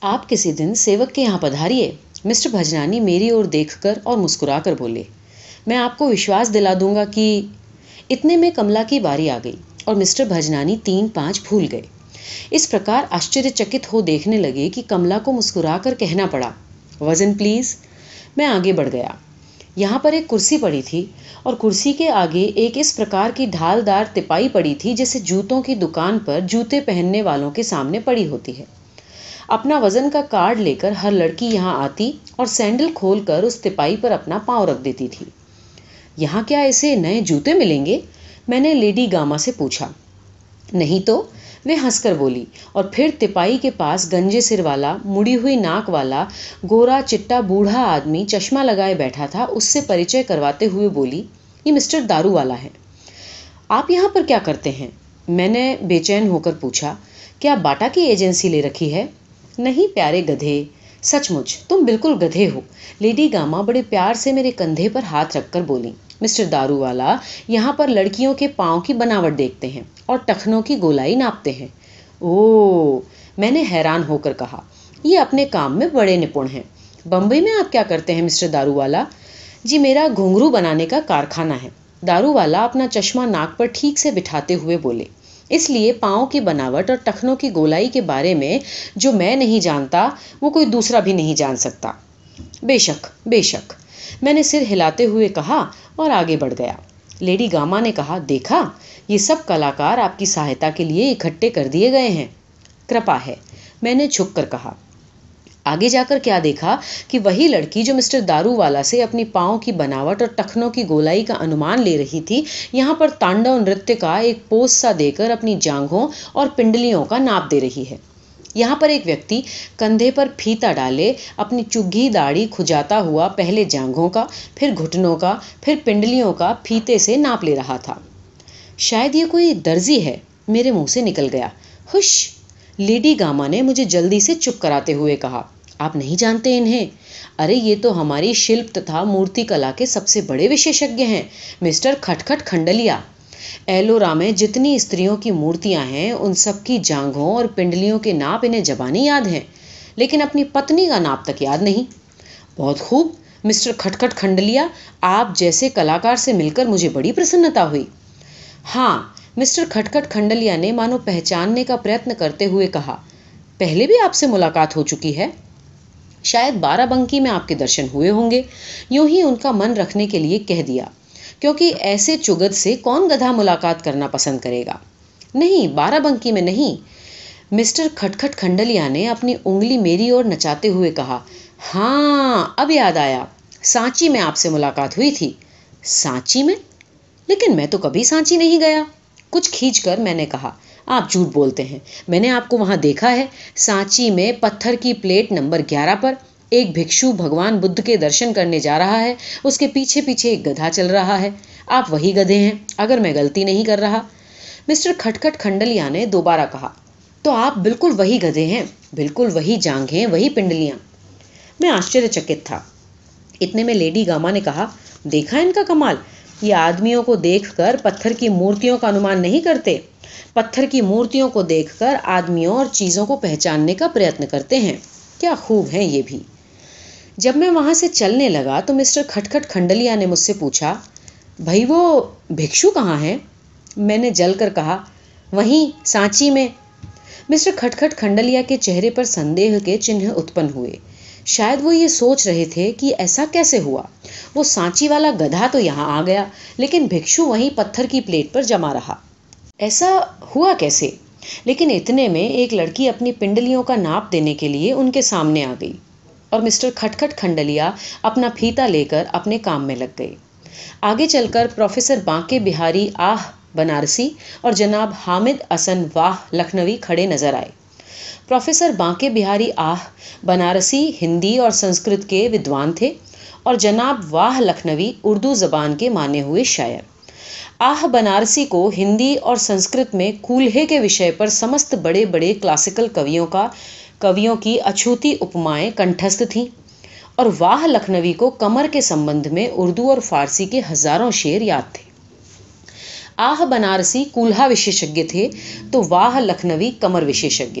آپ کسی دن سیوک کے یہاں پدھاریے۔ مسٹر بھجنانی میری اور دیکھ کر اور مسکرا کر بولے۔ میں آپ کو وشواس دلا دوں گا کہ اتنے میں کملا کی باری آ گئی اور مسٹر بھجنانی تین پانچ بھول گئے۔ اس پرکار آشچر چکت ہو دیکھنے لگے کہ کملا کو مسکرا کر کہنا پڑا، وزن پلیز، میں آگے بڑھ گیا۔ یہاں پر ایک کرسی پڑی تھی اور کرسی کے آگے ایک اس پرکار کی ڈھال دار تپائی پڑی تھی جیسے جوتوں کی دکان پر جوتے پہننے والوں کے سامنے پڑی ہوتی ہے۔ اپنا وزن کا کارڈ لے کر ہر لڑکی یہاں آتی اور سینڈل کھول کر اس تپائی پر اپنا پاؤں رکھ دیتی تھی۔ یہاں کیا ایسے نئے جوتے ملیں گے؟ میں نے لیڈی گاما سے پوچھا۔ نہیں تو؟ وہ ہنس کر بولی اور پھر تپائی کے پاس گنجے سر والا، مڑی ہوئی ناک والا، گورا چٹا بوڑھا آدمی چشمہ لگائے بیٹھا تھا، اس سے پریچے کرواتے ہوئے بولی، یہ مسٹر دارو والا ہے۔ آپ یہاں پر کیا کرتے ہیں؟ میں نے بے چین ہو کر پوچھا، کیا باٹا کی ایجنسی لے رکھی ہے؟ نہیں پیارے گدھے۔ سچ مچ تم بالکل گدھے ہو۔ لیڈی گاما بڑے پیار سے میرے کندھے پر ہاتھ رکھ کر بولی، مسٹر دارو والا یہاں پر لڑکیوں کے پاؤں کی بناوٹ دیکھتے ہیں اور ٹخنوں کی گولائی ناپتے ہیں۔ او میں نے حیران ہو کر کہا، یہ اپنے کام میں بڑے نپن ہیں۔ بمبئی میں آپ کیا کرتے ہیں، مسٹر دارو والا جی میرا گھنگرو بنانے کا کارخانہ ہے۔ دارو والا اپنا چشمہ ناک پر ٹھیک سے بٹھاتے ہوئے بولے اس لیے پاؤں کی بناوٹ اور ٹخنوں کی گولائی کے بارے میں جو میں نہیں جانتا، وہ کوئی دوسرا بھی نہیں جان سکتا۔ بے شک بے شک۔ میں نے سر ہلاتے ہوئے کہا اور آگے بڑھ گیا۔ لیڈی گاما نے کہا، دیکھا، یہ سب کلاکار آپ کی سہایتا کے لیے اکٹھے کر دیے گئے ہیں۔ کرپا ہے۔ میں نے چھک کر کہا۔ آگے جا کر کیا دیکھا کہ وہی لڑکی جو مسٹر دارو والا سے اپنی پاؤں کی بناوٹ اور ٹخنوں کی گولائی کا انمان لے رہی تھی، یہاں پر تانڈو نرتیہ کا ایک پوس سا دے کر اپنی جانگوں اور پنڈلیوں کا ناپ دے رہی ہے۔ یہاں پر ایک ویکتی کندھے پر پھیتا ڈالے، اپنی چگھی داڑھی کھجاتا ہوا پہلے جانگوں کا، پھر گھٹنوں کا، پھر پنڈلیوں کا پھیتے سے ناپ لے رہا تھا۔ شاید یہ کوئی درزی ہے، میرے منہ سے نکل گیا۔ خوش لیڈی گاما نے مجھے جلدی سے چپ کراتے ہوئے کہا، آپ نہیں جانتے انہیں؟ ارے، یہ تو ہماری شلپ تتھا مورتی کلا کے سب سے بڑے وشیشج ہیں، مسٹر کھٹ کھٹ کھنڈلیا۔ ایلورا میں جتنی استریوں کی مورتیاں ہیں، ان سب کی جانگوں اور پنڈلیوں کے ناپ انہیں جبانی یاد ہیں، لیکن اپنی پتنی کا ناپ تک یاد نہیں۔ بہت خوب، مسٹر کھٹ کھٹ کھنڈلیا، آپ جیسے کلاکار سے مل کر مجھے بڑی پرسنتا ہوئی۔ ہاں مسٹر کھٹ کھٹ کھنڈلیا نے مانو پہچاننے کا پریتن کرتے ہوئے کہا، پہلے بھی آپ سے ملاقات ہو چکی ہے؟ شاید بارہ بنکی میں آپ کے درشن ہوئے ہوں گے۔ یوں ہی ان کا من رکھنے کے لیے کہہ دیا، کیونکہ ایسے چگت سے کون گدھا ملاقات کرنا پسند کرے گا؟ نہیں بارہ بنکی میں نہیں۔ مسٹر کھٹ کھٹ کھنڈلیا نے اپنی انگلی میری اور نچاتے ہوئے کہا ہاں اب یاد آیا۔ سانچی میں آپ سے ملاقات ہوئی تھی۔ سانچی میں؟ لیکن میں تو کبھی سانچی نہیں گیا۔ کچھ کھینچ کر میں نے کہا، آپ جھوٹ بولتے ہیں۔ میں نے آپ کو وہاں دیکھا ہے، سانچی میں پتھر کی پلیٹ نمبر گیارہ پر ایک بھکشو بھگوان بدھ کے درشن کرنے جا رہا ہے۔ اس کے پیچھے پیچھے ایک گدھا چل رہا ہے۔ آپ وہی گدھے ہیں۔ اگر میں غلطی نہیں کر رہا۔ مسٹر کھٹ کھٹ کھنڈلیا نے دوبارہ کہا، تو آپ بالکل وہی گدھے ہیں، بالکل وہی جانگیں وہی پنڈلیاں۔ میں آشچر چکت تھا۔ اتنے میں لیڈی گاما نے کہا، دیکھا ان کا کمال۔ یہ آدمیوں کو دیکھ کر پتھر کی مورتیوں کا انمان نہیں کرتے۔ پتھر کی مورتیوں کو دیکھ کر آدمیوں اور چیزوں کو پہچاننے کا پریتن کرتے ہیں۔ کیا خوب ہیں یہ بھی۔ جب میں وہاں سے چلنے لگا تو مسٹر کھٹ کھٹ کھنڈلیا نے مجھ سے پوچھا، بھائی وہ بھکشو کہاں ہے میں نے جل کر کہا، وہیں، سانچی میں۔ مسٹر کھٹ کھٹ کھنڈلیا کے چہرے پر سندیہ کے چنہ اتپن ہوئے۔ شاید وہ یہ سوچ رہے تھے کہ ایسا کیسے ہوا۔ وہ سانچی والا گدھا تو یہاں آ گیا، لیکن بھکشو وہیں پتھر کی پلیٹ پر جما رہا۔ ایسا ہوا کیسے؟ لیکن اتنے میں ایک لڑکی اپنی پنڈلیوں کا ناپ دینے کے لیے ان کے سامنے آ گئی اور مسٹر کھٹ کھٹ کھنڈلیا اپنا پھیتا لے کر اپنے کام میں لگ گئے آگے چل کر پروفیسر بانکے بہاری آہ بنارسی اور جناب حامد اسن واہ لکھنوی کھڑے نظر آئے۔ پروفیسر بانکے بہاری آہ بنارسی، ہندی اور سنسکرت کے ودوان تھے اور جناب واہ لکھنوی اردو زبان کے مانے ہوئے شاعر۔ آہ بنارسی کو ہندی اور سنسکرت میں کولہے کے وشے پر سمست بڑے بڑے کلاسیکل کویوں کا کویوں کی اچھوتی اپمائیں کنٹھست تھیں اور واہ لکھنوی کو کمر کے سمبندھ میں اردو اور فارسی کے ہزاروں شعر یاد تھے۔ آہ بنارسی کولہا وشیشج تھے تو واہ لکھنوی کمر وشیشج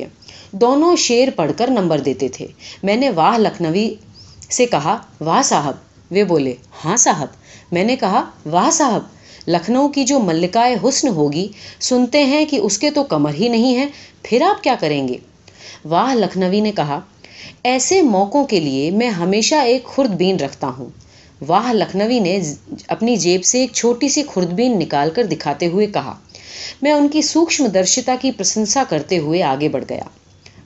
دونوں شعر پڑھ کر نمبر دیتے تھے۔ میں نے واہ لکھنوی سے کہا، واہ صاحب وہ بولے ہاں صاحب میں نے کہا، واہ صاحب لکھنؤ کی جو ملکائے حسن ہوگی، سنتے ہیں کہ اس کے تو کمر ہی نہیں ہے، پھر آپ کیا کریں گے؟ واہ لکھنوی نے کہا، ایسے موقعوں کے لیے میں ہمیشہ ایک خوردبین رکھتا ہوں واہ لکھنوی نے اپنی جیب سے ایک چھوٹی سی خوردبین نکال کر دکھاتے ہوئے کہا، میں ان کی سوکشم درشتا کی پرشنسا کرتے ہوئے آگے بڑھ گیا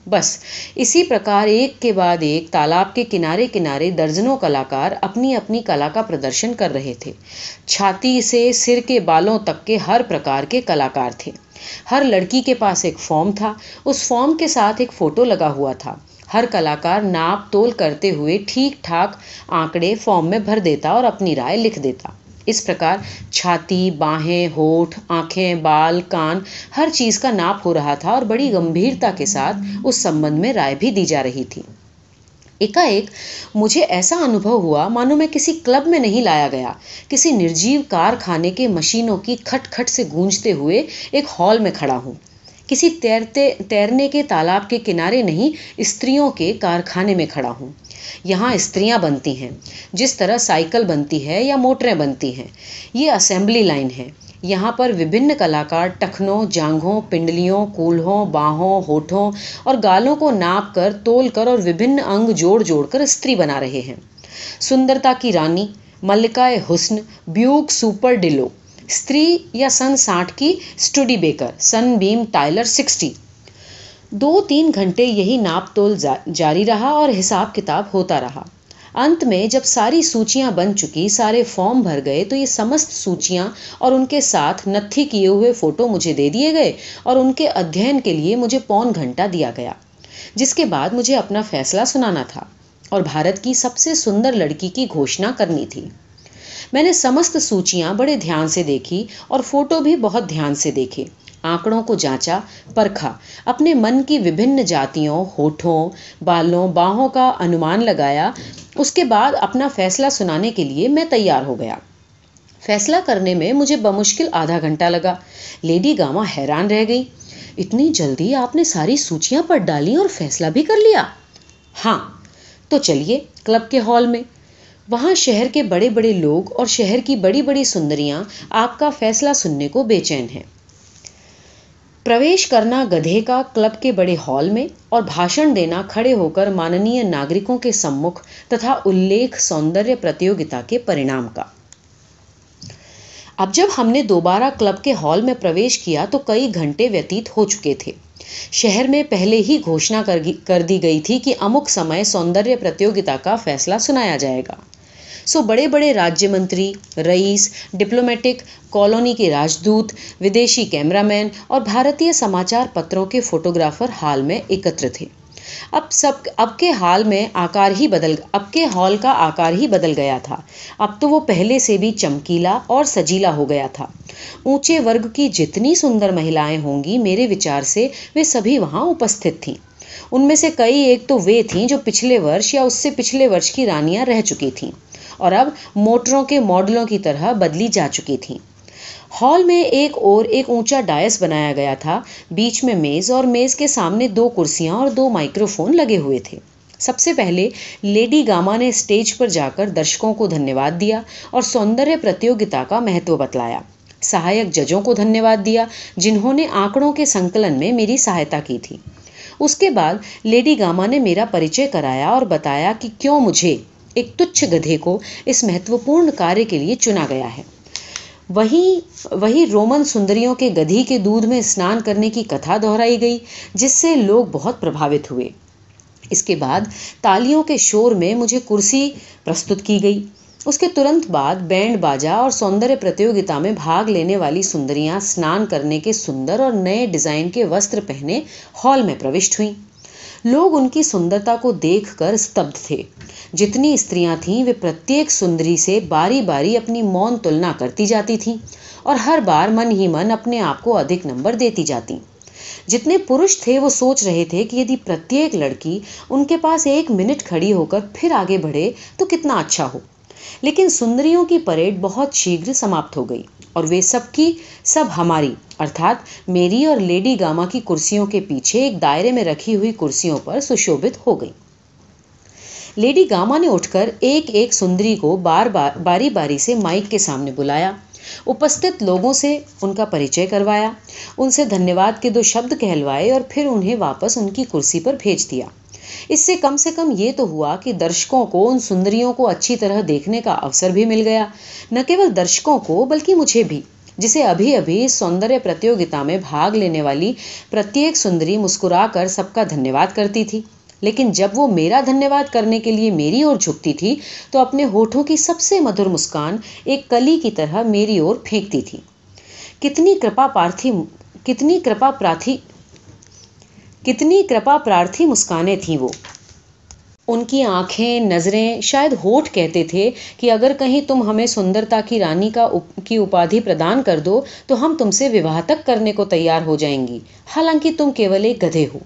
بس، اسی پرکار ایک کے بعد ایک تالاب کے کنارے کنارے درجنوں کلاکار اپنی اپنی کلا کا پردرشن کر رہے تھے۔ چھاتی سے سر کے بالوں تک کے ہر پرکار کے کلاکار تھے۔ ہر لڑکی کے پاس ایک فارم تھا۔ اس فارم کے ساتھ ایک فوٹو لگا ہوا تھا۔ ہر کلاکار ناپ تول کرتے ہوئے ٹھیک ٹھاک آنکڑے فارم میں بھر دیتا اور اپنی رائے لکھ دیتا۔ اس پرکار چھاتی، باہیں ہوٹ آنکھیں، بال، کان، ہر چیز کا ناپ ہو رہا تھا اور بڑی گمبھیرتا کے ساتھ اس سمبندھ میں رائے بھی دی جا رہی تھی۔ ایک مجھے ایسا انوبھو ہوا، مانو میں کسی کلب میں نہیں لایا گیا۔ کسی نرجیو کارخانے کے مشینوں کی کھٹ کھٹ سے گونجتے ہوئے ایک ہال میں کھڑا ہوں۔ کسی تیرتے تیرنے کے تالاب کے کنارے نہیں، استریوں کے کارخانے میں کھڑا ہوں۔ یہاں استریاں بنتی ہیں، جس طرح سائیکل بنتی ہے یا موٹریں بنتی ہیں۔ یہ اسمبلی لائن ہے۔ یہاں پر وبھن کلاکار ٹخنوں جانگھوں، پنڈلیوں، کولہوں، باہوں، ہوٹھوں اور گالوں کو ناپ کر، تول کر اور وبھن انگ جوڑ جوڑ کر استری بنا رہے ہیں۔ سندرتا کی رانی، ملکہ حسن، بیوک سپر ڈلو۔ استری یا سن ساٹھ کی Studebaker Sunbeam Tyler sixty دو تین گھنٹے یہی ناپ تول جاری رہا اور حساب کتاب ہوتا رہا۔ انت میں جب ساری سوچیاں بن چکی، سارے فارم بھر گئے، تو یہ سمست سوچیاں اور ان کے ساتھ نتھی کیے ہوئے فوٹو مجھے دے دیے گئے اور ان کے ادھین کے لیے مجھے پون گھنٹہ دیا گیا، جس کے بعد مجھے اپنا فیصلہ سنانا تھا۔ اور بھارت کی سب سے سندر لڑکی کی گھوشنا کرنی تھی۔ میں نے سمست سوچیاں بڑے دھیان سے دیکھی اور فوٹو بھی بہت دھیان سے دیکھے۔ آنکڑوں کو جانچا، پرکھا۔ اپنے من کی وبھن جاتیوں، ہوٹھوں، بالوں، باہوں کا انومان لگایا۔ اس کے بعد اپنا فیصلہ سنانے کے لیے میں تیار ہو گیا۔ فیصلہ کرنے میں مجھے بمشکل آدھا گھنٹہ لگا۔ لیڈی گاما حیران رہ گئی۔ اتنی جلدی آپ نے ساری سوچیاں پڑھ ڈالی اور فیصلہ بھی کر لیا؟ ہاں تو چلیے، کلب کے ہال میں۔ وہاں شہر کے بڑے بڑے لوگ اور شہر کی بڑی بڑی سندریاں آپ کا فیصلہ سننے کو بے چین ہیں۔ پرویش کرنا گدھے کا کلب کے بڑے ہال میں اور بھاشن دینا کھڑے ہو کر ماننی ناگرکوں کے سمکھ تتھا الیکھ سوندر پرتیوگتا کے پرینام کا۔ اب جب ہم نے دوبارہ کلب کے ہال میں پرویش کیا تو کئی گھنٹے ویتیت ہو چکے تھے۔ شہر میں پہلے ہی گھوشنا کر دی گئی تھی کہ امک سمے سوندر پرتیوگتا کا فیصلہ سنایا جائے گا۔ سو بڑے بڑے راجیہ منتری، رئیس، ڈپلومیٹک کالونی کے راجدوت، ودیشی کیمرہ مین اور بھارتیہ سماچار پتروں کے فوٹوگرافر ہال میں ایکتر تھے۔ اب سب، اب کے حال میں آکار ہی بدل، اب کے ہال کا آکار ہی بدل گیا تھا۔ اب تو وہ پہلے سے بھی چمکیلا اور سجیلا ہو گیا تھا۔ اونچے ورگ کی جتنی سندر مہیلائیں ہوں گی، میرے وچار سے وہ سبھی وہاں اپستھت تھیں۔ ان میں سے کئی ایک تو وہ تھیں جو پچھلے ورش یا اس سے پچھلے ورش کی رانیاں رہ چکی تھیں۔ اور اب موٹروں کے ماڈلوں کی طرح بدلی جا چکی تھیں ہال میں ایک اور ایک اونچا ڈائس بنایا گیا تھا۔ بیچ میں میز اور میز کے سامنے دو کرسیاں اور دو مائکرو فون لگے ہوئے تھے۔ سب سے پہلے لیڈی گاما نے اسٹیج پر جا کر درشکوں کو دھنیہ واد دیا اور سوندر پرتیوگتا کا مہتو بتلایا۔ سہایک ججوں کو دھنیہ واد دیا، جنہوں نے آنکڑوں کے سنکلن میں میری سہایتا کی تھی۔ اس کے بعد لیڈی گاما نے میرا پریچے کرایا اور بتایا کہ کیوں مجھے ایک تچھ گدھے کو اس مہتوپورن کاریہ کے لیے چنا گیا ہے۔ وہی وہی رومن سندریوں کے گدھی کے دودھ میں اسنان کرنے کی کتھا دہرائی گئی، جس سے لوگ بہت پربھاوت ہوئے۔ اس کے بعد تالیوں کے شور میں مجھے کرسی پرستت کی گئی۔ اس کے ترنت بعد بینڈ باجا اور سوندر پرتیوگتا میں بھاگ لینے والی سندریاں اسنان کرنے کے سندر اور نئے ڈیزائن کے وسطر پہنے ہال میں پروشٹ ہوئیں۔ لوگ ان کی سندرتا کو دیکھ کر استبد تھے۔ جتنی استریاں تھیں، وہ پرتیک سندری سے باری باری اپنی مون تلنا کرتی جاتی تھیں اور ہر بار من ہی من اپنے آپ کو ادھک نمبر دیتی جاتی۔ جتنے پروش تھے، وہ سوچ رہے تھے کہ یدی پرتیک لڑکی ان کے پاس ایک منٹ کھڑی ہو کر پھر آگے بڑھے تو کتنا اچھا ہو۔ لیکن سندریوں کی پریڈ بہت شیگر سماپت ہو گئی اور وہ سب کی سب ہماری، ارتھات میری اور لیڈی گاما کی کرسیوں کے پیچھے ایک دائرے میں رکھی ہوئی کرسیوں پر سشوبت ہو گئی۔ لیڈی گاما نے اٹھ کر ایک ایک سندری کو بار بار، باری باری سے مائک کے سامنے بلایا، اپستت لوگوں سے ان کا پریچے کروایا، ان سے دھنیہ واد کے دو شبد کہلوائے اور پھر انہیں واپس ان کی کرسی پر بھیج دیا۔ اس سے کم سے کم یہ تو ہوا کہ درشکوں کو، ان سندریوں کو اچھی طرح دیکھنے کا اوسر بھی مل گیا۔ نہ کیول درشکوں کو، بلکہ مجھے بھی۔ جسے ابھی ابھی سوندر پرتیوگتا میں بھاگ لینے والی پرتیک سندری مسکرا کر سب کا دھنیہ واد کرتی تھی۔ لیکن جب وہ میرا دھنیہ واد کرنے کے لیے میری اور جھکتی تھی، تو اپنے ہوٹھوں کی سب سے مدھر مسکان ایک کلی کی طرح میری اور پھینکتی تھی۔ کتنی کرپا پارتھی، کتنی کرپا پراتھی کتنی کرپا پرارتھی مسکانیں تھیں وہ۔ ان کی آنکھیں، نظریں شاید ہوٹ کہتے تھے کہ اگر کہیں تم ہمیں سندرتا کی رانی کا کی اپادھی پردان کر دو تو ہم تم سے وواہ تک کرنے کو تیار ہو جائیں گی۔ حالانکہ تم کیول ایک گدھے ہو۔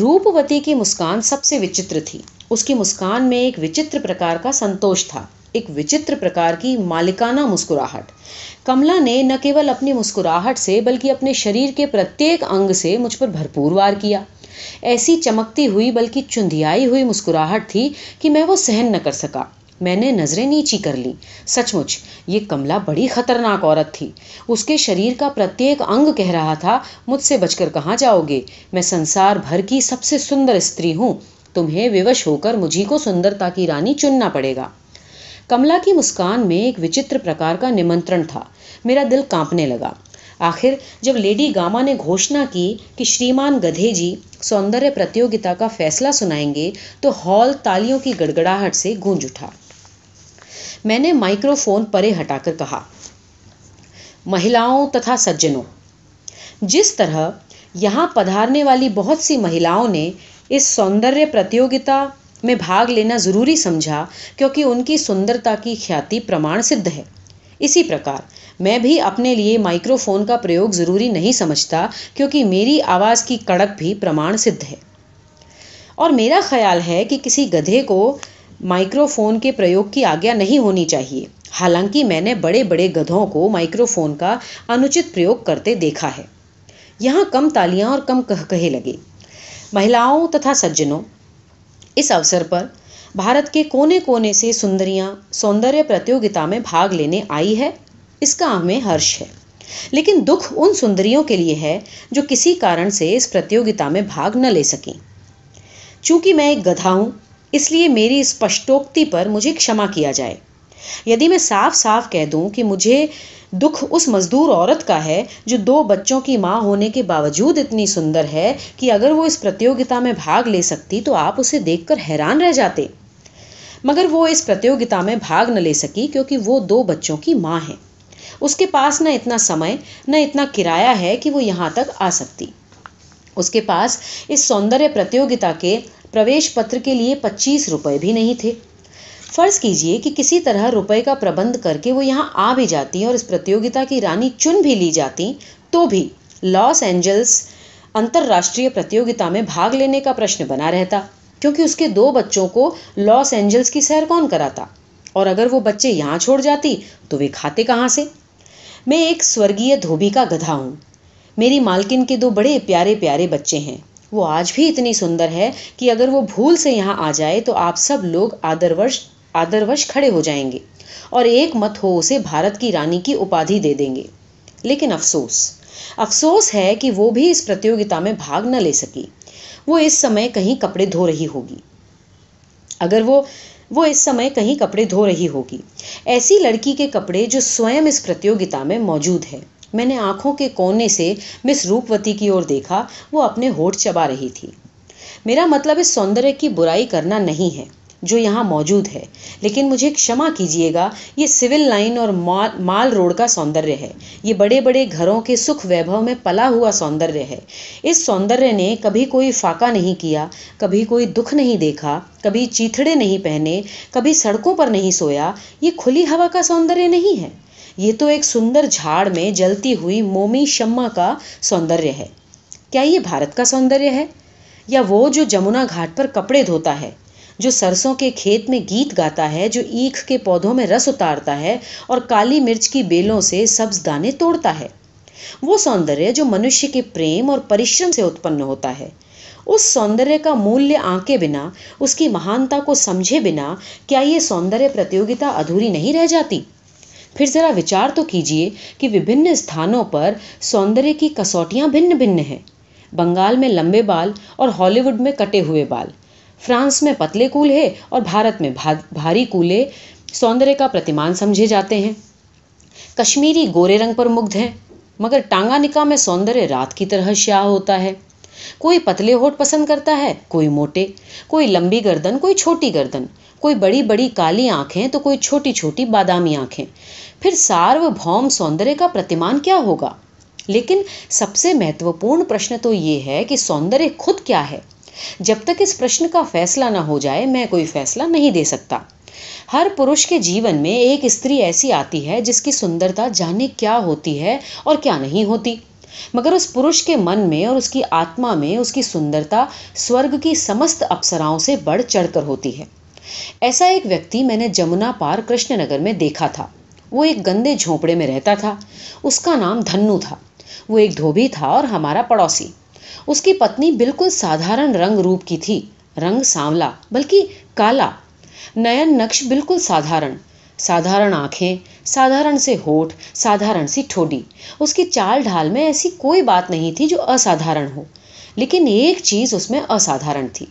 روپوتی کی مسکان سب سے وچتر تھی۔ اس کی مسکان میں ایک وچتر پرکار کا سنتوش تھا۔ ایک وچتر پرکار کی مالکانہ مسکراہٹ۔ کملا نے نہ کیول اپنی مسکراہٹ سے بلکہ اپنے شریر کے پرتیک انگ سے مجھ پر بھرپور وار کیا۔ ایسی چمکتی ہوئی بلکہ چندیائی ہوئی مسکراہٹ تھی کہ میں وہ سہن نہ کر سکا۔ میں نے نظریں نیچی کر لی۔ سچ مچ، یہ کملا بڑی خطرناک عورت تھی۔ اس کے شریر کا پرتیک انگ کہہ رہا تھا، مجھ سے بچ کر کہاں جاؤ گے؟ میں سنسار بھر کی سب سے سندر استری ہوں۔ تمہیں ووش ہو کر مجھے کو سندرتا کی رانی چننا پڑے گا۔ کملا کی مسکان میں ایک وچتر پرکار کا نمنترن تھا۔ میرا دل کانپنے لگا۔ آخر جب لیڈی گاما نے گھوشنا کی کہ شریمان گدھے جی سوندر پرتیوگتا کا فیصلہ سنائیں گے تو ہال تالیوں کی گڑگڑاہٹ سے گونج اٹھا۔ میں نے مائکرو فون پرے ہٹا کر کہا، مہیلاؤں تتھا سجنوں۔ جس طرح یہاں پدھارنے والی بہت سی مہیلاؤں نے اس سوندر پرتیوگتا میں بھاگ لینا ضروری سمجھا کیونکہ ان کی سندرتا کی خیاتی پرمان سدھ ہے۔ اسی پرکار، میں بھی اپنے لیے مائکرو فون کا پریوگ ضروری نہیں سمجھتا کیونکہ میری آواز کی کڑک بھی پرمان سدھ ہے۔ اور میرا خیال ہے کہ کسی گدھے کو مائکرو فون کے پریوگ کی آگیا نہیں ہونی چاہیے۔ حالانکہ میں نے بڑے بڑے گدھوں کو مائکرو فون کا انوچت پریوگ کرتے دیکھا ہے۔ یہاں کم تالیاں اور کم کہے لگے۔ مہیلاؤں تتھا سجنوں اس اوسر پر بھارت کے کونے کونے سے سندریاں سوندریہ پرتیوگتا میں بھاگ لینے آئی ہے، اس کا ہمیں ہرش ہے۔ لیکن دکھ ان سندریوں کے لیے ہے جو کسی کارن سے اس پرتیوگتا میں بھاگ نہ لے سکیں۔ چونکہ میں ایک گدھا ہوں، اس لیے میری اس پشٹوکتی پر مجھے کما کیا جائے۔ یدی میں صاف صاف کہہ دوں کہ مجھے دکھ اس مزدور عورت کا ہے جو دو بچوں کی ماں ہونے کے باوجود اتنی سندر ہے کہ اگر وہ اس پرتیوگتا میں بھاگ لے سکتی تو آپ اسے دیکھ کر حیران رہ جاتے۔ مگر وہ اس پرتیوگتا میں بھاگ نہ لے سکی کیونکہ وہ دو بچوں کی ماں ہیں اس کے پاس نہ اتنا سمے نہ اتنا کرایہ ہے کہ وہ یہاں تک آ سکتی۔ اس کے پاس اس سوندر پرتیوگتا کے پرویش پتر کے لیے پچیس روپے بھی نہیں تھے۔ فرض کیجیے کہ کسی طرح روپے کا پربند کر کے وہ یہاں آ بھی جاتی اور اس پرتیوگتا کی رانی چن بھی لی جاتی تو بھی لاس اینجلس انترراشٹریہ پرتیوگتا میں بھاگ لینے کا پرشن بنا رہتا، کیونکہ اس کے دو بچوں کو لاس اینجلس کی سیر کون کراتا؟ اور اگر وہ بچے یہاں چھوڑ جاتی تو وہ کھاتے کہاں سے؟ میں ایک سورگیہ دھوبی کا گدھا ہوں۔ میری مالکن کے دو بڑے پیارے پیارے بچے ہیں۔ وہ آج بھی اتنی سندر ہے کہ اگر وہ بھول سے یہاں آ جائے تو آپ سب لوگ آدر ورش آدروش کھڑے ہو جائیں گے اور ایک مت ہو اسے بھارت کی رانی کی اپادھی دے دیں گے۔ لیکن افسوس افسوس ہے کہ وہ بھی اس پرتیوگتا میں بھاگ نہ لے سکی۔ وہ اس سمے کہیں کپڑے دھو رہی ہوگی۔ اگر وہ وہ اس سمے کہیں کپڑے دھو رہی ہوگی۔ ایسی لڑکی کے کپڑے جو سوئم اس پرتیوگتا میں موجود ہے۔ میں نے آنکھوں کے کونے سے مس روپوتی کی اور دیکھا، وہ اپنے ہوٹ چبا رہی تھی۔ میرا مطلب اس سوندر کی برائی کرنا نہیں ہے۔ جو یہاں موجود ہے۔ لیکن مجھے شمع کیجیے گا، یہ سول لائن اور مال مال روڈ کا سوندریہ ہے۔ یہ بڑے بڑے گھروں کے سکھ ویبھو میں پلا ہوا سوندریہ ہے۔ اس سوندریہ نے کبھی کوئی فاقہ نہیں کیا، کبھی کوئی دکھ نہیں دیکھا، کبھی چیتھڑے نہیں پہنے، کبھی سڑکوں پر نہیں سویا۔ یہ کھلی ہوا کا سوندریہ نہیں ہے۔ یہ تو ایک سندر جھاڑ میں جلتی ہوئی مومی شمع کا سوندریہ ہے۔ کیا یہ بھارت کا سوندریہ ہے؟ یا وہ جو جمنا گھاٹ پر کپڑے دھوتا ہے؟ جو سرسوں کے کھیت میں گیت گاتا ہے، جو اینکھ کے پودوں میں رس اتارتا ہے اور کالی مرچ کی بیلوں سے سبز دانے توڑتا ہے۔ وہ سوندر جو منشیہ کے پریم اور پریشرم سے اتپن ہوتا ہے۔ اس سوندر کا مولیہ آنکے بنا، اس کی مہانتا کو سمجھے بنا، کیا یہ سوندر پرتیوگتا ادھوری نہیں رہ جاتی؟ پھر ذرا وچار تو کیجیے کہ وبھن استھانوں پر سوندر کی کسوٹیاں بھن بھن ہیں۔ بنگال میں لمبے بال اور ہالی ووڈ میں کٹے ہوئے بال۔ فرانس میں پتلے کولہے اور بھارت میں بھاری کولے سوندر کا پرتیمان سمجھے جاتے ہیں۔ کشمیری گورے رنگ پر مگدھ ہیں، مگر ٹانگا نکا میں سوندر رات کی طرح شیاہ ہوتا ہے۔ کوئی پتلے ہوٹ پسند کرتا ہے، کوئی موٹے۔ کوئی لمبی گردن، کوئی چھوٹی گردن۔ کوئی بڑی بڑی کالی آنکھیں تو کوئی چھوٹی چھوٹی بادامی آنکھیں۔ پھر سارو بھوم سوندر کا پرتیمان کیا ہوگا؟ لیکن سب سے مہتوپورن پرشن تو یہ ہے کہ سوندر خود کیا ہے۔ جب تک اس پرشن کا فیصلہ نہ ہو جائے، میں کوئی فیصلہ نہیں دے سکتا۔ ہر پروش کے جیون میں ایک استری ایسی آتی ہے جس کی سندرتا جانے کیا ہوتی ہے اور کیا نہیں ہوتی۔ مگر اس پروش کے من میں اور اس کی آتما میں اس کی سندرتا سورگ کی سمست اپسراؤں سے بڑھ چڑھ کر ہوتی ہے۔ ایسا ایک ویکتی میں نے جمنا پار کرشن نگر میں دیکھا تھا۔ وہ ایک گندے جھونپڑے میں رہتا تھا۔ اس کا نام دھنو تھا۔ وہ ایک دھوبی تھا اور ہمارا پڑوسی۔ اس کی پتنی بالکل سادھارن رنگ روپ کی تھی، رنگ سانولا، بلکہ کالا۔ نین نقش بالکل سادھارن۔ سادھارن آنکھیں، سادھارن سے ہوٹ، سادھارن سی ٹھوڈی۔ اس کی چال ڈھال میں ایسی کوئی بات نہیں تھی جو اسادھارن ہو، لیکن ایک چیز اس میں اسادھارن تھی۔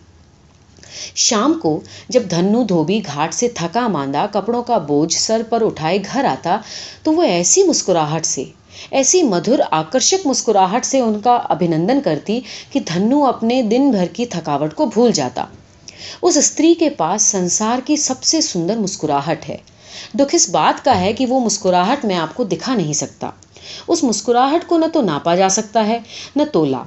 شام کو جب دھنو دھوبی گھاٹ سے تھکا ماندہ کپڑوں کا بوجھ سر پر اٹھائے گھر آتا، تو وہ ایسی مسکراہٹ سے ایسی مدھر آکرشک مسکراہٹ سے ان کا ابھینندن کرتی کہ دھنو اپنے دن بھر کی تھکاوٹ کو بھول جاتا۔ اس استری کے پاس سنسار کی سب سے سندر مسکراہٹ ہے۔ دکھ اس بات کا ہے کہ وہ مسکراہٹ میں آپ کو دکھا نہیں سکتا۔ اس مسکراہٹ کو نہ تو ناپا جا سکتا ہے، نہ تولا،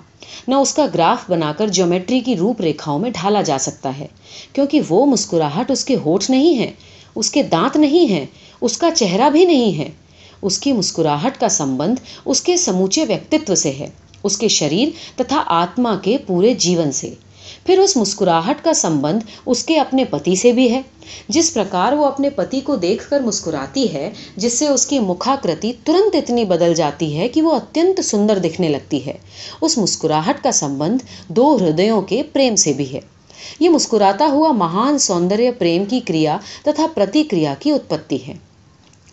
نہ اس کا گراف بنا کر جیومیٹری کی روپ ریکھاؤں میں ڈھالا جا سکتا ہے۔ کیونکہ وہ مسکراہٹ اس کے ہوٹ نہیں ہے، اس کے دانت نہیں ہیں، اس کا چہرہ بھی نہیں ہے۔ اس کی مسکراہٹ کا سمبند اس کے سموچے ویکتو سے ہے، اس کے شریر تتھا آتما کے پورے جیون سے۔ پھر اس مسکراہٹ کا سمبند اس کے اپنے پتی سے بھی ہے۔ جس پرکار وہ اپنے پتی کو دیکھ کر مسکراتی ہے، جس سے اس کی مکھاکرتی ترنت اتنی بدل جاتی ہے کہ وہ اتنت سندر دکھنے لگتی ہے۔ اس مسکراہٹ کا سمبند دو ہردیوں کے پریم سے بھی ہے۔ یہ مسکراتا ہوا مہان سوندر پریم کی کریا تتھا پرتیکریا کی اتپتی ہے۔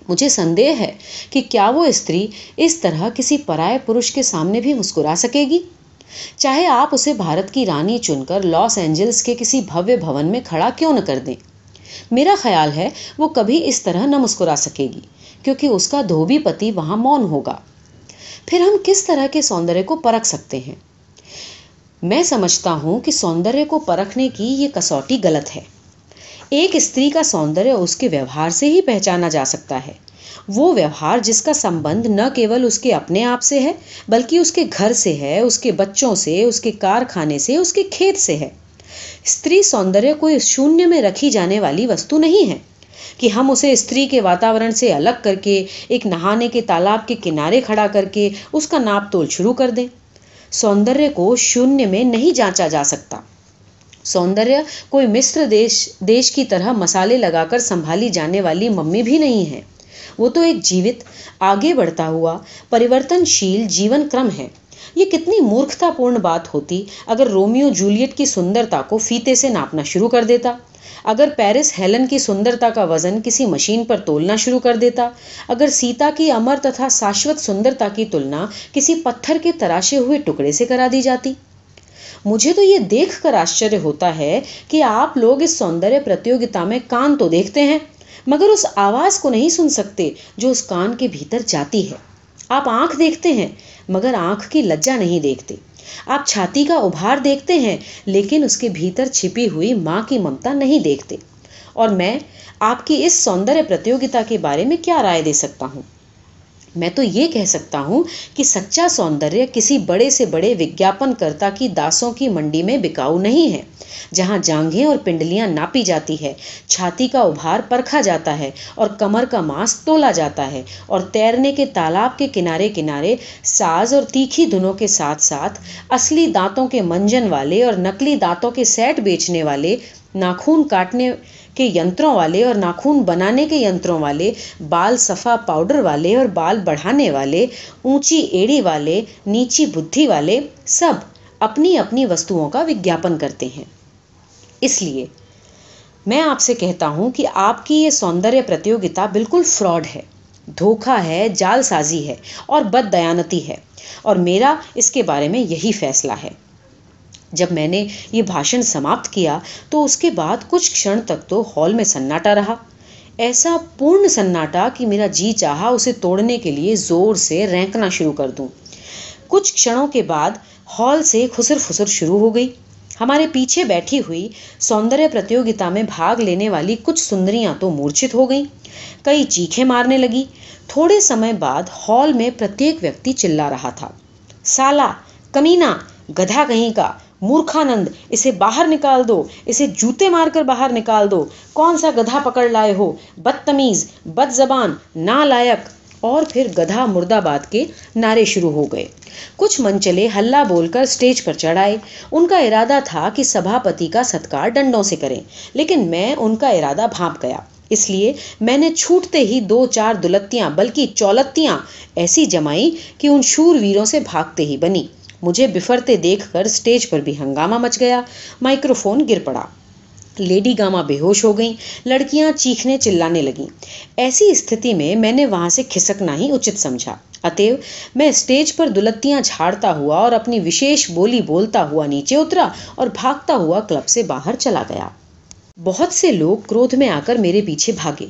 مجھے سندے ہے کہ کیا وہ استری اس طرح کسی پرائے پروش کے سامنے بھی مسکرا سکے گی؟ چاہے آپ اسے بھارت کی رانی چن کر لاس اینجلس کے کسی بھویہ بھون میں کھڑا کیوں نہ کر دیں۔ میرا خیال ہے وہ کبھی اس طرح نہ مسکرا سکے گی، کیونکہ اس کا دھوبی پتی وہاں مون ہوگا۔ پھر ہم کس طرح کے سوندر کو پرکھ سکتے ہیں؟ میں سمجھتا ہوں کہ سوندر کو پرکھنے کی یہ کسوٹی غلط ہے۔ ایک استری کا سوندر اس کے ویوہار سے ہی پہچانا جا سکتا ہے۔ وہ ویوہار جس کا سمبند نہ کیول اس کے اپنے آپ سے ہے، بلکہ اس کے گھر سے ہے، اس کے بچوں سے، اس کے کارخانے سے، اس کے کھیت سے ہے۔ استری سوندر کوئی شونیہ میں رکھی جانے والی وستو نہیں ہے کہ ہم اسے استری کے واتاورن سے الگ کر کے، ایک نہانے کے تالاب کے کنارے کھڑا کر کے اس کا ناپ تول شروع کر دیں۔ سوندر کو شونیہ میں نہیں جانچا جا سکتا۔ سوندر کوئی مصر دیش دیش کی طرح مسالے لگا کر سنبھالی جانے والی ممی بھی نہیں ہے۔ وہ تو ایک جیوت، آگے بڑھتا ہوا پریورتن شیل جیون کرم ہے۔ یہ کتنی مورکھتا پورن بات ہوتی اگر رومیو جولیٹ کی سندرتا کو فیتے سے ناپنا شروع کر دیتا۔ اگر پیرس ہیلن کی سندرتا کا وزن کسی مشین پر تولنا شروع کر دیتا۔ اگر سیتا کی امر تتھا شاشوت سندرتا کی تلنا کسی پتھر کے تراشے ہوئے ٹکڑے سے کرا دی جاتی۔ مجھے تو یہ دیکھ کر آشچر ہوتا ہے کہ آپ لوگ اس سوندر پرتیوگتا میں کان تو دیکھتے ہیں، مگر اس آواز کو نہیں سن سکتے جو اس کان کے بھیتر جاتی ہے۔ آپ آنکھ دیکھتے ہیں، مگر آنکھ کی لجا نہیں دیکھتے۔ آپ چھاتی کا ابھار دیکھتے ہیں، لیکن اس کے بھیتر چھپی ہوئی ماں کی ممتا نہیں دیکھتے۔ اور میں آپ کی اس سوندر پرتیوگتا کے بارے میں کیا رائے دے سکتا ہوں؟ میں تو یہ کہہ سکتا ہوں کہ سچا سوندر کسی بڑے سے بڑے وگیاپن کرتا کی داسوں کی منڈی میں بکاؤ نہیں ہے، جہاں جانگیں اور پنڈلیاں ناپی جاتی ہے، چھاتی کا ابھار پرکھا جاتا ہے اور کمر کا ماس تولا جاتا ہے اور تیرنے کے تالاب کے کنارے کنارے ساز اور تیکھی دھنوں کے ساتھ ساتھ اصلی دانتوں کے منجن والے اور نکلی دانتوں کے سیٹ بیچنے والے ناخون کاٹنے کے ینتروں والے اور ناخون بنانے کے ینتروں والے، بال صفا پاؤڈر والے اور بال بڑھانے والے، اونچی ایڑی والے، نیچی بدھی والے، سب اپنی اپنی وستوؤں کا وگیاپن کرتے ہیں۔ اس لیے میں آپ سے کہتا ہوں کہ آپ کی یہ سوندر پرتیوگتا بالکل فراڈ ہے، دھوکہ ہے، جال سازی ہے اور بد دیانتی ہے۔ اور میرا اس کے بارے میں یہی فیصلہ ہے۔ جب میں نے یہ بھاشن سماپت کیا تو اس کے بعد کچھ کھڑ تک تو ہال میں سناٹا رہا۔ ایسا پورن سناٹا کہ میرا جی چاہا اسے توڑنے کے لیے زور سے رینکنا شروع کر دوں۔ کچھ کھڑوں کے بعد ہال سے خسر فسر شروع ہو گئی۔ ہمارے پیچھے بیٹھی ہوئی سوندر پرتیوگتا میں بھاگ لینے والی کچھ سندریاں تو مورچھت ہو گئیں۔ کئی چیخیں مارنے لگی۔ تھوڑے سمے بعد ہال میں پرتیک ویکتی چلا رہا تھا۔ سالا کمینا گدھا کہیں کا۔ مورکھانند اسے باہر نکال دو اسے جوتے مار کر باہر نکال دو کون سا گدھا پکڑ لائے ہو بدتمیز بد زبان نالائق اور پھر گدھا مرد آباد کے نعرے شروع ہو گئے کچھ منچلے ہلا بول کر اسٹیج پر چڑھ آئے ان کا ارادہ تھا کہ سبھاپتی کا ستکار ڈنڈوں سے کریں لیکن میں ان کا ارادہ بھانپ گیا اس لیے میں نے چھوٹتے ہی دو چار دلتیاں بلکہ چولتیاں ایسی جمائی کہ ان شور ویروں سے بھاگتے ہی بنی مجھے بفرتے دیکھ کر اسٹیج پر بھی ہنگامہ مچ گیا۔ مائکرو فون گر پڑا۔ لیڈی گاما بے ہوش ہو گئیں۔ لڑکیاں چیخنے چلانے لگیں۔ ایسی استھتی میں میں نے وہاں سے کھسکنا ہی اچت سمجھا۔ اتیو میں اسٹیج پر دلتیاں جھاڑتا ہوا اور اپنی وشیش بولی بولتا ہوا نیچے اترا اور بھاگتا ہوا کلب سے باہر چلا گیا۔ بہت سے لوگ کرودھ میں آ کر میرے پیچھے بھاگے۔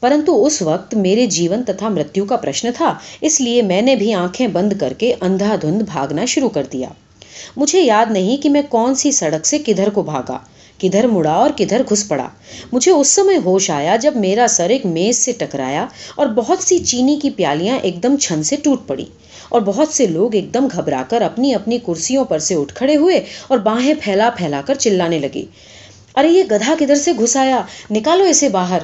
پرنتو اس وقت میرے جیون تتھا مرتیو کا پرشن تھا، اس لیے میں نے بھی آنکھیں بند کر کے اندھا دھند بھاگنا شروع کر دیا۔ مجھے یاد نہیں کہ میں کون سی سڑک سے کدھر کو بھاگا، کدھر مڑا اور کدھر گھس پڑا۔ مجھے اس سمے ہوش آیا جب میرا سر ایک میز سے ٹکرایا اور بہت سی چینی کی پیالیاں ایک دم چھن سے ٹوٹ پڑی اور بہت سے لوگ ایک دم گھبرا کر اپنی اپنی کرسیوں پر سے اٹھ کھڑے ہوئے اور باہیں پھیلا پھیلا کر چلانے لگے۔ ارے، یہ گدھا کدھر سے گھس آیا؟ نکالو اسے باہر۔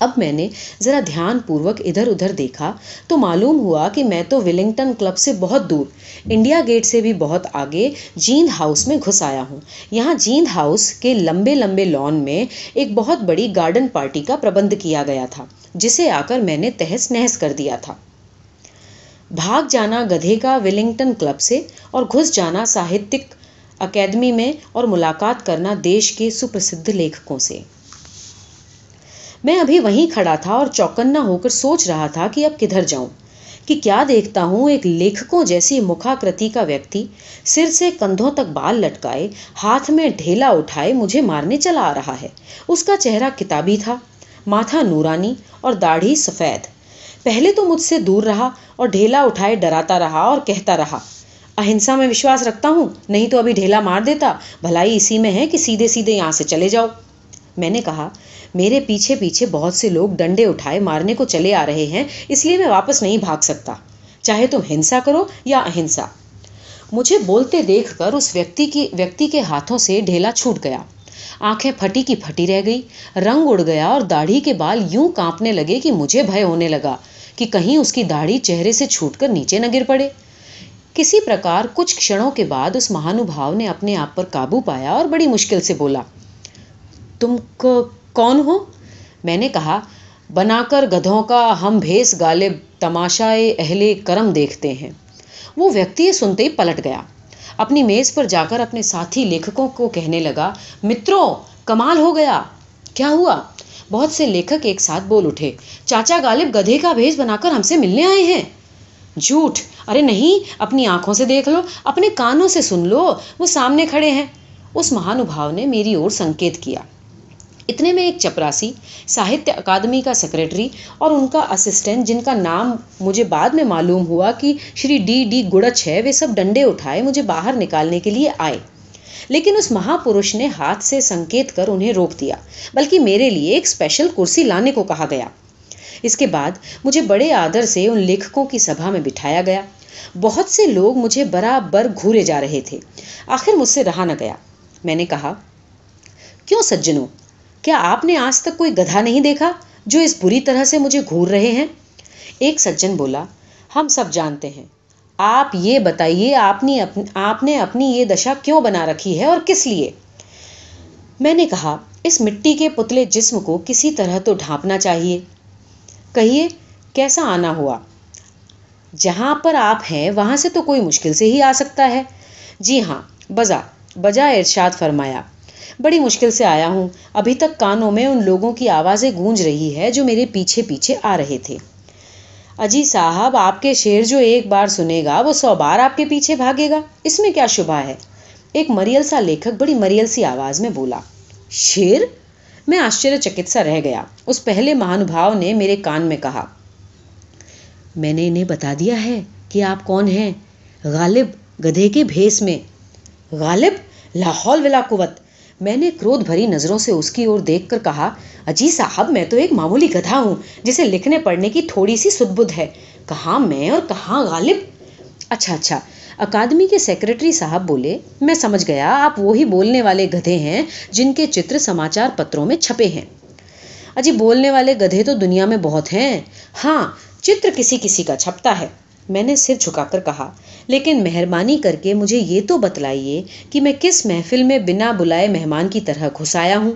اب میں نے ذرا دھیان پوروک ادھر ادھر دیکھا تو معلوم ہوا کہ میں تو ولنگٹن کلب سے بہت دور، انڈیا گیٹ سے بھی بہت آگے جیند ہاؤس میں گھس آیا ہوں۔ یہاں جیند ہاؤس کے لمبے لمبے لان میں ایک بہت بڑی گارڈن پارٹی کا پربند کیا گیا تھا، جسے آ کر میں نے تہس نہس کر دیا تھا۔ بھاگ جانا گدھے کا ولنگٹن کلب سے اور گھس جانا ساہتک اکیڈمی میں اور ملاقات کرنا دیش کے سپرسدھ لیکھکوں سے۔ میں ابھی وہیں کھڑا تھا اور چوکنا ہو کر سوچ رہا تھا کہ اب کدھر جاؤں، کہ کیا دیکھتا ہوں ایک لیکھکوں جیسی مکھاکرتی کا ویکتی سر سے کندھوں تک بال لٹکائے، ہاتھ میں ڈھیلا اٹھائے مجھے مارنے چلا آ رہا ہے۔ اس کا چہرہ کتابی تھا، ماتھا نورانی اور داڑھی سفید۔ پہلے تو مجھ سے دور رہا اور ڈھیلا اٹھائے ڈراتا رہا اور کہتا رہا، اہنسا میں وشواس رکھتا ہوں، نہیں تو ابھی ڈھیلا مار دیتا، بھلائی اسی میں ہے کہ سیدھے سیدھے یہاں سے چلے جاؤ۔ میں نے کہا میرے پیچھے پیچھے بہت سے لوگ ڈنڈے اٹھائے مارنے کو چلے آ رہے ہیں، اس لیے میں واپس نہیں بھاگ سکتا۔ چاہے تم ہنسا کرو یا اہنسا۔ مجھے بولتے دیکھ کر اس ویکتی کی، ویکتی کے ہاتھوں سے ڈھیلا چھوٹ گیا۔ آنکھیں پھٹی کی پھٹی رہ گئی، رنگ اڑ گیا اور داڑھی کے بال یوں کانپنے لگے کہ مجھے بھے ہونے لگا کہ کہیں اس کی داڑھی چہرے سے چھوٹ کر نیچے نہ گر پڑے۔ کسی پرکار کچھ کھڑوں کے بعد اس مہانوبھاؤ نے اپنے آپ پر قابو پایا اور بڑی مشکل سے بولا، تم کو کون ہو میں نے کہا، بنا کر گدھوں کا ہم بھیس غالب تماشائے اہل کرم دیکھتے ہیں۔ وہ ویکتی سنتے ہی پلٹ گیا۔ اپنی میز پر جا کر اپنے ساتھی لیکھکوں کو کہنے لگا متروں کمال ہو گیا۔ کیا ہوا؟ بہت سے لیکھک ایک ساتھ بول اٹھے۔ چاچا غالب گدھے کا بھیس بنا کر ہم سے ملنے آئے ہیں۔ جھوٹ۔ ارے نہیں، اپنی آنکھوں سے دیکھ لو، اپنے کانوں سے سن لو۔ وہ سامنے کھڑے ہیں۔ اس مہانوبھاؤ نے میری اور سنکیت کیا۔ اتنے میں ایک چپراسی، ساہتیہ اکادمی کا سیکرٹری اور ان کا اسسٹنٹ جن کا نام مجھے بعد میں معلوم ہوا کہ شری ڈی ڈی گڑچ ہے، وہ سب ڈنڈے اٹھائے مجھے باہر نکالنے کے لیے آئے۔ لیکن اس مہا پروش نے ہاتھ سے سنکیت کر انہیں روک دیا، بلکہ میرے لیے ایک اسپیشل کرسی لانے کو کہا گیا۔ اس کے بعد مجھے بڑے آدر سے ان لیکھکوں کی سبھا میں بٹھایا گیا۔ بہت سے لوگ مجھے برابر گھورے جا رہے تھے۔ آخر مجھ سے رہا نہ گیا۔ میں نے کہا، کیوں سجنوں؟ کیا آپ نے آج تک کوئی گدھا نہیں دیکھا جو اس بری طرح سے مجھے گھور رہے ہیں؟ ایک سجن بولا، ہم سب جانتے ہیں۔ آپ یہ بتائیے، آپ نے آپ نے اپنی یہ دشا کیوں بنا رکھی ہے اور کس لیے؟ میں نے کہا، اس مٹی کے پتلے جسم کو کسی طرح تو ڈھانپنا چاہیے۔ کہیے، کیسا آنا ہوا؟ جہاں پر آپ ہیں، وہاں سے تو کوئی مشکل سے ہی آ سکتا ہے۔ جی ہاں بجا بجا ارشاد فرمایا۔ بڑی مشکل سے آیا ہوں۔ ابھی تک کانوں میں ان لوگوں کی آوازیں گونج رہی ہے جو میرے پیچھے پیچھے آ رہے تھے۔ اجی صاحب، آپ کے شیر جو ایک بار سنے گا، وہ سو بار آپ کے پیچھے بھاگے گا۔ اس میں کیا شبہ ہے؟ ایک مریل سا لیکھک بڑی مریل سی آواز میں بولا شیر میں آشچر چکت سا رہ گیا۔ اس پہلے مہانبھاؤ نے میرے کان میں کہا، میں نے انہیں بتا دیا ہے کہ آپ کون ہیں۔ غالب گدھے کے بھیس میں۔ غالب، لاہور ولا قوت۔ میں نے کرودھ بھری نظروں سے اس کی اور دیکھ کر کہا، اجی صاحب، میں تو ایک معمولی گدھا ہوں، جسے لکھنے پڑھنے کی تھوڑی سی سد بدھ ہے۔ کہاں میں اور کہاں غالب؟ اچھا اچھا۔ اکادمی کے سیکرٹری صاحب بولے، میں سمجھ گیا، آپ وہی بولنے والے گدھے ہیں جن کے چتر سماچار پتروں میں چھپے ہیں۔ اجی، بولنے والے گدھے تو دنیا میں بہت ہیں۔ ہاں چتر کسی کسی کا چھپتا ہے۔ میں نے سر جھکا کر کہا، لیکن مہربانی کر کے مجھے یہ تو بتلائیے کہ میں کس محفل میں بنا بلائے مہمان کی طرح گھسایا ہوں۔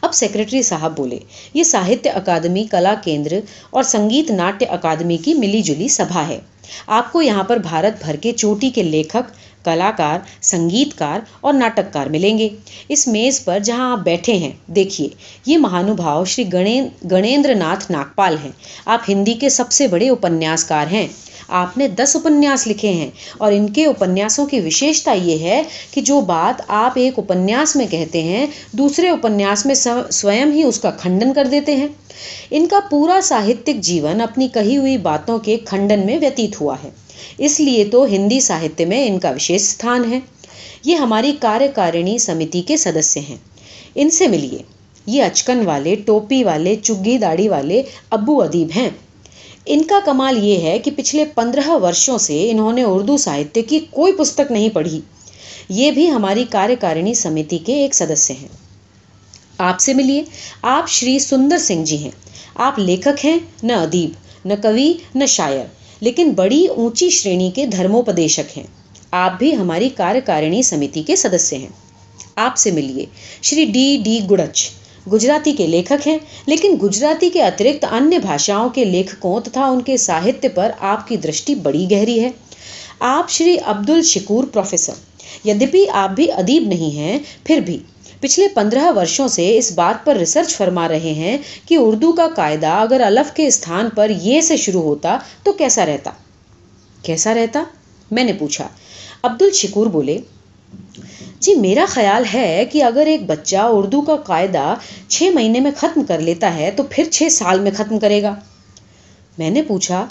اب سیکرٹری صاحب بولے، یہ ساہتیہ اکادمی، کلا کیندر اور سنگیت ناٹیہ اکادمی کی ملی جلی سبھا ہے۔ آپ کو یہاں پر بھارت بھر کے چوٹی کے لیکھک کلاکار سنگیت کار اور ناٹک کار ملیں گے۔ اس میز پر جہاں آپ بیٹھے ہیں، دیکھیے، یہ مہانوبھاؤ شری گنیندر ناتھ ناگپال ہیں۔ آپ ہندی کے سب سے بڑے اپنیاس کار ہیں۔ آپ نے دس اپنیاس لکھے ہیں اور ان کے اپنیاسوں کی وشیشتا یہ ہے کہ جو بات آپ ایک اپنیاس میں کہتے ہیں، دوسرے اپنیاس میں سوئم ہی اس کا کھنڈن کر دیتے ہیں۔ ان کا پورا ساہتک جیون اپنی کہی ہوئی باتوں کے کھنڈن میں ویتیت ہوا ہے۔ اس لیے تو ہندی ساہتیہ میں ان کا وشیش ستھان ہے۔ یہ ہماری کاریہ سمیتی کے سدسیہ ہیں۔ ان سے ملیے۔ یہ اچکن والے، ٹوپی والے، چگی داڑھی والے ابو ادیب ہیں۔ ان کا کمال یہ ہے کہ پچھلے پندرہ ورشوں سے انہوں نے اردو ساہتیہ کی کوئی پستک نہیں پڑھی۔ یہ بھی ہماری کاریہ سمیتی کے ایک سدسیہ ہیں۔ آپ سے ملیے۔ آپ شری سندر سنگھ جی ہیں۔ آپ لیکھک ہیں، نہ ادیب، نہ کوی، نہ شاعر۔ لیکن بڑی اونچی شرینی کے دھرموپدیشک ہیں۔ آپ بھی ہماری کاریہ سمیتی کے سدسیہ ہیں۔ آپ سے ملیے شری ڈی ڈی گڑچ۔ گجراتی کے لیکھک ہیں، لیکن گجراتی کے اترکت انیہ بھاشاؤں کے لیکھکوں تتھا ان کے ساہتیہ پر آپ کی درشٹی بڑی گہری ہے۔ آپ شری عبد الشکور پروفیسر۔ یدپی آپ بھی ادیب نہیں ہیں، پھر بھی پچھلے پندرہ ورشوں سے اس بات پر ریسرچ فرما رہے ہیں کہ اردو کا قاعدہ اگر الف کے استھان پر یہ سے شروع ہوتا تو کیسا رہتا؟ کیسا رہتا؟ میں نے پوچھا۔ عبد الشکور بولے جی میرا خیال ہے کہ اگر ایک بچہ اردو کا قاعدہ چھ مہینے میں ختم کر لیتا ہے تو پھر چھ سال میں ختم کرے گا۔ میں نے پوچھا،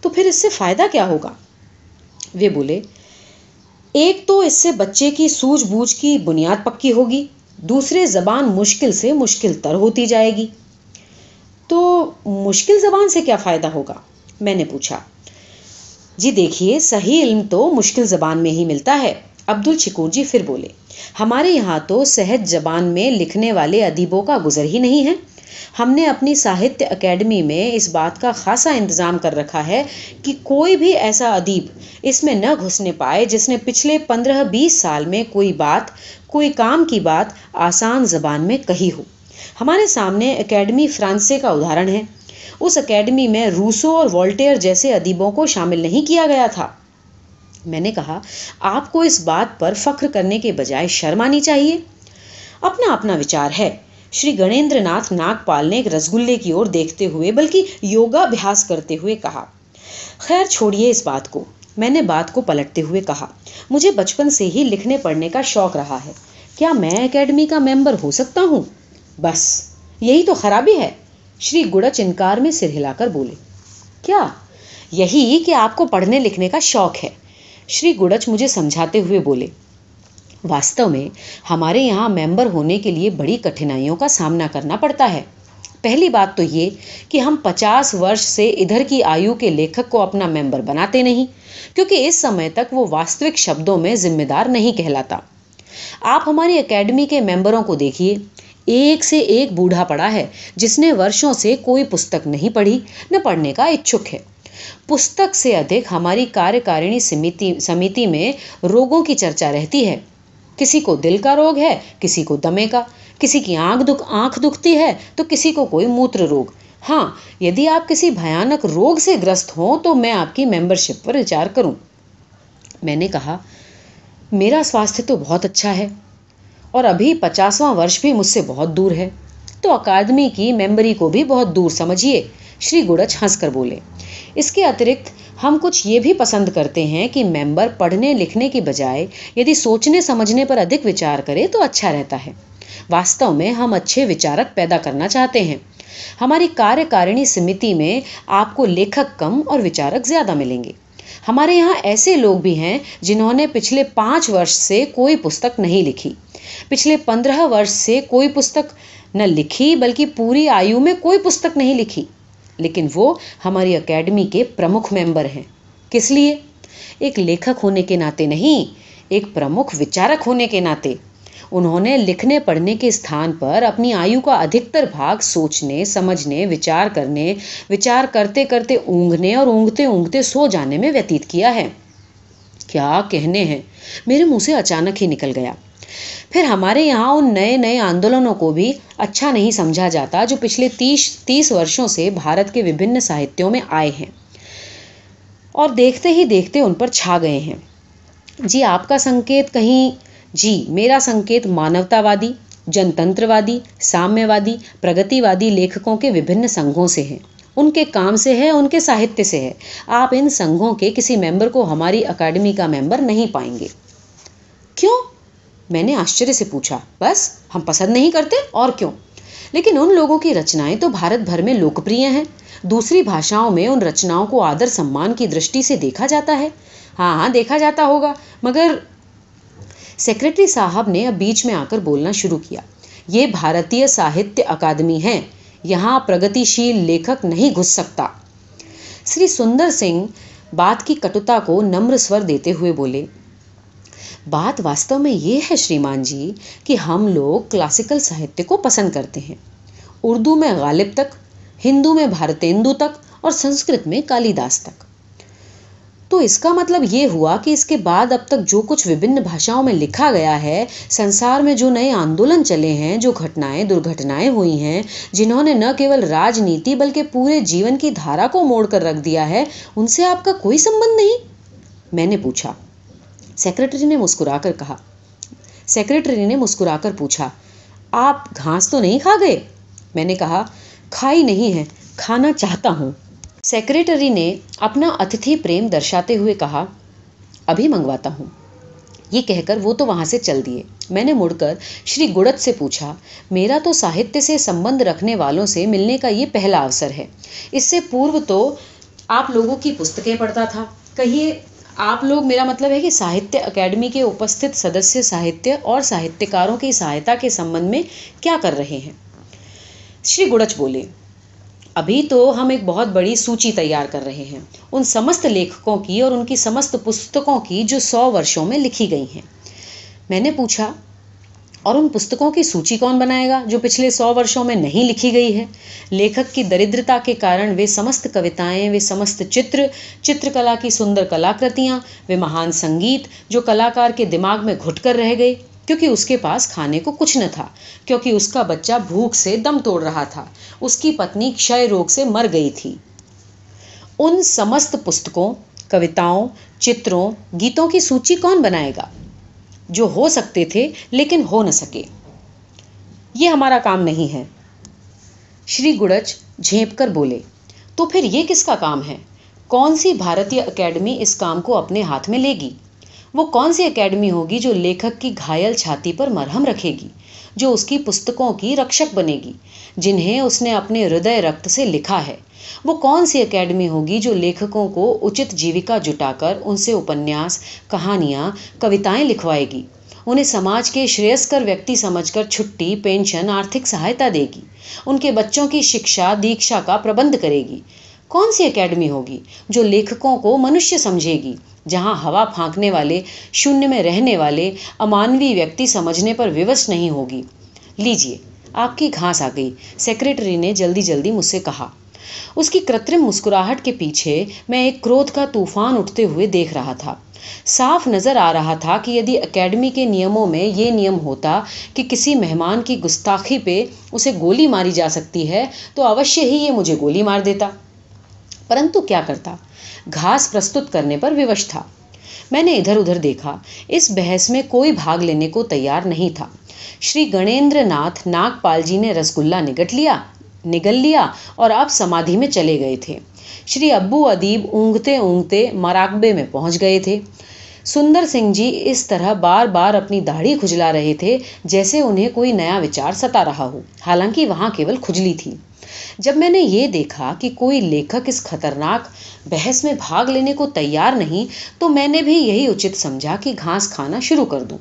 تو پھر اس سے فائدہ کیا ہوگا؟ وہ بولے، ایک تو اس سے بچے کی سوجھ بوجھ کی بنیاد پکی ہوگی۔ دوسرے زبان مشکل سے مشکل تر ہوتی جائے گی۔ تو مشکل زبان سے کیا فائدہ ہوگا؟ میں نے پوچھا۔ جی دیکھیے، صحیح علم تو مشکل زبان میں ہی ملتا ہے۔ عبد الشکور جی پھر بولے، ہمارے یہاں تو سہج زبان میں لکھنے والے ادیبوں کا گزر ہی نہیں ہے۔ ہم نے اپنی ساہتیہ اکیڈمی میں اس بات کا خاصا انتظام کر رکھا ہے کہ کوئی بھی ایسا ادیب اس میں نہ گھسنے پائے جس نے پچھلے پندرہ بیس سال میں کوئی بات، کوئی کام کی بات آسان زبان میں کہی ہو۔ ہمارے سامنے اکیڈمی فرانسے کا ادھارن ہے۔ اس اکیڈمی میں روسو اور والٹیئر جیسے ادیبوں کو شامل نہیں کیا گیا تھا۔ میں نے کہا، آپ کو اس بات پر فخر کرنے کے بجائے شرم آنی چاہیے۔ اپنا اپنا وچار ہے۔ شری گنیندر ناتھ ناگپال نے ایک رسگلے کی اور دیکھتے ہوئے بلکہ یوگا ابھیاس کرتے ہوئے کہا، خیر چھوڑیے اس بات کو. میں نے بات کو پلٹتے ہوئے کہا، مجھے بچپن سے ہی لکھنے پڑھنے کا شوق رہا ہے۔ کیا میں اکیڈمی کا ممبر ہو سکتا ہوں؟ بس، یہی تو خرابی ہے۔ شری گڑچ انکار میں سر ہلا کر بولے، کیا؟ یہی کہ آپ کو پڑھنے لکھنے کا شوق ہے۔ شری گڑچ مجھے سمجھاتے ہوئے بولے واستو میں ہمارے یہاں ممبر ہونے کے لیے بڑی کٹھنائیوں کا سامنا کرنا پڑتا ہے۔ پہلی بات تو یہ کہ ہم پچاس ورش سے ادھر کی آیو کے لیکھک کو اپنا ممبر بناتے نہیں، کیونکہ اس سمے تک وہ واستوک شبدوں میں ذمہ دار نہیں کہلاتا۔ آپ ہماری اکیڈمی کے ممبروں کو دیکھیے، ایک سے ایک بوڑھا پڑا ہے، جس نے ورشوں سے کوئی پستک نہیں پڑھی، نہ پڑھنے کا اچھک ہے۔ پستک سے ادھک ہماری کاریہ سمیتی میں روگوں کی چرچا رہتی ہے۔ کسی کو دل کا روگ ہے، کسی کو دمے کا، کسی کی آنکھ دکھ، آنکھ دکھتی ہے تو کسی کو کوئی موتر روگ۔ ہاں یدی آپ کسی بھیانک روگ سے گرست ہوں تو میں آپ کی ممبر شپ پر وچار کروں۔ میں نے کہا، میرا سواستھ تو بہت اچھا ہے اور ابھی پچاسواں ورش بھی مجھ سے بہت دور ہے۔ تو اکادمی کی ممبری کو بھی بہت دور سمجھیے، شری گڑج ہنس کر بولے۔ اس کے اترکت ہم کچھ یہ بھی پسند کرتے ہیں کہ ممبر پڑھنے لکھنے کی بجائے یدی سوچنے سمجھنے پر ادھک وچار کرے تو اچھا رہتا ہے۔ واستو میں ہم اچھے وچارک پیدا کرنا چاہتے ہیں۔ ہماری کاریہ کارنی سمتی میں آپ کو لیکھک کم اور وچارک زیادہ ملیں گے۔ ہمارے یہاں ایسے لوگ بھی ہیں جنہوں نے پچھلے پانچ ورش سے کوئی پستک نہیں لکھی۔ پچھلے پندرہ ورش سے کوئی پستک نہ لکھی بلکہ پوری آیو میں کوئی پستک نہیں لکھی۔ لیکن وہ ہماری اکیڈمی کے پرمکھ ممبر ہیں۔ کس لیے؟ ایک لیکھک ہونے کے ناطے نہیں، ایک پرمکھ وچارک ہونے کے ناطے۔ انہوں نے لکھنے، پڑھنے کے استھان پر اپنی آیو کا ادھکتر بھاگ سوچنے، سمجھنے، وچار کرنے، وچار کرتے کرتے اونگنے اور اونگتے اونگتے سو جانے میں ویتیت کیا ہے۔ کیا کہنے ہیں؟ میرے منہ سے اچانک ہی نکل گیا۔ پھر ہمارے یہاں ان نئے نئے آندولنوں کو بھی اچھا نہیں سمجھا جاتا جو پچھلے تیس تیس ورشوں سے بھارت کے وبھن ساہتوں میں آئے ہیں۔ اور دیکھتے ہی دیکھتے ان پر چھا گئے ہیں۔ جی آپ کا سنکیت کہیں جی میرا سنکیت مانوتا وادی جنتنتر وادی سامیہ وادی پرگتی وادی لیکھکوں کے وبھن سنگھوں سے ہے ان کے کام سے ہے، ان کے ساہتیہ سے ہے۔ آپ ان سنگھوں کے کسی ممبر کو ہماری اکیڈمی کا ممبر نہیں پائیں گے۔ کیوں؟ میں نے آشچر سے پوچھا، بس، ہم پسند نہیں کرتے؟ اور کیوں؟ لیکن ان لوگوں کی رچنائیں تو بھارت بھر میں لوکپری ہیں۔ دوسری بھاشاؤں میں ان رچناؤں کو آدر سمان کی درشٹی سے دیکھا جاتا ہے۔ ہاں ہاں دیکھا جاتا ہوگا، مگر سیکرٹری صاحب نے اب بیچ میں آ کر بولنا شروع کیا۔ یہ بھارتیہ ساہتیہ اکادمی ہے یہاں پرگتی شیل لیکھک نہیں گھس سکتا۔ سری سندر سنگھ بات کی کٹتا کو نمر سور دیتے ہوئے بولے بات واستو میں یہ ہے شریمان جی کہ ہم لوگ کلاسیکل ساہتیہ کو پسند کرتے ہیں۔ اردو میں غالب تک، ہندو میں بھارتیندو تک اور سنسکرت میں کالی داس تک۔ تو اس کا مطلب یہ ہوا کہ اس کے بعد اب تک جو کچھ وبھن بھاشاؤں میں لکھا گیا ہے، سنسار میں جو نئے آندولن چلے ہیں، جو گھٹنائیں، درگھٹنائیں ہوئی ہیں، جنہوں نے نہ کیول راجنیتی بلکہ پورے جیون کی دھارا کو موڑ کر رکھ دیا ہے، ان سے آپ کا کوئی سمبند نہیں؟ میں نے پوچھا۔ سیکرٹری نے مسکرا کر کہا۔ سیکرٹری نے مسکرا کر پوچھا، آپ گھاس تو نہیں کھا گئے؟ میں نے کہا، کھائی نہیں ہے، کھانا چاہتا ہوں۔ سیکرٹری نے اپنا اتھی پریم درشاتے ہوئے کہا، ابھی منگواتا ہوں۔ یہ کہہ کر وہ تو وہاں سے چل دیے۔ میں نے مڑ کر شری گڑت سے پوچھا، میرا تو ساہتیہ سے سمبند رکھنے والوں سے ملنے کا یہ پہلا اوسر ہے۔ اس سے پورو تو آپ لوگوں کی پستکیں پڑھتا تھا۔ کہیے آپ لوگ، میرا مطلب ہے کہ ساہتیہ اکیڈمی کے اپستھت سدسیہ ساہتیہ اور ساہتیہ کاروں کی سہایتا کے سمبندھ میں کیا کر رہے ہیں؟ شری گڑچ بولے، ابھی تو ہم ایک بہت بڑی سوچی تیار کر رہے ہیں۔ ان سمست لیکھکوں کی اور ان کی سمست پستکوں کی جو سو ورشوں میں لکھی گئی ہیں۔ میں نے پوچھا اور ان پستکوں کی سوچی کون بنائے گا جو پچھلے سو ورشوں میں نہیں لکھی گئی ہے؟ لیکھک کی دردرتا کے کارن وہ سمست کوتائیں وہ سمست چتر چتر کلا کی سندر کلاکرتیاں، وہ مہان سنگیت جو کلاکار کے دماغ میں گھٹ کر رہ گئی، کیونکہ اس کے پاس کھانے کو کچھ نہ تھا، کیونکہ اس کا بچہ بھوک سے دم توڑ رہا تھا، اس کی پتنی کشے روگ سے مر گئی تھی۔ ان سمست پستکوں کوتاؤں چتروں، گیتوں کی سوچی کون بنائے گا؟ جو ہو سکتے تھے لیکن ہو نہ سکے۔ یہ ہمارا کام نہیں ہے۔ شری گڑچ جھیپ کر بولے، تو پھر یہ کس کا کام ہے؟ کون سی بھارتیہ اکیڈمی اس کام کو اپنے ہاتھ میں لے گی؟ وہ کون سی اکیڈمی ہوگی جو لیکھک کی گھائل چھاتی پر مرہم رکھے گی، جو اس کی پستکوں کی رکشک بنے گی، جنہیں اس نے اپنے ہردے رکت سے لکھا ہے؟ وہ کون سی اکیڈمی ہوگی جو لیکھکوں کو اچت جیوکا جٹا کر ان سے اپنیاس، کہانیاں کوتائیں لکھوائے گی؟ انہیں سماج کے شریسکر ویکتی سمجھ کر چھٹی، پینشن، آرتھک سہایتا دے گی؟ ان کے بچوں کی شکشا، دیکشا کا پربند کرے گی؟ کون سی اکیڈمی ہوگی جو لیکھکوں کو منشیہ سمجھے گی، جہاں ہوا پھانکنے والے، شونیہ میں رہنے والے، امانوی ویکتی سمجھنے پر ووش نہیں ہوگی؟ لیجیے آپ کی گھاس آ گئی۔ سیکرٹری نے جلدی جلدی مجھ سے کہا۔ اس کی کرترم مسکراہٹ کے پیچھے میں ایک کروت کا طوفان اٹھتے ہوئے دیکھ رہا تھا۔ صاف نظر آ رہا تھا کہ یدی اکیڈمی کے نیموں میں یہ نیم ہوتا کہ کسی مہمان کی گستاخی پہ اسے گولی ماری جا سکتی ہے، تو اوشی ہی یہ مجھے گولی مار دیتا۔ پرنتو کیا کرتا؟ گھاس پرستت کرنے پر ووش تھا۔ میں نے ادھر ادھر دیکھا، اس بحث میں کوئی بھاگ لینے کو تیار نہیں تھا۔ شری گنیندر ناتھ ناگ پال جی نے رسگلہ نگٹ لیا۔ نگل لیا اور اب سمادھی میں چلے گئے تھے۔ شری ابو ادیب اونگتے اونگتے مراقبے میں پہنچ گئے تھے۔ سندر سنگھ جی اس طرح بار بار اپنی داڑھی کھجلا رہے تھے جیسے انہیں کوئی نیا وچار ستا رہا ہو۔ حالانکہ وہاں کیول کھجلی تھی۔ جب میں نے یہ دیکھا کہ کوئی لیکھک اس خطرناک بحث میں بھاگ لینے کو تیار نہیں تو میں نے بھی یہی اچت سمجھا کہ گھاس کھانا شروع کر دوں۔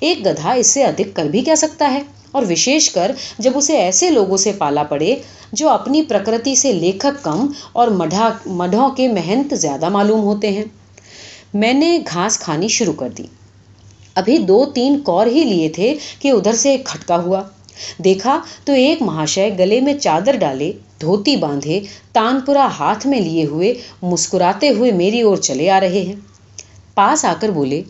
ایک گدھا اس سے ادھک کر بھی کیا سکتا ہے؟ اور وشیش کر جب اسے ایسے لوگوں سے پالا پڑے جو اپنی پرکرتی سے لیکھک کم اور مڈھا مڈھوں کے محنت زیادہ معلوم ہوتے ہیں۔ میں نے گھاس کھانی شروع کر دی۔ ابھی دو تین کور ہی لیے تھے کہ ادھر سے ایک کھٹکا ہوا۔ دیکھا تو ایک مہاشے گلے میں چادر ڈالے، دھوتی باندھے، تان پورا ہاتھ میں لیے ہوئے مسکراتے ہوئے میری اور چلے آ رہے ہیں۔ پاس آ کر بولے،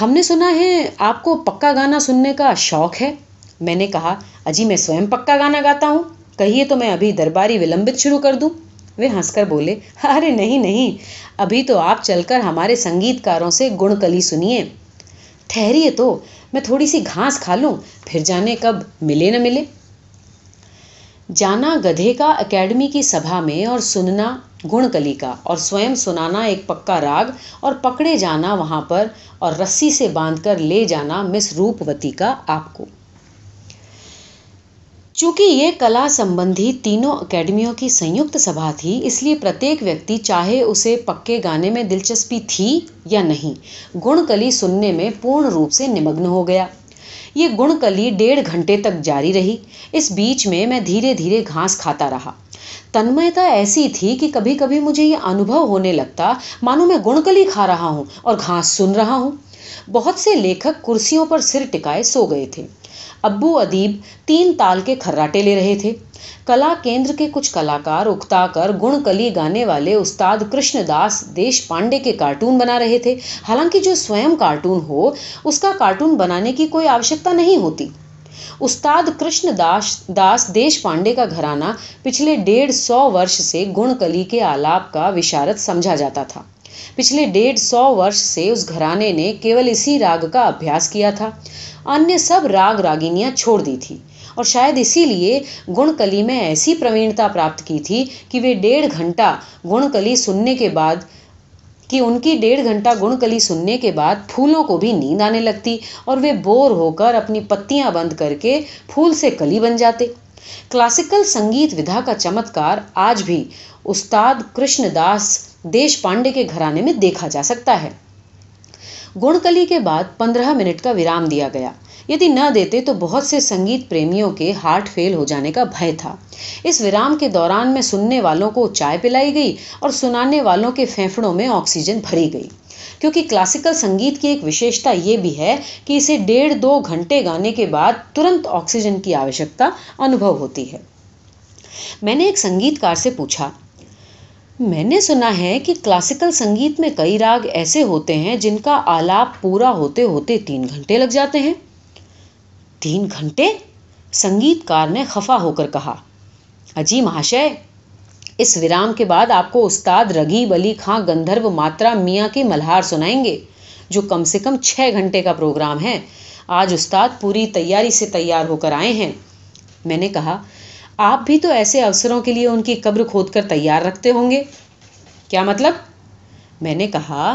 ہم نے سنا ہے آپ کو پکا گانا سننے کا شوق ہے؟ میں نے کہا، اجی میں سوئم پکا گانا گاتا ہوں، کہیے تو میں ابھی درباری ولمبت شروع کر دوں. وہ ہنس کر بولے، ارے نہیں نہیں، ابھی تو آپ چل کر ہمارے سنگیت کاروں سے گڑ کلی سنیے۔ ٹھہریے تو، میں تھوڑی سی گھاس کھا لوں، پھر جانے کب ملے نہ ملے۔ جانا گدھے کا اکیڈمی کی سبھا میں اور سننا گن کلی کا، اور سوئم سنانا ایک پکا راگ، اور پکڑے جانا وہاں پر، اور رسی سے باندھ کر لے جانا مس روپوتی کا آپ کو۔ چونکہ یہ کلا سمبندھی تینوں اکیڈمیوں کی سیکت سبھا تھی، اس لیے پرتیک ویکتی چاہے اسے پکے گانے میں دلچسپی تھی یا نہیں گن کلی سننے میں پورن روپ سے نمگن ہو گیا۔ یہ گن کلی ڈیڑھ گھنٹے تک جاری رہی۔ اس بیچ میں میں دھیرے دھیرے گھاس کھاتا رہا۔ تنمتا ایسی تھی کہ کبھی کبھی مجھے یہ انوبھو ہونے لگتا، مانو میں گن کلی کھا رہا ہوں اور گھاس سن رہا ہوں۔ بہت سے لیکھک کرسیوں پر سر ٹکائے سو گئے تھے۔ ابو ادیب تین تال کے کھراٹے لے رہے تھے۔ کلا کیندر کے کچھ کلاکار اکتا کر گن کلی گانے والے استاد کرشن داس دیش پانڈے کے کارٹون بنا رہے تھے۔ حالانکہ جو سوئم کارٹون ہو، اس کا کارٹون بنانے کی کوئی آوشکتا نہیں ہوتی۔ استاد کرشن داس داس دیش پانڈے کا گھرانہ پچھلے ڈیڑھ سو ورش سے گن کلی کے آلاپ کا وشارت سمجھا جاتا تھا۔ پچھلے ڈیڑھ سو ورش سے اس گھرانے نے کیول اسی راگ کا ابھیاس کیا تھا۔ انیہ سب راگ راگینیاں چھوڑ دی تھی اور شاید اسی لیے گن کلی میں ایسی پروینتا پراپت کی تھی کہ وہ ڈیڑھ گھنٹہ گن کلی سننے کے بعد، کہ ان کی ڈیڑھ گھنٹہ گن کلی سننے کے بعد پھولوں کو بھی نیند آنے لگتی اور وہ بور ہو کر اپنی پتیاں بند کر کے پھول سے کلی بن جاتے۔ کلاسیکل سنگیت ودھا کا چمتکار آج بھی استاد کرشن داس دیش پانڈے کے گھرانے میں دیکھا جا سکتا ہے۔ گڑ کلی کے بعد پندرہ منٹ کا ورام دیا گیا۔ یدی نہ دیتے تو بہت سے سنگیت پریمیوں کے ہارٹ فیل ہو جانے کا بھائی تھا۔ اس ورام کے دوران میں سننے والوں کو چائے پلائی گئی اور سنانے والوں کے پھیپھڑوں میں آکسیجن بھری گئی۔ کیونکہ کلاسیکل سنگیت کی ایک وشیشتا یہ بھی ہے کہ اسے ڈیڑھ دو گھنٹے گانے کے بعد ترنت آکسیجن کی آوشکتا انوبھو ہوتی ہے۔ میں نے ایک سنگیت کار سے پوچھا میں نے سنا ہے کہ کلاسیکل سنگیت میں کئی راگ ایسے ہوتے ہیں جن کا آلاپ پورا ہوتے ہوتے تین گھنٹے لگ جاتے ہیں۔ تین گھنٹے؟ سنگیت کار نے خفا ہو کر کہا۔ اجی مہاشے اس ورام کے بعد آپ کو استاد رگیب علی خاں گندھرو ماترا میاں کی ملہار سنائیں گے، جو کم سے کم چھ گھنٹے کا پروگرام ہے۔ آج استاد پوری تیاری سے تیار ہو کر آئے ہیں۔ میں نے کہا آپ بھی تو ایسے اوسروں کے لیے ان کی قبر کھود کر تیار رکھتے ہوں گے۔ کیا مطلب؟ میں نے کہا،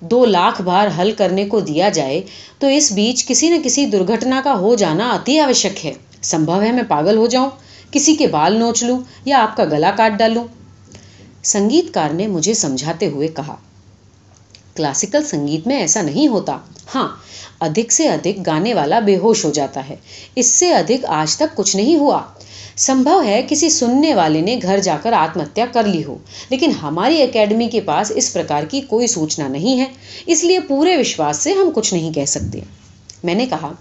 دو لاکھ بار حل کرنے کو دیا جائے، تو اس بیچ کسی نہ کسی درگھٹنا کا ہو جانا اتی آوشک ہے۔ سمبھو ہے میں پاگل ہو جاؤں، کسی کے بال نوچ لوں یا آپ کا گلا کاٹ ڈالوں۔ سنگیت کار نے مجھے سمجھاتے ہوئے کہا، کلاسیکل سنگیت میں ایسا نہیں ہوتا۔ ہاں ادھک سے ادھک گانے والا بے ہوش ہو جاتا ہے۔ اس سے ادھک آج تک کچھ نہیں ہوا۔ سمبھو ہے کسی سننے والے نے گھر جا کر آتم ہتیا کر لی ہو۔ لیکن ہماری اکیڈمی کے پاس اس پرکار کی کوئی سوچنا نہیں ہے۔ اس لیے پورے وشواس سے ہم کچھ نہیں کہہ سکتے۔ میں نے کہا،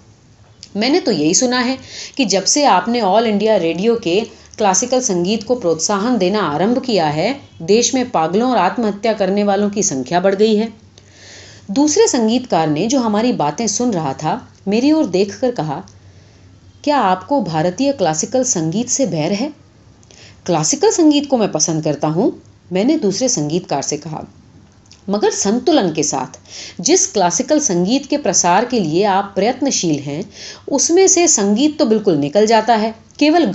میں نے تو یہی سنا ہے کہ جب سے آپ نے آل انڈیا ریڈیو کے کلاسیکل سنگیت کو پروتساہن دینا آرمبھ کیا ہے، دیش میں پاگلوں اور آتم ہتیا کرنے والوں کی سنکھیا بڑھ گئی ہے۔ دوسرے سنگیت کار نے جو ہماری باتیں سن رہا تھا، میری اور دیکھ کر کہا، کیا آپ کو بھارتیہ کلاسیکل سنگیت سے بیر ہے؟ کلاسیکل سنگیت کو میں پسند کرتا ہوں، میں نے دوسرے سنگیت کار سے کہا۔ مگر سنتلن کے ساتھ، جس کلاسیکل سنگیت کے پرسار کے لیے آپ پریتنشیل ہیں، اس میں سے سنگیت تو بالکل نکل جاتا ہے، کیول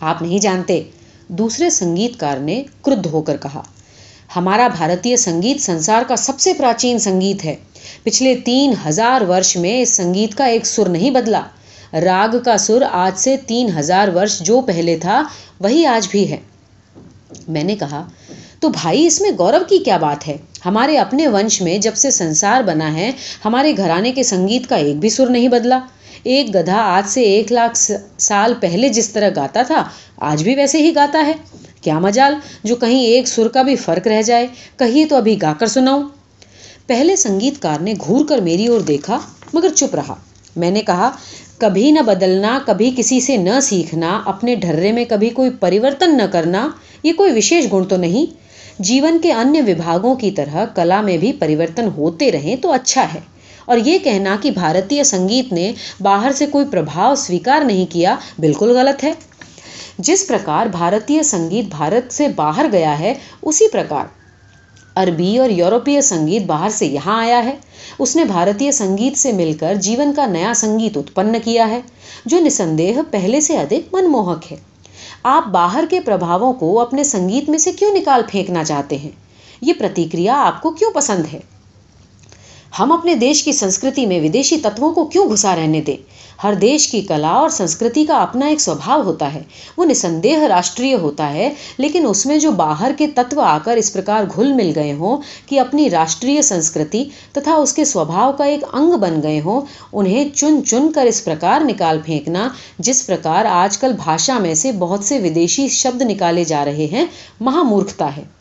آپ نہیں جانتے؟ دوسرے سنگیت کار نے کرد ہو کر کہا۔ ہمارا بھارتیہ سنگیت سنسار کا سب سے پراچین سنگیت ہے۔ پچھلے تین ہزار ورش میں اس سنگیت کا ایک سر نہیں بدلا۔ راگ کا سر آج سے تین ہزار ورش جو پہلے تھا، وہی آج بھی ہے۔ میں نے کہا، تو بھائی، اس میں گورو کی کیا بات ہے؟ ہمارے اپنے ونش میں جب سے سنسار بنا ہے، ہمارے گھرانے کے سنگیت کا ایک بھی سر نہیں بدلا۔ ایک گدھا آج سے ایک لاکھ سال پہلے جس طرح گاتا تھا، آج بھی ویسے ہی گاتا ہے۔ کیا مجال جو کہیں ایک سر کا بھی فرق رہ جائے، کہیے تو ابھی گا کر سناؤں پہلے سنگیت کار نے گھور کر میری اور دیکھا، مگر چپ رہا۔ میں نے کہا، کبھی نہ بدلنا، کبھی کسی سے نہ سیکھنا، اپنے ڈھرے میں کبھی کوئی پریورتن نہ کرنا، یہ کوئی وشیش گن تو نہیں۔ جیون کے انیہ وبھاگوں کی طرح کلا میں بھی پریورتن ہوتے رہیں تو اچھا ہے۔ اور یہ کہنا کہ بھارتیہ سنگیت نے باہر سے کوئی پربھاؤ سویکار نہیں کیا، بالکل غلط ہے۔ جس پرکار بھارتیہ سنگیت بھارت سے باہر گیا ہے، اسی پرکار۔ عربی اور یورپیہ سنگیت باہر سے یہاں آیا ہے۔ اس نے بھارتیہ سنگیت سے مل کر جیون کا نیا سنگیت اتپن کیا ہے، جو نسندیہ پہلے سے ادھک من موہک ہے۔ آپ باہر کے پربھاووں کو اپنے سنگیت میں سے کیوں نکال پھینکنا چاہتے ہیں؟ یہ پرتیکریا آپ کو کیوں پسند ہے؟ ہم اپنے دیش کی سنسکرتی میں ودیشی تتووں کو کیوں گھسا رہنے دیں؟ ہر دیش کی کلا اور سنسکرتی کا اپنا ایک سوبھاؤ ہوتا ہے۔ وہ نسندیہ راشٹریہ ہوتا ہے، لیکن اس میں جو باہر کے تتو آ کر اس پرکار گھل مل گئے ہوں، کہ اپنی راشٹریہ سنسکرتی تتھا اس کے سوبھاؤ کا ایک انگ بن گئے ہوں، انہیں چن چن کر اس پرکار نکال پھینکنا، جس پرکار آج کل بھاشا میں سے بہت سے ودیشی شبد نکالے جا رہے ہیں مہا مورکھتا ہے۔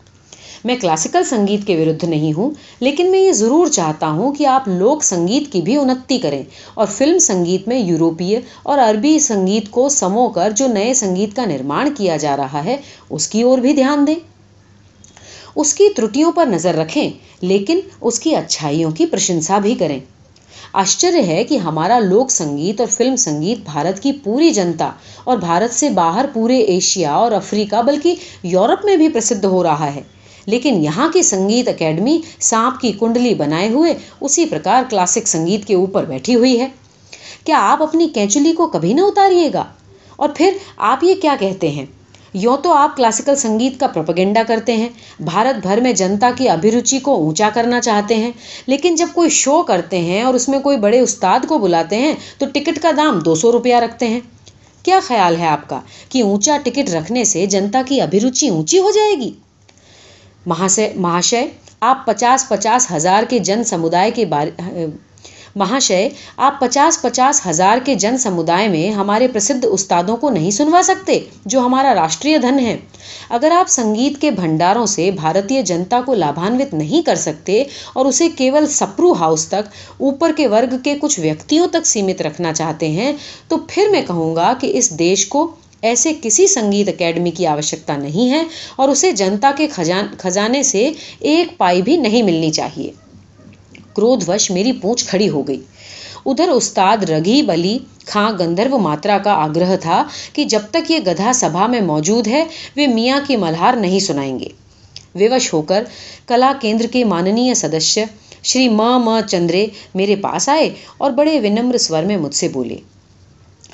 میں کلاسیکل سنگیت کے ورودھ نہیں ہوں، لیکن میں یہ ضرور چاہتا ہوں کہ آپ لوک سنگیت کی بھی انتی کریں۔ اور فلم سنگیت میں یوروپیہ اور عربی سنگیت کو سمو کر جو نئے سنگیت کا نرمان کیا جا رہا ہے، اس کی اور بھی دھیان دیں۔ اس کی ترٹیوں پر نظر رکھیں، لیکن اس کی اچھائیوں کی پرشنسا بھی کریں۔ آشچر ہے کہ ہمارا لوک سنگیت اور فلم سنگیت بھارت کی پوری جنتا اور بھارت سے باہر پورے ایشیا اور افریقہ، بلکہ یورپ میں بھی پرسدھ ہو رہا ہے۔ لیکن یہاں کی سنگیت اکیڈمی سانپ کی کنڈلی بنائے ہوئے اسی پرکار کلاسک سنگیت کے اوپر بیٹھی ہوئی ہے۔ کیا آپ اپنی کینچلی کو کبھی نہ اتاریے گا؟ اور پھر آپ یہ کیا کہتے ہیں؟ یوں تو آپ کلاسیکل سنگیت کا پروپگنڈا کرتے ہیں، بھارت بھر میں جنتا کی ابھیروچی کو اونچا کرنا چاہتے ہیں، لیکن جب کوئی شو کرتے ہیں اور اس میں کوئی بڑے استاد کو بلاتے ہیں تو ٹکٹ کا دام دو سو روپیہ رکھتے ہیں۔ کیا خیال ہے آپ کا کہ اونچا ٹکٹ رکھنے سے جنتا کی ابھیروچی اونچی ہو جائے گی؟ مہاشے مہاشے، آپ پچاس پچاس ہزار کے جن سمودائے کے بارے مہاشے، آپ پچاس پچاس ہزار کے جن سمودائے میں ہمارے پرسدھ استادوں کو نہیں سنوا سکتے، جو ہمارا راشٹریہ دھن ہے اگر آپ سنگیت کے بھنڈاروں سے بھارتیہ جنتا کو لابھانوت نہیں کر سکتے اور اسے کیول سپرو ہاؤس تک، اوپر کے ورگ کے کچھ ویکتیوں تک سیمت رکھنا چاہتے ہیں، تو پھر میں کہوں گا کہ اس دیش کو ایسے کسی سنگیت اکیڈمی کی آوشکتا نہیں ہے اور اسے جنتا کے خزانے سے ایک پائی بھی نہیں ملنی چاہیے۔ کرودھ وش میری پونچھ کھڑی ہو گئی۔ ادھر استاد رگھی بلی خاں گندرو ماترا کا آگرہ تھا کہ جب تک یہ گدھا سبھا میں موجود ہے، وہ میاں کی ملہار نہیں سنائیں گے۔ ووش ہو کر کلا کیندر کے ماننی سدسیہ شری م چندرے میرے پاس آئے اور بڑے ونمر سور میں مجھ سے بولے۔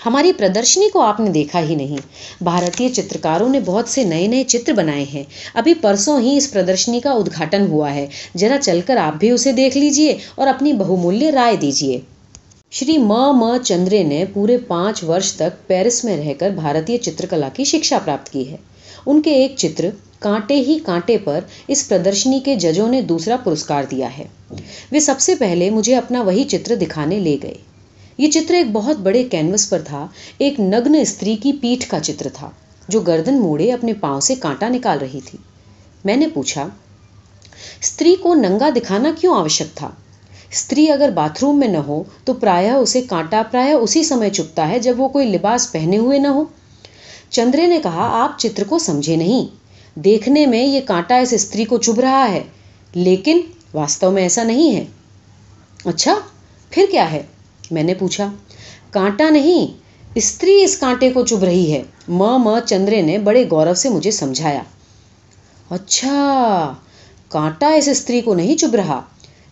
ہماری پردرشنی کو آپ نے دیکھا ہی نہیں۔ بھارتیہ چترکاروں نے بہت سے نئے نئے چتر بنائے ہیں۔ ابھی پرسوں ہی اس پردرشنی کا ادگھاٹن ہوا ہے۔ ذرا چل کر آپ بھی اسے دیکھ لیجیے اور اپنی بہومولیہ رائے دیجیے شری م م چندرے نے پورے پانچ ورش تک پیرس میں رہ کر بھارتیہ چترکلا کی شکشا پراپت کی ہے۔ ان کے ایک چتر کانٹے ہی کانٹے پر اس پردرشنی کے ججوں نے دوسرا پرسکار دیا ہے۔ وہ سب سے پہلے مجھے اپنا وہی چتر دکھانے لے گئے۔ یہ چتر ایک بہت بڑے کینوس پر تھا، ایک نگن استری کی پیٹھ کا چتر تھا، جو گردن موڑے اپنے پاؤں سے کانٹا نکال رہی تھی۔ میں نے پوچھا، استری کو ننگا دکھانا کیوں آوشک تھا؟ استری اگر باتھ روم میں نہ ہو تو پرایہ اسے کانٹا، پرایہ اسی سمے چپتا ہے جب وہ کوئی لباس پہنے ہوئے نہ ہو۔ چندرے نے کہا، آپ چتر کو سمجھے نہیں۔ دیکھنے میں یہ کانٹا اس استری کو چبھ رہا ہے، لیکن واستو میں ایسا نہیں ہے۔ اچھا پھر کیا ہے؟ میں نے پوچھا، کانٹا نہیں، استری اس کانٹے کو چبھ رہی ہے۔ م م چندرے نے بڑے گورو سے مجھے سمجھایا۔ اچھا کانٹا اس استری کو نہیں چب رہا۔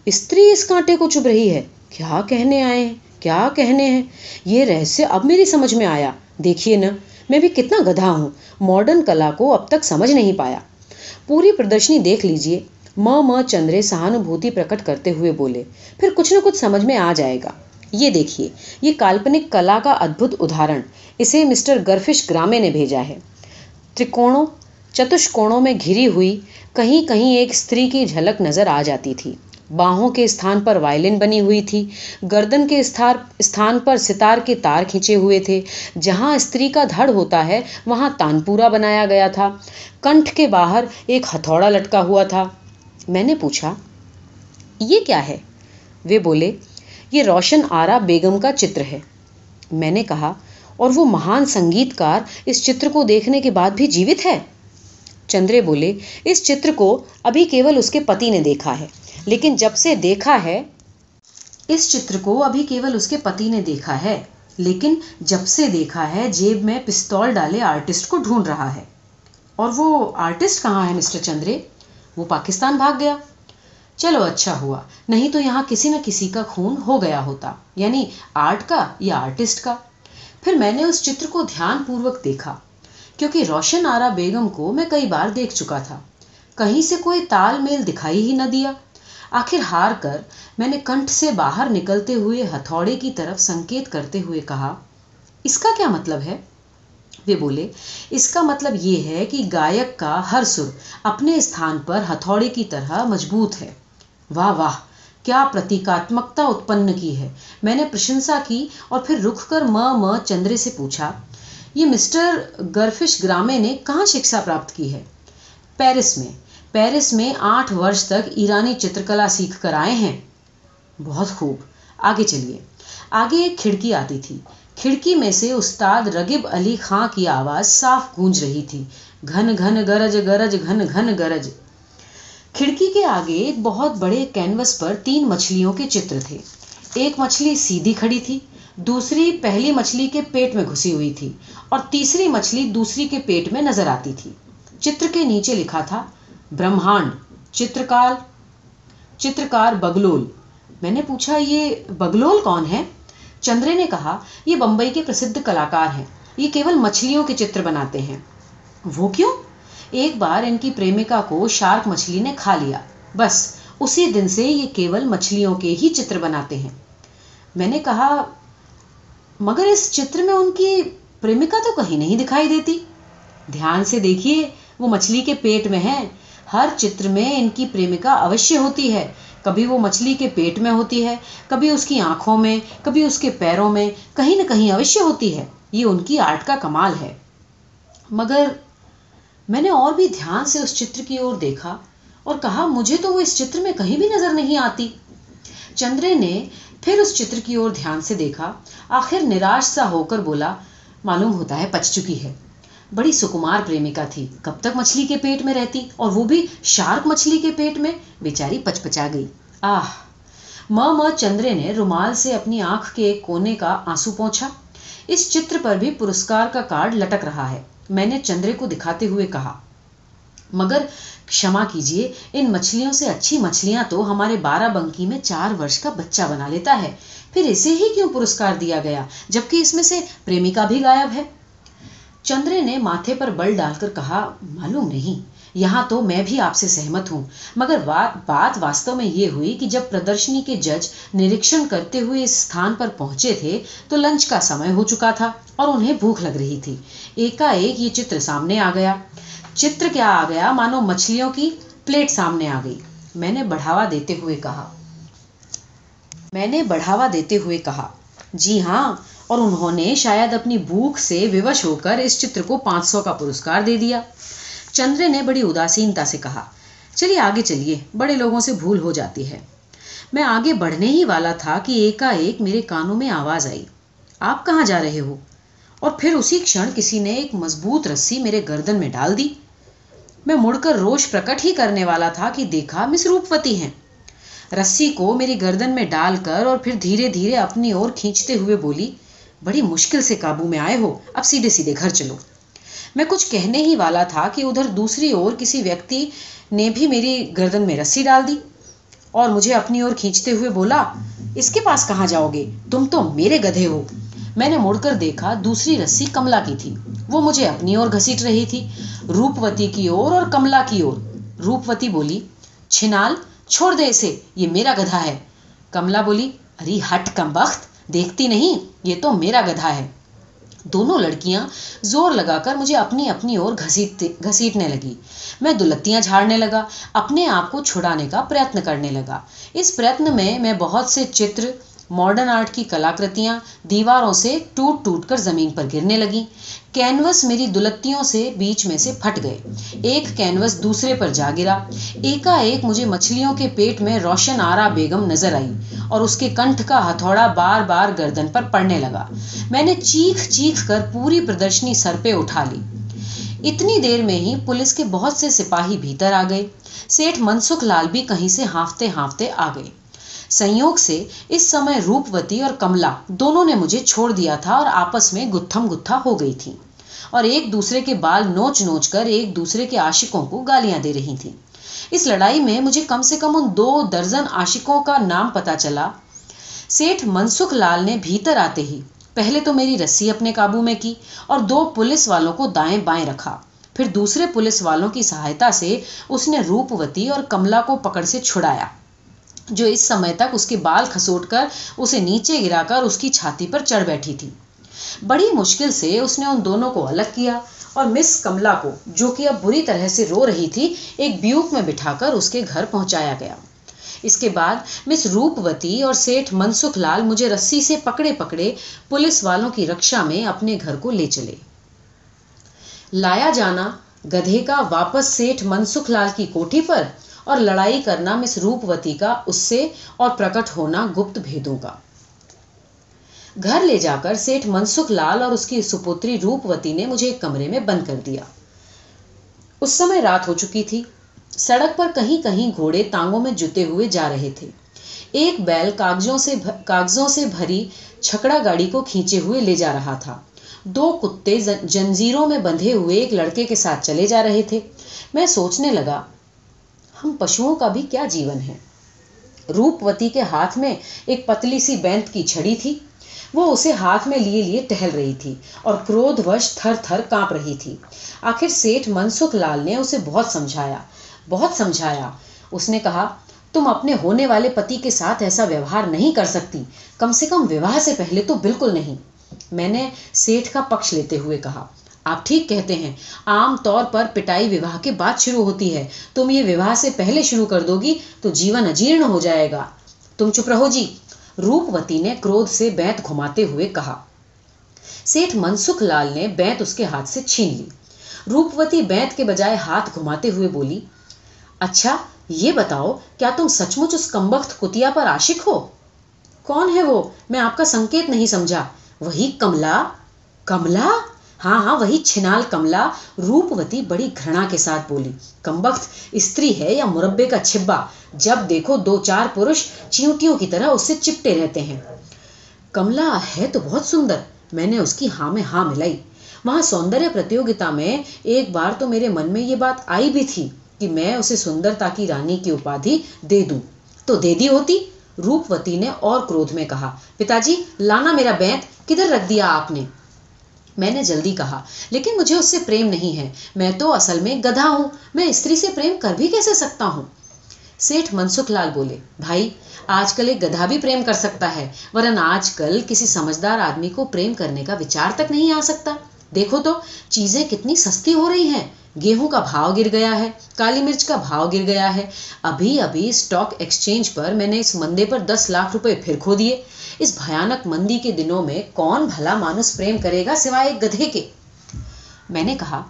استری اس کانٹے کو چب رہی ہے۔ کیا کہنے آئے ہیں؟ کیا کہنے ہیں؟ یہ رہسیہ اب میری سمجھ میں آیا۔ دیکھیے نا، میں بھی کتنا گدھا ہوں۔ ماڈرن کلا کو اب تک سمجھ نہیں پایا۔ پوری پردرشنی دیکھ لیجیے۔ م م چندرے سہانوبھوتی پرکٹ کرتے ہوئے بولے، پھر کچھ نہ کچھ سمجھ میں آ جائے گا۔ یہ دیکھیے، یہ کالپنک کلا کا ادبھت ادھارن، اسے مسٹر گرفش گرامے نے بھیجا ہے۔ ترکوڑوں چتش کوڑوں میں گھری ہوئی کہیں کہیں ایک استری کی جھلک نظر آ جاتی تھی۔ باہوں کے استھان پر وائلن بنی ہوئی تھی۔ گردن کے استھان پر ستار کے تار کھینچے ہوئے تھے۔ جہاں استری کا دھڑ ہوتا ہے، وہاں تانپورا بنایا گیا تھا۔ کنٹھ کے باہر ایک ہتھوڑا لٹکا ہوا تھا۔ میں نے پوچھا، یہ کیا ہے؟ وہ بولے یہ روشن آرا بیگم کا چتر ہے۔ میں نے کہا، اور وہ مہان سنگیت کار اس چتر کو دیکھنے کے بعد بھی جیوت ہے؟ چندرے بولے، اس چتر کو ابھی کیول اس کے پتی نے دیکھا ہے، لیکن جب سے دیکھا ہے، اس چتر کو ابھی کیول اس کے پتی نے دیکھا ہے، لیکن جب سے دیکھا ہے، جیب میں پستول ڈالے آرٹسٹ کو ڈھونڈ رہا ہے۔ اور وہ آرٹسٹ کہاں ہے مسٹر چندرے؟ وہ پاکستان بھاگ گیا۔ چلو اچھا ہوا۔ نہیں تو یہاں کسی نہ کسی کا خون ہو گیا ہوتا یعنی آرٹ کا یا آرٹسٹ کا۔ پھر میں نے اس چتر کو دھیان پوروک دیکھا، کیونکہ روشن آرا بیگم کو میں کئی بار دیکھ چکا تھا۔ کہیں سے کوئی تال میل دکھائی ہی نہ دیا۔ آخر ہار کر میں نے کنٹھ سے باہر نکلتے ہوئے ہتھوڑے کی طرف سنکیت کرتے ہوئے کہا، اس کا کیا مطلب ہے؟ وہ بولے، اس کا مطلب یہ ہے کہ گائک کا ہر سر اپنے استھان پر ہتھوڑے کی طرح مضبوط ہے۔ واہ واہ، کیا پرتیکاتمکتا اتپن کی ہے؟ میں نے پرشنسا کی اور پھر رک کر م م چندرے سے پوچھا، یہ مسٹر گرفش گرامے نے کہاں شکشا پراپت کی ہے؟ پیرس میں پیرس میں آٹھ ورش تک ایرانی چترکلا سیکھ کر آئے ہیں۔ بہت خوب، آگے چلیے۔ آگے ایک کھڑکی آتی تھی۔ کھڑکی میں سے استاد رگب علی خاں کی آواز صاف گونج رہی تھی۔ گھن گھن، گرج گرج، گھن گھن، گرج۔ کھڑکی کے آگے ایک بہت بڑے کینوس پر تین مچھلیوں کے چتر تھے۔ ایک مچھلی سیدھی کھڑی تھی، دوسری پہلی مچھلی کے پیٹ میں گھسی ہوئی تھی اور تیسری مچھلی دوسری کے پیٹ میں نظر آتی تھی۔ چتر کے نیچے لکھا تھا، برہمانڈ، چترکار چترکار بگلول میں نے پوچھا، یہ بگلول کون ہے؟ چندرے نے کہا، یہ بمبئی کے پرسدھ کلاکار ہیں، یہ کیول مچھلیوں کے چتر بناتے ہیں۔ وہ کیوں؟ ایک بار ان کی پریمکا کو شارک مچھلی نے کھا لیا۔ بس، اسی دن سے یہ کیول مچھلیوں کے ہی چتر بناتے ہیں۔ میں نے کہا، مگر اس چتر میں ان کی پریمکا تو کہیں نہیں دکھائی دیتی؟ دھیان سے دیکھیے، وہ مچھلی کے پیٹ میں ہے ہر چتر میں ان کی پریمکا اوشیہ ہوتی ہے۔ کبھی وہ مچھلی کے پیٹ میں ہوتی ہے، کبھی اس کی آنکھوں میں، کبھی اس کے پیروں میں، کہیں نہ کہیں اوشیہ ہوتی ہے۔ یہ ان کی آرٹ کا کمال ہے۔ مگر میں نے اور بھی دھیان سے اس چتر کی اور دیکھا اور کہا، مجھے تو وہ اس چتر میں کہیں بھی نظر نہیں آتی۔ چندرے نے پھر اس چتر کی اور دھیان سے دیکھا۔ آخر نراش سا ہو کر بولا، معلوم ہوتا ہے پچ چکی ہے۔ بڑی سکمار پریمکا تھی۔ کب تک مچھلی کے پیٹ میں رہتی؟ اور وہ بھی شارک مچھلی کے پیٹ میں؟ بیچاری پچ پچا گئی۔ آہ! م م چندرے نے رومال سے اپنی آنکھ کے ایک کونے کا آنسو پہنچا اس چتر پر بھی پرسکار کا کارڈ لٹک رہا ہے۔ میں نے چندرے کو دکھاتے ہوئے کہا، مگر کشما کیجیے، ان مچھلیوں سے اچھی مچھلیاں تو ہمارے بارہ بنکی میں چار ورش کا بچہ بنا لیتا ہے۔ پھر اسے ہی کیوں پرسکار دیا گیا، جبکہ اس میں سے پریمکا بھی غائب ہے؟ چندرے نے ماتھے پر بل ڈال کر کہا، معلوم نہیں۔ یہاں تو میں بھی آپ سے سہمت ہوں۔ مگر بات واستو میں یہ ہوئی کہ جب پردرشنی کے جج نریکشن کرتے ہوئے اس استھان پر پہنچے تھے تو لنچ کا سمے ہو چکا تھا اور انہیں بھوک لگ رہی تھی۔ ایک ایک یہ چتر سامنے آ گیا۔ چتر کیا آ گیا؟ مانو مچھلیوں کی پلیٹ سامنے آ گئی۔ میں نے بڑھاوا دیتے ہوئے کہا۔ میں نے بڑھاوا دیتے ہوئے کہا۔ جی ہاں اور انہوں نے شاید اپنی بھوک سے ووش ہو کر اس چتر کو پانچ سو کا پرسکار دے دیا۔ چندرے نے بڑی اداسینتا سے کہا، چلیے آگے چلیے، بڑے لوگوں سے بھول ہو جاتی ہے۔ میں آگے بڑھنے ہی والا تھا کہ ایک ایک میرے کانوں میں آواز آئی۔ آپ کہاں جا رہے ہو؟ اور پھر اسی کھڑ کسی نے ایک مضبوط رسی میرے گردن میں ڈال دی۔ میں مڑ کر روش پرکٹ ہی کرنے والا تھا کہ دیکھا، مس روپوتی ہیں۔ رسی کو میری گردن میں ڈال کر اور پھر دھیرے دھیرے اپنی اور کھینچتے ہوئے بولی، بڑی مشکل سے قابو میں آئے ہو، اب سیدھے سیدھے گھر چلو۔ میں کچھ کہنے ہی والا تھا کہ ادھر دوسری اور کسی ویکتی نے بھی میری گردن میں رسی ڈال دی اور مجھے اپنی اور کھینچتے ہوئے بولا، اس کے پاس کہاں جاؤ گے؟ تم تو میرے گدھے ہو. میں نے مڑ کر دیکھا دوسری رسی کملا کی تھی۔ وہ مجھے اپنی اور گھسیٹ رہی تھی۔ روپوتی کی اور اور کملا کی اور۔ روپوتی بولی، چھنال، چھوڑ دے اسے، یہ میرا گدھا ہے۔ کملا بولی، ارے ہٹ کم بخت دیکھتی نہیں، یہ تو میرا گدھا ہے۔ دونوں لڑکیاں زور لگا کر مجھے اپنی اپنی اور گھسیٹنے لگی۔ میں دلتیاں جھاڑنے لگا، اپنے آپ کو چھڑانے کا پریتن کرنے لگا۔ اس پریتن میں میں بہت سے چتر ماڈرن آرٹ کی کلاکرتیاں دیواروں سے ٹوٹ ٹوٹ کر زمین پر گرنے لگیں۔ کینوس میری دلتیوں سے بیچ میں سے پھٹ گئے۔ ایک کینوس دوسرے پر جا گرا۔ ایکا ایک مجھے مچھلیوں کے پیٹ میں روشن آرا بیگم نظر آئی اور اس کے کنٹھ کا ہتھوڑا بار بار گردن پر پڑنے لگا۔ میں نے چیخ چیخ کر پوری پردرشنی سر پہ اٹھا لی۔ اتنی دیر میں ہی پولیس کے بہت سے سپاہی بھیتر آ گئے۔ سیٹھ منسکھ لال بھی کہیں سے ہانفتے ہانفتے آ گئے۔ سنیوگ سے اس سمے روپوتی اور کملا دونوں نے مجھے چھوڑ دیا تھا اور آپس میں گتھم گتھا ہو گئی تھی اور ایک دوسرے کے بال نوچ نوچ کر ایک دوسرے کے عاشقوں کو گالیاں دے رہی تھی اس لڑائی میں مجھے کم سے کم ان دو درجن عاشقوں کا نام پتا چلا سیٹھ منسکھ لال نے بھیتر آتے ہی پہلے تو میری رسی اپنے قابو میں کی اور دو پولیس والوں کو دائیں بائیں رکھا پھر دوسرے پولیس والوں کی سہایتا سے اس نے روپوتی اور کملا کو پکڑ سے چھڑایا جو اس سمے تک اس کے بال کھسوٹ کر اسے نیچے گرا کر اس کی چھاتی پر چڑھ بیٹھی تھی۔ بڑی مشکل سے اس نے ان دونوں کو الگ کیا اور مس کملا کو، جو کہ اب بری طرح سے رو رہی تھی، ایک بیوک میں بٹھا کر اس کے گھر پہنچایا گیا۔ اس کے بعد مس روپوتی اور سیٹھ منسکھ لال مجھے رسی سے پکڑے پکڑے پولیس والوں کی رکشا میں اپنے گھر کو لے چلے۔ لایا جانا گدھے کا واپس سیٹھ منسکھ لال کی کوٹھی پر اور لڑائی کرنا مس روپوتی کا، اس سے اور پرکٹ ہونا گپت بھیدوں کا۔ گھر لے جا کر سیٹھ منسکھ لال اور اس کی سپوتری روپوتی نے مجھے ایک کمرے میں بند کر دیا۔ اس سمے رات ہو چکی تھی۔ سڑک پر کہیں کہیں گھوڑے تانگوں میں جتے ہوئے جا رہے تھے۔ ایک بیل کاغذوں سے کاغذوں سے بھری چھکڑا گاڑی کو کھینچے ہوئے لے جا رہا تھا۔ دو کتے جنزیروں میں بندھے ہوئے ایک لڑکے کے ساتھ چلے جا رہے تھے۔ میں سوچنے لگا ہم پشوؤں کا بھی کیا جیون ہے؟ روپوتی کے ہاتھ میں ایک پتلی سی بینت کی چھڑی تھی۔ وہ اسے ہاتھ میں لیے لیے ٹہل رہی تھی اور کرودھ وش تھر تھر کانپ رہی تھی۔ آخر سیٹھ منسکھ لال نے اسے بہت سمجھایا بہت سمجھایا۔ اس نے کہا، تم اپنے ہونے والے پتی کے ساتھ ایسا ویوہار نہیں کر سکتی۔ کم سے کم وواہ سے پہلے تو بالکل نہیں۔ میں نے سیٹھ کا پکش لیتے ہوئے کہا آپ ٹھیک کہتے ہیں، عام طور پر پٹائی وواہ کے بعد شروع ہوتی ہے۔ تم یہ وواہ سے پہلے شروع کر دو گی تو جیون اجیرن ہو جائے گا۔ تم چپ رہو جی۔ روپوتی نے کرودھ سے بیت گھماتے ہوئے کہا۔ سیٹھ منسکھ لال نے بیت اس کے ہاتھ سے چھین لی۔ روپوتی بیت کے بجائے ہاتھ گھماتے ہوئے بولی اچھا یہ بتاؤ، کیا تم سچ مچ اس کمبخت کتیا پر عاشق ہو؟ کون ہے وہ؟ میں آپ کا سنکیت نہیں سمجھا۔ وہی کملا؟ کملا؟ ہاں ہاں وہی چھنال کملا روپوتی بڑی گھرنا کے ساتھ بولی کمبخت استری ہے یا مربے کا چھبا؟ جب دیکھو دو چار پروش چیونٹیوں کی طرح اس سے چپٹے رہتے ہیں۔ کملا، ہے تو بہت سندر، میں نے اس کی ہاں میں ہاں ملائی۔ وہاں سوندر پرتیوگتا میں ایک بار تو میرے من میں یہ بات آئی بھی تھی کہ میں اسے سندرتا کی رانی کی اپادھی دے دوں۔ تو دے دی ہوتی؟ روپوتی نے اور کرودھ میں کہا پتا جی لانا میرا بینت کدھر رکھ دیا آپ نے؟ میں نے جلدی کہا، لیکن مجھے اس سے پریم نہیں ہے۔ میں تو اصل میں گدھا ہوں۔ میں استری سے پریم کر بھی کیسے سکتا ہوں؟ سیٹھ منسکھ لال بولے، بھائی، آج کل ایک گدھا بھی پریم کر سکتا ہے ورن آج کل کسی سمجھدار آدمی کو پریم کرنے کا وچار تک نہیں آ سکتا۔ دیکھو تو، چیزیں کتنی سستی ہو رہی ہیں۔ گیہوں کا بھاؤ گر گیا ہے، کالی مرچ کا بھاؤ گر گیا ہے۔ ابھی ابھی اسٹاک ایکسچینج پر میں نے اس مندے پر دس لاکھ روپے پھر کھو دیے۔ اس بھیانک مندی کے دنوں میں کون بھلا مانس پریم کرے گا سوائے گدھے کے؟ میں نے کہا،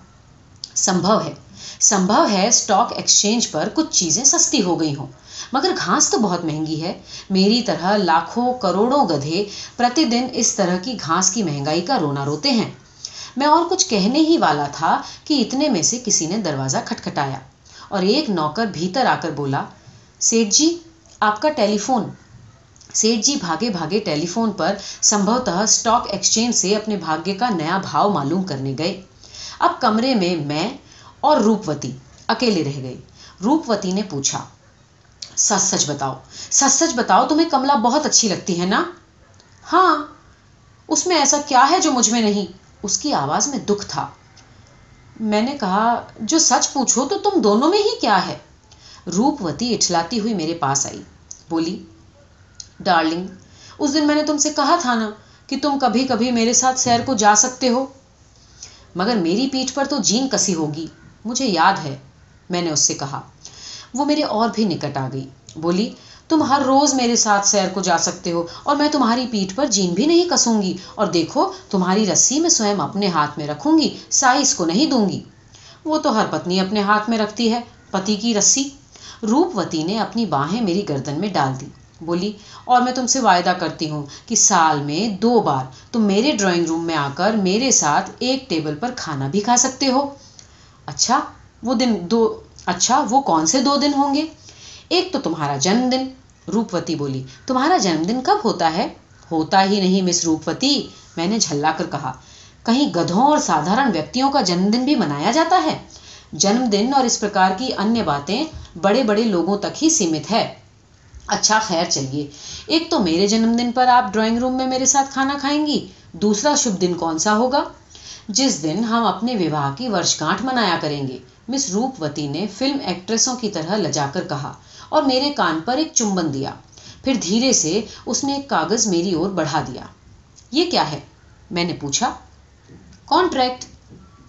سمبھو ہے۔ سمبھو ہے اسٹاک ایکسچینج پر کچھ چیزیں سستی ہو گئی ہوں۔ مگر گھاس تو بہت مہنگی ہے۔ میری طرح لاکھوں کروڑوں گدھے پرتی دن اس طرح کی گھاس کی مہنگائی کا رونا روتے ہیں۔ میں اور کچھ کہنے ہی والا تھا کہ اتنے میں سے کسی نے دروازہ کھٹکھٹایا۔ اور ایک نوکر بھیتر آ کر بولا، سیٹھ جی آپ کا ٹیلی فون سیٹھ جی بھاگے بھاگے ٹیلی فون پر سمبھوتہ اسٹاک ایکسچینج سے اپنے بھاگیہ کا نیا بھاؤ معلوم کرنے گئے۔ اب کمرے میں میں اور روپوتی اکیلے رہ گئی روپوتی نے پوچھا، سچ سچ بتاؤ، سچ سچ بتاؤ، تمہیں کملا بہت اچھی لگتی ہے نا؟ ہاں اس میں ایسا کیا ہے جو مجھ میں نہیں؟ اس کی آواز میں دکھ تھا۔ میں نے کہا، جو سچ پوچھو تو تم دونوں میں ہی کیا ہے؟ روپوتی اٹھلاتی ہوئی میرے پاس آئی۔ بولی، ڈارلنگ، اس دن میں نے تم سے کہا تھا نا کہ تم کبھی کبھی میرے ساتھ سیر کو جا سکتے ہو۔ مگر میری پیٹھ پر تو جین کسی ہوگی۔ مجھے یاد ہے، میں نے اس سے کہا۔ وہ میرے اور بھی نکٹ آ گئی۔ بولی تم ہر روز میرے ساتھ سیر کو جا سکتے ہو اور میں تمہاری پیٹھ پر جین بھی نہیں کسوں گی اور دیکھو، تمہاری رسی میں سوئم اپنے ہاتھ میں رکھوں گی، سائز کو نہیں دوں گی۔ وہ تو ہر پتنی اپنے ہاتھ میں رکھتی ہے، پتی کی رسی۔ روپوتی نے اپنی باہیں میری گردن میں ڈال دی۔ بولی، اور میں تم سے وعدہ کرتی ہوں کہ سال میں دو بار تم میرے ڈرائنگ روم میں آ کر میرے ساتھ ایک ٹیبل پر کھانا بھی کھا سکتے ہو۔ اچھا وہ دن دو اچھا وہ کون سے دو دن ہوں گے؟ ایک تو تمہارا جنم دن روپوتی بولی، تمہارا جنم دن کب ہوتا ہے؟ ہوتا ہی نہیں مس روپوتی، میں نے جھلا کر کہا، کہیں گدھوں اور سادھارن ویکتیوں کا جنم دن بھی منایا جاتا ہے؟ جنم دن اور اس پرکار کی انیہ باتیں بڑے بڑے لوگوں تک ہی سیمت ہے۔ اچھا خیر، چلیے۔ ایک تو میرے جنم دن پر آپ ڈرائنگ روم میں میرے ساتھ کھانا کھائیں گی، دوسرا شبھ دن کون سا ہوگا؟ جس دن ہم اپنے وواہ کی ورشگانٹھ منایا کریں گے۔ مس روپوتی نے فلم ایکٹریسوں کی طرح لجا کر کہا اور میرے کان پر ایک چمبن دیا۔ پھر دھیرے سے اس نے ایک کاغذ میری اور بڑھا دیا۔ یہ کیا ہے؟ میں نے پوچھا۔ کانٹریکٹ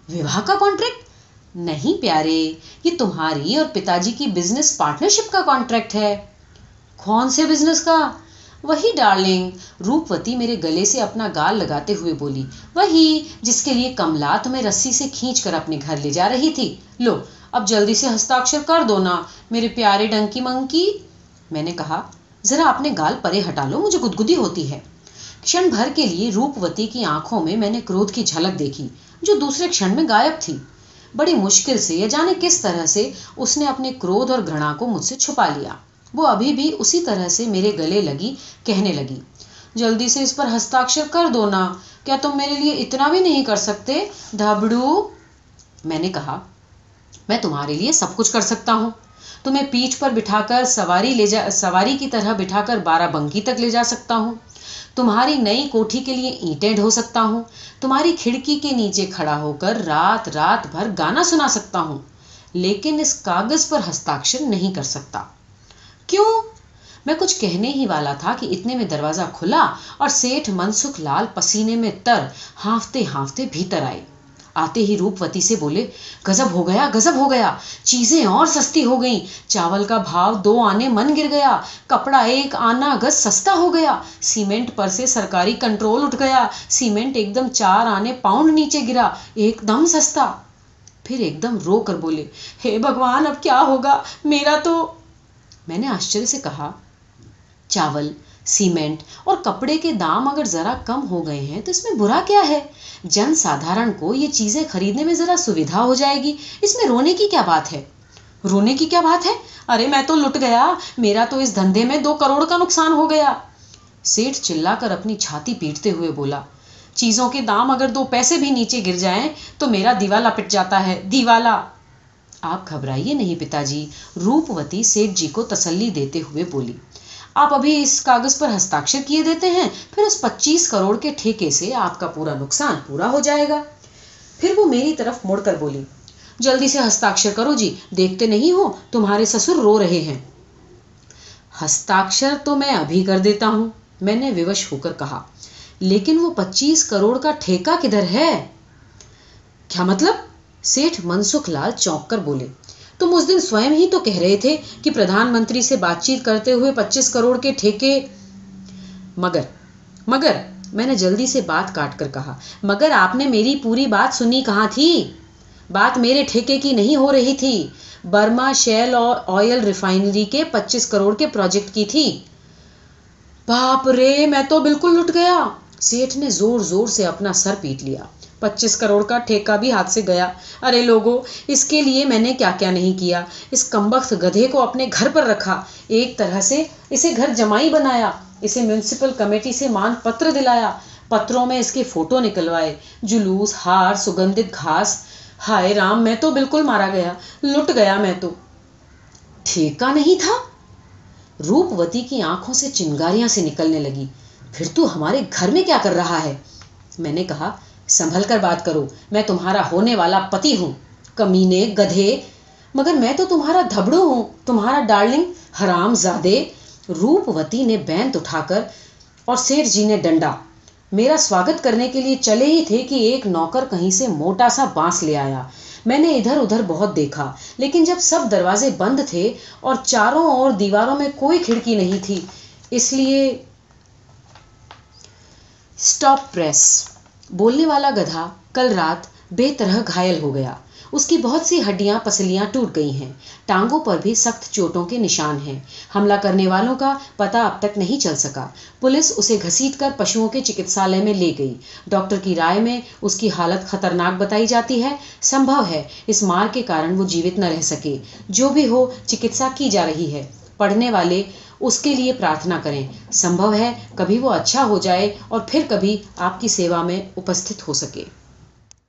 وواہ کا کانٹریکٹ نہیں پیارے، یہ تمہاری اور پتا جی کی بزنس پارٹنرشپ کا کانٹریکٹ ہے۔ کون سے بزنس کا؟ وہی ڈارلنگ روپوتی میرے گلے سے اپنا گال لگاتے ہوئے بولی۔ وہی جس کے لیے کملا تمہیں رسی سے کھینچ کر اپنے گھر لے جا رہی تھی۔ لو اب جلدی سے ہستاکشر کر دو نا، میرے پیارے ڈنکی منکی۔ میں نے کہا، ذرا اپنے گال پرے ہٹا لو، مجھے گدگدی ہوتی ہے۔ کھن بھر کے لیے روپوتی کی آنکھوں میں میں نے کرودھ کی جھلک دیکھی، جو دوسرے کھن میں غائب تھی۔ بڑی مشکل سے، یا جانے کس طرح سے، اس نے اپنے کرودھ اور گھنا کو مجھ سے چھپا لیا۔ وہ ابھی بھی اسی طرح سے میرے گلے لگی، کہنے لگی، جلدی سے اس پر ہستاکشر کر دو نا، کیا تم میرے لیے اتنا بھی نہیں کر سکتے؟ دھبڑو۔ میں نے کہا میں تمہارے لیے سب کچھ کر سکتا ہوں۔ تمہیں پیٹھ پر بٹھا کر سواری لے جا، سواری کی طرح بٹھا کر بارہ بنکی تک لے جا سکتا ہوں۔ تمہاری نئی کوٹھی کے لیے اینٹیں ڈھو سکتا ہوں۔ تمہاری کھڑکی کے نیچے کھڑا ہو کر رات رات بھر گانا سنا سکتا ہوں۔ لیکن اس کاغذ پر ہستاکشر نہیں کر سکتا۔ کیوں؟ میں کچھ کہنے ہی والا تھا کہ اتنے میں دروازہ کھلا اور سیٹھ منسکھ لال پسینے میں تر، ہانفتے ہانفتے بھیتر آئے۔ آتے ہی روپوتی سے بولے گزب ہو گیا گزب ہو گیا، چیزیں اور سستی ہو گئیں۔ چاول کا بھاؤ دو آنے من گر گیا، کپڑا ایک آنا گز سستا ہو گیا۔ سیمنٹ پر سے سرکاری کنٹرول اٹھ گیا، سیمنٹ ایک دم چار آنے پاؤنڈ نیچے گرا، ایک دم سستا۔ پھر ایک دم رو کر بولے ہے بھگوان، اب کیا ہوگا؟ میرا تو میں نے آشچر سے کہا، چاول سیمنٹ اور کپڑے کے دام اگر ذرا کم ہو گئے ہیں تو اس میں برا کیا ہے؟ جن سادھارن کو یہ چیزیں خریدنے میں ذرا سویدھا ہو جائے گی۔ اس میں رونے کی کیا بات ہے؟ رونے کی کیا بات ہے؟ ارے میں تو لٹ گیا۔ میرا تو اس دھندے میں دو کروڑ کا نقصان ہو گیا۔ سیٹھ چلا کر اپنی چھاتی پیٹتے ہوئے بولا، چیزوں کے دام اگر دو پیسے بھی نیچے گر جائیں تو میرا دیوالا پٹ جاتا ہے۔ دیوالا! آپ گھبرائیے نہیں پتا جی۔ روپوتی سیٹھ جی کو تسلی دیتے ہوئے بولی آپ ابھی اس کاغذ پر ہستاکشر کیے دیتے ہیں، پھر اس پچیس کروڑ کے ٹھیکے سے آپ کا پورا نقصان پورا ہو جائے گا۔ پھر وہ میری طرف مڑ کر بولی، جلدی سے ہستاکشر کرو جی دیکھتے نہیں ہو، تمہارے سسر رو رہے ہیں۔ ہستاکشر تو میں ابھی کر دیتا ہوں، میں نے ووش ہو کر کہا۔ لیکن وہ پچیس کروڑ کا ٹھیکہ کدھر ہے؟ کیا مطلب؟ سیٹھ منسکھ لال چونک کر بولے۔ تم اس دن سوئم ہی تو کہہ رہے تھے کہ پردھان منتری سے بات چیت کرتے ہوئے پچیس کروڑ کے ٹھیکے مگر مگر، میں نے جلدی سے بات کاٹ کر کہا، مگر آپ نے میری پوری بات سنی کہاں تھی؟ بات میرے ٹھیکے کی نہیں ہو رہی تھی۔ برما شیل اور آئل ریفائنری کے پچیس کروڑ کے پروجیکٹ کی تھی۔ باپ رے، میں تو بالکل لٹ گیا۔ سیٹھ نے زور زور سے اپنا سر پیٹ لیا۔ پچیس کروڑ کا ٹھیکہ بھی ہاتھ سے گیا۔ ارے لوگوں اس کے لیے میں نے کیا کیا نہیں کیا؟ اس کمبخت گدھے کو اپنے گھر پر رکھا۔ ایک طرح سے اسے گھر جمائی بنایا۔ اسے میونسپل کمیٹی سے مان پتر دلایا۔ پتروں میں اس کے فوٹو نکلوائے۔ جلوس، ہار، سگندھت گھاس۔ ہائے رام، میں تو بالکل مارا گیا۔ لٹ گیا میں تو۔ ٹھیکا نہیں تھا؟ روپوتی کی آنکھوں سے چنگاریاں سے نکلنے لگی۔ پھر تو ہمارے گھر میں کیا کر رہا ہے؟ میں نے کہا، سنبھل کر بات کرو، میں تمہارا ہونے والا پتی ہوں، کمینے، گدھے، مگر میں تو تمہارا دھبڑو ہوں، تمہارا ڈارلنگ، حرام زادے، روپوتی نے بینت اٹھا کر اور سیٹ جی نے ڈنڈا۔ میرا سواگت کرنے کے لیے چلے ہی تھے کہ ایک نوکر کہیں سے موٹا سا بانس لے آیا۔ میں نے ادھر ادھر بہت دیکھا، لیکن جب سب دروازے بند تھے اور چاروں اور دیواروں میں کوئی کھڑکی نہیں تھی، اس لیے اسٹاپ پریس بولنے والا گدھا کل رات بے طرح گھائل ہو گیا۔ اس کی بہت سی ہڈیاں، پسلیاں ٹوٹ گئی ہیں۔ ٹانگوں پر بھی سخت چوٹوں کے نشان ہیں۔ حملہ کرنے والوں کا پتہ اب تک نہیں چل سکا۔ پولیس اسے گھسیٹ کر پشوؤں کے چکتسالے میں لے گئی۔ ڈاکٹر کی رائے میں اس کی حالت خطرناک بتائی جاتی ہے۔ سمبھو ہے، اس مار کے کارن وہ جیوت نہ رہ سکے۔ جو بھی ہو، چکتسا کی جا رہی ہے۔ پڑھنے والے اس کے لیے پرارتھنا کریں۔ سمبھو ہے، کبھی وہ اچھا ہو جائے اور پھر کبھی آپ کی سیوا میں اپستھت ہو سکے۔